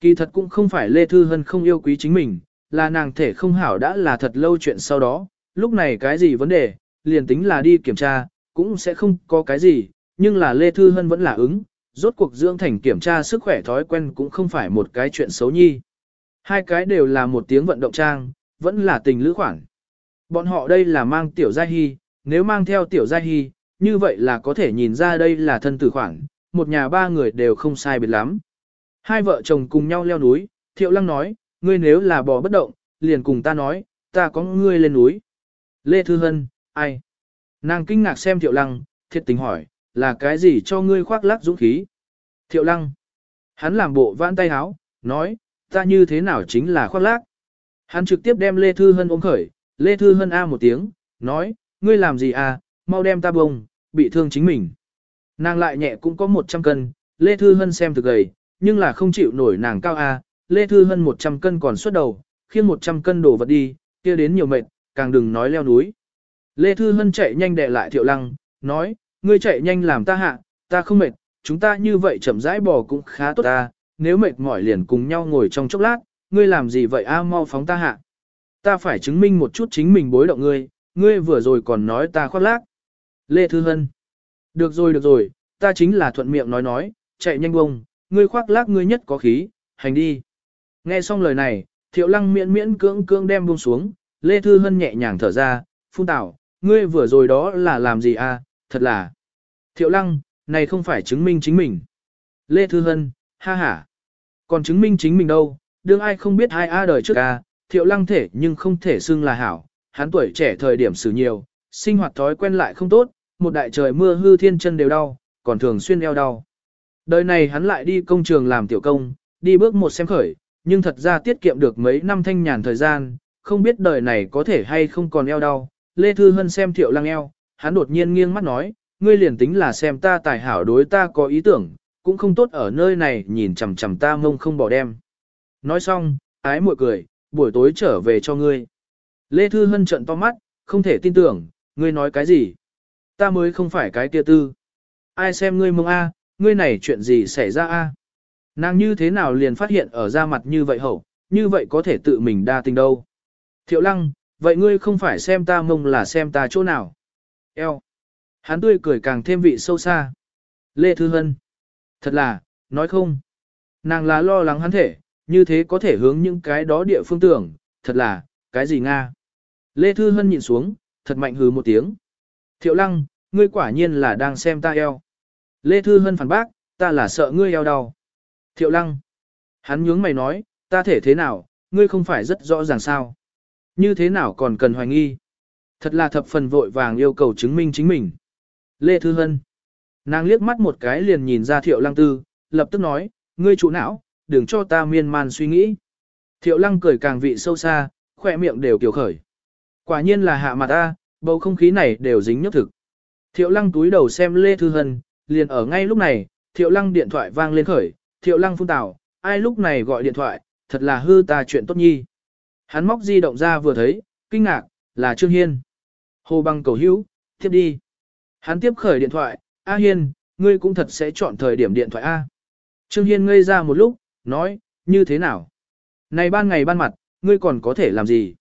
Kỳ thật cũng không phải Lê Thư Hân không yêu quý chính mình, là nàng thể không hảo đã là thật lâu chuyện sau đó, lúc này cái gì vấn đề, liền tính là đi kiểm tra, cũng sẽ không có cái gì, nhưng là Lê Thư Hân vẫn là ứng, rốt cuộc dưỡng thành kiểm tra sức khỏe thói quen cũng không phải một cái chuyện xấu nhi. Hai cái đều là một tiếng vận động trang, vẫn là tình lữ khoản. Bọn họ đây là mang tiểu gia hy, nếu mang theo tiểu gia hy, như vậy là có thể nhìn ra đây là thân tử khoản, một nhà ba người đều không sai biệt lắm. Hai vợ chồng cùng nhau leo núi, thiệu lăng nói, ngươi nếu là bò bất động, liền cùng ta nói, ta có ngươi lên núi. Lê Thư Hân, ai? Nàng kinh ngạc xem thiệu lăng, thiệt tình hỏi, là cái gì cho ngươi khoác lác dũng khí? Thiệu lăng. Hắn làm bộ vãn tay háo, nói, ta như thế nào chính là khoác lác. Hắn trực tiếp đem Lê Thư Hân ôm khởi, Lê Thư Hân A một tiếng, nói, ngươi làm gì à, mau đem ta bông, bị thương chính mình. Nàng lại nhẹ cũng có 100 cân, Lê Thư Hân xem thực gầy, nhưng là không chịu nổi nàng cao a, Lê Thư Hân 100 cân còn xuất đầu, khiêng 100 cân đổ vật đi, kia đến nhiều mệt, càng đừng nói leo núi. Lê Thư Hân chạy nhanh đệ lại Thiệu Lăng, nói, ngươi chạy nhanh làm ta hạ, ta không mệt, chúng ta như vậy chậm rãi bò cũng khá tốt ta, nếu mệt mỏi liền cùng nhau ngồi trong chốc lát, ngươi làm gì vậy a à, mau phóng ta hạ. Ta phải chứng minh một chút chính mình bối động ngươi, ngươi vừa rồi còn nói ta khoác lác. Lê Thư Hân. Được rồi được rồi, ta chính là thuận miệng nói nói, chạy nhanh bông, ngươi khoác lác ngươi nhất có khí, hành đi. Nghe xong lời này, thiệu lăng miễn miễn cưỡng cưỡng đem buông xuống, Lê Thư Hân nhẹ nhàng thở ra, phun tảo, ngươi vừa rồi đó là làm gì à, thật là. Thiệu lăng, này không phải chứng minh chính mình. Lê Thư Hân, ha ha. Còn chứng minh chính mình đâu, đương ai không biết ai a đời trước à, thiệu lăng thể nhưng không thể xưng là hảo, hắn tuổi trẻ thời điểm xử nhiều, sinh hoạt thói quen lại không tốt, một đại trời mưa hư thiên chân đều đau, còn thường xuyên eo đau. Đời này hắn lại đi công trường làm tiểu công, đi bước một xem khởi, nhưng thật ra tiết kiệm được mấy năm thanh nhàn thời gian, không biết đời này có thể hay không còn eo đau. Lê Thư Hân xem thiệu lăng eo, hắn đột nhiên nghiêng mắt nói, ngươi liền tính là xem ta tài hảo đối ta có ý tưởng, cũng không tốt ở nơi này nhìn chằm chằm ta mông không bỏ đem. Nói xong, ái muội cười, buổi tối trở về cho ngươi. Lê Thư Hân trận to mắt, không thể tin tưởng, ngươi nói cái gì? Ta mới không phải cái kia tư. Ai xem ngươi mông a, ngươi này chuyện gì xảy ra a? Nàng như thế nào liền phát hiện ở ra mặt như vậy hậu, như vậy có thể tự mình đa tình đâu. Thiệu lăng, vậy ngươi không phải xem ta mông là xem ta chỗ nào. Eo. Hắn tươi cười càng thêm vị sâu xa. Lê Thư Hân. Thật là, nói không. Nàng là lo lắng hắn thể, như thế có thể hướng những cái đó địa phương tưởng, thật là, cái gì Nga. Lê Thư Hân nhìn xuống, thật mạnh hừ một tiếng. Thiệu lăng, ngươi quả nhiên là đang xem ta eo. Lê Thư Hân phản bác, ta là sợ ngươi eo đau. Thiệu lăng. Hắn nhướng mày nói, ta thể thế nào, ngươi không phải rất rõ ràng sao. Như thế nào còn cần hoài nghi. Thật là thập phần vội vàng yêu cầu chứng minh chính mình. Lê Thư Hân. Nàng liếc mắt một cái liền nhìn ra thiệu lăng tư, lập tức nói, ngươi chủ não, đừng cho ta miên man suy nghĩ. Thiệu lăng cười càng vị sâu xa, khỏe miệng đều kiểu khởi. Quả nhiên là hạ mặt ta, bầu không khí này đều dính nhất thực. Thiệu lăng túi đầu xem Lê Thư Hân, liền ở ngay lúc này, thiệu lăng điện thoại vang lên khởi, thiệu lăng phun tảo, ai lúc này gọi điện thoại, thật là hư ta chuyện tốt nhi. Hắn móc di động ra vừa thấy, kinh ngạc, là Trương Hiên. Hồ băng cầu hữu, tiếp đi. Hắn tiếp khởi điện thoại, A Hiên, ngươi cũng thật sẽ chọn thời điểm điện thoại A. Trương Hiên ngây ra một lúc, nói, như thế nào? Này ban ngày ban mặt, ngươi còn có thể làm gì?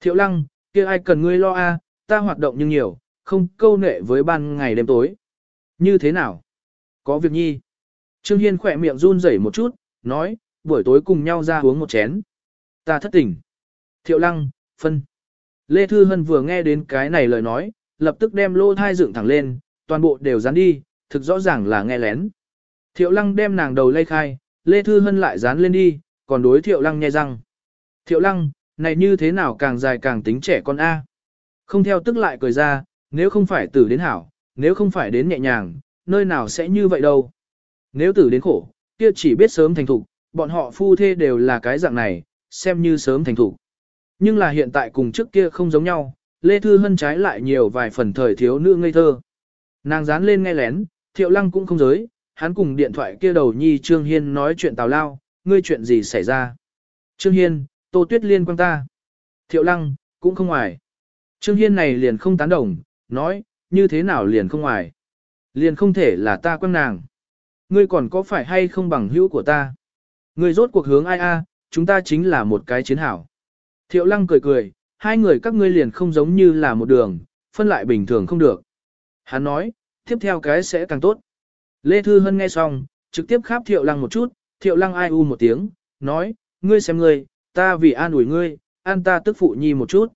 Thiệu lăng, kia ai cần ngươi lo A, ta hoạt động nhưng nhiều, không câu nệ với ban ngày đêm tối. Như thế nào? Có việc nhi. Trương Hiên khỏe miệng run rẩy một chút, nói, buổi tối cùng nhau ra uống một chén. Ta thất tỉnh. Thiệu lăng, phân. Lê Thư Hân vừa nghe đến cái này lời nói, lập tức đem lô thai dựng thẳng lên, toàn bộ đều dán đi, thực rõ ràng là nghe lén. Thiệu lăng đem nàng đầu lây khai, Lê Thư Hân lại dán lên đi, còn đối thiệu lăng nhai răng. Thiệu lăng, này như thế nào càng dài càng tính trẻ con A. Không theo tức lại cười ra, nếu không phải tử đến hảo, nếu không phải đến nhẹ nhàng, nơi nào sẽ như vậy đâu. Nếu tử đến khổ, kia chỉ biết sớm thành thục, bọn họ phu thê đều là cái dạng này, xem như sớm thành thục. Nhưng là hiện tại cùng trước kia không giống nhau, Lê Thư Hân trái lại nhiều vài phần thời thiếu nữ ngây thơ. Nàng dán lên nghe lén, thiệu lăng cũng không giới, hắn cùng điện thoại kia đầu nhi Trương Hiên nói chuyện tào lao, ngươi chuyện gì xảy ra. Trương Hiên, Tô Tuyết Liên quan ta. Thiệu lăng, cũng không ngoài. Trương Hiên này liền không tán đồng, nói, như thế nào liền không ngoài. Liền không thể là ta quăng nàng. Ngươi còn có phải hay không bằng hữu của ta? Ngươi rốt cuộc hướng ai a, chúng ta chính là một cái chiến hảo. Thiệu lăng cười cười, hai người các ngươi liền không giống như là một đường, phân lại bình thường không được. Hắn nói, tiếp theo cái sẽ càng tốt. Lê Thư Hân nghe xong, trực tiếp kháp thiệu lăng một chút, thiệu lăng ai u một tiếng, nói, ngươi xem ngươi, ta vì an ủi ngươi, an ta tức phụ nhi một chút.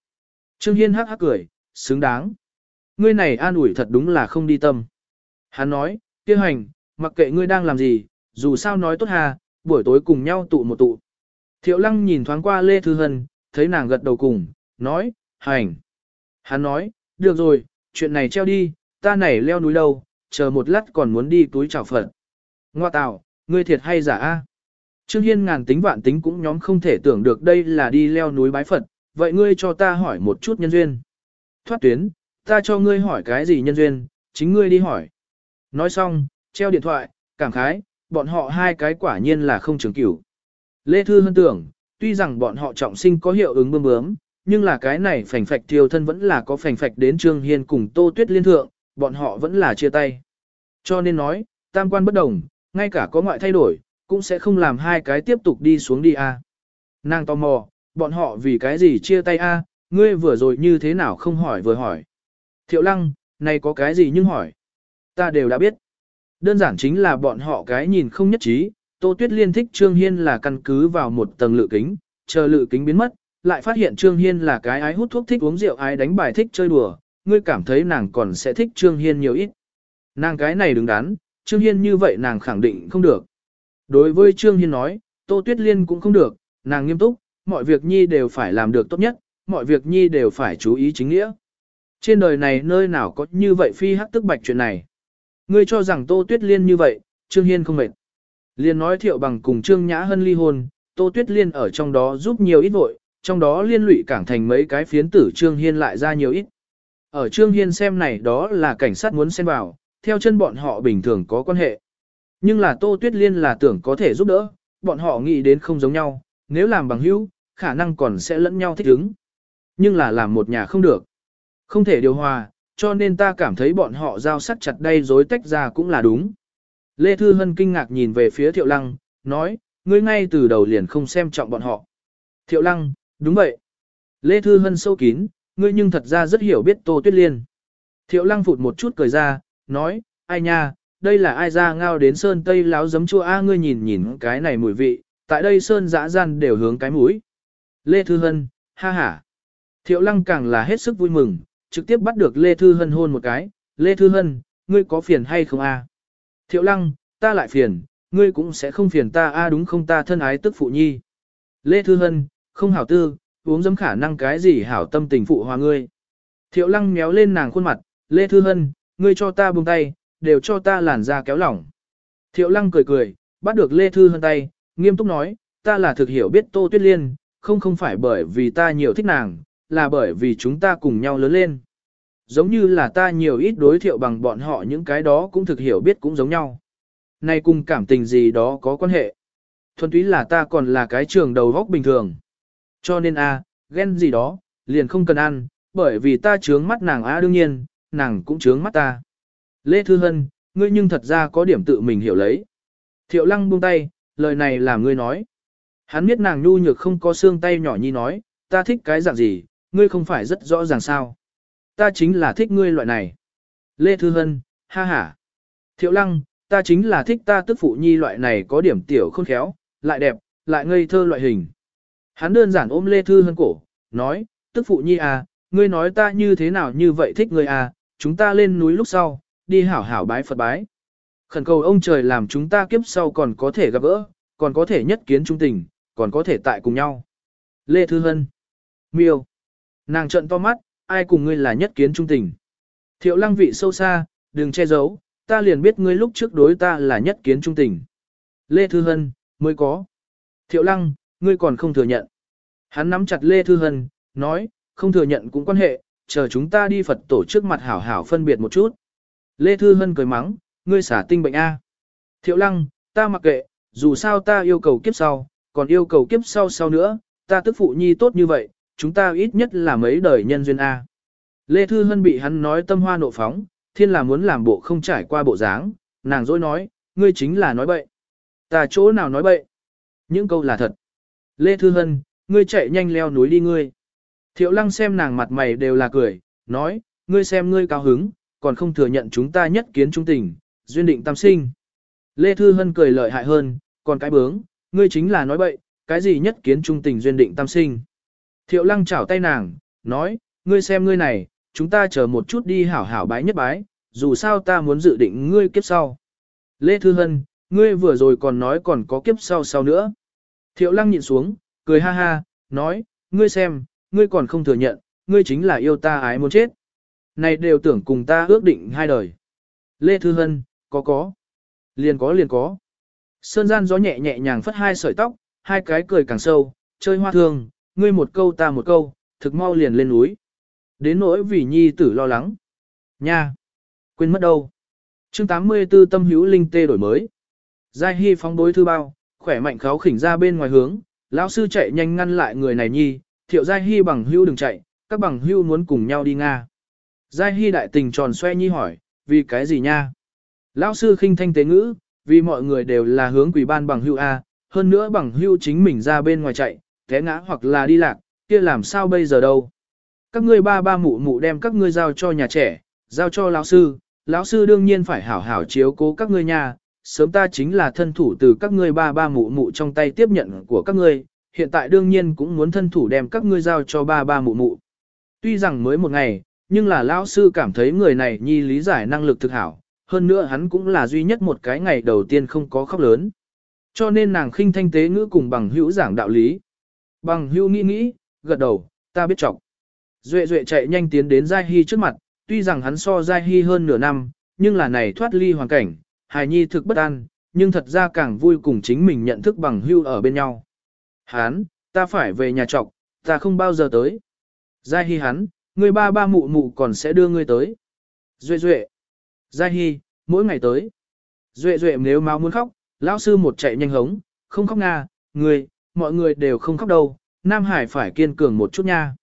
Trương Hiên hắc hắc cười, xứng đáng ngươi này an ủi thật đúng là không đi tâm. Hắn nói, kia hành, mặc kệ ngươi đang làm gì, dù sao nói tốt hà, buổi tối cùng nhau tụ một tụ. Thiệu lăng nhìn thoáng qua Lê Thư Hân, thấy nàng gật đầu cùng, nói, hành. Hắn nói, được rồi, chuyện này treo đi, ta này leo núi đâu, chờ một lát còn muốn đi túi chào Phật. Ngoa tạo, ngươi thiệt hay giả a? Trương Hiên ngàn tính vạn tính cũng nhóm không thể tưởng được đây là đi leo núi bái Phật, vậy ngươi cho ta hỏi một chút nhân duyên. Thoát tuyến, ta cho ngươi hỏi cái gì nhân duyên, chính ngươi đi hỏi. Nói xong, treo điện thoại, cảm khái, bọn họ hai cái quả nhiên là không trường cửu. Lê Thư Hân tưởng, tuy rằng bọn họ trọng sinh có hiệu ứng bơm bướm, nhưng là cái này phành phạch thiêu thân vẫn là có phành phạch đến Trương Hiên cùng Tô Tuyết Liên Thượng, bọn họ vẫn là chia tay. Cho nên nói, tam quan bất đồng, ngay cả có ngoại thay đổi, cũng sẽ không làm hai cái tiếp tục đi xuống đi a. Nàng tò mò, bọn họ vì cái gì chia tay a, ngươi vừa rồi như thế nào không hỏi vừa hỏi. Thiệu lăng, này có cái gì nhưng hỏi. Ta đều đã biết. Đơn giản chính là bọn họ cái nhìn không nhất trí, Tô Tuyết Liên thích Trương Hiên là căn cứ vào một tầng lự kính, chờ lự kính biến mất, lại phát hiện Trương Hiên là cái ái hút thuốc thích uống rượu ái đánh bài thích chơi đùa, ngươi cảm thấy nàng còn sẽ thích Trương Hiên nhiều ít. Nàng cái này đứng đắn, Trương Hiên như vậy nàng khẳng định không được. Đối với Trương Hiên nói, Tô Tuyết Liên cũng không được, nàng nghiêm túc, mọi việc nhi đều phải làm được tốt nhất, mọi việc nhi đều phải chú ý chính nghĩa. Trên đời này nơi nào có như vậy phi hắc tức bạch chuyện này. Ngươi cho rằng Tô Tuyết Liên như vậy, Trương Hiên không mệt. Liên nói thiệu bằng cùng Trương Nhã Hân ly hôn, Tô Tuyết Liên ở trong đó giúp nhiều ít vội, trong đó liên lụy cảng thành mấy cái phiến tử Trương Hiên lại ra nhiều ít. Ở Trương Hiên xem này đó là cảnh sát muốn xem vào, theo chân bọn họ bình thường có quan hệ. Nhưng là Tô Tuyết Liên là tưởng có thể giúp đỡ, bọn họ nghĩ đến không giống nhau, nếu làm bằng hữu, khả năng còn sẽ lẫn nhau thích ứng. Nhưng là làm một nhà không được. Không thể điều hòa, cho nên ta cảm thấy bọn họ giao sắt chặt đây dối tách ra cũng là đúng. Lê Thư Hân kinh ngạc nhìn về phía Thiệu Lăng, nói, ngươi ngay từ đầu liền không xem trọng bọn họ. Thiệu Lăng, đúng vậy. Lê Thư Hân sâu kín, ngươi nhưng thật ra rất hiểu biết Tô Tuyết Liên. Thiệu Lăng phụt một chút cười ra, nói, ai nha, đây là ai ra ngao đến sơn tây láo giấm chua a ngươi nhìn nhìn cái này mùi vị, tại đây sơn dã gian đều hướng cái mũi. Lê Thư Hân, ha ha. Thiệu Lăng càng là hết sức vui mừng, trực tiếp bắt được Lê Thư Hân hôn một cái, Lê Thư Hân, ngươi có phiền hay không a? Thiệu lăng, ta lại phiền, ngươi cũng sẽ không phiền ta a đúng không ta thân ái tức phụ nhi. Lê Thư Hân, không hảo tư, uống dấm khả năng cái gì hảo tâm tình phụ hòa ngươi. Thiệu lăng méo lên nàng khuôn mặt, Lê Thư Hân, ngươi cho ta buông tay, đều cho ta làn ra kéo lỏng. Thiệu lăng cười cười, bắt được Lê Thư Hân tay, nghiêm túc nói, ta là thực hiểu biết Tô Tuyết Liên, không không phải bởi vì ta nhiều thích nàng, là bởi vì chúng ta cùng nhau lớn lên. Giống như là ta nhiều ít đối thiệu bằng bọn họ những cái đó cũng thực hiểu biết cũng giống nhau. Nay cùng cảm tình gì đó có quan hệ. Thuần túy là ta còn là cái trường đầu góc bình thường. Cho nên a, ghen gì đó, liền không cần ăn, bởi vì ta trướng mắt nàng a đương nhiên, nàng cũng trướng mắt ta. Lê Thư Hân, ngươi nhưng thật ra có điểm tự mình hiểu lấy. Thiệu lăng buông tay, lời này là ngươi nói. Hắn biết nàng nhu nhược không có xương tay nhỏ nhi nói, ta thích cái dạng gì, ngươi không phải rất rõ ràng sao. Ta chính là thích ngươi loại này. Lê Thư Hân, ha ha. Thiệu lăng, ta chính là thích ta tức phụ nhi loại này có điểm tiểu khôn khéo, lại đẹp, lại ngây thơ loại hình. Hắn đơn giản ôm Lê Thư Hân cổ, nói, tức phụ nhi à, ngươi nói ta như thế nào như vậy thích ngươi à, chúng ta lên núi lúc sau, đi hảo hảo bái Phật bái. Khẩn cầu ông trời làm chúng ta kiếp sau còn có thể gặp gỡ, còn có thể nhất kiến trung tình, còn có thể tại cùng nhau. Lê Thư Hân. Miêu. Nàng trợn to mắt, ai cùng ngươi là nhất kiến trung tình. Thiệu lăng vị sâu xa, đừng che giấu, ta liền biết ngươi lúc trước đối ta là nhất kiến trung tình. Lê Thư Hân, mới có. Thiệu lăng, ngươi còn không thừa nhận. Hắn nắm chặt Lê Thư Hân, nói, không thừa nhận cũng quan hệ, chờ chúng ta đi Phật tổ trước mặt hảo hảo phân biệt một chút. Lê Thư Hân cười mắng, ngươi xả tinh bệnh A. Thiệu lăng, ta mặc kệ, dù sao ta yêu cầu kiếp sau, còn yêu cầu kiếp sau sau nữa, ta tức phụ nhi tốt như vậy, chúng ta ít nhất là mấy đời nhân duyên A. Lê Thư Hân bị hắn nói tâm hoa nộ phóng, thiên là muốn làm bộ không trải qua bộ dáng, nàng dối nói, ngươi chính là nói bậy. Ta chỗ nào nói bậy? Những câu là thật. Lê Thư Hân, ngươi chạy nhanh leo núi đi ngươi. Thiệu lăng xem nàng mặt mày đều là cười, nói, ngươi xem ngươi cao hứng, còn không thừa nhận chúng ta nhất kiến trung tình, duyên định tam sinh. Lê Thư Hân cười lợi hại hơn, còn cái bướng, ngươi chính là nói bậy, cái gì nhất kiến trung tình duyên định tam sinh. Thiệu lăng chảo tay nàng, nói, ngươi xem ngươi này, chúng ta chờ một chút đi hảo hảo bái nhất bái, dù sao ta muốn dự định ngươi kiếp sau. Lê Thư Hân, ngươi vừa rồi còn nói còn có kiếp sau sau nữa. Thiệu lăng nhìn xuống, cười ha ha, nói, ngươi xem, ngươi còn không thừa nhận, ngươi chính là yêu ta ái muốn chết. Này đều tưởng cùng ta ước định hai đời. Lê Thư Hân, có có. Liền có liền có. Sơn gian gió nhẹ nhẹ nhàng phất hai sợi tóc, hai cái cười càng sâu, chơi hoa thương, ngươi một câu ta một câu, thực mau liền lên núi. Đến nỗi vì nhi tử lo lắng. Nha! Quên mất đâu? chương 84 tâm hữu linh tê đổi mới. Giai Hy phóng bối thư bao, khỏe mạnh kháo khỉnh ra bên ngoài hướng, lão sư chạy nhanh ngăn lại người này nhi, thiệu Giai Hy bằng hữu đừng chạy, các bằng hữu muốn cùng nhau đi Nga. Giai Hy đại tình tròn xoe nhi hỏi, vì cái gì nha? Lão sư khinh thanh tế ngữ, vì mọi người đều là hướng quỷ ban bằng hữu A, hơn nữa bằng hữu chính mình ra bên ngoài chạy, té ngã hoặc là đi lạc, kia làm sao bây giờ đâu. Các ngươi ba ba mụ mụ đem các ngươi giao cho nhà trẻ, giao cho lão sư, lão sư đương nhiên phải hảo hảo chiếu cố các ngươi nhà, sớm ta chính là thân thủ từ các ngươi ba ba mụ mụ trong tay tiếp nhận của các ngươi, hiện tại đương nhiên cũng muốn thân thủ đem các ngươi giao cho ba ba mụ mụ. Tuy rằng mới một ngày, nhưng là lão sư cảm thấy người này nhi lý giải năng lực thực hảo, hơn nữa hắn cũng là duy nhất một cái ngày đầu tiên không có khóc lớn. Cho nên nàng khinh thanh tế ngữ cùng bằng hữu giảng đạo lý. Bằng hưu nghĩ nghĩ, gật đầu, ta biết trọng. Duệ Duệ chạy nhanh tiến đến Giai Hy trước mặt, tuy rằng hắn so Giai Hy hơn nửa năm, nhưng là này thoát ly hoàn cảnh, Hải Nhi thực bất an, nhưng thật ra càng vui cùng chính mình nhận thức bằng hưu ở bên nhau. Hắn, ta phải về nhà trọc, ta không bao giờ tới. Giai Hy hắn, người ba ba mụ mụ còn sẽ đưa ngươi tới. Duệ Duệ. Giai Hy, mỗi ngày tới. Duệ Duệ nếu máu muốn khóc, lão sư một chạy nhanh hống, không khóc nga, người, mọi người đều không khóc đâu, Nam Hải phải kiên cường một chút nha.